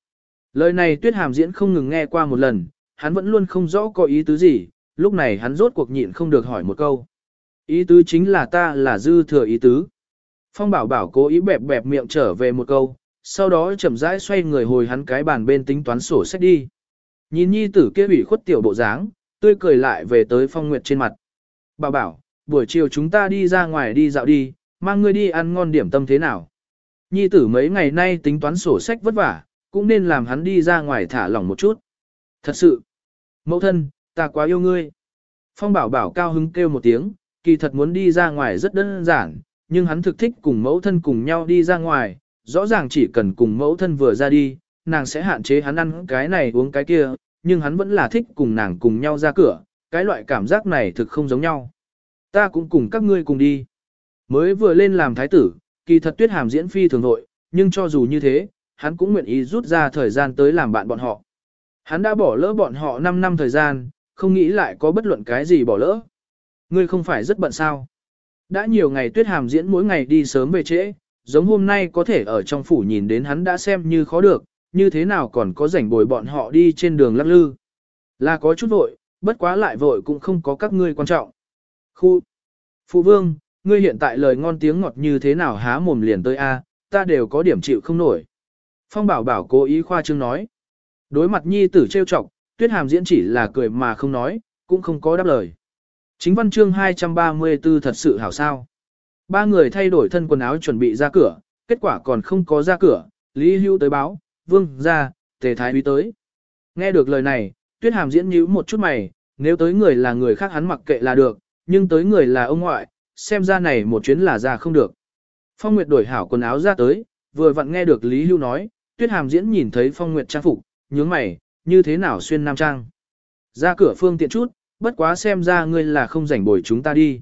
Lời này tuyết hàm diễn không ngừng nghe qua một lần, hắn vẫn luôn không rõ có ý tứ gì, lúc này hắn rốt cuộc nhịn không được hỏi một câu. Ý tứ chính là ta là dư thừa ý tứ. Phong bảo bảo cố ý bẹp bẹp miệng trở về một câu, sau đó chậm rãi xoay người hồi hắn cái bàn bên tính toán sổ sách đi. Nhìn nhi tử kia ủy khuất tiểu bộ dáng, tươi cười lại về tới phong nguyệt trên mặt. Bảo bảo, buổi chiều chúng ta đi ra ngoài đi dạo đi, mang ngươi đi ăn ngon điểm tâm thế nào. Nhi tử mấy ngày nay tính toán sổ sách vất vả, cũng nên làm hắn đi ra ngoài thả lỏng một chút. Thật sự, mẫu thân, ta quá yêu ngươi. Phong bảo bảo cao hứng kêu một tiếng, kỳ thật muốn đi ra ngoài rất đơn giản, nhưng hắn thực thích cùng mẫu thân cùng nhau đi ra ngoài, rõ ràng chỉ cần cùng mẫu thân vừa ra đi, nàng sẽ hạn chế hắn ăn cái này uống cái kia, nhưng hắn vẫn là thích cùng nàng cùng nhau ra cửa, cái loại cảm giác này thực không giống nhau. Ta cũng cùng các ngươi cùng đi. Mới vừa lên làm thái tử, kỳ thật tuyết hàm diễn phi thường nội, nhưng cho dù như thế, hắn cũng nguyện ý rút ra thời gian tới làm bạn bọn họ. Hắn đã bỏ lỡ bọn họ 5 năm thời gian, không nghĩ lại có bất luận cái gì bỏ lỡ. Ngươi không phải rất bận sao. Đã nhiều ngày tuyết hàm diễn mỗi ngày đi sớm về trễ, giống hôm nay có thể ở trong phủ nhìn đến hắn đã xem như khó được, như thế nào còn có rảnh bồi bọn họ đi trên đường lắc lư. Là có chút vội, bất quá lại vội cũng không có các ngươi quan trọng. Khu! Phụ vương, ngươi hiện tại lời ngon tiếng ngọt như thế nào há mồm liền tới a, ta đều có điểm chịu không nổi. Phong bảo bảo cố ý khoa trương nói. Đối mặt nhi tử trêu chọc, tuyết hàm diễn chỉ là cười mà không nói, cũng không có đáp lời. Chính văn chương 234 thật sự hảo sao. Ba người thay đổi thân quần áo chuẩn bị ra cửa, kết quả còn không có ra cửa, Lý Hưu tới báo, vương ra, tề thái uy tới. Nghe được lời này, tuyết hàm diễn nhíu một chút mày, nếu tới người là người khác hắn mặc kệ là được, nhưng tới người là ông ngoại, xem ra này một chuyến là ra không được. Phong Nguyệt đổi hảo quần áo ra tới, vừa vặn nghe được Lý Hưu nói, tuyết hàm diễn nhìn thấy Phong Nguyệt trang phục, nhướng mày, như thế nào xuyên nam trang. Ra cửa phương tiện chút, bất quá xem ra ngươi là không rảnh bồi chúng ta đi.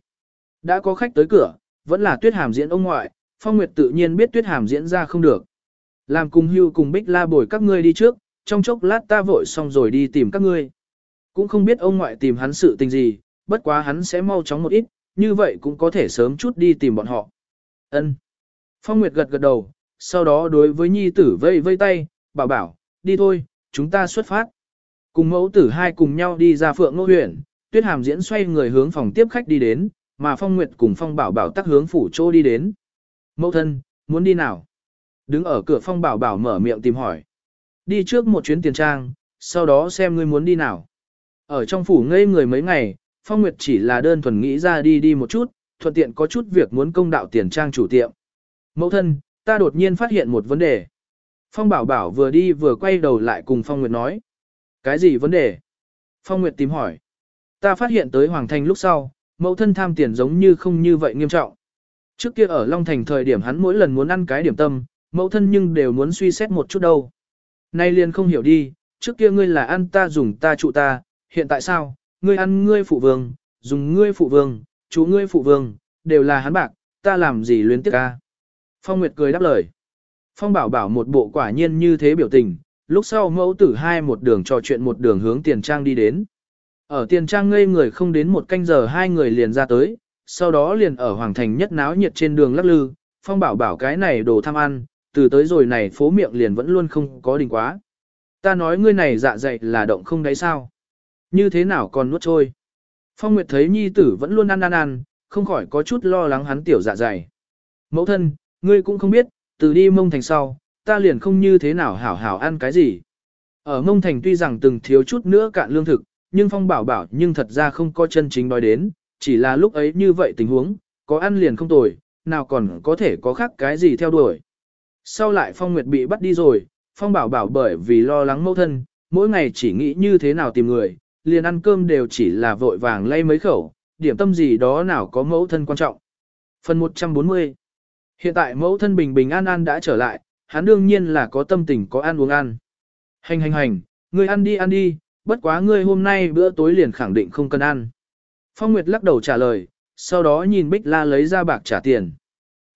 Đã có khách tới cửa, vẫn là tuyết hàm diễn ông ngoại, Phong Nguyệt tự nhiên biết tuyết hàm diễn ra không được. Làm cùng hưu cùng bích la bồi các ngươi đi trước, trong chốc lát ta vội xong rồi đi tìm các ngươi. Cũng không biết ông ngoại tìm hắn sự tình gì, bất quá hắn sẽ mau chóng một ít, như vậy cũng có thể sớm chút đi tìm bọn họ. Ân. Phong Nguyệt gật gật đầu, sau đó đối với nhi tử vây vây tay, bảo bảo, đi thôi, chúng ta xuất phát. Cùng mẫu tử hai cùng nhau đi ra phượng ngô huyện, tuyết hàm diễn xoay người hướng phòng tiếp khách đi đến, mà Phong Nguyệt cùng Phong bảo bảo tắc hướng phủ chỗ đi đến. Mẫu thân, muốn đi nào? Đứng ở cửa Phong bảo bảo mở miệng tìm hỏi. Đi trước một chuyến tiền trang, sau đó xem ngươi muốn đi nào. Ở trong phủ ngây người mấy ngày, Phong Nguyệt chỉ là đơn thuần nghĩ ra đi đi một chút, thuận tiện có chút việc muốn công đạo tiền trang chủ tiệm. Mẫu thân, ta đột nhiên phát hiện một vấn đề. Phong Bảo Bảo vừa đi vừa quay đầu lại cùng Phong Nguyệt nói. Cái gì vấn đề? Phong Nguyệt tìm hỏi. Ta phát hiện tới Hoàng Thành lúc sau, mẫu thân tham tiền giống như không như vậy nghiêm trọng. Trước kia ở Long Thành thời điểm hắn mỗi lần muốn ăn cái điểm tâm, mẫu thân nhưng đều muốn suy xét một chút đâu. Nay liền không hiểu đi, trước kia ngươi là ăn ta dùng ta trụ ta, hiện tại sao, ngươi ăn ngươi phụ vương, dùng ngươi phụ vương, chú ngươi phụ vương, đều là hắn bạc, ta làm gì luyến tiếc ca. Phong Nguyệt cười đáp lời. Phong bảo bảo một bộ quả nhiên như thế biểu tình, lúc sau mẫu tử hai một đường trò chuyện một đường hướng tiền trang đi đến. Ở tiền trang ngây người không đến một canh giờ hai người liền ra tới, sau đó liền ở Hoàng Thành nhất náo nhiệt trên đường lắc lư, Phong bảo bảo cái này đồ tham ăn, từ tới rồi này phố miệng liền vẫn luôn không có đình quá. Ta nói ngươi này dạ dày là động không đấy sao? Như thế nào còn nuốt trôi? Phong Nguyệt thấy nhi tử vẫn luôn ăn ăn ăn, không khỏi có chút lo lắng hắn tiểu dạ dày. Mẫu thân, ngươi cũng không biết, từ đi mông thành sau, ta liền không như thế nào hảo hảo ăn cái gì. Ở mông thành tuy rằng từng thiếu chút nữa cạn lương thực, nhưng phong bảo bảo nhưng thật ra không có chân chính đói đến, chỉ là lúc ấy như vậy tình huống, có ăn liền không tồi, nào còn có thể có khác cái gì theo đuổi. Sau lại phong nguyệt bị bắt đi rồi, phong bảo bảo bởi vì lo lắng mẫu thân, mỗi ngày chỉ nghĩ như thế nào tìm người, liền ăn cơm đều chỉ là vội vàng lay mấy khẩu, điểm tâm gì đó nào có mẫu thân quan trọng. Phần 140 Hiện tại mẫu thân bình bình an an đã trở lại, hắn đương nhiên là có tâm tình có ăn uống ăn. Hành hành hành, ngươi ăn đi ăn đi, bất quá ngươi hôm nay bữa tối liền khẳng định không cần ăn. Phong Nguyệt lắc đầu trả lời, sau đó nhìn Bích La lấy ra bạc trả tiền.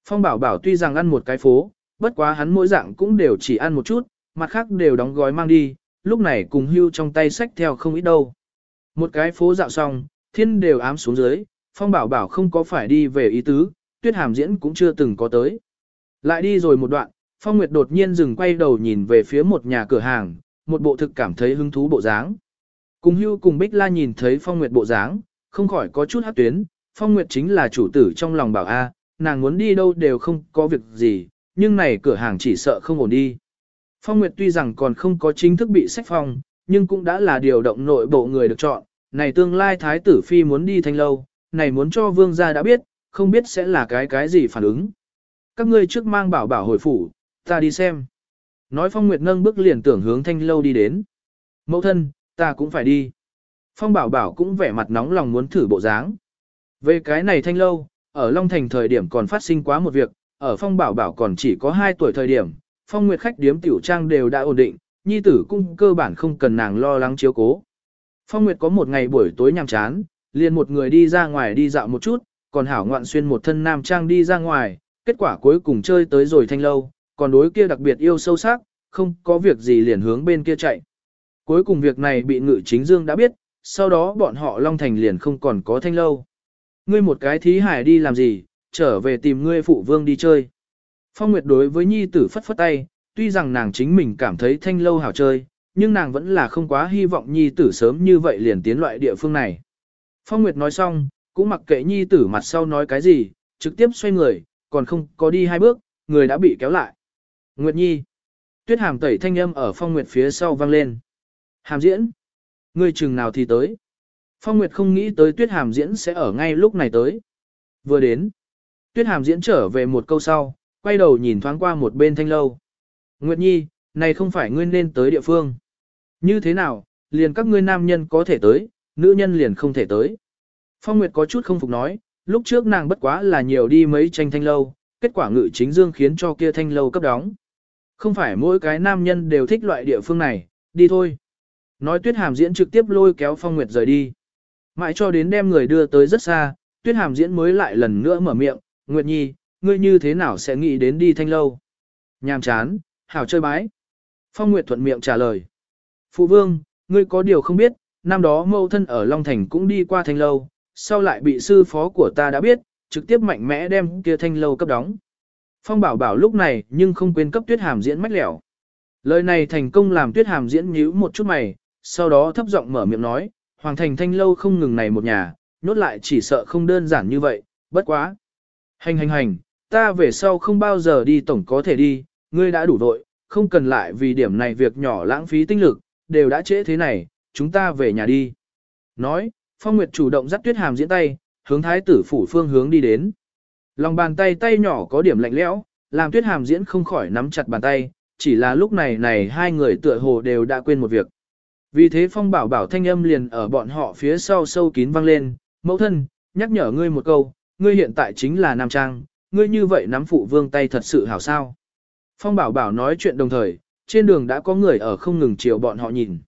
Phong Bảo Bảo tuy rằng ăn một cái phố, bất quá hắn mỗi dạng cũng đều chỉ ăn một chút, mặt khác đều đóng gói mang đi, lúc này cùng hưu trong tay sách theo không ít đâu. Một cái phố dạo xong, thiên đều ám xuống dưới, Phong Bảo Bảo không có phải đi về ý tứ, Tuyết Hàm diễn cũng chưa từng có tới. Lại đi rồi một đoạn, Phong Nguyệt đột nhiên dừng quay đầu nhìn về phía một nhà cửa hàng, một bộ thực cảm thấy hứng thú bộ dáng. Cùng hưu cùng Bích La nhìn thấy Phong Nguyệt bộ dáng, không khỏi có chút hát tuyến, Phong Nguyệt chính là chủ tử trong lòng bảo A, nàng muốn đi đâu đều không có việc gì, nhưng này cửa hàng chỉ sợ không ổn đi. Phong Nguyệt tuy rằng còn không có chính thức bị sách phong, nhưng cũng đã là điều động nội bộ người được chọn, này tương lai thái tử phi muốn đi thanh lâu, này muốn cho vương gia đã biết, không biết sẽ là cái cái gì phản ứng. Các ngươi trước mang bảo bảo hồi phủ, ta đi xem. Nói Phong Nguyệt nâng bước liền tưởng hướng thanh lâu đi đến. Mẫu thân, ta cũng phải đi. Phong bảo bảo cũng vẻ mặt nóng lòng muốn thử bộ dáng. Về cái này thanh lâu, ở Long Thành thời điểm còn phát sinh quá một việc, ở Phong bảo bảo còn chỉ có 2 tuổi thời điểm, Phong Nguyệt khách điếm tiểu trang đều đã ổn định, nhi tử cung cơ bản không cần nàng lo lắng chiếu cố. Phong Nguyệt có một ngày buổi tối nhàm chán, liền một người đi ra ngoài đi dạo một chút, còn hảo ngoạn xuyên một thân nam trang đi ra ngoài, kết quả cuối cùng chơi tới rồi thanh lâu, còn đối kia đặc biệt yêu sâu sắc, không có việc gì liền hướng bên kia chạy. Cuối cùng việc này bị ngự chính dương đã biết, sau đó bọn họ Long Thành liền không còn có thanh lâu. Ngươi một cái thí hải đi làm gì, trở về tìm ngươi phụ vương đi chơi. Phong Nguyệt đối với nhi tử phất phất tay, tuy rằng nàng chính mình cảm thấy thanh lâu hảo chơi, nhưng nàng vẫn là không quá hy vọng nhi tử sớm như vậy liền tiến loại địa phương này. Phong Nguyệt nói xong, cũng mặc kệ nhi tử mặt sau nói cái gì, trực tiếp xoay người, còn không có đi hai bước, người đã bị kéo lại. Nguyệt Nhi. Tuyết hàm tẩy thanh âm ở Phong Nguyệt phía sau vang lên. Hàm diễn. Người chừng nào thì tới. Phong Nguyệt không nghĩ tới Tuyết hàm diễn sẽ ở ngay lúc này tới. Vừa đến. Tuyết hàm diễn trở về một câu sau, quay đầu nhìn thoáng qua một bên thanh lâu. Nguyệt Nhi, này không phải ngươi nên tới địa phương. Như thế nào, liền các ngươi nam nhân có thể tới, nữ nhân liền không thể tới. Phong Nguyệt có chút không phục nói, lúc trước nàng bất quá là nhiều đi mấy tranh thanh lâu, kết quả ngự chính dương khiến cho kia thanh lâu cấp đóng. Không phải mỗi cái nam nhân đều thích loại địa phương này, đi thôi. Nói tuyết hàm diễn trực tiếp lôi kéo Phong Nguyệt rời đi. Mãi cho đến đem người đưa tới rất xa, tuyết hàm diễn mới lại lần nữa mở miệng, Nguyệt Nhi, ngươi như thế nào sẽ nghĩ đến đi thanh lâu? Nhàm chán, hảo chơi bái. Phong Nguyệt thuận miệng trả lời. Phụ vương, ngươi có điều không biết, năm đó mâu thân ở Long Thành cũng đi qua thanh lâu, sau lại bị sư phó của ta đã biết, trực tiếp mạnh mẽ đem kia thanh lâu cấp đóng. Phong bảo bảo lúc này nhưng không quên cấp tuyết hàm diễn mách lẻo. Lời này thành công làm tuyết hàm diễn nhíu một chút mày, sau đó thấp giọng mở miệng nói, Hoàng thành thanh lâu không ngừng này một nhà, nhốt lại chỉ sợ không đơn giản như vậy, bất quá. Hành hành hành, ta về sau không bao giờ đi tổng có thể đi, ngươi đã đủ vội, không cần lại vì điểm này việc nhỏ lãng phí tinh lực, đều đã trễ thế này, chúng ta về nhà đi. Nói, Phong Nguyệt chủ động dắt tuyết hàm diễn tay, hướng thái tử phủ phương hướng đi đến. Lòng bàn tay tay nhỏ có điểm lạnh lẽo, làm tuyết hàm diễn không khỏi nắm chặt bàn tay, chỉ là lúc này này hai người tựa hồ đều đã quên một việc. Vì thế phong bảo bảo thanh âm liền ở bọn họ phía sau sâu kín vang lên, mẫu thân, nhắc nhở ngươi một câu, ngươi hiện tại chính là Nam Trang, ngươi như vậy nắm phụ vương tay thật sự hảo sao. Phong bảo bảo nói chuyện đồng thời, trên đường đã có người ở không ngừng chiều bọn họ nhìn.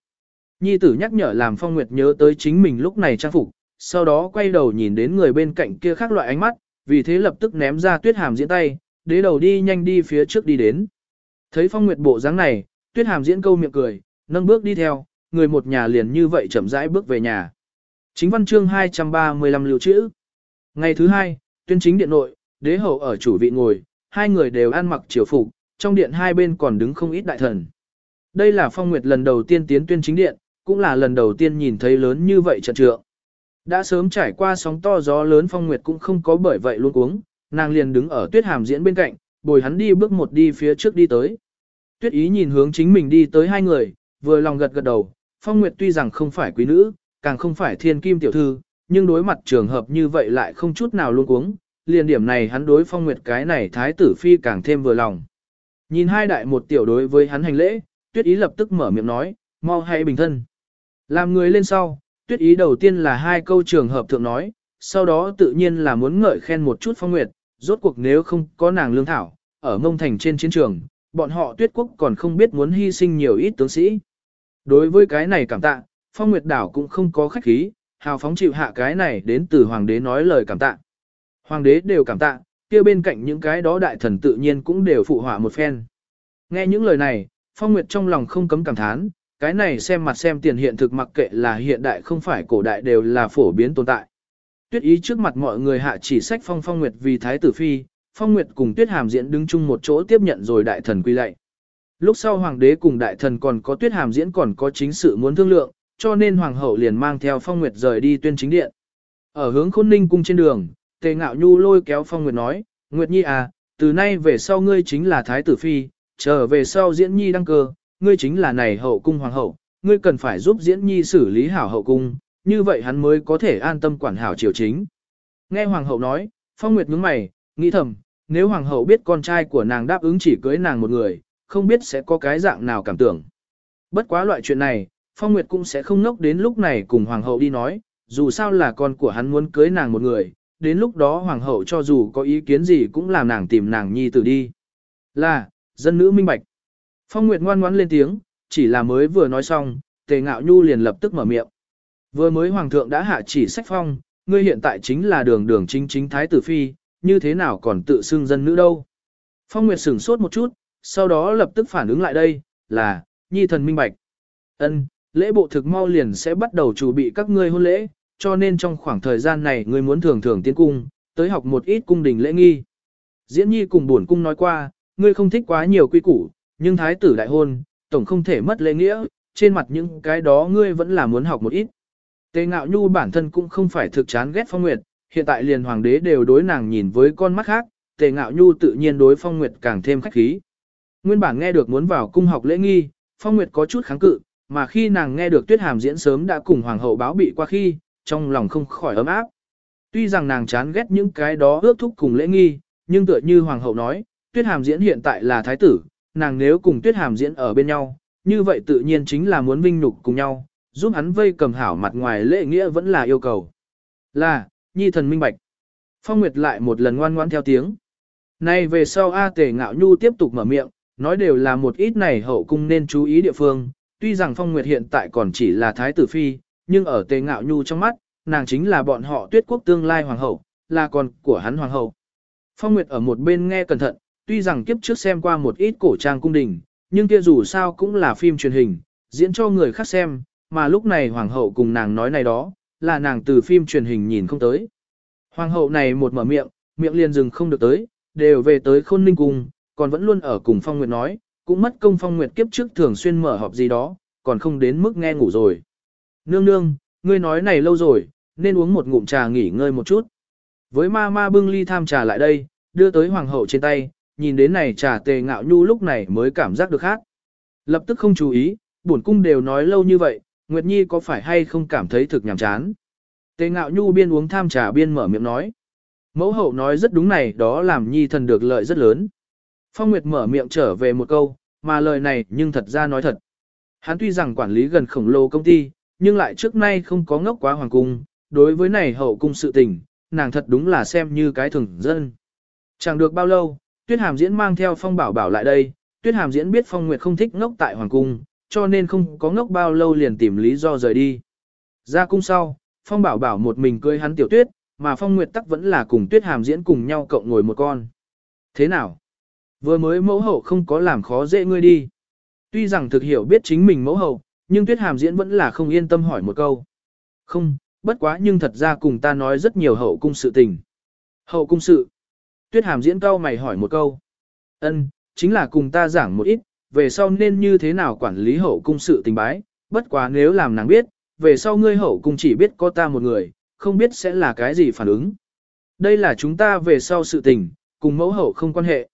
Nhi tử nhắc nhở làm Phong Nguyệt nhớ tới chính mình lúc này trang phục, sau đó quay đầu nhìn đến người bên cạnh kia khác loại ánh mắt, vì thế lập tức ném ra tuyết hàm diễn tay, đế đầu đi nhanh đi phía trước đi đến. Thấy Phong Nguyệt bộ dáng này, tuyết hàm diễn câu miệng cười, nâng bước đi theo, người một nhà liền như vậy chậm rãi bước về nhà. Chính văn chương 235 lưu trữ. Ngày thứ hai, tuyên chính điện nội, đế hậu ở chủ vị ngồi, hai người đều ăn mặc triều phục, trong điện hai bên còn đứng không ít đại thần. Đây là Phong Nguyệt lần đầu tiên tiến tuyên chính điện, cũng là lần đầu tiên nhìn thấy lớn như vậy trận trượng. Đã sớm trải qua sóng to gió lớn Phong Nguyệt cũng không có bởi vậy luôn uống, nàng liền đứng ở tuyết hàm diễn bên cạnh, bồi hắn đi bước một đi phía trước đi tới. Tuyết ý nhìn hướng chính mình đi tới hai người, vừa lòng gật gật đầu, Phong Nguyệt tuy rằng không phải quý nữ, càng không phải thiên kim tiểu thư, nhưng đối mặt trường hợp như vậy lại không chút nào luôn uống, liền điểm này hắn đối Phong Nguyệt cái này thái tử phi càng thêm vừa lòng. Nhìn hai đại một tiểu đối với hắn hành lễ, tuyết ý lập tức mở miệng nói, mau hay bình thân. Làm người lên sau, tuyết ý đầu tiên là hai câu trường hợp thượng nói, sau đó tự nhiên là muốn ngợi khen một chút phong nguyệt, rốt cuộc nếu không có nàng lương thảo, ở mông thành trên chiến trường, bọn họ tuyết quốc còn không biết muốn hy sinh nhiều ít tướng sĩ. Đối với cái này cảm tạ, phong nguyệt đảo cũng không có khách khí, hào phóng chịu hạ cái này đến từ hoàng đế nói lời cảm tạ. Hoàng đế đều cảm tạ, kia bên cạnh những cái đó đại thần tự nhiên cũng đều phụ họa một phen. Nghe những lời này, Phong Nguyệt trong lòng không cấm cảm thán, cái này xem mặt xem tiền hiện thực mặc kệ là hiện đại không phải cổ đại đều là phổ biến tồn tại. Tuyết ý trước mặt mọi người hạ chỉ sách Phong Phong Nguyệt vì thái tử phi, Phong Nguyệt cùng Tuyết Hàm diễn đứng chung một chỗ tiếp nhận rồi đại thần quy lạy. Lúc sau hoàng đế cùng đại thần còn có Tuyết Hàm diễn còn có chính sự muốn thương lượng, cho nên hoàng hậu liền mang theo Phong Nguyệt rời đi tuyên chính điện. Ở hướng Khôn Ninh cung trên đường, Tề Ngạo Nhu lôi kéo Phong Nguyệt nói, Nguyệt Nhi à, từ nay về sau ngươi chính là thái tử phi, trở về sau diễn nhi đăng cơ, ngươi chính là này hậu cung hoàng hậu, ngươi cần phải giúp diễn nhi xử lý hảo hậu cung, như vậy hắn mới có thể an tâm quản hảo triều chính. Nghe hoàng hậu nói, Phong Nguyệt nhướng mày, nghĩ thầm, nếu hoàng hậu biết con trai của nàng đáp ứng chỉ cưới nàng một người, không biết sẽ có cái dạng nào cảm tưởng. Bất quá loại chuyện này, Phong Nguyệt cũng sẽ không ngốc đến lúc này cùng hoàng hậu đi nói, dù sao là con của hắn muốn cưới nàng một người, đến lúc đó hoàng hậu cho dù có ý kiến gì cũng làm nàng tìm nàng nhi tử đi. Là, dân nữ minh bạch. Phong Nguyệt ngoan ngoãn lên tiếng, chỉ là mới vừa nói xong, tề ngạo nhu liền lập tức mở miệng. Vừa mới hoàng thượng đã hạ chỉ sách phong, ngươi hiện tại chính là đường đường chính chính thái tử phi, như thế nào còn tự xưng dân nữ đâu. Phong Nguyệt sửng sốt một chút, sau đó lập tức phản ứng lại đây, là, nhi thần minh bạch. ân lễ bộ thực mau liền sẽ bắt đầu chuẩn bị các ngươi hôn lễ, cho nên trong khoảng thời gian này ngươi muốn thường thường tiến cung, tới học một ít cung đình lễ nghi. Diễn nhi cùng buồn cung nói qua, ngươi không thích quá nhiều quy củ, nhưng thái tử đại hôn, tổng không thể mất lễ nghĩa, trên mặt những cái đó ngươi vẫn là muốn học một ít. Tề ngạo nhu bản thân cũng không phải thực chán ghét phong nguyệt, hiện tại liền hoàng đế đều đối nàng nhìn với con mắt khác, tề ngạo nhu tự nhiên đối phong nguyệt càng thêm khách khí. Nguyên bản nghe được muốn vào cung học lễ nghi, phong nguyệt có chút kháng cự, mà khi nàng nghe được tuyết hàm diễn sớm đã cùng hoàng hậu báo bị qua khi, trong lòng không khỏi ấm áp. Tuy rằng nàng chán ghét những cái đó ước thúc cùng lễ nghi, nhưng tựa như hoàng hậu nói, tuyết hàm diễn hiện tại là thái tử, nàng nếu cùng tuyết hàm diễn ở bên nhau, như vậy tự nhiên chính là muốn vinh nhục cùng nhau, giúp hắn vây cầm hảo mặt ngoài lễ nghĩa vẫn là yêu cầu. Là, nhi thần minh bạch. Phong Nguyệt lại một lần ngoan ngoãn theo tiếng. Nay về sau A Tề Ngạo Nhu tiếp tục mở miệng, nói đều là một ít này hậu cung nên chú ý địa phương, tuy rằng Phong Nguyệt hiện tại còn chỉ là thái tử phi, nhưng ở Tề Ngạo Nhu trong mắt, nàng chính là bọn họ tuyết quốc tương lai hoàng hậu, là con của hắn hoàng hậu. Phong Nguyệt ở một bên nghe cẩn thận, tuy rằng kiếp trước xem qua một ít cổ trang cung đình, nhưng kia dù sao cũng là phim truyền hình, diễn cho người khác xem, mà lúc này hoàng hậu cùng nàng nói này đó, là nàng từ phim truyền hình nhìn không tới. Hoàng hậu này một mở miệng, miệng liền dừng không được tới, đều về tới khôn ninh cung, còn vẫn luôn ở cùng Phong Nguyệt nói, cũng mất công Phong Nguyệt kiếp trước thường xuyên mở họp gì đó, còn không đến mức nghe ngủ rồi. Nương nương, ngươi nói này lâu rồi, nên uống một ngụm trà nghỉ ngơi một chút. Với ma ma bưng ly tham trà lại đây, đưa tới hoàng hậu trên tay, nhìn đến này trà tề ngạo nhu lúc này mới cảm giác được khác. Lập tức không chú ý, bổn cung đều nói lâu như vậy, Nguyệt Nhi có phải hay không cảm thấy thực nhàm chán. Tề ngạo nhu biên uống tham trà biên mở miệng nói. Mẫu hậu nói rất đúng này đó làm Nhi thần được lợi rất lớn. Phong Nguyệt mở miệng trở về một câu, mà lời này nhưng thật ra nói thật. Hắn tuy rằng quản lý gần khổng lồ công ty, nhưng lại trước nay không có ngốc quá hoàng cung, đối với này hậu cung sự tình, nàng thật đúng là xem như cái thường dân. Chẳng được bao lâu, Tuyết Hàm Diễn mang theo Phong Bảo Bảo lại đây, Tuyết Hàm Diễn biết Phong Nguyệt không thích ngốc tại hoàng cung, cho nên không có ngốc bao lâu liền tìm lý do rời đi. Ra cung sau, Phong Bảo Bảo một mình cưới hắn tiểu tuyết, mà Phong Nguyệt tắc vẫn là cùng Tuyết Hàm Diễn cùng nhau cộng ngồi một con. Thế nào? Vừa mới mẫu hậu không có làm khó dễ ngươi đi. Tuy rằng thực hiểu biết chính mình mẫu hậu, nhưng Tuyết Hàm Diễn vẫn là không yên tâm hỏi một câu. Không, bất quá nhưng thật ra cùng ta nói rất nhiều hậu cung sự tình. Hậu cung sự. Tuyết Hàm Diễn cao mày hỏi một câu. Ân, chính là cùng ta giảng một ít, về sau nên như thế nào quản lý hậu cung sự tình bái, bất quá nếu làm nàng biết, về sau ngươi hậu cung chỉ biết có ta một người, không biết sẽ là cái gì phản ứng. Đây là chúng ta về sau sự tình, cùng mẫu hậu không quan hệ.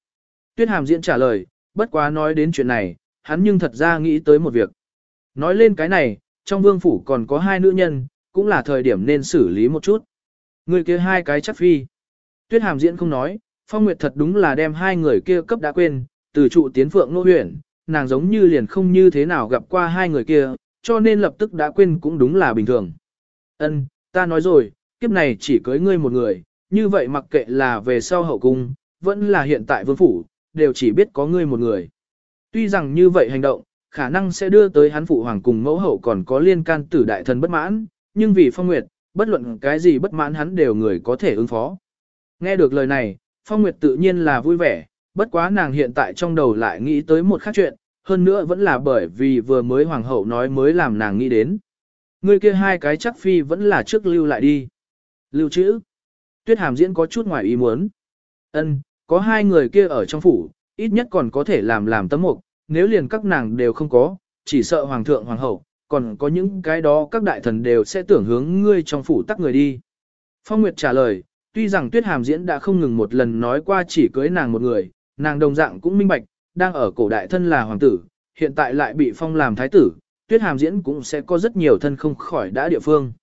Tuyết Hàm Diễn trả lời, bất quá nói đến chuyện này, hắn nhưng thật ra nghĩ tới một việc. Nói lên cái này, trong vương phủ còn có hai nữ nhân, cũng là thời điểm nên xử lý một chút. Người kia hai cái chắc phi. Tuyết Hàm Diễn không nói, Phong Nguyệt thật đúng là đem hai người kia cấp đã quên, từ trụ tiến phượng nô huyện, nàng giống như liền không như thế nào gặp qua hai người kia, cho nên lập tức đã quên cũng đúng là bình thường. Ân, ta nói rồi, kiếp này chỉ cưới ngươi một người, như vậy mặc kệ là về sau hậu cung, vẫn là hiện tại vương phủ, đều chỉ biết có ngươi một người. Tuy rằng như vậy hành động, khả năng sẽ đưa tới hắn phụ hoàng cùng mẫu hậu còn có liên can tử đại thần bất mãn, nhưng vì phong nguyệt, bất luận cái gì bất mãn hắn đều người có thể ứng phó. Nghe được lời này, phong nguyệt tự nhiên là vui vẻ, bất quá nàng hiện tại trong đầu lại nghĩ tới một khác chuyện, hơn nữa vẫn là bởi vì vừa mới hoàng hậu nói mới làm nàng nghĩ đến. Người kia hai cái chắc phi vẫn là trước lưu lại đi. Lưu trữ. Tuyết hàm diễn có chút ngoài ý muốn. Ân, có hai người kia ở trong phủ, ít nhất còn có thể làm làm tấm mục, nếu liền các nàng đều không có, chỉ sợ hoàng thượng hoàng hậu, còn có những cái đó các đại thần đều sẽ tưởng hướng ngươi trong phủ tắc người đi. Phong Nguyệt trả lời, tuy rằng Tuyết Hàm diễn đã không ngừng một lần nói qua chỉ cưới nàng một người, nàng đồng dạng cũng minh bạch, đang ở cổ đại thân là hoàng tử, hiện tại lại bị phong làm thái tử, Tuyết Hàm diễn cũng sẽ có rất nhiều thân không khỏi đã địa phương.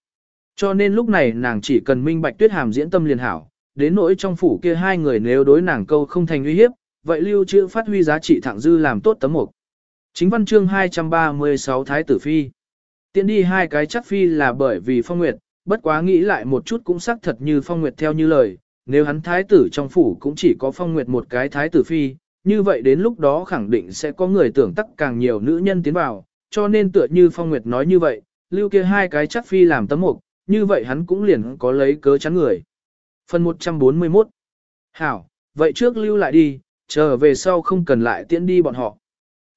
Cho nên lúc này nàng chỉ cần minh bạch Tuyết Hàm diễn tâm liền hảo, đến nỗi trong phủ kia hai người nếu đối nàng câu không thành uy hiếp, vậy lưu trữ phát huy giá trị thẳng dư làm tốt tấm mục. Chính văn chương 236 Thái tử Phi. Tiện đi hai cái chắc Phi là bởi vì Phong Nguyệt, bất quá nghĩ lại một chút cũng xác thật như Phong Nguyệt theo như lời, nếu hắn Thái tử trong phủ cũng chỉ có Phong Nguyệt một cái Thái tử Phi, như vậy đến lúc đó khẳng định sẽ có người tưởng tắc càng nhiều nữ nhân tiến vào, cho nên tựa như Phong Nguyệt nói như vậy, lưu kia hai cái chắc Phi làm tấm mục, như vậy hắn cũng liền có lấy cớ chắn người. Phần 141 Hảo, vậy trước lưu lại đi, chờ về sau không cần lại tiễn đi bọn họ.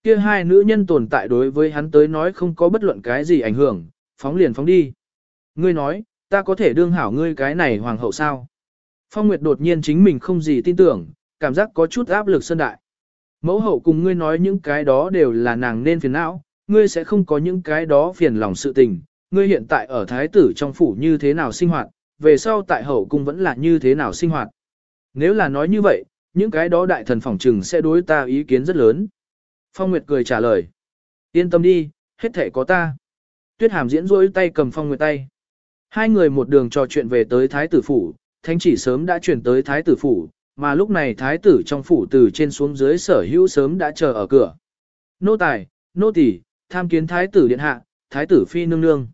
Kia hai nữ nhân tồn tại đối với hắn tới nói không có bất luận cái gì ảnh hưởng, phóng liền phóng đi. Ngươi nói, ta có thể đương hảo ngươi cái này hoàng hậu sao? Phong Nguyệt đột nhiên chính mình không gì tin tưởng, cảm giác có chút áp lực sơn đại. Mẫu hậu cùng ngươi nói những cái đó đều là nàng nên phiền não, ngươi sẽ không có những cái đó phiền lòng sự tình, ngươi hiện tại ở thái tử trong phủ như thế nào sinh hoạt, về sau tại hậu cung vẫn là như thế nào sinh hoạt. Nếu là nói như vậy, những cái đó đại thần phỏng trừng sẽ đối ta ý kiến rất lớn. Phong Nguyệt cười trả lời. Yên tâm đi, hết thể có ta. Tuyết hàm diễn rỗi tay cầm Phong Nguyệt tay. Hai người một đường trò chuyện về tới Thái tử phủ, thanh chỉ sớm đã chuyển tới Thái tử phủ, mà lúc này Thái tử trong phủ từ trên xuống dưới sở hữu sớm đã chờ ở cửa. Nô tài, nô tỳ, tham kiến Thái tử điện hạ, Thái tử phi nương nương.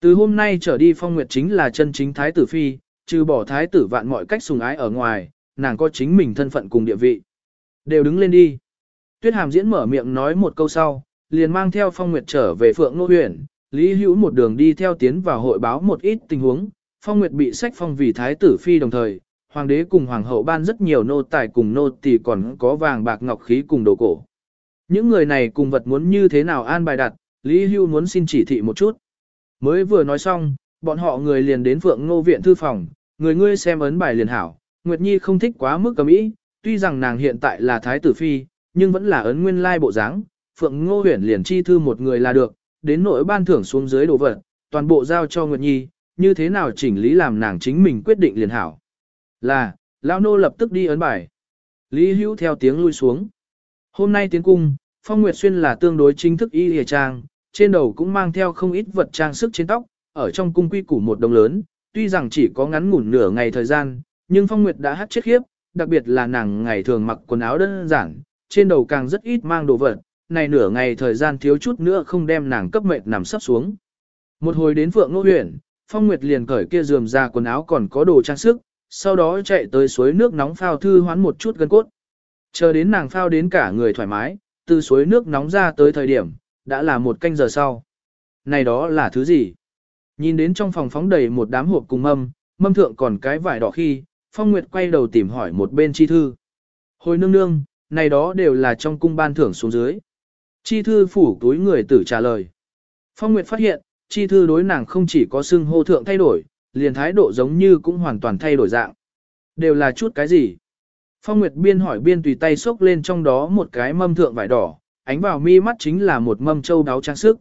Từ hôm nay trở đi Phong Nguyệt chính là chân chính Thái tử phi, trừ bỏ Thái tử vạn mọi cách sùng ái ở ngoài, nàng có chính mình thân phận cùng địa vị. Đều đứng lên đi. Tuyết Hàm diễn mở miệng nói một câu sau, liền mang theo Phong Nguyệt trở về Phượng Nô huyền. Lý Hữu một đường đi theo tiến vào hội báo một ít tình huống, Phong Nguyệt bị sách phong vì thái tử phi đồng thời, hoàng đế cùng hoàng hậu ban rất nhiều nô tài cùng nô tỳ còn có vàng bạc ngọc khí cùng đồ cổ. Những người này cùng vật muốn như thế nào an bài đặt, Lý Hưu muốn xin chỉ thị một chút. Mới vừa nói xong, bọn họ người liền đến Phượng Ngô viện thư phòng, người ngươi xem ấn bài liền hảo. Nguyệt Nhi không thích quá mức cầm ý, tuy rằng nàng hiện tại là thái tử phi, nhưng vẫn là ấn nguyên lai bộ dáng. Phượng Ngô huyền liền chi thư một người là được, đến nỗi ban thưởng xuống dưới đồ vật, toàn bộ giao cho Nguyệt Nhi, như thế nào chỉnh lý làm nàng chính mình quyết định liền hảo. Là, Lão Nô lập tức đi ấn bài. Lý Hữu theo tiếng lui xuống. Hôm nay tiến cung, Phong Nguyệt Xuyên là tương đối chính thức y hề trang, trên đầu cũng mang theo không ít vật trang sức trên tóc, ở trong cung quy củ một đồng lớn, tuy rằng chỉ có ngắn ngủn nửa ngày thời gian, nhưng Phong Nguyệt đã hát chết khiếp, đặc biệt là nàng ngày thường mặc quần áo đơn giản, trên đầu càng rất ít mang đồ vật, này nửa ngày thời gian thiếu chút nữa không đem nàng cấp mệt nằm sắp xuống. Một hồi đến Phượng Nô Huyền, Phong Nguyệt liền cởi kia rườm ra quần áo còn có đồ trang sức, sau đó chạy tới suối nước nóng phao thư hoán một chút gân cốt. Chờ đến nàng phao đến cả người thoải mái, từ suối nước nóng ra tới thời điểm, đã là một canh giờ sau. Này đó là thứ gì? Nhìn đến trong phòng phóng đầy một đám hộp cùng mâm, mâm thượng còn cái vải đỏ khi, Phong Nguyệt quay đầu tìm hỏi một bên chi thư. Hồi nương nương, này đó đều là trong cung ban thưởng xuống dưới. Chi thư phủ túi người tử trả lời. Phong Nguyệt phát hiện, chi thư đối nàng không chỉ có xưng hô thượng thay đổi, liền thái độ giống như cũng hoàn toàn thay đổi dạng. Đều là chút cái gì? Phong Nguyệt biên hỏi biên tùy tay xốc lên trong đó một cái mâm thượng vải đỏ, ánh vào mi mắt chính là một mâm châu đáo trang sức.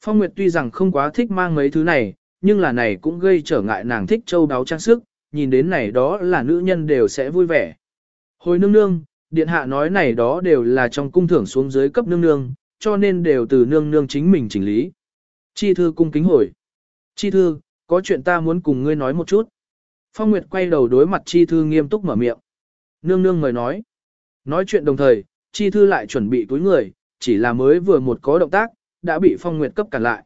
Phong Nguyệt tuy rằng không quá thích mang mấy thứ này, nhưng là này cũng gây trở ngại nàng thích châu đáo trang sức, nhìn đến này đó là nữ nhân đều sẽ vui vẻ. Hồi nương nương, điện hạ nói này đó đều là trong cung thưởng xuống dưới cấp nương nương, cho nên đều từ nương nương chính mình chỉnh lý. Chi thư cung kính hồi. Chi thư, có chuyện ta muốn cùng ngươi nói một chút. Phong Nguyệt quay đầu đối mặt Chi thư nghiêm túc mở miệng. Nương nương mời nói. Nói chuyện đồng thời, Chi thư lại chuẩn bị túi người, chỉ là mới vừa một có động tác, đã bị Phong Nguyệt cấp cản lại.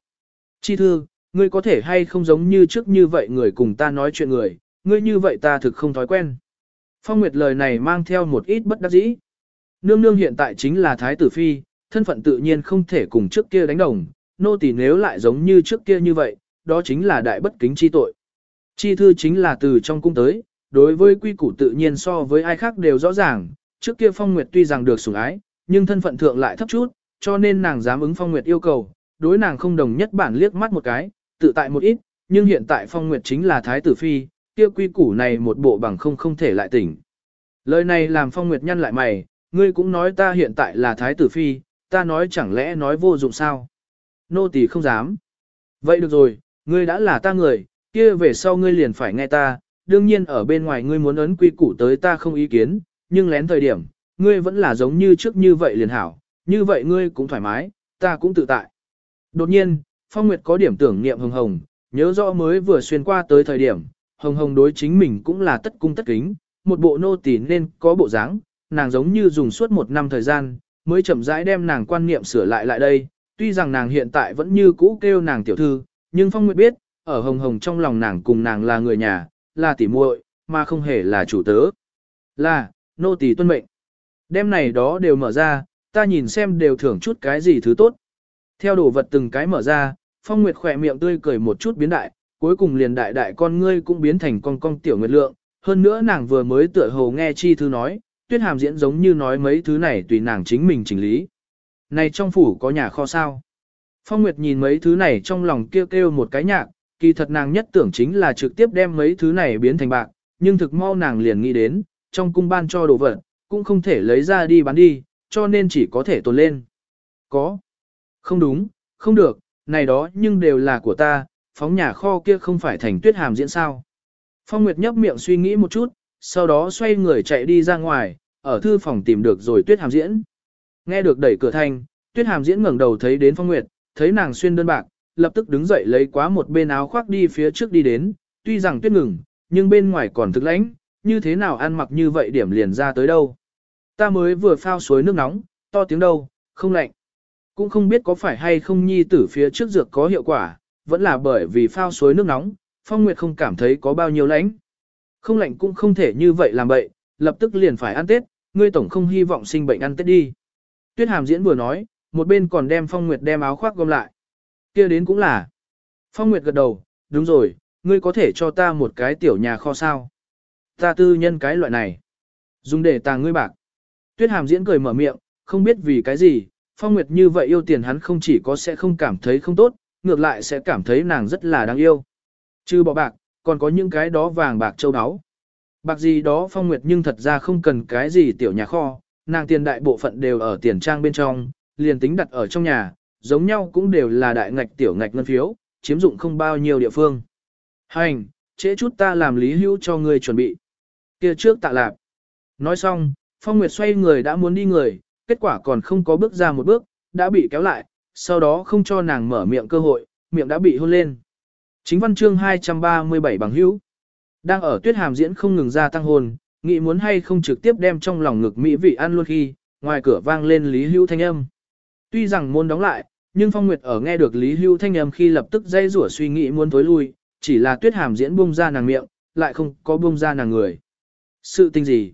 Chi thư, ngươi có thể hay không giống như trước như vậy người cùng ta nói chuyện người, ngươi như vậy ta thực không thói quen. Phong Nguyệt lời này mang theo một ít bất đắc dĩ. Nương nương hiện tại chính là Thái tử Phi, thân phận tự nhiên không thể cùng trước kia đánh đồng, nô tỳ nếu lại giống như trước kia như vậy, đó chính là đại bất kính chi tội. Chi thư chính là từ trong cung tới, đối với quy củ tự nhiên so với ai khác đều rõ ràng, trước kia Phong Nguyệt tuy rằng được sủng ái, nhưng thân phận thượng lại thấp chút, cho nên nàng dám ứng Phong Nguyệt yêu cầu, đối nàng không đồng nhất bản liếc mắt một cái, tự tại một ít, nhưng hiện tại Phong Nguyệt chính là thái tử phi, kia quy củ này một bộ bằng không không thể lại tỉnh. Lời này làm Phong Nguyệt nhăn lại mày, ngươi cũng nói ta hiện tại là thái tử phi, ta nói chẳng lẽ nói vô dụng sao? Nô tỳ không dám. Vậy được rồi, ngươi đã là ta người, kia về sau ngươi liền phải nghe ta, đương nhiên ở bên ngoài ngươi muốn ấn quy củ tới ta không ý kiến, nhưng lén thời điểm, ngươi vẫn là giống như trước như vậy liền hảo, như vậy ngươi cũng thoải mái, ta cũng tự tại. Đột nhiên, Phong Nguyệt có điểm tưởng niệm hồng hồng, nhớ rõ mới vừa xuyên qua tới thời điểm, hồng hồng đối chính mình cũng là tất cung tất kính, một bộ nô tỳ nên có bộ dáng, nàng giống như dùng suốt một năm thời gian, mới chậm rãi đem nàng quan niệm sửa lại lại đây, tuy rằng nàng hiện tại vẫn như cũ kêu nàng tiểu thư, nhưng Phong Nguyệt biết, ở hồng hồng trong lòng nàng cùng nàng là người nhà, là tỉ muội, mà không hề là chủ tớ. Là, nô tỳ tuân mệnh. Đêm này đó đều mở ra, ta nhìn xem đều thưởng chút cái gì thứ tốt. Theo đồ vật từng cái mở ra, Phong Nguyệt khỏe miệng tươi cười một chút biến đại, cuối cùng liền đại đại con ngươi cũng biến thành con con tiểu nguyệt lượng. Hơn nữa nàng vừa mới tựa hồ nghe chi thư nói, tuyết hàm diễn giống như nói mấy thứ này tùy nàng chính mình chỉnh lý. Này trong phủ có nhà kho sao? Phong Nguyệt nhìn mấy thứ này trong lòng kêu kêu một cái nhạc, kỳ thật nàng nhất tưởng chính là trực tiếp đem mấy thứ này biến thành bạc, nhưng thực mau nàng liền nghĩ đến, trong cung ban cho đồ vật, cũng không thể lấy ra đi bán đi, cho nên chỉ có thể tồn lên. Có. Không đúng, không được, này đó nhưng đều là của ta, phóng nhà kho kia không phải thành tuyết hàm diễn sao. Phong Nguyệt nhấp miệng suy nghĩ một chút, sau đó xoay người chạy đi ra ngoài, ở thư phòng tìm được rồi tuyết hàm diễn. Nghe được đẩy cửa thanh, tuyết hàm diễn ngẩng đầu thấy đến Phong Nguyệt, thấy nàng xuyên đơn bạc, lập tức đứng dậy lấy quá một bên áo khoác đi phía trước đi đến, tuy rằng tuyết ngừng, nhưng bên ngoài còn thực lãnh, như thế nào ăn mặc như vậy điểm liền ra tới đâu. Ta mới vừa phao suối nước nóng, to tiếng đâu, không lạnh. Cũng không biết có phải hay không nhi tử phía trước dược có hiệu quả, vẫn là bởi vì phao suối nước nóng, Phong Nguyệt không cảm thấy có bao nhiêu lạnh, Không lạnh cũng không thể như vậy làm bậy, lập tức liền phải ăn Tết, ngươi tổng không hy vọng sinh bệnh ăn Tết đi. Tuyết Hàm diễn vừa nói, một bên còn đem Phong Nguyệt đem áo khoác gom lại. kia đến cũng là. Phong Nguyệt gật đầu, đúng rồi, ngươi có thể cho ta một cái tiểu nhà kho sao. Ta tư nhân cái loại này. Dùng để tàng ngươi bạc. Tuyết Hàm diễn cười mở miệng, không biết vì cái gì, Phong Nguyệt như vậy yêu tiền hắn không chỉ có sẽ không cảm thấy không tốt, ngược lại sẽ cảm thấy nàng rất là đáng yêu. Chứ bỏ bạc, còn có những cái đó vàng bạc châu áo. Bạc gì đó Phong Nguyệt nhưng thật ra không cần cái gì tiểu nhà kho, nàng tiền đại bộ phận đều ở tiền trang bên trong, liền tính đặt ở trong nhà, giống nhau cũng đều là đại ngạch tiểu ngạch ngân phiếu, chiếm dụng không bao nhiêu địa phương. Hành, trễ chút ta làm lý hữu cho ngươi chuẩn bị. kia trước tạ lạp. Nói xong, Phong Nguyệt xoay người đã muốn đi người, kết quả còn không có bước ra một bước, đã bị kéo lại, sau đó không cho nàng mở miệng cơ hội, miệng đã bị hôn lên. Chính văn chương 237 bằng hữu. Đang ở tuyết hàm diễn không ngừng ra tăng hồn, nghĩ muốn hay không trực tiếp đem trong lòng ngực mỹ vị ăn luôn khi, ngoài cửa vang lên Lý Hưu thanh âm. Tuy rằng môn đóng lại, nhưng Phong Nguyệt ở nghe được Lý Hưu thanh âm khi lập tức dây rủa suy nghĩ muốn tối lui, chỉ là tuyết hàm diễn buông ra nàng miệng, lại không có buông ra nàng người. Sự tình gì?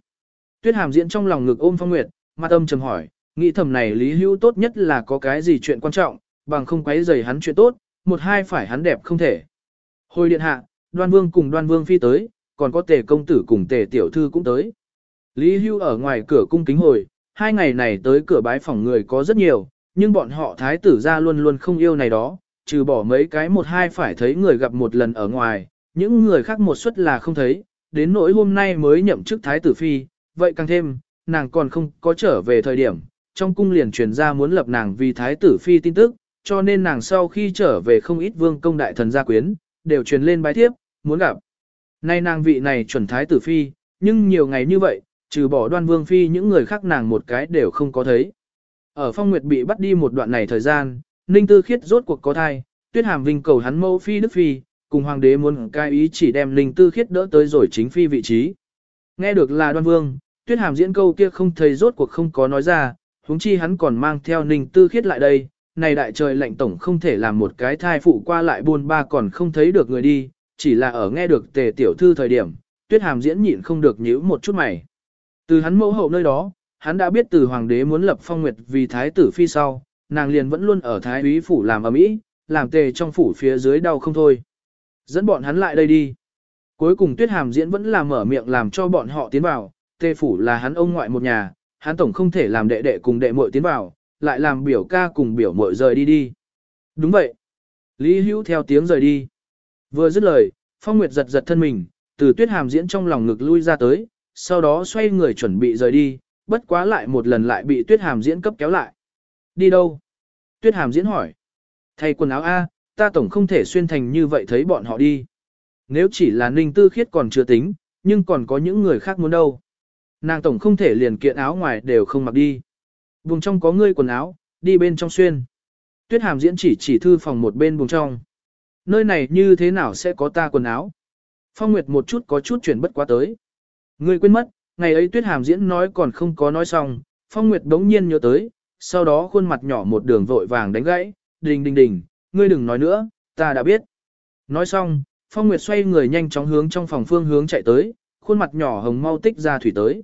Tuyết hàm diễn trong lòng ngực ôm Phong Nguyệt, mặt âm trầm hỏi, nghĩ thầm này Lý Hữu tốt nhất là có cái gì chuyện quan trọng, bằng không quấy rầy hắn chuyện tốt, một hai phải hắn đẹp không thể. Hồi điện hạ, đoan vương cùng đoan vương phi tới, còn có tề công tử cùng tề tiểu thư cũng tới. Lý Hưu ở ngoài cửa cung kính hồi, hai ngày này tới cửa bái phòng người có rất nhiều, nhưng bọn họ thái tử ra luôn luôn không yêu này đó, trừ bỏ mấy cái một hai phải thấy người gặp một lần ở ngoài, những người khác một suất là không thấy, đến nỗi hôm nay mới nhậm chức thái tử phi, vậy càng thêm, nàng còn không có trở về thời điểm, trong cung liền truyền ra muốn lập nàng vì thái tử phi tin tức, cho nên nàng sau khi trở về không ít vương công đại thần gia quyến, đều truyền lên bái thiếp, muốn gặp. Nay nàng vị này chuẩn thái tử phi, nhưng nhiều ngày như vậy, trừ bỏ đoan vương phi những người khác nàng một cái đều không có thấy. Ở phong nguyệt bị bắt đi một đoạn này thời gian, Ninh Tư Khiết rốt cuộc có thai, Tuyết Hàm Vinh cầu hắn mẫu phi đức phi, cùng hoàng đế muốn cai ý chỉ đem Ninh Tư Khiết đỡ tới rồi chính phi vị trí. Nghe được là đoan vương, Tuyết Hàm diễn câu kia không thấy rốt cuộc không có nói ra, huống chi hắn còn mang theo Ninh Tư Khiết lại đây, này đại trời lạnh tổng không thể làm một cái thai phụ qua lại buôn ba còn không thấy được người đi, chỉ là ở nghe được tề tiểu thư thời điểm, tuyết hàm diễn nhịn không được nhíu một chút mày. Từ hắn mẫu hậu nơi đó, hắn đã biết từ hoàng đế muốn lập phong nguyệt vì thái tử phi sau, nàng liền vẫn luôn ở thái úy phủ làm ở mỹ, làm tề trong phủ phía dưới đau không thôi. Dẫn bọn hắn lại đây đi. Cuối cùng tuyết hàm diễn vẫn là mở miệng làm cho bọn họ tiến vào, tề phủ là hắn ông ngoại một nhà, hắn tổng không thể làm đệ đệ cùng đệ muội tiến vào, lại làm biểu ca cùng biểu muội rời đi đi. Đúng vậy. Lý Hữu theo tiếng rời đi. Vừa dứt lời, Phong Nguyệt giật giật thân mình, từ tuyết hàm diễn trong lòng ngực lui ra tới, sau đó xoay người chuẩn bị rời đi, bất quá lại một lần lại bị tuyết hàm diễn cấp kéo lại. Đi đâu? Tuyết hàm diễn hỏi. Thay quần áo A, ta tổng không thể xuyên thành như vậy thấy bọn họ đi. Nếu chỉ là ninh tư khiết còn chưa tính, nhưng còn có những người khác muốn đâu. Nàng tổng không thể liền kiện áo ngoài đều không mặc đi. Vùng trong có ngươi quần áo, đi bên trong xuyên. Tuyết hàm diễn chỉ chỉ thư phòng một bên vùng trong. Nơi này như thế nào sẽ có ta quần áo? Phong Nguyệt một chút có chút chuyển bất quá tới. Ngươi quên mất, ngày ấy Tuyết hàm diễn nói còn không có nói xong, Phong Nguyệt đống nhiên nhớ tới, sau đó khuôn mặt nhỏ một đường vội vàng đánh gãy, đình đình đình, ngươi đừng nói nữa, ta đã biết. Nói xong, Phong Nguyệt xoay người nhanh chóng hướng trong phòng phương hướng chạy tới, khuôn mặt nhỏ hồng mau tích ra thủy tới.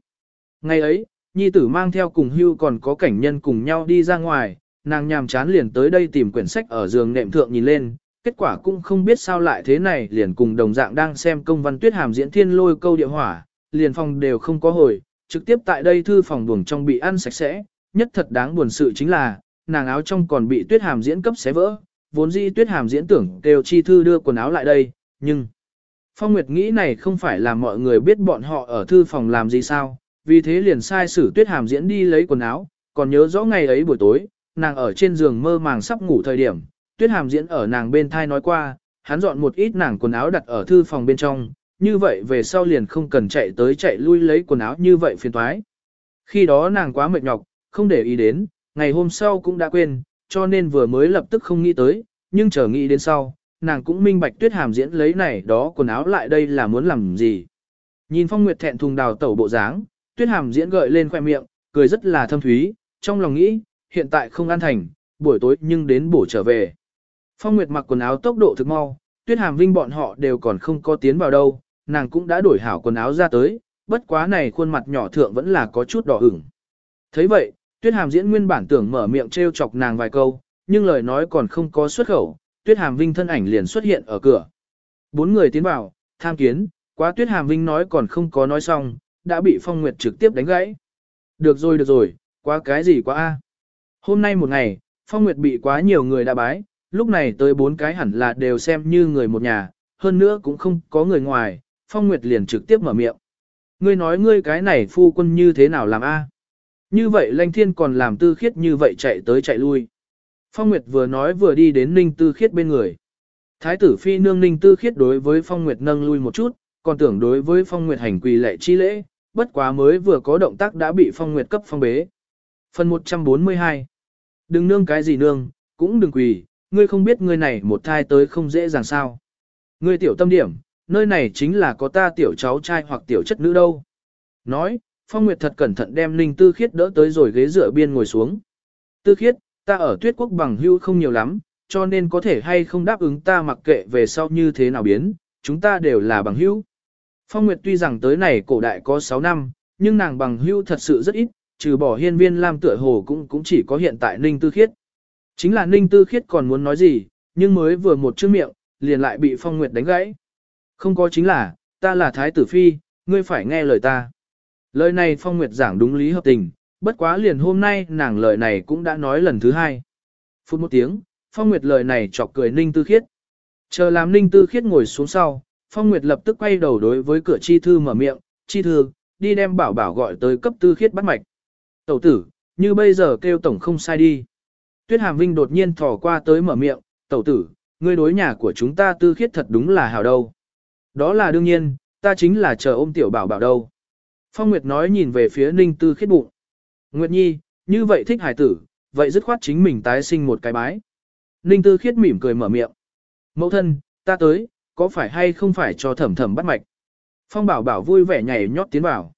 Ngày ấy, nhi tử mang theo cùng hưu còn có cảnh nhân cùng nhau đi ra ngoài, nàng nhàm chán liền tới đây tìm quyển sách ở giường nệm thượng nhìn lên, kết quả cũng không biết sao lại thế này liền cùng đồng dạng đang xem công văn tuyết hàm diễn thiên lôi câu địa hỏa, liền phòng đều không có hồi, trực tiếp tại đây thư phòng buồng trong bị ăn sạch sẽ, nhất thật đáng buồn sự chính là, nàng áo trong còn bị tuyết hàm diễn cấp xé vỡ, vốn dĩ tuyết hàm diễn tưởng đều chi thư đưa quần áo lại đây, nhưng... Phong Nguyệt nghĩ này không phải là mọi người biết bọn họ ở thư phòng làm gì sao, vì thế liền sai sử tuyết hàm diễn đi lấy quần áo, còn nhớ rõ ngày ấy buổi tối, nàng ở trên giường mơ màng sắp ngủ thời điểm, tuyết hàm diễn ở nàng bên thai nói qua, hắn dọn một ít nàng quần áo đặt ở thư phòng bên trong, như vậy về sau liền không cần chạy tới chạy lui lấy quần áo như vậy phiền thoái. Khi đó nàng quá mệt nhọc, không để ý đến, ngày hôm sau cũng đã quên, cho nên vừa mới lập tức không nghĩ tới, nhưng chờ nghĩ đến sau, nàng cũng minh bạch tuyết hàm diễn lấy này đó quần áo lại đây là muốn làm gì. Nhìn phong nguyệt thẹn thùng đào tẩu bộ dáng, tuyết hàm diễn gợi lên khoe miệng, cười rất là thâm thúy, trong lòng nghĩ, hiện tại không an thành, buổi tối nhưng đến bổ trở về. Phong Nguyệt mặc quần áo tốc độ thực mau, tuyết hàm vinh bọn họ đều còn không có tiến vào đâu, nàng cũng đã đổi hảo quần áo ra tới, bất quá này khuôn mặt nhỏ thượng vẫn là có chút đỏ ửng. thấy vậy, tuyết hàm diễn nguyên bản tưởng mở miệng trêu chọc nàng vài câu, nhưng lời nói còn không có xuất khẩu, tuyết hàm vinh thân ảnh liền xuất hiện ở cửa. Bốn người tiến vào, tham kiến, quá tuyết hàm vinh nói còn không có nói xong, đã bị phong nguyệt trực tiếp đánh gãy. Được rồi được rồi, quá cái gì quá a? Hôm nay một ngày, Phong Nguyệt bị quá nhiều người đã bái, lúc này tới bốn cái hẳn là đều xem như người một nhà, hơn nữa cũng không có người ngoài, Phong Nguyệt liền trực tiếp mở miệng. Ngươi nói ngươi cái này phu quân như thế nào làm a? Như vậy lanh thiên còn làm tư khiết như vậy chạy tới chạy lui. Phong Nguyệt vừa nói vừa đi đến Ninh Tư Khiết bên người. Thái tử phi nương Ninh Tư Khiết đối với Phong Nguyệt nâng lui một chút, còn tưởng đối với Phong Nguyệt hành quỳ lệ chi lễ, bất quá mới vừa có động tác đã bị Phong Nguyệt cấp phong bế. Phần 142 Đừng nương cái gì nương, cũng đừng quỳ, ngươi không biết ngươi này một thai tới không dễ dàng sao. Ngươi tiểu tâm điểm, nơi này chính là có ta tiểu cháu trai hoặc tiểu chất nữ đâu. Nói, Phong Nguyệt thật cẩn thận đem Ninh Tư Khiết đỡ tới rồi ghế dựa biên ngồi xuống. Tư Khiết, ta ở tuyết quốc bằng hưu không nhiều lắm, cho nên có thể hay không đáp ứng ta mặc kệ về sau như thế nào biến, chúng ta đều là bằng hưu. Phong Nguyệt tuy rằng tới này cổ đại có 6 năm, nhưng nàng bằng hưu thật sự rất ít, trừ bỏ hiên viên Lam tựa hồ cũng cũng chỉ có hiện tại Ninh Tư Khiết. Chính là Ninh Tư Khiết còn muốn nói gì, nhưng mới vừa một chữ miệng, liền lại bị Phong Nguyệt đánh gãy. Không có chính là, ta là Thái tử Phi, ngươi phải nghe lời ta. Lời này Phong Nguyệt giảng đúng lý hợp tình, bất quá liền hôm nay nàng lời này cũng đã nói lần thứ hai. Phút một tiếng, Phong Nguyệt lời này chọc cười Ninh Tư Khiết. Chờ làm Ninh Tư Khiết ngồi xuống sau, Phong Nguyệt lập tức quay đầu đối với cửa chi thư mở miệng, chi thư, đi đem bảo bảo gọi tới cấp Tư Khiết bắt mạch. Tẩu tử, như bây giờ kêu tổng không sai đi. Tuyết Hàm Vinh đột nhiên thò qua tới mở miệng, tẩu tử, ngươi đối nhà của chúng ta Tư Khiết thật đúng là hào đâu. Đó là đương nhiên, ta chính là chờ ôm tiểu bảo bảo đâu. Phong Nguyệt nói nhìn về phía Ninh Tư Khiết bụng. Nguyệt Nhi, như vậy thích hải tử, vậy dứt khoát chính mình tái sinh một cái bái. Ninh Tư Khiết mỉm cười mở miệng. Mẫu thân, ta tới, có phải hay không phải cho thẩm thẩm bắt mạch? Phong bảo bảo vui vẻ nhảy nhót tiến vào.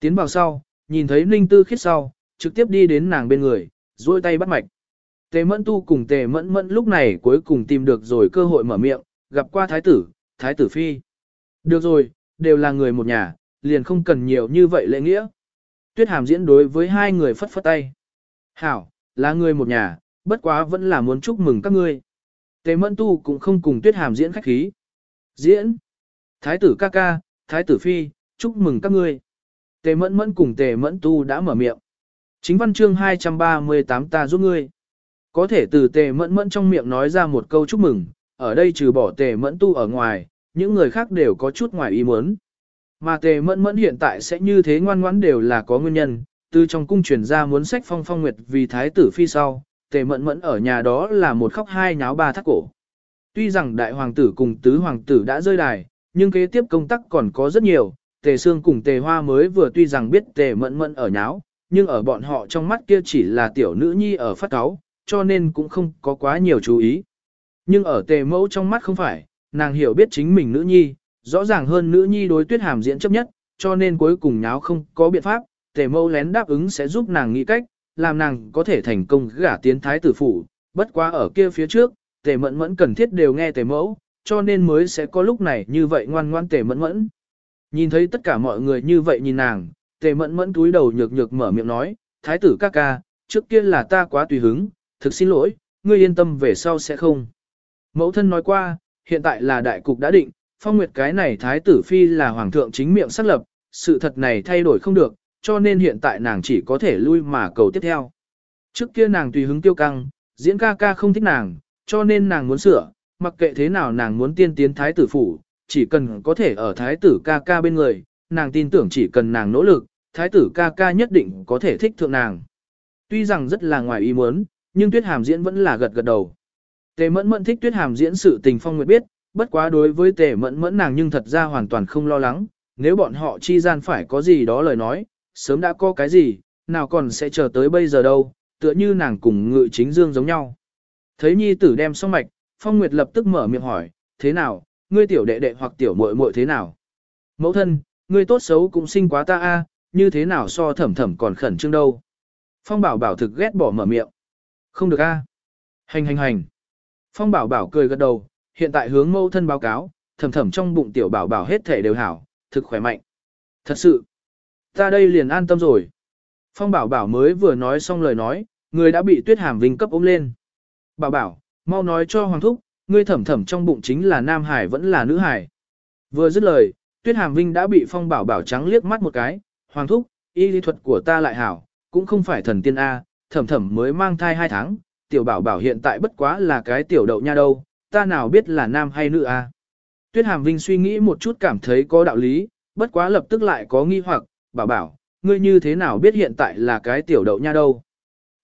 Tiến vào sau, nhìn thấy Ninh Tư Khiết sau, trực tiếp đi đến nàng bên người, duỗi tay bắt mạch. Tề mẫn tu cùng tề mẫn mẫn lúc này cuối cùng tìm được rồi cơ hội mở miệng, gặp qua thái tử, thái tử phi. Được rồi, đều là người một nhà, liền không cần nhiều như vậy lễ nghĩa. Tuyết hàm diễn đối với hai người phất phất tay. Hảo, là người một nhà, bất quá vẫn là muốn chúc mừng các ngươi. Tề mẫn tu cũng không cùng tuyết hàm diễn khách khí. Diễn. Thái tử ca ca, thái tử phi, chúc mừng các ngươi. Tề mẫn mẫn cùng tề mẫn tu đã mở miệng. Chính văn chương 238 ta giúp ngươi. Có thể từ tề mẫn mẫn trong miệng nói ra một câu chúc mừng, ở đây trừ bỏ tề mẫn tu ở ngoài, những người khác đều có chút ngoài ý muốn. Mà tề mẫn mẫn hiện tại sẽ như thế ngoan ngoãn đều là có nguyên nhân, từ trong cung truyền ra muốn sách phong phong nguyệt vì thái tử phi sau, tề mẫn mẫn ở nhà đó là một khóc hai nháo ba thắt cổ. Tuy rằng đại hoàng tử cùng tứ hoàng tử đã rơi đài, nhưng kế tiếp công tác còn có rất nhiều, tề xương cùng tề hoa mới vừa tuy rằng biết tề mẫn mẫn ở nháo, nhưng ở bọn họ trong mắt kia chỉ là tiểu nữ nhi ở phát cáo, cho nên cũng không có quá nhiều chú ý. Nhưng ở tề mẫu trong mắt không phải, nàng hiểu biết chính mình nữ nhi, rõ ràng hơn nữ nhi đối tuyết hàm diễn chấp nhất, cho nên cuối cùng nháo không có biện pháp, tề mẫu lén đáp ứng sẽ giúp nàng nghĩ cách, làm nàng có thể thành công gả tiến thái tử phủ, bất quá ở kia phía trước, tề mẫn mẫn cần thiết đều nghe tề mẫu, cho nên mới sẽ có lúc này như vậy ngoan ngoan tề mẫn mẫn. Nhìn thấy tất cả mọi người như vậy nhìn nàng, tề mẫn mẫn túi đầu nhược nhược mở miệng nói, thái tử ca ca, trước kia là ta quá tùy hứng, thực xin lỗi, ngươi yên tâm về sau sẽ không. Mẫu thân nói qua, hiện tại là đại cục đã định, phong nguyệt cái này thái tử phi là hoàng thượng chính miệng xác lập, sự thật này thay đổi không được, cho nên hiện tại nàng chỉ có thể lui mà cầu tiếp theo. Trước kia nàng tùy hứng tiêu căng, diễn ca ca không thích nàng, cho nên nàng muốn sửa, mặc kệ thế nào nàng muốn tiên tiến thái tử phủ, chỉ cần có thể ở thái tử ca ca bên người, nàng tin tưởng chỉ cần nàng nỗ lực, thái tử ca ca nhất định có thể thích thượng nàng. Tuy rằng rất là ngoài ý muốn, nhưng tuyết hàm diễn vẫn là gật gật đầu. Tề mẫn mẫn thích tuyết hàm diễn sự tình phong nguyệt biết, bất quá đối với tề mẫn mẫn nàng nhưng thật ra hoàn toàn không lo lắng, nếu bọn họ chi gian phải có gì đó lời nói, sớm đã có cái gì, nào còn sẽ chờ tới bây giờ đâu, tựa như nàng cùng ngự chính dương giống nhau. Thấy nhi tử đem xong mạch, Phong Nguyệt lập tức mở miệng hỏi, thế nào, ngươi tiểu đệ đệ hoặc tiểu muội muội thế nào? Mẫu thân, ngươi tốt xấu cũng sinh quá ta a, như thế nào so thẩm thẩm còn khẩn trương đâu? Phong bảo bảo thực ghét bỏ mở miệng. Không được a. Hành hành hành. Phong bảo bảo cười gật đầu, hiện tại hướng mẫu thân báo cáo, thẩm thẩm trong bụng tiểu bảo bảo hết thể đều hảo, thực khỏe mạnh. Thật sự. Ta đây liền an tâm rồi. Phong bảo bảo mới vừa nói xong lời nói, người đã bị tuyết hàm vinh cấp ôm lên. Bảo bảo, mau nói cho hoàng thúc, ngươi thẩm thẩm trong bụng chính là nam hải vẫn là nữ hải. Vừa dứt lời, tuyết hàm vinh đã bị phong bảo bảo trắng liếc mắt một cái. Hoàng thúc, y lý thuật của ta lại hảo, cũng không phải thần tiên A, thẩm thẩm mới mang thai 2 tháng, tiểu bảo bảo hiện tại bất quá là cái tiểu đậu nha đâu, ta nào biết là nam hay nữ a? Tuyết Hàm Vinh suy nghĩ một chút cảm thấy có đạo lý, bất quá lập tức lại có nghi hoặc, bảo bảo, ngươi như thế nào biết hiện tại là cái tiểu đậu nha đâu.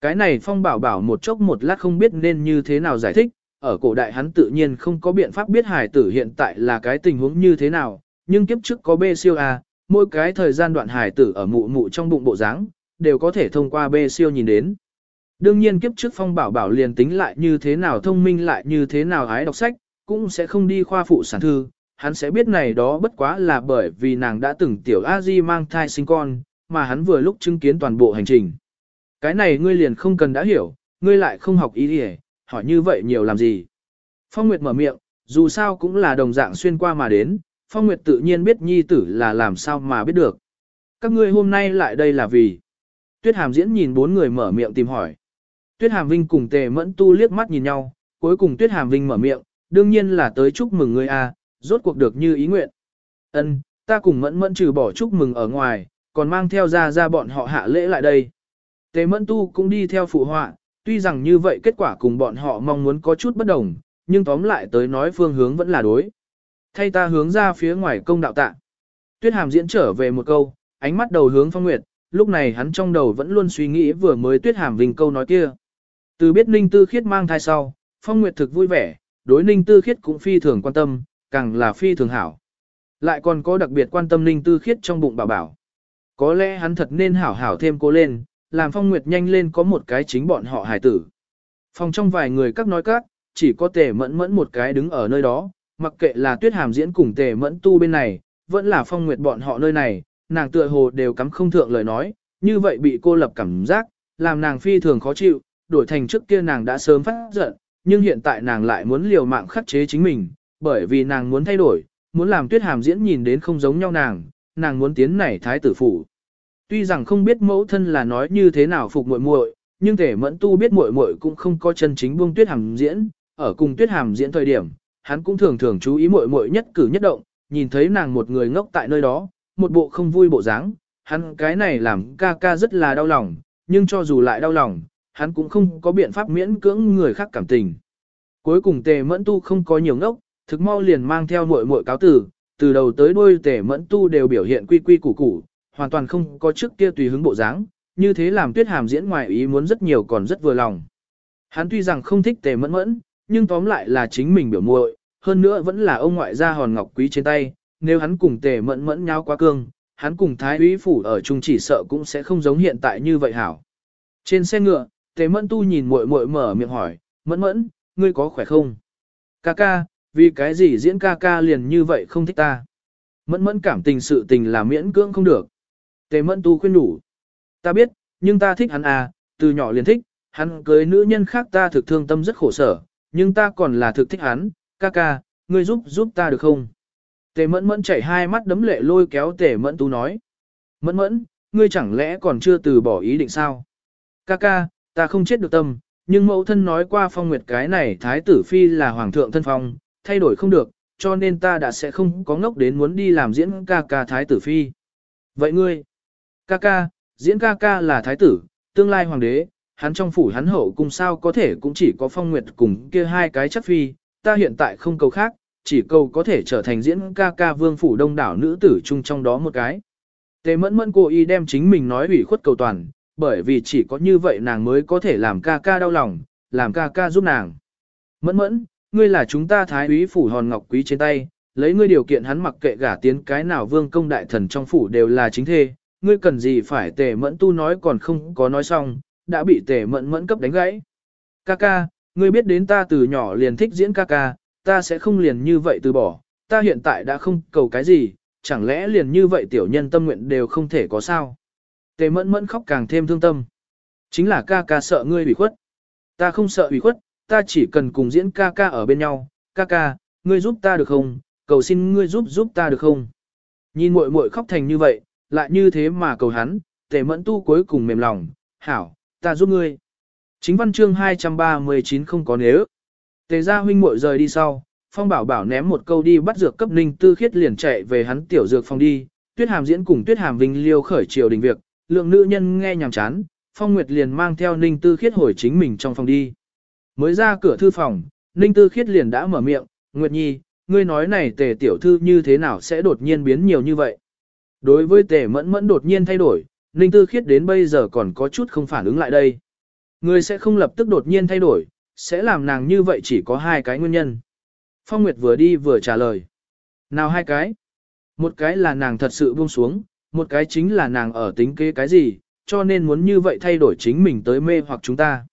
Cái này phong bảo bảo một chốc một lát không biết nên như thế nào giải thích, ở cổ đại hắn tự nhiên không có biện pháp biết hài tử hiện tại là cái tình huống như thế nào, nhưng kiếp trước có B siêu A, mỗi cái thời gian đoạn hài tử ở mụ mụ trong bụng bộ dáng đều có thể thông qua B siêu nhìn đến. Đương nhiên kiếp trước phong bảo bảo liền tính lại như thế nào thông minh lại như thế nào hái đọc sách, cũng sẽ không đi khoa phụ sản thư, hắn sẽ biết này đó bất quá là bởi vì nàng đã từng tiểu a di mang thai sinh con, mà hắn vừa lúc chứng kiến toàn bộ hành trình. Cái này ngươi liền không cần đã hiểu, ngươi lại không học ý gì, hỏi như vậy nhiều làm gì. Phong Nguyệt mở miệng, dù sao cũng là đồng dạng xuyên qua mà đến, Phong Nguyệt tự nhiên biết nhi tử là làm sao mà biết được. Các ngươi hôm nay lại đây là vì. Tuyết Hàm diễn nhìn bốn người mở miệng tìm hỏi. Tuyết Hàm Vinh cùng Tề Mẫn Tu liếc mắt nhìn nhau, cuối cùng Tuyết Hàm Vinh mở miệng, đương nhiên là tới chúc mừng ngươi a, rốt cuộc được như ý nguyện. Ân, ta cùng Mẫn Mẫn trừ bỏ chúc mừng ở ngoài, còn mang theo ra ra bọn họ hạ lễ lại đây. Tề Mẫn Tu cũng đi theo phụ họa, tuy rằng như vậy kết quả cùng bọn họ mong muốn có chút bất đồng, nhưng tóm lại tới nói phương hướng vẫn là đối. Thay ta hướng ra phía ngoài công đạo tạ. Tuyết Hàm diễn trở về một câu, ánh mắt đầu hướng Phong Nguyệt, lúc này hắn trong đầu vẫn luôn suy nghĩ vừa mới Tuyết Hàm Vinh câu nói kia. Từ biết Ninh Tư Khiết mang thai sau, Phong Nguyệt thực vui vẻ, đối Ninh Tư Khiết cũng phi thường quan tâm, càng là phi thường hảo. Lại còn có đặc biệt quan tâm Ninh Tư Khiết trong bụng bảo bảo. Có lẽ hắn thật nên hảo hảo thêm cố lên, làm Phong Nguyệt nhanh lên có một cái chính bọn họ hài tử. Phòng trong vài người các nói các, chỉ có tề mẫn mẫn một cái đứng ở nơi đó, mặc kệ là tuyết hàm diễn cùng tề mẫn tu bên này, vẫn là Phong Nguyệt bọn họ nơi này, nàng tựa hồ đều cắm không thượng lời nói, như vậy bị cô lập cảm giác, làm nàng phi thường khó chịu, đổi thành trước kia nàng đã sớm phát giận, nhưng hiện tại nàng lại muốn liều mạng khắc chế chính mình, bởi vì nàng muốn thay đổi, muốn làm tuyết hàm diễn nhìn đến không giống nhau nàng, nàng muốn tiến nảy thái tử phủ. Tuy rằng không biết mẫu thân là nói như thế nào phục muội muội, nhưng thể mẫn tu biết muội muội cũng không có chân chính buông tuyết hàm diễn, ở cùng tuyết hàm diễn thời điểm, hắn cũng thường thường chú ý muội muội nhất cử nhất động, nhìn thấy nàng một người ngốc tại nơi đó, một bộ không vui bộ dáng, hắn cái này làm ca ca rất là đau lòng, nhưng cho dù lại đau lòng, hắn cũng không có biện pháp miễn cưỡng người khác cảm tình. Cuối cùng tề mẫn tu không có nhiều ngốc, thực mau liền mang theo muội muội cáo tử, từ đầu tới đuôi tề mẫn tu đều biểu hiện quy quy củ củ, hoàn toàn không có trước kia tùy hứng bộ dáng, như thế làm tuyết hàm diễn ngoài ý muốn rất nhiều còn rất vừa lòng. Hắn tuy rằng không thích tề mẫn mẫn, nhưng tóm lại là chính mình biểu muội, hơn nữa vẫn là ông ngoại gia hòn ngọc quý trên tay, nếu hắn cùng tề mẫn mẫn nhau quá cương, hắn cùng thái úy phủ ở chung chỉ sợ cũng sẽ không giống hiện tại như vậy hảo. Trên xe ngựa, tề mẫn tu nhìn muội muội mở miệng hỏi, mẫn mẫn, ngươi có khỏe không? Ca ca, vì cái gì diễn ca ca liền như vậy không thích ta? Mẫn mẫn cảm tình sự tình là miễn cưỡng không được. Tề mẫn tu khuyên đủ. Ta biết, nhưng ta thích hắn à, từ nhỏ liền thích, hắn cưới nữ nhân khác ta thực thương tâm rất khổ sở, nhưng ta còn là thực thích hắn, ca ca, ngươi giúp giúp ta được không? Tề mẫn mẫn chảy hai mắt đấm lệ lôi kéo tề mẫn tu nói. Mẫn mẫn, ngươi chẳng lẽ còn chưa từ bỏ ý định sao? Ca ca, ta không chết được tâm, nhưng mẫu thân nói qua phong nguyệt cái này thái tử phi là hoàng thượng thân phong, thay đổi không được, cho nên ta đã sẽ không có ngốc đến muốn đi làm diễn ca ca thái tử phi. Vậy ngươi, Ca ca, diễn ca ca là thái tử, tương lai hoàng đế, hắn trong phủ hắn hậu cung sao có thể cũng chỉ có phong nguyệt cùng kia hai cái chất phi, ta hiện tại không cầu khác, chỉ cầu có thể trở thành diễn ca ca vương phủ đông đảo nữ tử chung trong đó một cái. Tề mẫn mẫn cô y đem chính mình nói ủy khuất cầu toàn, bởi vì chỉ có như vậy nàng mới có thể làm ca ca đau lòng, làm ca ca giúp nàng. Mẫn mẫn, ngươi là chúng ta thái úy phủ hòn ngọc quý trên tay, lấy ngươi điều kiện hắn mặc kệ gả tiến cái nào vương công đại thần trong phủ đều là chính thê, ngươi cần gì phải tề mẫn tu nói còn không có nói xong, đã bị tề mẫn mẫn cấp đánh gãy. Ca ca, ngươi biết đến ta từ nhỏ liền thích diễn ca ca, ta sẽ không liền như vậy từ bỏ, ta hiện tại đã không cầu cái gì, chẳng lẽ liền như vậy tiểu nhân tâm nguyện đều không thể có sao. Tề mẫn mẫn khóc càng thêm thương tâm. Chính là ca ca sợ ngươi bị khuất. Ta không sợ bị khuất, ta chỉ cần cùng diễn ca ca ở bên nhau, ca ca, ngươi giúp ta được không, cầu xin ngươi giúp giúp ta được không. Nhìn muội muội khóc thành như vậy, lại như thế mà cầu hắn, tề mẫn tu cuối cùng mềm lòng, hảo, ta giúp ngươi. Chính văn chương 239 không có nếu. Tề gia huynh muội rời đi sau, Phong Bảo Bảo ném một câu đi bắt dược cấp Ninh Tư Khiết liền chạy về hắn tiểu dược phòng đi, Tuyết Hàm diễn cùng Tuyết Hàm Vinh liêu khởi triều đình việc, lượng nữ nhân nghe nhàm chán, Phong Nguyệt liền mang theo Ninh Tư Khiết hồi chính mình trong phòng đi. Mới ra cửa thư phòng, Ninh Tư Khiết liền đã mở miệng, Nguyệt Nhi, ngươi nói này tề tiểu thư như thế nào sẽ đột nhiên biến nhiều như vậy. Đối với tề mẫn mẫn đột nhiên thay đổi, Ninh Tư Khiết đến bây giờ còn có chút không phản ứng lại đây. người sẽ không lập tức đột nhiên thay đổi, sẽ làm nàng như vậy chỉ có hai cái nguyên nhân. Phong Nguyệt vừa đi vừa trả lời. Nào hai cái? Một cái là nàng thật sự buông xuống, một cái chính là nàng ở tính kế cái gì, cho nên muốn như vậy thay đổi chính mình tới mê hoặc chúng ta.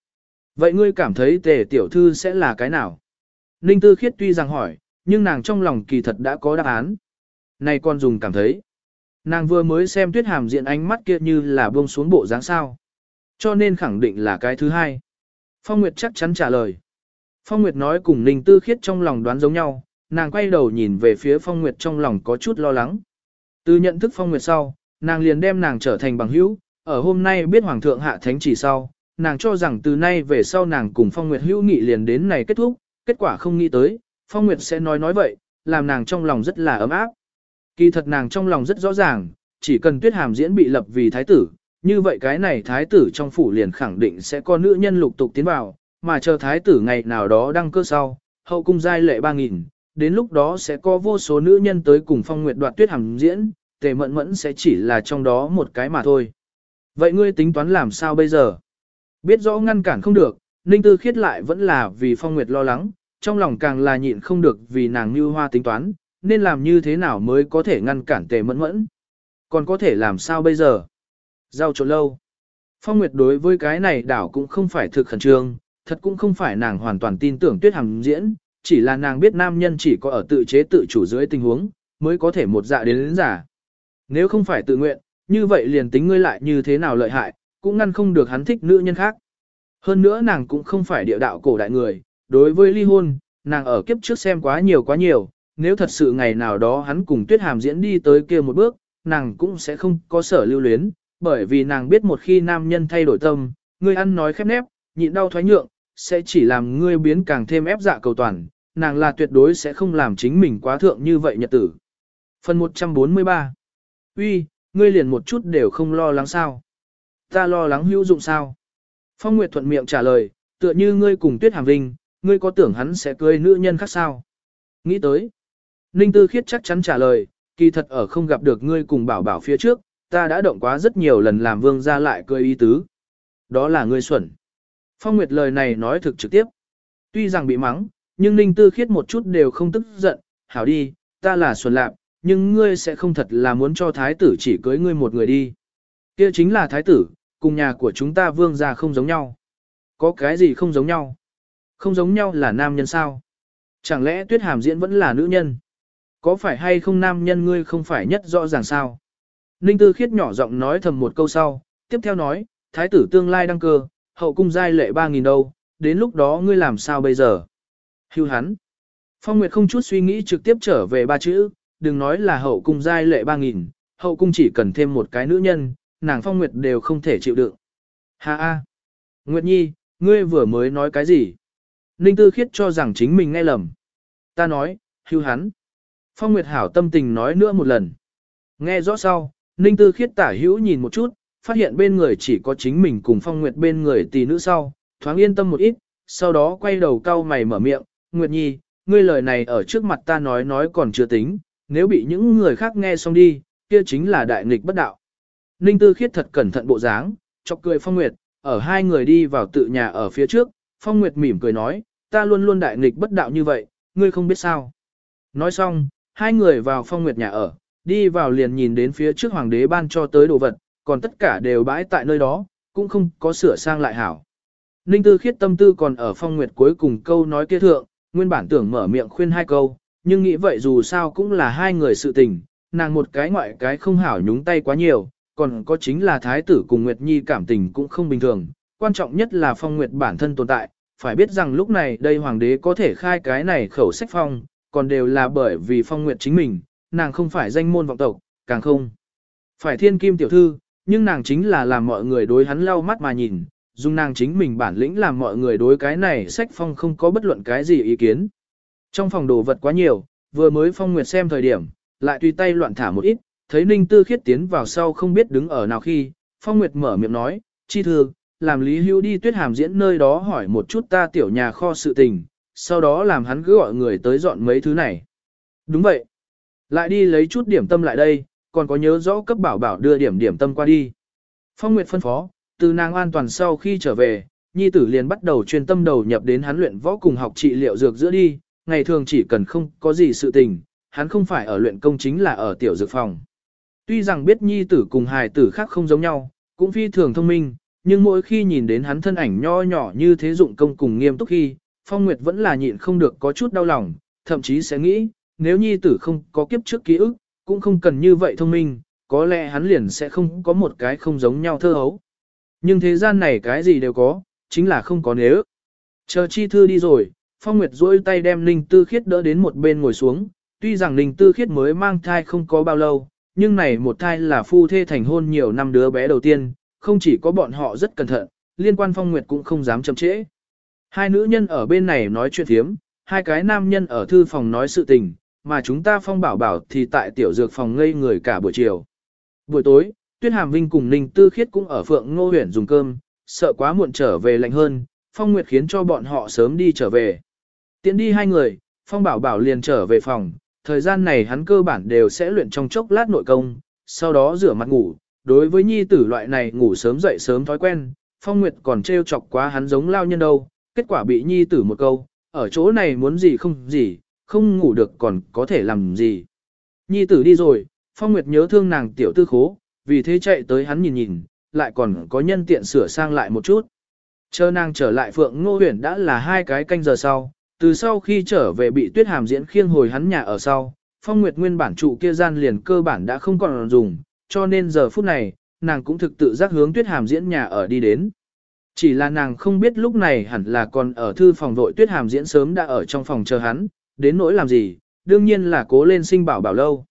Vậy ngươi cảm thấy tề tiểu thư sẽ là cái nào? Ninh Tư Khiết tuy rằng hỏi, nhưng nàng trong lòng kỳ thật đã có đáp án. Này con dùng cảm thấy. Nàng vừa mới xem tuyết hàm diện ánh mắt kia như là buông xuống bộ dáng sao. Cho nên khẳng định là cái thứ hai. Phong Nguyệt chắc chắn trả lời. Phong Nguyệt nói cùng Ninh Tư Khiết trong lòng đoán giống nhau, nàng quay đầu nhìn về phía Phong Nguyệt trong lòng có chút lo lắng. Từ nhận thức Phong Nguyệt sau, nàng liền đem nàng trở thành bằng hữu, ở hôm nay biết Hoàng thượng hạ thánh chỉ sau, nàng cho rằng từ nay về sau nàng cùng Phong Nguyệt hữu nghị liền đến này kết thúc, kết quả không nghĩ tới, Phong Nguyệt sẽ nói nói vậy, làm nàng trong lòng rất là ấm áp. Kỳ thật nàng trong lòng rất rõ ràng, chỉ cần tuyết hàm diễn bị lập vì thái tử, như vậy cái này thái tử trong phủ liền khẳng định sẽ có nữ nhân lục tục tiến vào, mà chờ thái tử ngày nào đó đăng cơ sau, hậu cung giai lệ 3.000, đến lúc đó sẽ có vô số nữ nhân tới cùng phong nguyệt đoạt tuyết hàm diễn, tề mẫn mẫn sẽ chỉ là trong đó một cái mà thôi. Vậy ngươi tính toán làm sao bây giờ? Biết rõ ngăn cản không được, Ninh Tư khiết lại vẫn là vì phong nguyệt lo lắng, trong lòng càng là nhịn không được vì nàng như hoa tính toán, nên làm như thế nào mới có thể ngăn cản tề mẫn mẫn. Còn có thể làm sao bây giờ? Giao trộn lâu. Phong Nguyệt đối với cái này đảo cũng không phải thực khẩn trương, thật cũng không phải nàng hoàn toàn tin tưởng tuyết hằng diễn, chỉ là nàng biết nam nhân chỉ có ở tự chế tự chủ dưới tình huống, mới có thể một dạ đến đến giả. Nếu không phải tự nguyện, như vậy liền tính ngươi lại như thế nào lợi hại, cũng ngăn không được hắn thích nữ nhân khác. Hơn nữa nàng cũng không phải địa đạo cổ đại người, đối với ly hôn, nàng ở kiếp trước xem quá nhiều quá nhiều, nếu thật sự ngày nào đó hắn cùng tuyết hàm diễn đi tới kia một bước, nàng cũng sẽ không có sở lưu luyến, bởi vì nàng biết một khi nam nhân thay đổi tâm, ngươi ăn nói khép nép, nhịn đau thoái nhượng, sẽ chỉ làm ngươi biến càng thêm ép dạ cầu toàn, nàng là tuyệt đối sẽ không làm chính mình quá thượng như vậy nhật tử. Phần 143 Uy, ngươi liền một chút đều không lo lắng sao? Ta lo lắng hữu dụng sao? Phong Nguyệt thuận miệng trả lời, tựa như ngươi cùng Tuyết Hàm Vinh, ngươi có tưởng hắn sẽ cưới nữ nhân khác sao? Nghĩ tới. Ninh Tư Khiết chắc chắn trả lời, kỳ thật ở không gặp được ngươi cùng bảo bảo phía trước, ta đã động quá rất nhiều lần làm vương ra lại cười ý tứ. Đó là ngươi xuẩn. Phong Nguyệt lời này nói thực trực tiếp. Tuy rằng bị mắng, nhưng Ninh Tư Khiết một chút đều không tức giận, hảo đi, ta là xuẩn lạp, nhưng ngươi sẽ không thật là muốn cho thái tử chỉ cưới ngươi một người đi. Kia chính là thái tử, cùng nhà của chúng ta vương gia không giống nhau. Có cái gì không giống nhau? Không giống nhau là nam nhân sao? Chẳng lẽ tuyết hàm diễn vẫn là nữ nhân? Có phải hay không nam nhân ngươi không phải nhất rõ ràng sao? Ninh Tư Khiết nhỏ giọng nói thầm một câu sau, tiếp theo nói, thái tử tương lai đăng cơ, hậu cung giai lệ 3.000 đâu, đến lúc đó ngươi làm sao bây giờ? Hưu hắn. Phong Nguyệt không chút suy nghĩ trực tiếp trở về ba chữ, đừng nói là hậu cung giai lệ 3.000, hậu cung chỉ cần thêm một cái nữ nhân, nàng Phong Nguyệt đều không thể chịu đựng. Ha ha. Nguyệt Nhi, ngươi vừa mới nói cái gì? Ninh Tư Khiết cho rằng chính mình nghe lầm. Ta nói, hưu hắn. Phong Nguyệt hảo tâm tình nói nữa một lần. Nghe rõ sau, Ninh Tư Khiết tả hữu nhìn một chút, phát hiện bên người chỉ có chính mình cùng Phong Nguyệt bên người tỷ nữ sau, thoáng yên tâm một ít, sau đó quay đầu cau mày mở miệng, Nguyệt Nhi, ngươi lời này ở trước mặt ta nói nói còn chưa tính, nếu bị những người khác nghe xong đi, kia chính là đại nghịch bất đạo. Ninh Tư Khiết thật cẩn thận bộ dáng, chọc cười Phong Nguyệt, ở hai người đi vào tự nhà ở phía trước, Phong Nguyệt mỉm cười nói, ta luôn luôn đại nghịch bất đạo như vậy, ngươi không biết sao. Nói xong, hai người vào Phong Nguyệt nhà ở, đi vào liền nhìn đến phía trước hoàng đế ban cho tới đồ vật, còn tất cả đều bãi tại nơi đó, cũng không có sửa sang lại hảo. Ninh Tư Khiết tâm tư còn ở Phong Nguyệt cuối cùng câu nói kia thượng, nguyên bản tưởng mở miệng khuyên hai câu, nhưng nghĩ vậy dù sao cũng là hai người sự tình, nàng một cái ngoại cái không hảo nhúng tay quá nhiều, còn có chính là thái tử cùng Nguyệt Nhi cảm tình cũng không bình thường, quan trọng nhất là phong Nguyệt bản thân tồn tại, phải biết rằng lúc này đây hoàng đế có thể khai cái này khẩu sách phong, còn đều là bởi vì phong Nguyệt chính mình, nàng không phải danh môn vọng tộc, càng không phải thiên kim tiểu thư, nhưng nàng chính là làm mọi người đối hắn lau mắt mà nhìn, dùng nàng chính mình bản lĩnh làm mọi người đối cái này sách phong không có bất luận cái gì ý kiến. Trong phòng đồ vật quá nhiều, vừa mới phong nguyệt xem thời điểm, lại tùy tay loạn thả một ít, thấy Ninh Tư Khiết tiến vào sau không biết đứng ở nào khi, phong nguyệt mở miệng nói, chi thư, làm Lý Hưu đi tuyết hàm diễn nơi đó hỏi một chút ta tiểu nhà kho sự tình, sau đó làm hắn cứ gọi người tới dọn mấy thứ này. Đúng vậy. Lại đi lấy chút điểm tâm lại đây, còn có nhớ rõ cấp bảo bảo đưa điểm điểm tâm qua đi. Phong Nguyệt phân phó, từ nàng an toàn sau khi trở về, nhi tử liền bắt đầu chuyên tâm đầu nhập đến hắn luyện võ cùng học trị liệu dược giữa đi, ngày thường chỉ cần không có gì sự tình, hắn không phải ở luyện công chính là ở tiểu dược phòng. Tuy rằng biết nhi tử cùng hài tử khác không giống nhau, cũng phi thường thông minh, nhưng mỗi khi nhìn đến hắn thân ảnh nho nhỏ như thế dụng công cùng nghiêm túc khi, Phong Nguyệt vẫn là nhịn không được có chút đau lòng, thậm chí sẽ nghĩ, nếu nhi tử không có kiếp trước ký ức, cũng không cần như vậy thông minh, có lẽ hắn liền sẽ không có một cái không giống nhau thơ hấu. Nhưng thế gian này cái gì đều có, chính là không có nếu. Chờ chi thư đi rồi, Phong Nguyệt duỗi tay đem Ninh Tư Khiết đỡ đến một bên ngồi xuống, tuy rằng Ninh Tư Khiết mới mang thai không có bao lâu, nhưng này một thai là phu thê thành hôn nhiều năm đứa bé đầu tiên, không chỉ có bọn họ rất cẩn thận, liên quan Phong Nguyệt cũng không dám chậm trễ. Hai nữ nhân ở bên này nói chuyện thiếm, hai cái nam nhân ở thư phòng nói sự tình, mà chúng ta Phong Bảo Bảo thì tại tiểu dược phòng ngây người cả buổi chiều. Buổi tối, Tuyết Hàm Vinh cùng Ninh Tư Khiết cũng ở Phượng Ngô huyện dùng cơm, sợ quá muộn trở về lạnh hơn, Phong Nguyệt khiến cho bọn họ sớm đi trở về. Tiến đi hai người, Phong Bảo Bảo liền trở về phòng, thời gian này hắn cơ bản đều sẽ luyện trong chốc lát nội công, sau đó rửa mặt ngủ. Đối với nhi tử loại này ngủ sớm dậy sớm thói quen, Phong Nguyệt còn trêu chọc quá hắn giống lao nhân đâu, kết quả bị nhi tử một câu, ở chỗ này muốn gì không gì, không ngủ được còn có thể làm gì. Nhi tử đi rồi, Phong Nguyệt nhớ thương nàng tiểu tư khố, vì thế chạy tới hắn nhìn nhìn, lại còn có nhân tiện sửa sang lại một chút. Chờ nàng trở lại Phượng Ngô Huyền đã là hai cái canh giờ sau, từ sau khi trở về bị tuyết hàm diễn khiêng hồi hắn nhà ở sau, phong nguyệt nguyên bản trụ kia gian liền cơ bản đã không còn dùng, cho nên giờ phút này, nàng cũng thực tự giác hướng tuyết hàm diễn nhà ở đi đến. Chỉ là nàng không biết lúc này hẳn là còn ở thư phòng vội tuyết hàm diễn sớm đã ở trong phòng chờ hắn, đến nỗi làm gì, đương nhiên là cố lên sinh bảo bảo lâu.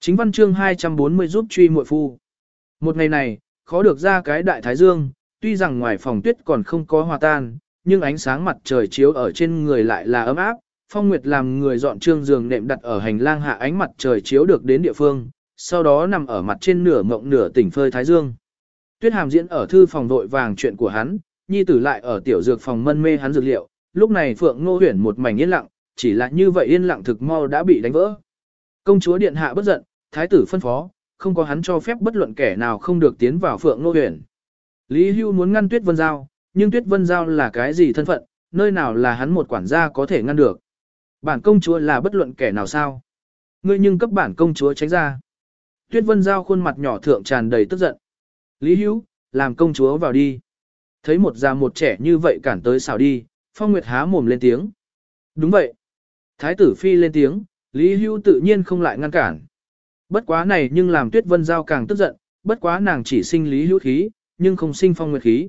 Chính văn chương 240 giúp truy muội phu. Một ngày này, khó được ra cái đại thái dương, tuy rằng ngoài phòng tuyết còn không có hòa tan, nhưng ánh sáng mặt trời chiếu ở trên người lại là ấm áp. Phong Nguyệt làm người dọn trương giường nệm đặt ở hành lang hạ ánh mặt trời chiếu được đến địa phương, sau đó nằm ở mặt trên nửa mộng nửa tỉnh phơi thái dương. Tuyết Hàm diễn ở thư phòng vội vàng chuyện của hắn, nhi tử lại ở tiểu dược phòng mân mê hắn dược liệu, lúc này Phượng Ngô Huyền một mảnh yên lặng, chỉ là như vậy yên lặng thực mau đã bị đánh vỡ. Công chúa điện hạ bất giận, thái tử phân phó, không có hắn cho phép bất luận kẻ nào không được tiến vào Phượng Ngô Huyền. Lý Hưu muốn ngăn Tuyết Vân Giao, nhưng Tuyết Vân Giao là cái gì thân phận, nơi nào là hắn một quản gia có thể ngăn được. Bản công chúa là bất luận kẻ nào sao. Ngươi nhưng cấp bản công chúa tránh ra. Tuyết Vân Giao khuôn mặt nhỏ thượng tràn đầy tức giận. Lý Hữu, làm công chúa vào đi. Thấy một già một trẻ như vậy cản tới xào đi, Phong Nguyệt há mồm lên tiếng. Đúng vậy. Thái tử phi lên tiếng, Lý Hữu tự nhiên không lại ngăn cản. Bất quá này nhưng làm Tuyết Vân Giao càng tức giận, bất quá nàng chỉ sinh Lý Hữu khí, nhưng không sinh Phong Nguyệt khí.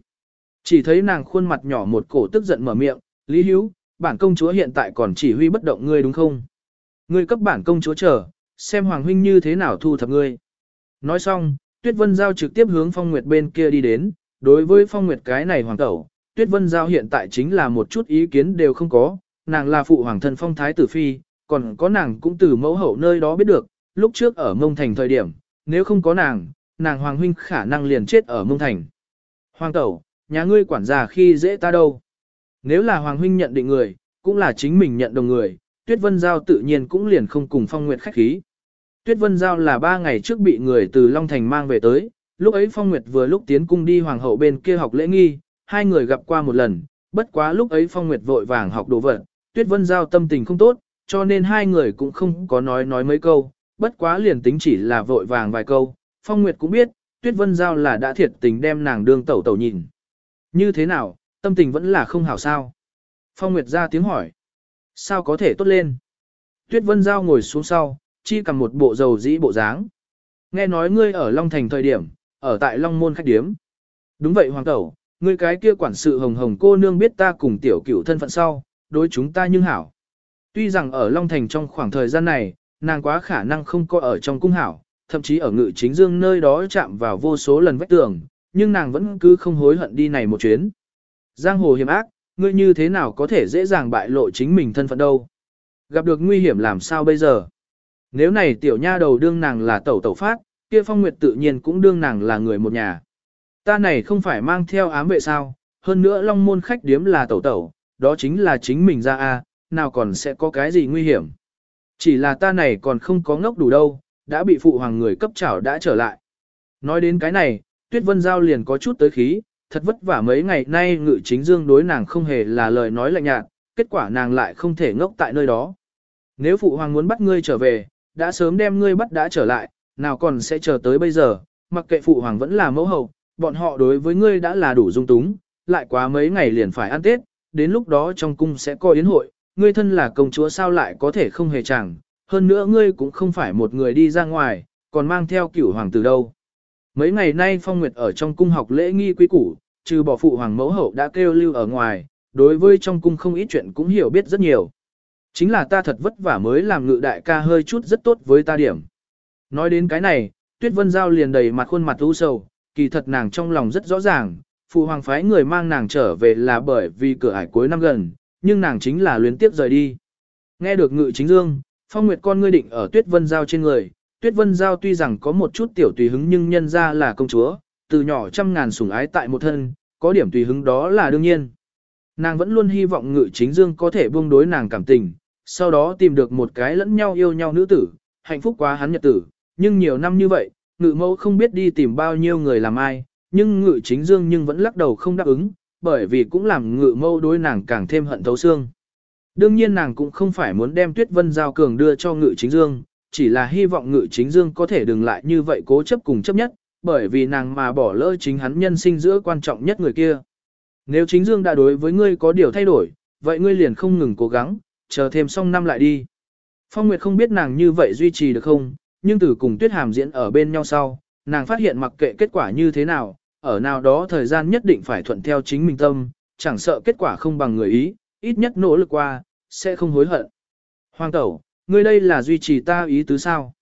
Chỉ thấy nàng khuôn mặt nhỏ một cổ tức giận mở miệng, Lý Hữu, bản công chúa hiện tại còn chỉ huy bất động ngươi đúng không? Ngươi cấp bản công chúa chờ, xem Hoàng huynh như thế nào thu thập ngươi. Nói xong, Tuyết Vân Giao trực tiếp hướng Phong Nguyệt bên kia đi đến, đối với Phong Nguyệt cái này hoàng tẩu, Tuyết Vân Giao hiện tại chính là một chút ý kiến đều không có, nàng là phụ hoàng thân phong thái tử phi, còn có nàng cũng từ mẫu hậu nơi đó biết được, lúc trước ở Mông Thành thời điểm, nếu không có nàng, nàng hoàng huynh khả năng liền chết ở Mông Thành. Hoàng tẩu, nhà ngươi quản gia khi dễ ta đâu. Nếu là Hoàng huynh nhận định người, cũng là chính mình nhận đồng người, Tuyết Vân Giao tự nhiên cũng liền không cùng Phong Nguyệt khách khí. Tuyết Vân Giao là ba ngày trước bị người từ Long Thành mang về tới, lúc ấy Phong Nguyệt vừa lúc tiến cung đi hoàng hậu bên kia học lễ nghi, hai người gặp qua một lần, bất quá lúc ấy Phong Nguyệt vội vàng học đồ vật, Tuyết Vân Giao tâm tình không tốt, cho nên hai người cũng không có nói nói mấy câu, bất quá liền tính chỉ là vội vàng vài câu, Phong Nguyệt cũng biết, Tuyết Vân Giao là đã thiệt tình đem nàng đương tẩu tẩu nhìn. Như thế nào, tâm tình vẫn là không hảo sao? Phong Nguyệt ra tiếng hỏi. Sao có thể tốt lên? Tuyết Vân Giao ngồi xuống sau, chi cầm một bộ dầu dĩ bộ dáng. Nghe nói ngươi ở Long Thành thời điểm, ở tại Long Môn khách điếm. Đúng vậy Hoàng Tẩu, ngươi cái kia quản sự hồng hồng cô nương biết ta cùng tiểu cửu thân phận sau, đối chúng ta nhưng hảo. Tuy rằng ở Long Thành trong khoảng thời gian này, nàng quá khả năng không có ở trong cung hảo, thậm chí ở ngự chính dương nơi đó chạm vào vô số lần vách tường, nhưng nàng vẫn cứ không hối hận đi này một chuyến. Giang hồ hiểm ác, ngươi như thế nào có thể dễ dàng bại lộ chính mình thân phận đâu. Gặp được nguy hiểm làm sao bây giờ? Nếu này tiểu nha đầu đương nàng là tẩu tẩu phát, kia phong nguyệt tự nhiên cũng đương nàng là người một nhà. Ta này không phải mang theo ám vệ sao, hơn nữa long môn khách điếm là tẩu tẩu, đó chính là chính mình ra a, nào còn sẽ có cái gì nguy hiểm. Chỉ là ta này còn không có ngốc đủ đâu, đã bị phụ hoàng người cấp chảo đã trở lại. Nói đến cái này, Tuyết Vân Giao liền có chút tới khí, thật vất vả mấy ngày nay ngự chính dương đối nàng không hề là lời nói lạnh nhạt, kết quả nàng lại không thể ngốc tại nơi đó. Nếu phụ hoàng muốn bắt ngươi trở về, đã sớm đem ngươi bắt đã trở lại, nào còn sẽ chờ tới bây giờ, mặc kệ phụ hoàng vẫn là mẫu hậu, bọn họ đối với ngươi đã là đủ dung túng, lại quá mấy ngày liền phải ăn Tết, đến lúc đó trong cung sẽ có yến hội, ngươi thân là công chúa sao lại có thể không hề chẳng, hơn nữa ngươi cũng không phải một người đi ra ngoài, còn mang theo cửu hoàng từ đâu. Mấy ngày nay Phong Nguyệt ở trong cung học lễ nghi quý củ, trừ bỏ phụ hoàng mẫu hậu đã kêu lưu ở ngoài, đối với trong cung không ít chuyện cũng hiểu biết rất nhiều. Chính là ta thật vất vả mới làm ngự đại ca hơi chút rất tốt với ta điểm. Nói đến cái này, Tuyết Vân Giao liền đầy mặt khuôn mặt u sầu, kỳ thật nàng trong lòng rất rõ ràng, phụ hoàng phái người mang nàng trở về là bởi vì cửa ải cuối năm gần, nhưng nàng chính là luyến tiếp rời đi. Nghe được ngự chính dương, phong nguyệt con ngươi định ở Tuyết Vân Giao trên người, Tuyết Vân Giao tuy rằng có một chút tiểu tùy hứng nhưng nhân ra là công chúa, từ nhỏ trăm ngàn sủng ái tại một thân, có điểm tùy hứng đó là đương nhiên. Nàng vẫn luôn hy vọng ngự chính dương có thể buông đối nàng cảm tình, sau đó tìm được một cái lẫn nhau yêu nhau nữ tử, hạnh phúc quá hắn nhật tử, nhưng nhiều năm như vậy, ngự mẫu không biết đi tìm bao nhiêu người làm ai, nhưng ngự chính dương nhưng vẫn lắc đầu không đáp ứng, bởi vì cũng làm ngự mẫu đối nàng càng thêm hận thấu xương. Đương nhiên nàng cũng không phải muốn đem tuyết vân giao cường đưa cho ngự chính dương, chỉ là hy vọng ngự chính dương có thể đừng lại như vậy cố chấp cùng chấp nhất, bởi vì nàng mà bỏ lỡ chính hắn nhân sinh giữa quan trọng nhất người kia. Nếu chính dương đã đối với ngươi có điều thay đổi, vậy ngươi liền không ngừng cố gắng, chờ thêm xong năm lại đi. Phong Nguyệt không biết nàng như vậy duy trì được không, nhưng từ cùng Tuyết Hàm diễn ở bên nhau sau, nàng phát hiện mặc kệ kết quả như thế nào, ở nào đó thời gian nhất định phải thuận theo chính mình tâm, chẳng sợ kết quả không bằng người ý, ít nhất nỗ lực qua, sẽ không hối hận. Hoàng tẩu, ngươi đây là duy trì ta ý tứ sao?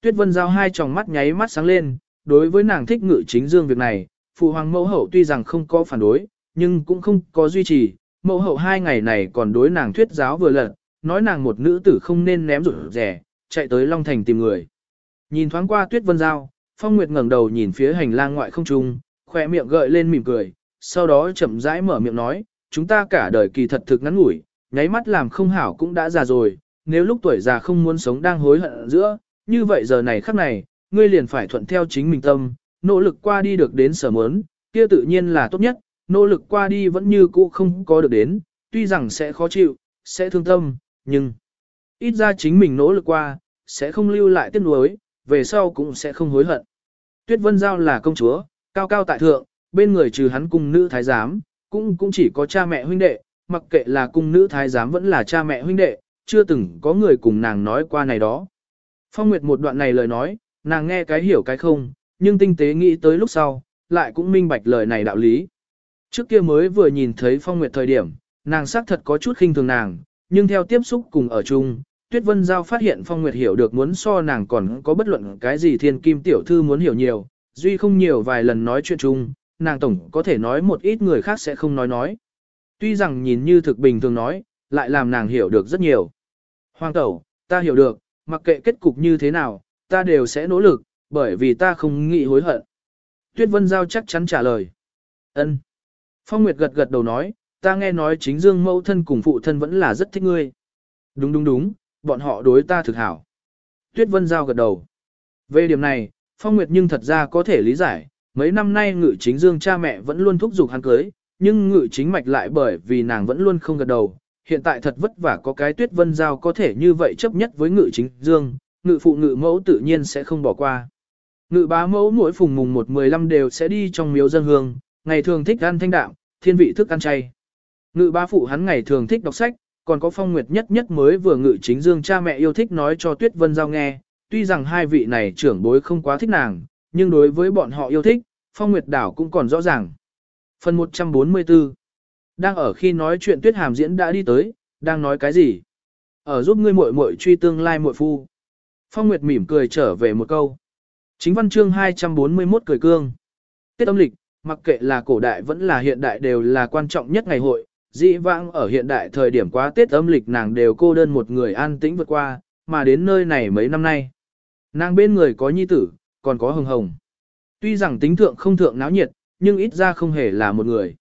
Tuyết Vân Giao hai tròng mắt nháy mắt sáng lên, đối với nàng thích ngự chính dương việc này, phụ hoàng mẫu hậu tuy rằng không có phản đối, nhưng cũng không có duy trì, mẫu hậu hai ngày này còn đối nàng thuyết giáo vừa lật, nói nàng một nữ tử không nên ném rủi rẻ, chạy tới Long Thành tìm người. Nhìn thoáng qua Tuyết Vân Giao, Phong Nguyệt ngẩng đầu nhìn phía hành lang ngoại không trung, khỏe miệng gợi lên mỉm cười, sau đó chậm rãi mở miệng nói, chúng ta cả đời kỳ thật thực ngắn ngủi, nháy mắt làm không hảo cũng đã già rồi, nếu lúc tuổi già không muốn sống đang hối hận giữa, như vậy giờ này khắc này, ngươi liền phải thuận theo chính mình tâm, nỗ lực qua đi được đến sở muốn, kia tự nhiên là tốt nhất, nỗ lực qua đi vẫn như cũ không có được đến, tuy rằng sẽ khó chịu, sẽ thương tâm, nhưng ít ra chính mình nỗ lực qua, sẽ không lưu lại tiếc nuối, về sau cũng sẽ không hối hận. Tuyết Vân Giao là công chúa, cao cao tại thượng, bên người trừ hắn cung nữ thái giám, cũng cũng chỉ có cha mẹ huynh đệ, mặc kệ là cung nữ thái giám vẫn là cha mẹ huynh đệ, chưa từng có người cùng nàng nói qua này đó. Phong Nguyệt một đoạn này lời nói, nàng nghe cái hiểu cái không, nhưng tinh tế nghĩ tới lúc sau, lại cũng minh bạch lời này đạo lý. Trước kia mới vừa nhìn thấy Phong Nguyệt thời điểm, nàng xác thật có chút khinh thường nàng, nhưng theo tiếp xúc cùng ở chung, Tuyết Vân Giao phát hiện Phong Nguyệt hiểu được muốn so nàng còn có bất luận cái gì thiên kim tiểu thư muốn hiểu nhiều, duy không nhiều vài lần nói chuyện chung, nàng tổng có thể nói một ít người khác sẽ không nói nói. Tuy rằng nhìn như thực bình thường nói, lại làm nàng hiểu được rất nhiều. Hoàng tẩu, ta hiểu được, mặc kệ kết cục như thế nào, ta đều sẽ nỗ lực, bởi vì ta không nghĩ hối hận. Tuyết Vân Giao chắc chắn trả lời. Ân. Phong Nguyệt gật gật đầu nói, ta nghe nói chính dương mẫu thân cùng phụ thân vẫn là rất thích ngươi. Đúng đúng đúng, bọn họ đối ta thực hảo. Tuyết Vân Giao gật đầu. Về điểm này, Phong Nguyệt nhưng thật ra có thể lý giải, mấy năm nay ngự chính dương cha mẹ vẫn luôn thúc giục hắn cưới, nhưng ngự chính mạch lại bởi vì nàng vẫn luôn không gật đầu. Hiện tại thật vất vả có cái Tuyết Vân Giao có thể như vậy chấp nhất với ngự chính dương, ngự phụ ngự mẫu tự nhiên sẽ không bỏ qua. Ngự bá mẫu mỗi phùng mùng 1-15 đều sẽ đi trong miếu dân hương, ngày thường thích ăn thanh đạm, thiên vị thức ăn chay. Ngự ba phụ hắn ngày thường thích đọc sách, còn có phong nguyệt nhất nhất mới vừa ngự chính dương cha mẹ yêu thích nói cho Tuyết Vân Giao nghe, tuy rằng hai vị này trưởng bối không quá thích nàng, nhưng đối với bọn họ yêu thích, phong nguyệt đảo cũng còn rõ ràng. Phần 144 Đang ở khi nói chuyện Tuyết Hàm diễn đã đi tới, đang nói cái gì? Ở giúp ngươi muội muội truy tương lai muội phu. Phong Nguyệt mỉm cười trở về một câu. Chính văn chương 241 cười cương. Tiết âm lịch, mặc kệ là cổ đại vẫn là hiện đại đều là quan trọng nhất ngày hội, dĩ vãng ở hiện đại thời điểm quá Tết âm lịch nàng đều cô đơn một người an tĩnh vượt qua, mà đến nơi này mấy năm nay. Nàng bên người có nhi tử, còn có hồng hồng. Tuy rằng tính thượng không thượng náo nhiệt, nhưng ít ra không hề là một người.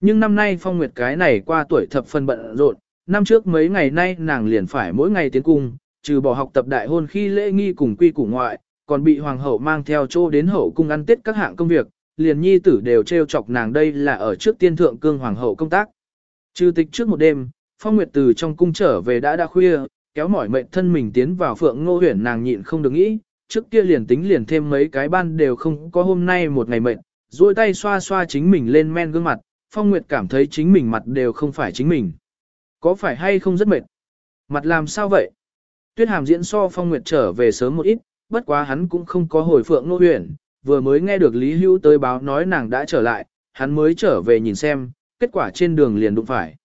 Nhưng năm nay Phong Nguyệt cái này qua tuổi thập phần bận rộn, năm trước mấy ngày nay nàng liền phải mỗi ngày tiến cung, trừ bỏ học tập đại hôn khi lễ nghi cùng quy củ ngoại, còn bị hoàng hậu mang theo chỗ đến hậu cung ăn tết các hạng công việc, liền nhi tử đều treo chọc nàng đây là ở trước tiên thượng cương hoàng hậu công tác. Trừ tịch trước một đêm, Phong Nguyệt từ trong cung trở về đã đã khuya, kéo mỏi mệnh thân mình tiến vào phượng ngô huyển nàng nhịn không được nghĩ, trước kia liền tính liền thêm mấy cái ban đều không có hôm nay một ngày mệnh, duỗi tay xoa xoa chính mình lên men gương mặt, Phong Nguyệt cảm thấy chính mình mặt đều không phải chính mình. Có phải hay không rất mệt? Mặt làm sao vậy? Tuyết hàm diễn so Phong Nguyệt trở về sớm một ít, bất quá hắn cũng không có hồi phượng ngô Huyền vừa mới nghe được Lý Hữu tới báo nói nàng đã trở lại, hắn mới trở về nhìn xem, kết quả trên đường liền đụng phải.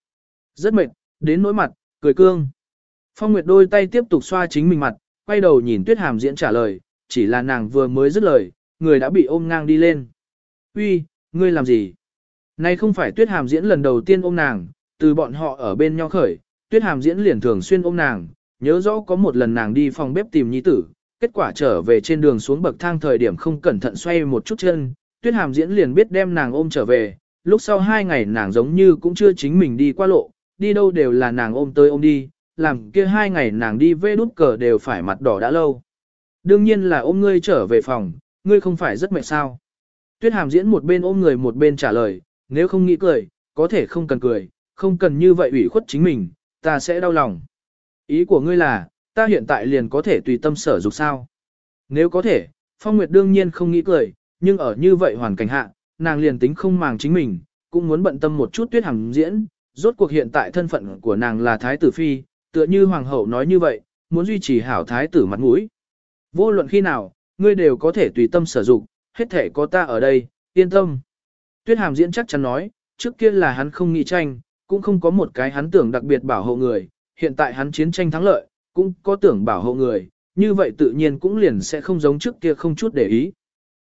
Rất mệt, đến nỗi mặt, cười cương. Phong Nguyệt đôi tay tiếp tục xoa chính mình mặt, quay đầu nhìn Tuyết Hàm diễn trả lời, chỉ là nàng vừa mới dứt lời, người đã bị ôm ngang đi lên. Uy, ngươi làm gì? Nay không phải Tuyết Hàm diễn lần đầu tiên ôm nàng, từ bọn họ ở bên nhau khởi, Tuyết Hàm diễn liền thường xuyên ôm nàng, nhớ rõ có một lần nàng đi phòng bếp tìm nhi tử, kết quả trở về trên đường xuống bậc thang thời điểm không cẩn thận xoay một chút chân, Tuyết Hàm diễn liền biết đem nàng ôm trở về, lúc sau hai ngày nàng giống như cũng chưa chính mình đi qua lộ, đi đâu đều là nàng ôm tới ôm đi, làm kia hai ngày nàng đi vê đút cờ đều phải mặt đỏ đã lâu. Đương nhiên là ôm ngươi trở về phòng, ngươi không phải rất mệt sao. Tuyết hàm diễn một bên ôm người một bên trả lời, nếu không nghĩ cười, có thể không cần cười, không cần như vậy ủy khuất chính mình, ta sẽ đau lòng. Ý của ngươi là, ta hiện tại liền có thể tùy tâm sở dục sao. Nếu có thể, Phong Nguyệt đương nhiên không nghĩ cười, nhưng ở như vậy hoàn cảnh hạ, nàng liền tính không màng chính mình, cũng muốn bận tâm một chút tuyết Hằng diễn, rốt cuộc hiện tại thân phận của nàng là thái tử phi, tựa như hoàng hậu nói như vậy, muốn duy trì hảo thái tử mặt mũi. Vô luận khi nào, ngươi đều có thể tùy tâm sử dụng, hết thể có ta ở đây, yên tâm. Tuyết hàm diễn chắc chắn nói, trước kia là hắn không nghĩ tranh, cũng không có một cái hắn tưởng đặc biệt bảo hộ người, hiện tại hắn chiến tranh thắng lợi, cũng có tưởng bảo hộ người, như vậy tự nhiên cũng liền sẽ không giống trước kia không chút để ý.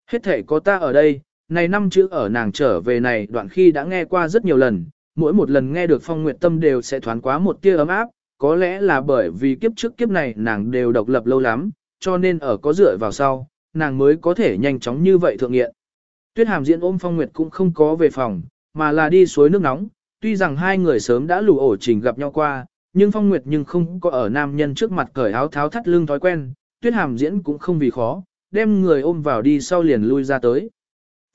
Hết thể có ta ở đây, này năm chữ ở nàng trở về này đoạn khi đã nghe qua rất nhiều lần, mỗi một lần nghe được phong nguyệt tâm đều sẽ thoáng quá một tia ấm áp, có lẽ là bởi vì kiếp trước kiếp này nàng đều độc lập lâu lắm, cho nên ở có dựa vào sau, nàng mới có thể nhanh chóng như vậy thượng nghiện. Tuyết hàm diễn ôm phong nguyệt cũng không có về phòng, mà là đi suối nước nóng, tuy rằng hai người sớm đã lù ổ trình gặp nhau qua, nhưng phong nguyệt nhưng không có ở nam nhân trước mặt cởi áo tháo thắt lưng thói quen, tuyết hàm diễn cũng không vì khó, đem người ôm vào đi sau liền lui ra tới.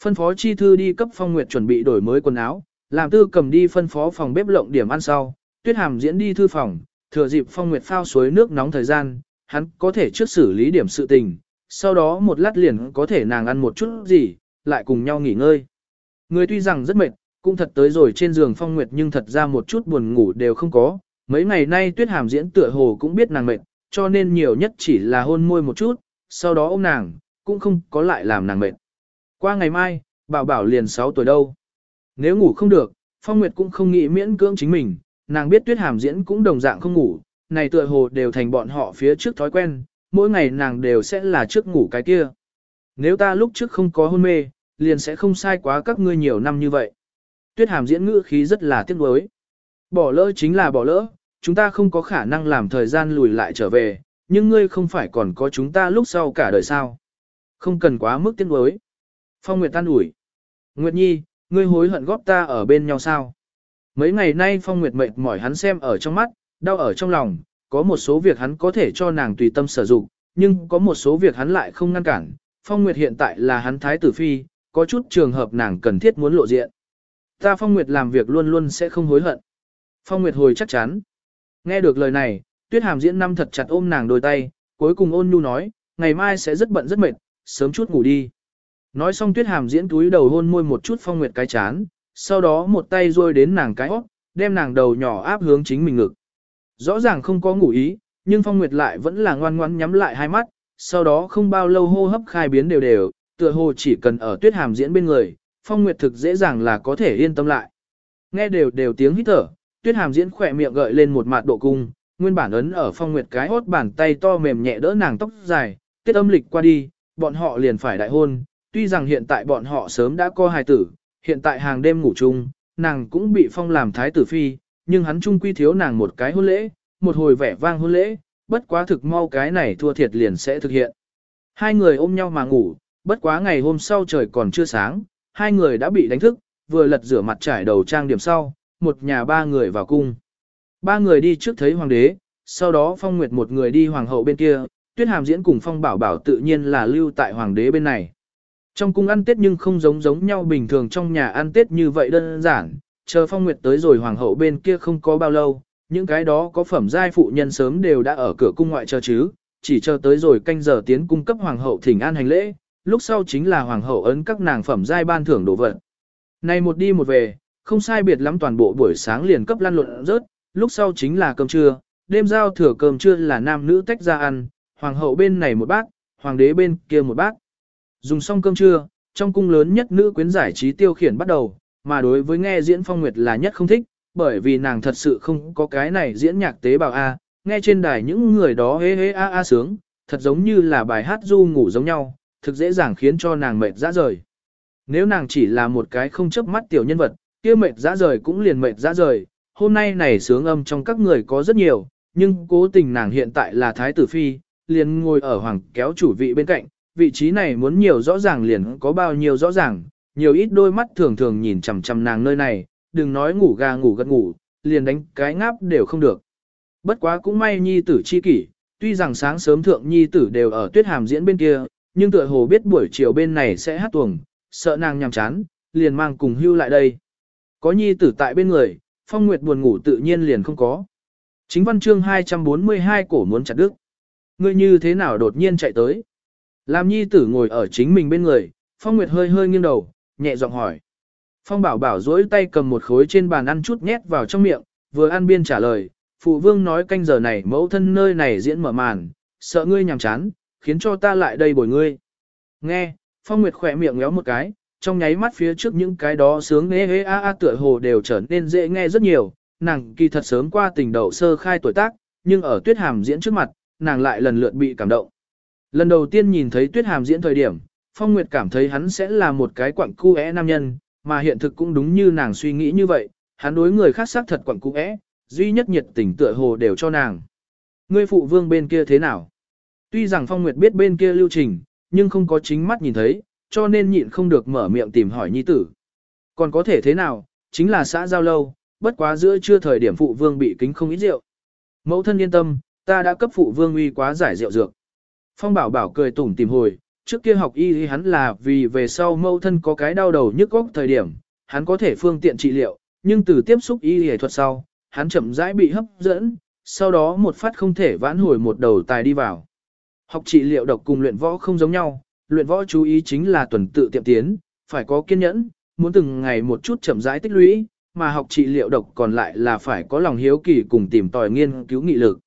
Phân phó chi thư đi cấp phong nguyệt chuẩn bị đổi mới quần áo, làm tư cầm đi phân phó phòng bếp lộng điểm ăn sau, tuyết hàm diễn đi thư phòng, thừa dịp phong nguyệt phao suối nước nóng thời gian, hắn có thể trước xử lý điểm sự tình, sau đó một lát liền có thể nàng ăn một chút gì, lại cùng nhau nghỉ ngơi. Người tuy rằng rất mệt, cũng thật tới rồi trên giường phong nguyệt nhưng thật ra một chút buồn ngủ đều không có, mấy ngày nay tuyết hàm diễn tựa hồ cũng biết nàng mệt, cho nên nhiều nhất chỉ là hôn môi một chút, sau đó ôm nàng, cũng không có lại làm nàng mệt. Qua ngày mai, bảo bảo liền 6 tuổi đâu. Nếu ngủ không được, Phong Nguyệt cũng không nghĩ miễn cưỡng chính mình, nàng biết tuyết hàm diễn cũng đồng dạng không ngủ, này tựa hồ đều thành bọn họ phía trước thói quen, mỗi ngày nàng đều sẽ là trước ngủ cái kia. Nếu ta lúc trước không có hôn mê, liền sẽ không sai quá các ngươi nhiều năm như vậy. Tuyết hàm diễn ngữ khí rất là tiếc nuối. Bỏ lỡ chính là bỏ lỡ, chúng ta không có khả năng làm thời gian lùi lại trở về, nhưng ngươi không phải còn có chúng ta lúc sau cả đời sao. Không cần quá mức tiến đối. Phong Nguyệt tan ủi. Nguyệt Nhi, ngươi hối hận góp ta ở bên nhau sao? Mấy ngày nay Phong Nguyệt mệt mỏi hắn xem ở trong mắt, đau ở trong lòng, có một số việc hắn có thể cho nàng tùy tâm sử dụng, nhưng có một số việc hắn lại không ngăn cản. Phong Nguyệt hiện tại là hắn thái tử phi, có chút trường hợp nàng cần thiết muốn lộ diện. Ta Phong Nguyệt làm việc luôn luôn sẽ không hối hận. Phong Nguyệt hồi chắc chắn. Nghe được lời này, Tuyết Hàm diễn năm thật chặt ôm nàng đôi tay, cuối cùng ôn nhu nói, ngày mai sẽ rất bận rất mệt, sớm chút ngủ đi. Nói xong Tuyết Hàm diễn túi đầu hôn môi một chút Phong Nguyệt cái chán, sau đó một tay rôi đến nàng cái óc, đem nàng đầu nhỏ áp hướng chính mình ngực. Rõ ràng không có ngủ ý, nhưng Phong Nguyệt lại vẫn là ngoan ngoãn nhắm lại hai mắt, sau đó không bao lâu hô hấp khai biến đều đều, tựa hồ chỉ cần ở Tuyết Hàm diễn bên người, Phong Nguyệt thực dễ dàng là có thể yên tâm lại. Nghe đều đều tiếng hít thở, Tuyết Hàm diễn khỏe miệng gợi lên một mạt độ cung, nguyên bản ấn ở Phong Nguyệt cái hốt bàn tay to mềm nhẹ đỡ nàng tóc dài, tiết âm lịch qua đi, bọn họ liền phải đại hôn, tuy rằng hiện tại bọn họ sớm đã có hài tử, hiện tại hàng đêm ngủ chung, nàng cũng bị phong làm thái tử phi, nhưng hắn chung quy thiếu nàng một cái hôn lễ, một hồi vẻ vang hôn lễ, bất quá thực mau cái này thua thiệt liền sẽ thực hiện. Hai người ôm nhau mà ngủ, bất quá ngày hôm sau trời còn chưa sáng, hai người đã bị đánh thức, vừa lật rửa mặt trải đầu trang điểm sau, một nhà ba người vào cung. Ba người đi trước thấy hoàng đế, sau đó phong nguyệt một người đi hoàng hậu bên kia, tuyết hàm diễn cùng phong bảo bảo tự nhiên là lưu tại hoàng đế bên này. Trong cung ăn tết nhưng không giống giống nhau bình thường trong nhà ăn tết như vậy đơn giản, chờ phong nguyệt tới rồi hoàng hậu bên kia không có bao lâu, những cái đó có phẩm giai phụ nhân sớm đều đã ở cửa cung ngoại chờ chứ, chỉ chờ tới rồi canh giờ tiến cung cấp hoàng hậu thỉnh an hành lễ, lúc sau chính là hoàng hậu ấn các nàng phẩm giai ban thưởng đồ vật. Này một đi một về, không sai biệt lắm toàn bộ buổi sáng liền cấp lăn lộn rớt, lúc sau chính là cơm trưa, đêm giao thừa cơm trưa là nam nữ tách ra ăn, hoàng hậu bên này một bát, hoàng đế bên kia một bát. Dùng xong cơm trưa, trong cung lớn nhất nữ quyến giải trí tiêu khiển bắt đầu, mà đối với nghe diễn phong nguyệt là nhất không thích, bởi vì nàng thật sự không có cái này diễn nhạc tế bào A, nghe trên đài những người đó hê hê a a sướng, thật giống như là bài hát du ngủ giống nhau, thực dễ dàng khiến cho nàng mệt ra rời. Nếu nàng chỉ là một cái không chấp mắt tiểu nhân vật, kia mệt dã rời cũng liền mệt dã rời, hôm nay này sướng âm trong các người có rất nhiều, nhưng cố tình nàng hiện tại là thái tử phi, liền ngồi ở hoàng kéo chủ vị bên cạnh, vị trí này muốn nhiều rõ ràng liền có bao nhiêu rõ ràng, nhiều ít đôi mắt thường thường nhìn chằm chằm nàng nơi này, đừng nói ngủ gà ngủ gật ngủ, liền đánh cái ngáp đều không được. Bất quá cũng may nhi tử chi kỷ, tuy rằng sáng sớm thượng nhi tử đều ở tuyết hàm diễn bên kia, nhưng tựa hồ biết buổi chiều bên này sẽ hát tuồng, sợ nàng nhằm chán, liền mang cùng hưu lại đây. Có nhi tử tại bên người, phong nguyệt buồn ngủ tự nhiên liền không có. Chính văn chương 242 cổ muốn chặt đứt. Ngươi như thế nào đột nhiên chạy tới? Làm nhi tử ngồi ở chính mình bên người, phong nguyệt hơi hơi nghiêng đầu, nhẹ giọng hỏi. Phong bảo bảo duỗi tay cầm một khối trên bàn ăn chút nhét vào trong miệng, vừa ăn biên trả lời, phụ vương nói canh giờ này mẫu thân nơi này diễn mở màn, sợ ngươi nhàm chán, khiến cho ta lại đây bồi ngươi. Nghe, phong nguyệt khỏe miệng ngéo một cái, trong nháy mắt phía trước những cái đó sướng nghe ê a a tựa hồ đều trở nên dễ nghe rất nhiều, nàng kỳ thật sớm qua tình đầu sơ khai tuổi tác, nhưng ở tuyết hàm diễn trước mặt, nàng lại lần lượt bị cảm động. Lần đầu tiên nhìn thấy tuyết hàm diễn thời điểm, Phong Nguyệt cảm thấy hắn sẽ là một cái quặng cu é nam nhân, mà hiện thực cũng đúng như nàng suy nghĩ như vậy, hắn đối người khác xác thật quặng cu é, duy nhất nhiệt tình tựa hồ đều cho nàng. Ngươi phụ vương bên kia thế nào? Tuy rằng Phong Nguyệt biết bên kia lưu trình, nhưng không có chính mắt nhìn thấy, cho nên nhịn không được mở miệng tìm hỏi nhi tử. Còn có thể thế nào, chính là xã giao lâu, bất quá giữa trưa thời điểm phụ vương bị kính không ít rượu. Mẫu thân yên tâm, ta đã cấp phụ vương uy quá giải rượu dược. Phong bảo bảo cười tủm tìm hồi, trước kia học y hắn là vì về sau mẫu thân có cái đau đầu nhức góc thời điểm, hắn có thể phương tiện trị liệu, nhưng từ tiếp xúc y y thuật sau, hắn chậm rãi bị hấp dẫn, sau đó một phát không thể vãn hồi một đầu tài đi vào. Học trị liệu độc cùng luyện võ không giống nhau, luyện võ chú ý chính là tuần tự tiệm tiến, phải có kiên nhẫn, muốn từng ngày một chút chậm rãi tích lũy, mà học trị liệu độc còn lại là phải có lòng hiếu kỳ cùng tìm tòi nghiên cứu nghị lực.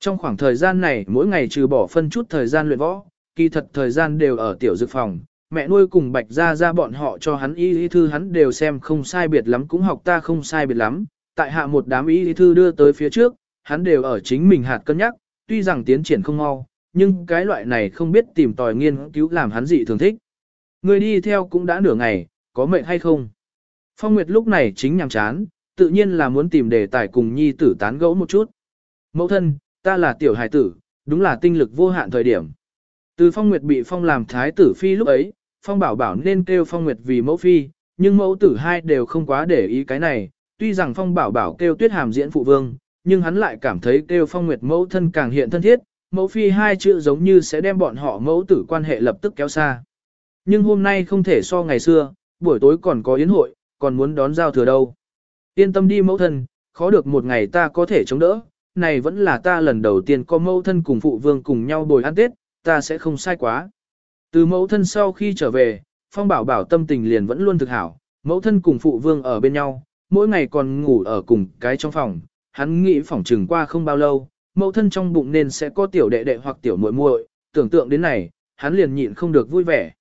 Trong khoảng thời gian này mỗi ngày trừ bỏ phân chút thời gian luyện võ, kỳ thật thời gian đều ở tiểu dược phòng, mẹ nuôi cùng bạch ra ra bọn họ cho hắn y lý thư hắn đều xem không sai biệt lắm cũng học ta không sai biệt lắm, tại hạ một đám y lý thư đưa tới phía trước, hắn đều ở chính mình hạt cân nhắc, tuy rằng tiến triển không mau, nhưng cái loại này không biết tìm tòi nghiên cứu làm hắn dị thường thích. Người đi theo cũng đã nửa ngày, có mệnh hay không? Phong Nguyệt lúc này chính nhằm chán, tự nhiên là muốn tìm đề tài cùng nhi tử tán gẫu một chút. Mẫu thân, ta là tiểu hài tử, đúng là tinh lực vô hạn thời điểm. Từ Phong Nguyệt bị Phong làm thái tử phi lúc ấy, Phong bảo bảo nên kêu Phong Nguyệt vì mẫu phi, nhưng mẫu tử hai đều không quá để ý cái này, tuy rằng Phong bảo bảo kêu tuyết hàm diễn phụ vương, nhưng hắn lại cảm thấy kêu Phong Nguyệt mẫu thân càng hiện thân thiết, mẫu phi hai chữ giống như sẽ đem bọn họ mẫu tử quan hệ lập tức kéo xa. Nhưng hôm nay không thể so ngày xưa, buổi tối còn có yến hội, còn muốn đón giao thừa đâu. Yên tâm đi mẫu thân, khó được một ngày ta có thể chống đỡ, này vẫn là ta lần đầu tiên có mẫu thân cùng phụ vương cùng nhau bồi ăn Tết, ta sẽ không sai quá. Từ mẫu thân sau khi trở về, Phong Bảo Bảo tâm tình liền vẫn luôn thực hảo, mẫu thân cùng phụ vương ở bên nhau, mỗi ngày còn ngủ ở cùng cái trong phòng, hắn nghĩ phòng trừng qua không bao lâu, mẫu thân trong bụng nên sẽ có tiểu đệ đệ hoặc tiểu muội muội, tưởng tượng đến này, hắn liền nhịn không được vui vẻ.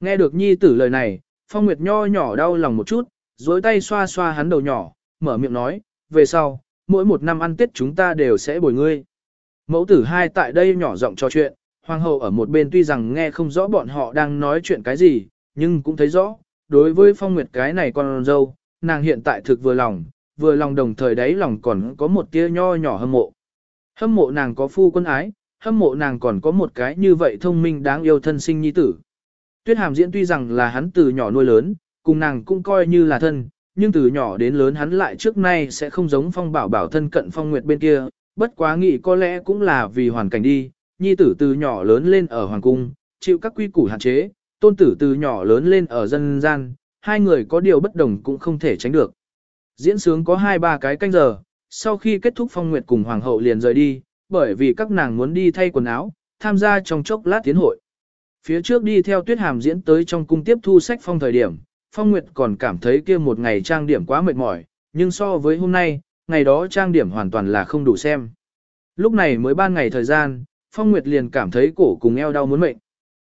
Nghe được nhi tử lời này, Phong Nguyệt nho nhỏ đau lòng một chút, dối tay xoa xoa hắn đầu nhỏ, mở miệng nói, về sau, mỗi một năm ăn Tết chúng ta đều sẽ bồi ngươi. Mẫu tử hai tại đây nhỏ giọng trò chuyện, hoàng hậu ở một bên tuy rằng nghe không rõ bọn họ đang nói chuyện cái gì, nhưng cũng thấy rõ, đối với Phong Nguyệt cái này con dâu, nàng hiện tại thực vừa lòng, vừa lòng đồng thời đấy lòng còn có một tia nho nhỏ hâm mộ. Hâm mộ nàng có phu quân ái, hâm mộ nàng còn có một cái như vậy thông minh đáng yêu thân sinh nhi tử. Tuyết hàm diễn tuy rằng là hắn từ nhỏ nuôi lớn, cùng nàng cũng coi như là thân, nhưng từ nhỏ đến lớn hắn lại trước nay sẽ không giống phong bảo bảo thân cận phong nguyệt bên kia, bất quá nghĩ có lẽ cũng là vì hoàn cảnh đi, nhi tử từ nhỏ lớn lên ở hoàng cung, chịu các quy củ hạn chế, tôn tử từ nhỏ lớn lên ở dân gian, hai người có điều bất đồng cũng không thể tránh được. Diễn sướng có hai ba cái canh giờ, sau khi kết thúc phong nguyệt cùng hoàng hậu liền rời đi, bởi vì các nàng muốn đi thay quần áo, tham gia trong chốc lát tiến hội. Phía trước đi theo tuyết hàm diễn tới trong cung tiếp thu sách phong thời điểm, phong nguyệt còn cảm thấy kia một ngày trang điểm quá mệt mỏi, nhưng so với hôm nay, ngày đó trang điểm hoàn toàn là không đủ xem. Lúc này mới ban ngày thời gian, phong nguyệt liền cảm thấy cổ cùng eo đau muốn mệt.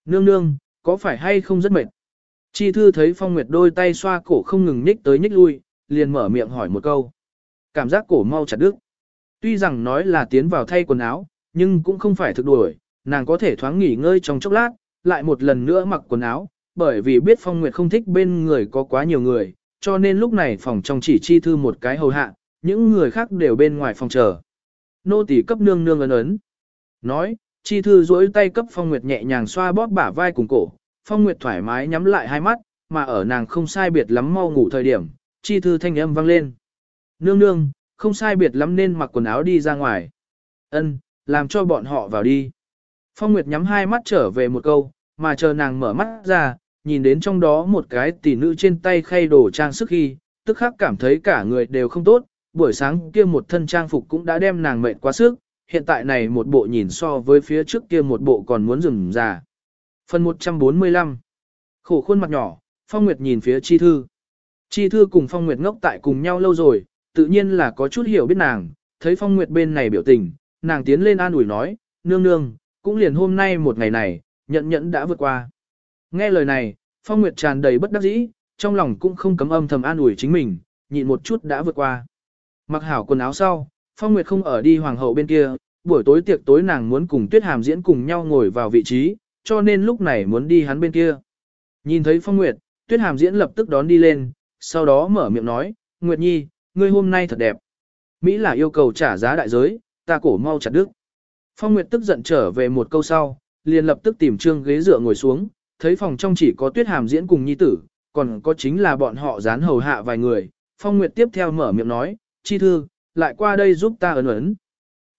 Nương nương, có phải hay không rất mệt? Chi thư thấy phong nguyệt đôi tay xoa cổ không ngừng nhích tới nhích lui, liền mở miệng hỏi một câu. Cảm giác cổ mau chặt đứt. Tuy rằng nói là tiến vào thay quần áo, nhưng cũng không phải thực đuổi, nàng có thể thoáng nghỉ ngơi trong chốc lát, lại một lần nữa mặc quần áo, bởi vì biết Phong Nguyệt không thích bên người có quá nhiều người, cho nên lúc này phòng trong chỉ chi thư một cái hầu hạ, những người khác đều bên ngoài phòng chờ. Nô tỳ cấp nương nương ấn ấn. Nói, chi thư duỗi tay cấp Phong Nguyệt nhẹ nhàng xoa bóp bả vai cùng cổ, Phong Nguyệt thoải mái nhắm lại hai mắt, mà ở nàng không sai biệt lắm mau ngủ thời điểm, chi thư thanh âm vang lên. Nương nương, không sai biệt lắm nên mặc quần áo đi ra ngoài. Ân, làm cho bọn họ vào đi. Phong Nguyệt nhắm hai mắt trở về một câu, mà chờ nàng mở mắt ra, nhìn đến trong đó một cái tỷ nữ trên tay khay đồ trang sức khi, tức khắc cảm thấy cả người đều không tốt, buổi sáng kia một thân trang phục cũng đã đem nàng mệt quá sức, hiện tại này một bộ nhìn so với phía trước kia một bộ còn muốn dừng già. Phần 145 Khổ khuôn mặt nhỏ, Phong Nguyệt nhìn phía Chi Thư. Chi Thư cùng Phong Nguyệt ngốc tại cùng nhau lâu rồi, tự nhiên là có chút hiểu biết nàng, thấy Phong Nguyệt bên này biểu tình, nàng tiến lên an ủi nói, nương nương, cũng liền hôm nay một ngày này, nhận nhẫn đã vượt qua. Nghe lời này, Phong Nguyệt tràn đầy bất đắc dĩ, trong lòng cũng không cấm âm thầm an ủi chính mình, nhịn một chút đã vượt qua. Mặc hảo quần áo sau, Phong Nguyệt không ở đi hoàng hậu bên kia, buổi tối tiệc tối nàng muốn cùng Tuyết Hàm diễn cùng nhau ngồi vào vị trí, cho nên lúc này muốn đi hắn bên kia. Nhìn thấy Phong Nguyệt, Tuyết Hàm diễn lập tức đón đi lên, sau đó mở miệng nói, Nguyệt Nhi, ngươi hôm nay thật đẹp. Mỹ là yêu cầu trả giá đại giới, ta cổ mau chặt đứt. Phong Nguyệt tức giận trở về một câu sau, liền lập tức tìm trương ghế dựa ngồi xuống, thấy phòng trong chỉ có tuyết hàm diễn cùng nhi tử, còn có chính là bọn họ dán hầu hạ vài người. Phong Nguyệt tiếp theo mở miệng nói, chi thư, lại qua đây giúp ta ấn ấn.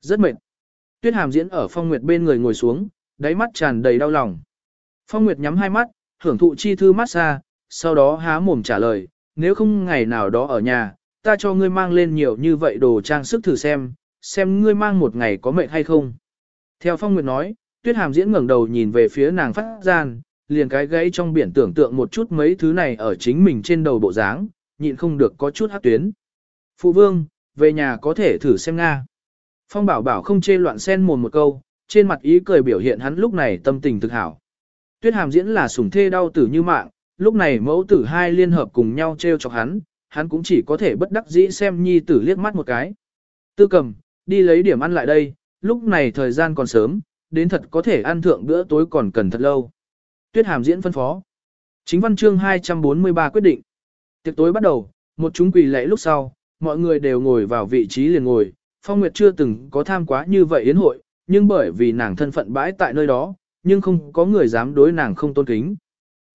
Rất mệt. Tuyết hàm diễn ở Phong Nguyệt bên người ngồi xuống, đáy mắt tràn đầy đau lòng. Phong Nguyệt nhắm hai mắt, hưởng thụ chi thư massage, sau đó há mồm trả lời, nếu không ngày nào đó ở nhà, ta cho ngươi mang lên nhiều như vậy đồ trang sức thử xem, xem ngươi mang một ngày có mệt hay không. Theo Phong Nguyệt nói, Tuyết Hàm diễn ngẩng đầu nhìn về phía nàng phát gian, liền cái gãy trong biển tưởng tượng một chút mấy thứ này ở chính mình trên đầu bộ dáng, nhịn không được có chút hát tuyến. Phụ vương, về nhà có thể thử xem Nga. Phong bảo bảo không chê loạn sen mồm một câu, trên mặt ý cười biểu hiện hắn lúc này tâm tình thực hảo. Tuyết hàm diễn là sủng thê đau tử như mạng, lúc này mẫu tử hai liên hợp cùng nhau treo chọc hắn, hắn cũng chỉ có thể bất đắc dĩ xem nhi tử liếc mắt một cái. Tư cầm, đi lấy điểm ăn lại đây, lúc này thời gian còn sớm, đến thật có thể ăn thượng bữa tối còn cần thật lâu. Tuyết hàm diễn phân phó. Chính văn chương 243 quyết định. Tiệc tối bắt đầu, một chúng quỳ lễ lúc sau, mọi người đều ngồi vào vị trí liền ngồi. Phong Nguyệt chưa từng có tham quá như vậy yến hội, nhưng bởi vì nàng thân phận bãi tại nơi đó, nhưng không có người dám đối nàng không tôn kính.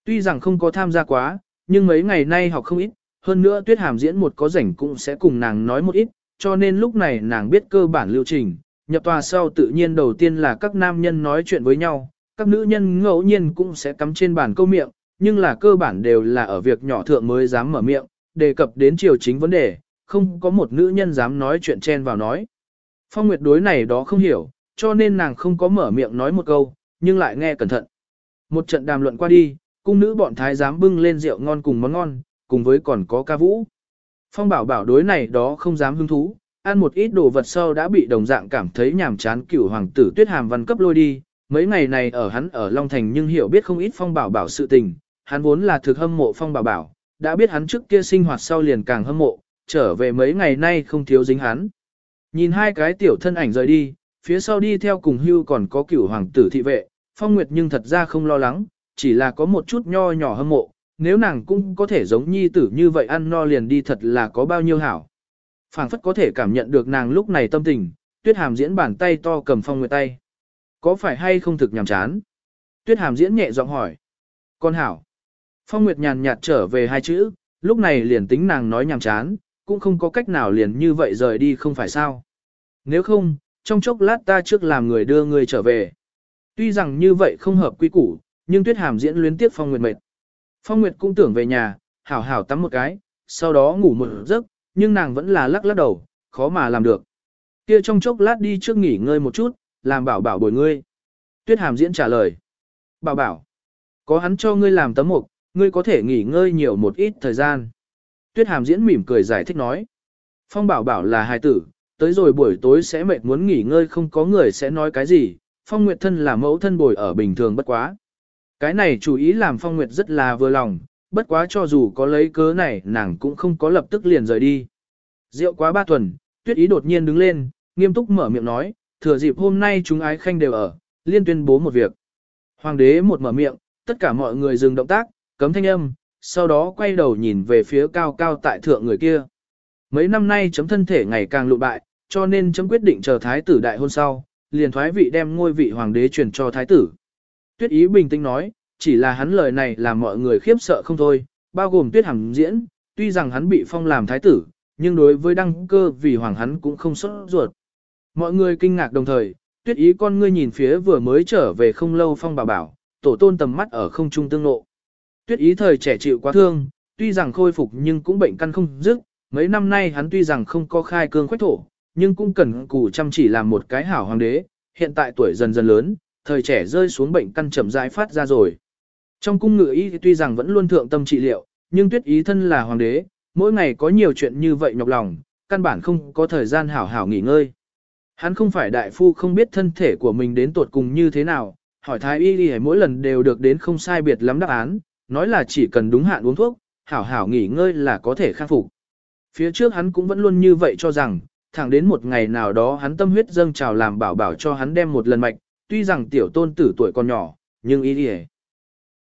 Tuy rằng không có tham gia quá, nhưng mấy ngày nay học không ít, hơn nữa tuyết hàm diễn một có rảnh cũng sẽ cùng nàng nói một ít, cho nên lúc này nàng biết cơ bản lưu trình, nhập tòa sau tự nhiên đầu tiên là các nam nhân nói chuyện với nhau, các nữ nhân ngẫu nhiên cũng sẽ cắm trên bàn câu miệng, nhưng là cơ bản đều là ở việc nhỏ thượng mới dám mở miệng, đề cập đến chiều chính vấn đề, không có một nữ nhân dám nói chuyện chen vào nói. Phong Nguyệt đối này đó không hiểu, cho nên nàng không có mở miệng nói một câu, nhưng lại nghe cẩn thận. Một trận đàm luận qua đi, cung nữ bọn thái giám bưng lên rượu ngon cùng món ngon, cùng với còn có ca vũ. Phong bảo bảo đối này đó không dám hứng thú, ăn một ít đồ vật sau đã bị đồng dạng cảm thấy nhàm chán cửu hoàng tử tuyết hàm văn cấp lôi đi. Mấy ngày này ở hắn ở Long Thành nhưng hiểu biết không ít phong bảo bảo sự tình, hắn vốn là thực hâm mộ phong bảo bảo, đã biết hắn trước kia sinh hoạt sau liền càng hâm mộ, trở về mấy ngày nay không thiếu dính hắn. Nhìn hai cái tiểu thân ảnh rời đi, phía sau đi theo cùng hưu còn có cửu hoàng tử thị vệ, phong nguyệt nhưng thật ra không lo lắng, chỉ là có một chút nho nhỏ hâm mộ, nếu nàng cũng có thể giống nhi tử như vậy ăn no liền đi thật là có bao nhiêu hảo phảng phất có thể cảm nhận được nàng lúc này tâm tình, tuyết hàm diễn bàn tay to cầm phong nguyệt tay. Có phải hay không thực nhàm chán? Tuyết hàm diễn nhẹ giọng hỏi. Con hảo. Phong Nguyệt nhàn nhạt trở về hai chữ, lúc này liền tính nàng nói nhàm chán, cũng không có cách nào liền như vậy rời đi không phải sao. Nếu không, trong chốc lát ta trước làm người đưa người trở về. Tuy rằng như vậy không hợp quy củ, nhưng tuyết hàm diễn luyến tiếc Phong Nguyệt mệt. Phong Nguyệt cũng tưởng về nhà, hảo hảo tắm một cái, sau đó ngủ một giấc, nhưng nàng vẫn là lắc lắc đầu, khó mà làm được. Kia trong chốc lát đi trước nghỉ ngơi một chút, làm bảo bảo bồi ngươi. Tuyết hàm diễn trả lời. Bảo bảo, có hắn cho ngươi làm tấm mục, ngươi có thể nghỉ ngơi nhiều một ít thời gian. Tuyết hàm diễn mỉm cười giải thích nói. Phong bảo bảo là hài tử, tới rồi buổi tối sẽ mệt muốn nghỉ ngơi không có người sẽ nói cái gì, Phong Nguyệt thân là mẫu thân bồi ở bình thường bất quá. Cái này chủ ý làm Phong Nguyệt rất là vừa lòng, bất quá cho dù có lấy cớ này nàng cũng không có lập tức liền rời đi. Rượu quá ba tuần, tuyết ý đột nhiên đứng lên, nghiêm túc mở miệng nói, thừa dịp hôm nay chúng ái khanh đều ở, liên tuyên bố một việc. Hoàng đế một mở miệng, tất cả mọi người dừng động tác, cấm thanh âm, sau đó quay đầu nhìn về phía cao cao tại thượng người kia. Mấy năm nay chấm thân thể ngày càng lụ bại, cho nên chấm quyết định chờ thái tử đại hôn sau, liền thoái vị đem ngôi vị hoàng đế truyền cho thái tử. Tuyết ý bình tĩnh nói, chỉ là hắn lời này làm mọi người khiếp sợ không thôi, bao gồm tuyết hằng diễn, tuy rằng hắn bị phong làm thái tử, nhưng đối với đăng cơ vì hoàng hắn cũng không xuất ruột. Mọi người kinh ngạc đồng thời, tuyết ý con ngươi nhìn phía vừa mới trở về không lâu phong Bà bảo, tổ tôn tầm mắt ở không trung tương lộ. Tuyết ý thời trẻ chịu quá thương, tuy rằng khôi phục nhưng cũng bệnh căn không dứt, mấy năm nay hắn tuy rằng không có khai cương khoách thổ, nhưng cũng cần cù chăm chỉ làm một cái hảo hoàng đế, hiện tại tuổi dần dần lớn, thời trẻ rơi xuống bệnh căn chậm rãi phát ra rồi. Trong cung ngự y tuy rằng vẫn luôn thượng tâm trị liệu, nhưng tuyết ý thân là hoàng đế, mỗi ngày có nhiều chuyện như vậy nhọc lòng, căn bản không có thời gian hảo hảo nghỉ ngơi. Hắn không phải đại phu không biết thân thể của mình đến tuột cùng như thế nào, hỏi thái y y mỗi lần đều được đến không sai biệt lắm đáp án, nói là chỉ cần đúng hạn uống thuốc, hảo hảo nghỉ ngơi là có thể khắc phục. Phía trước hắn cũng vẫn luôn như vậy cho rằng, thẳng đến một ngày nào đó hắn tâm huyết dâng trào làm bảo bảo cho hắn đem một lần mạch, tuy rằng tiểu tôn tử tuổi còn nhỏ, nhưng ý đi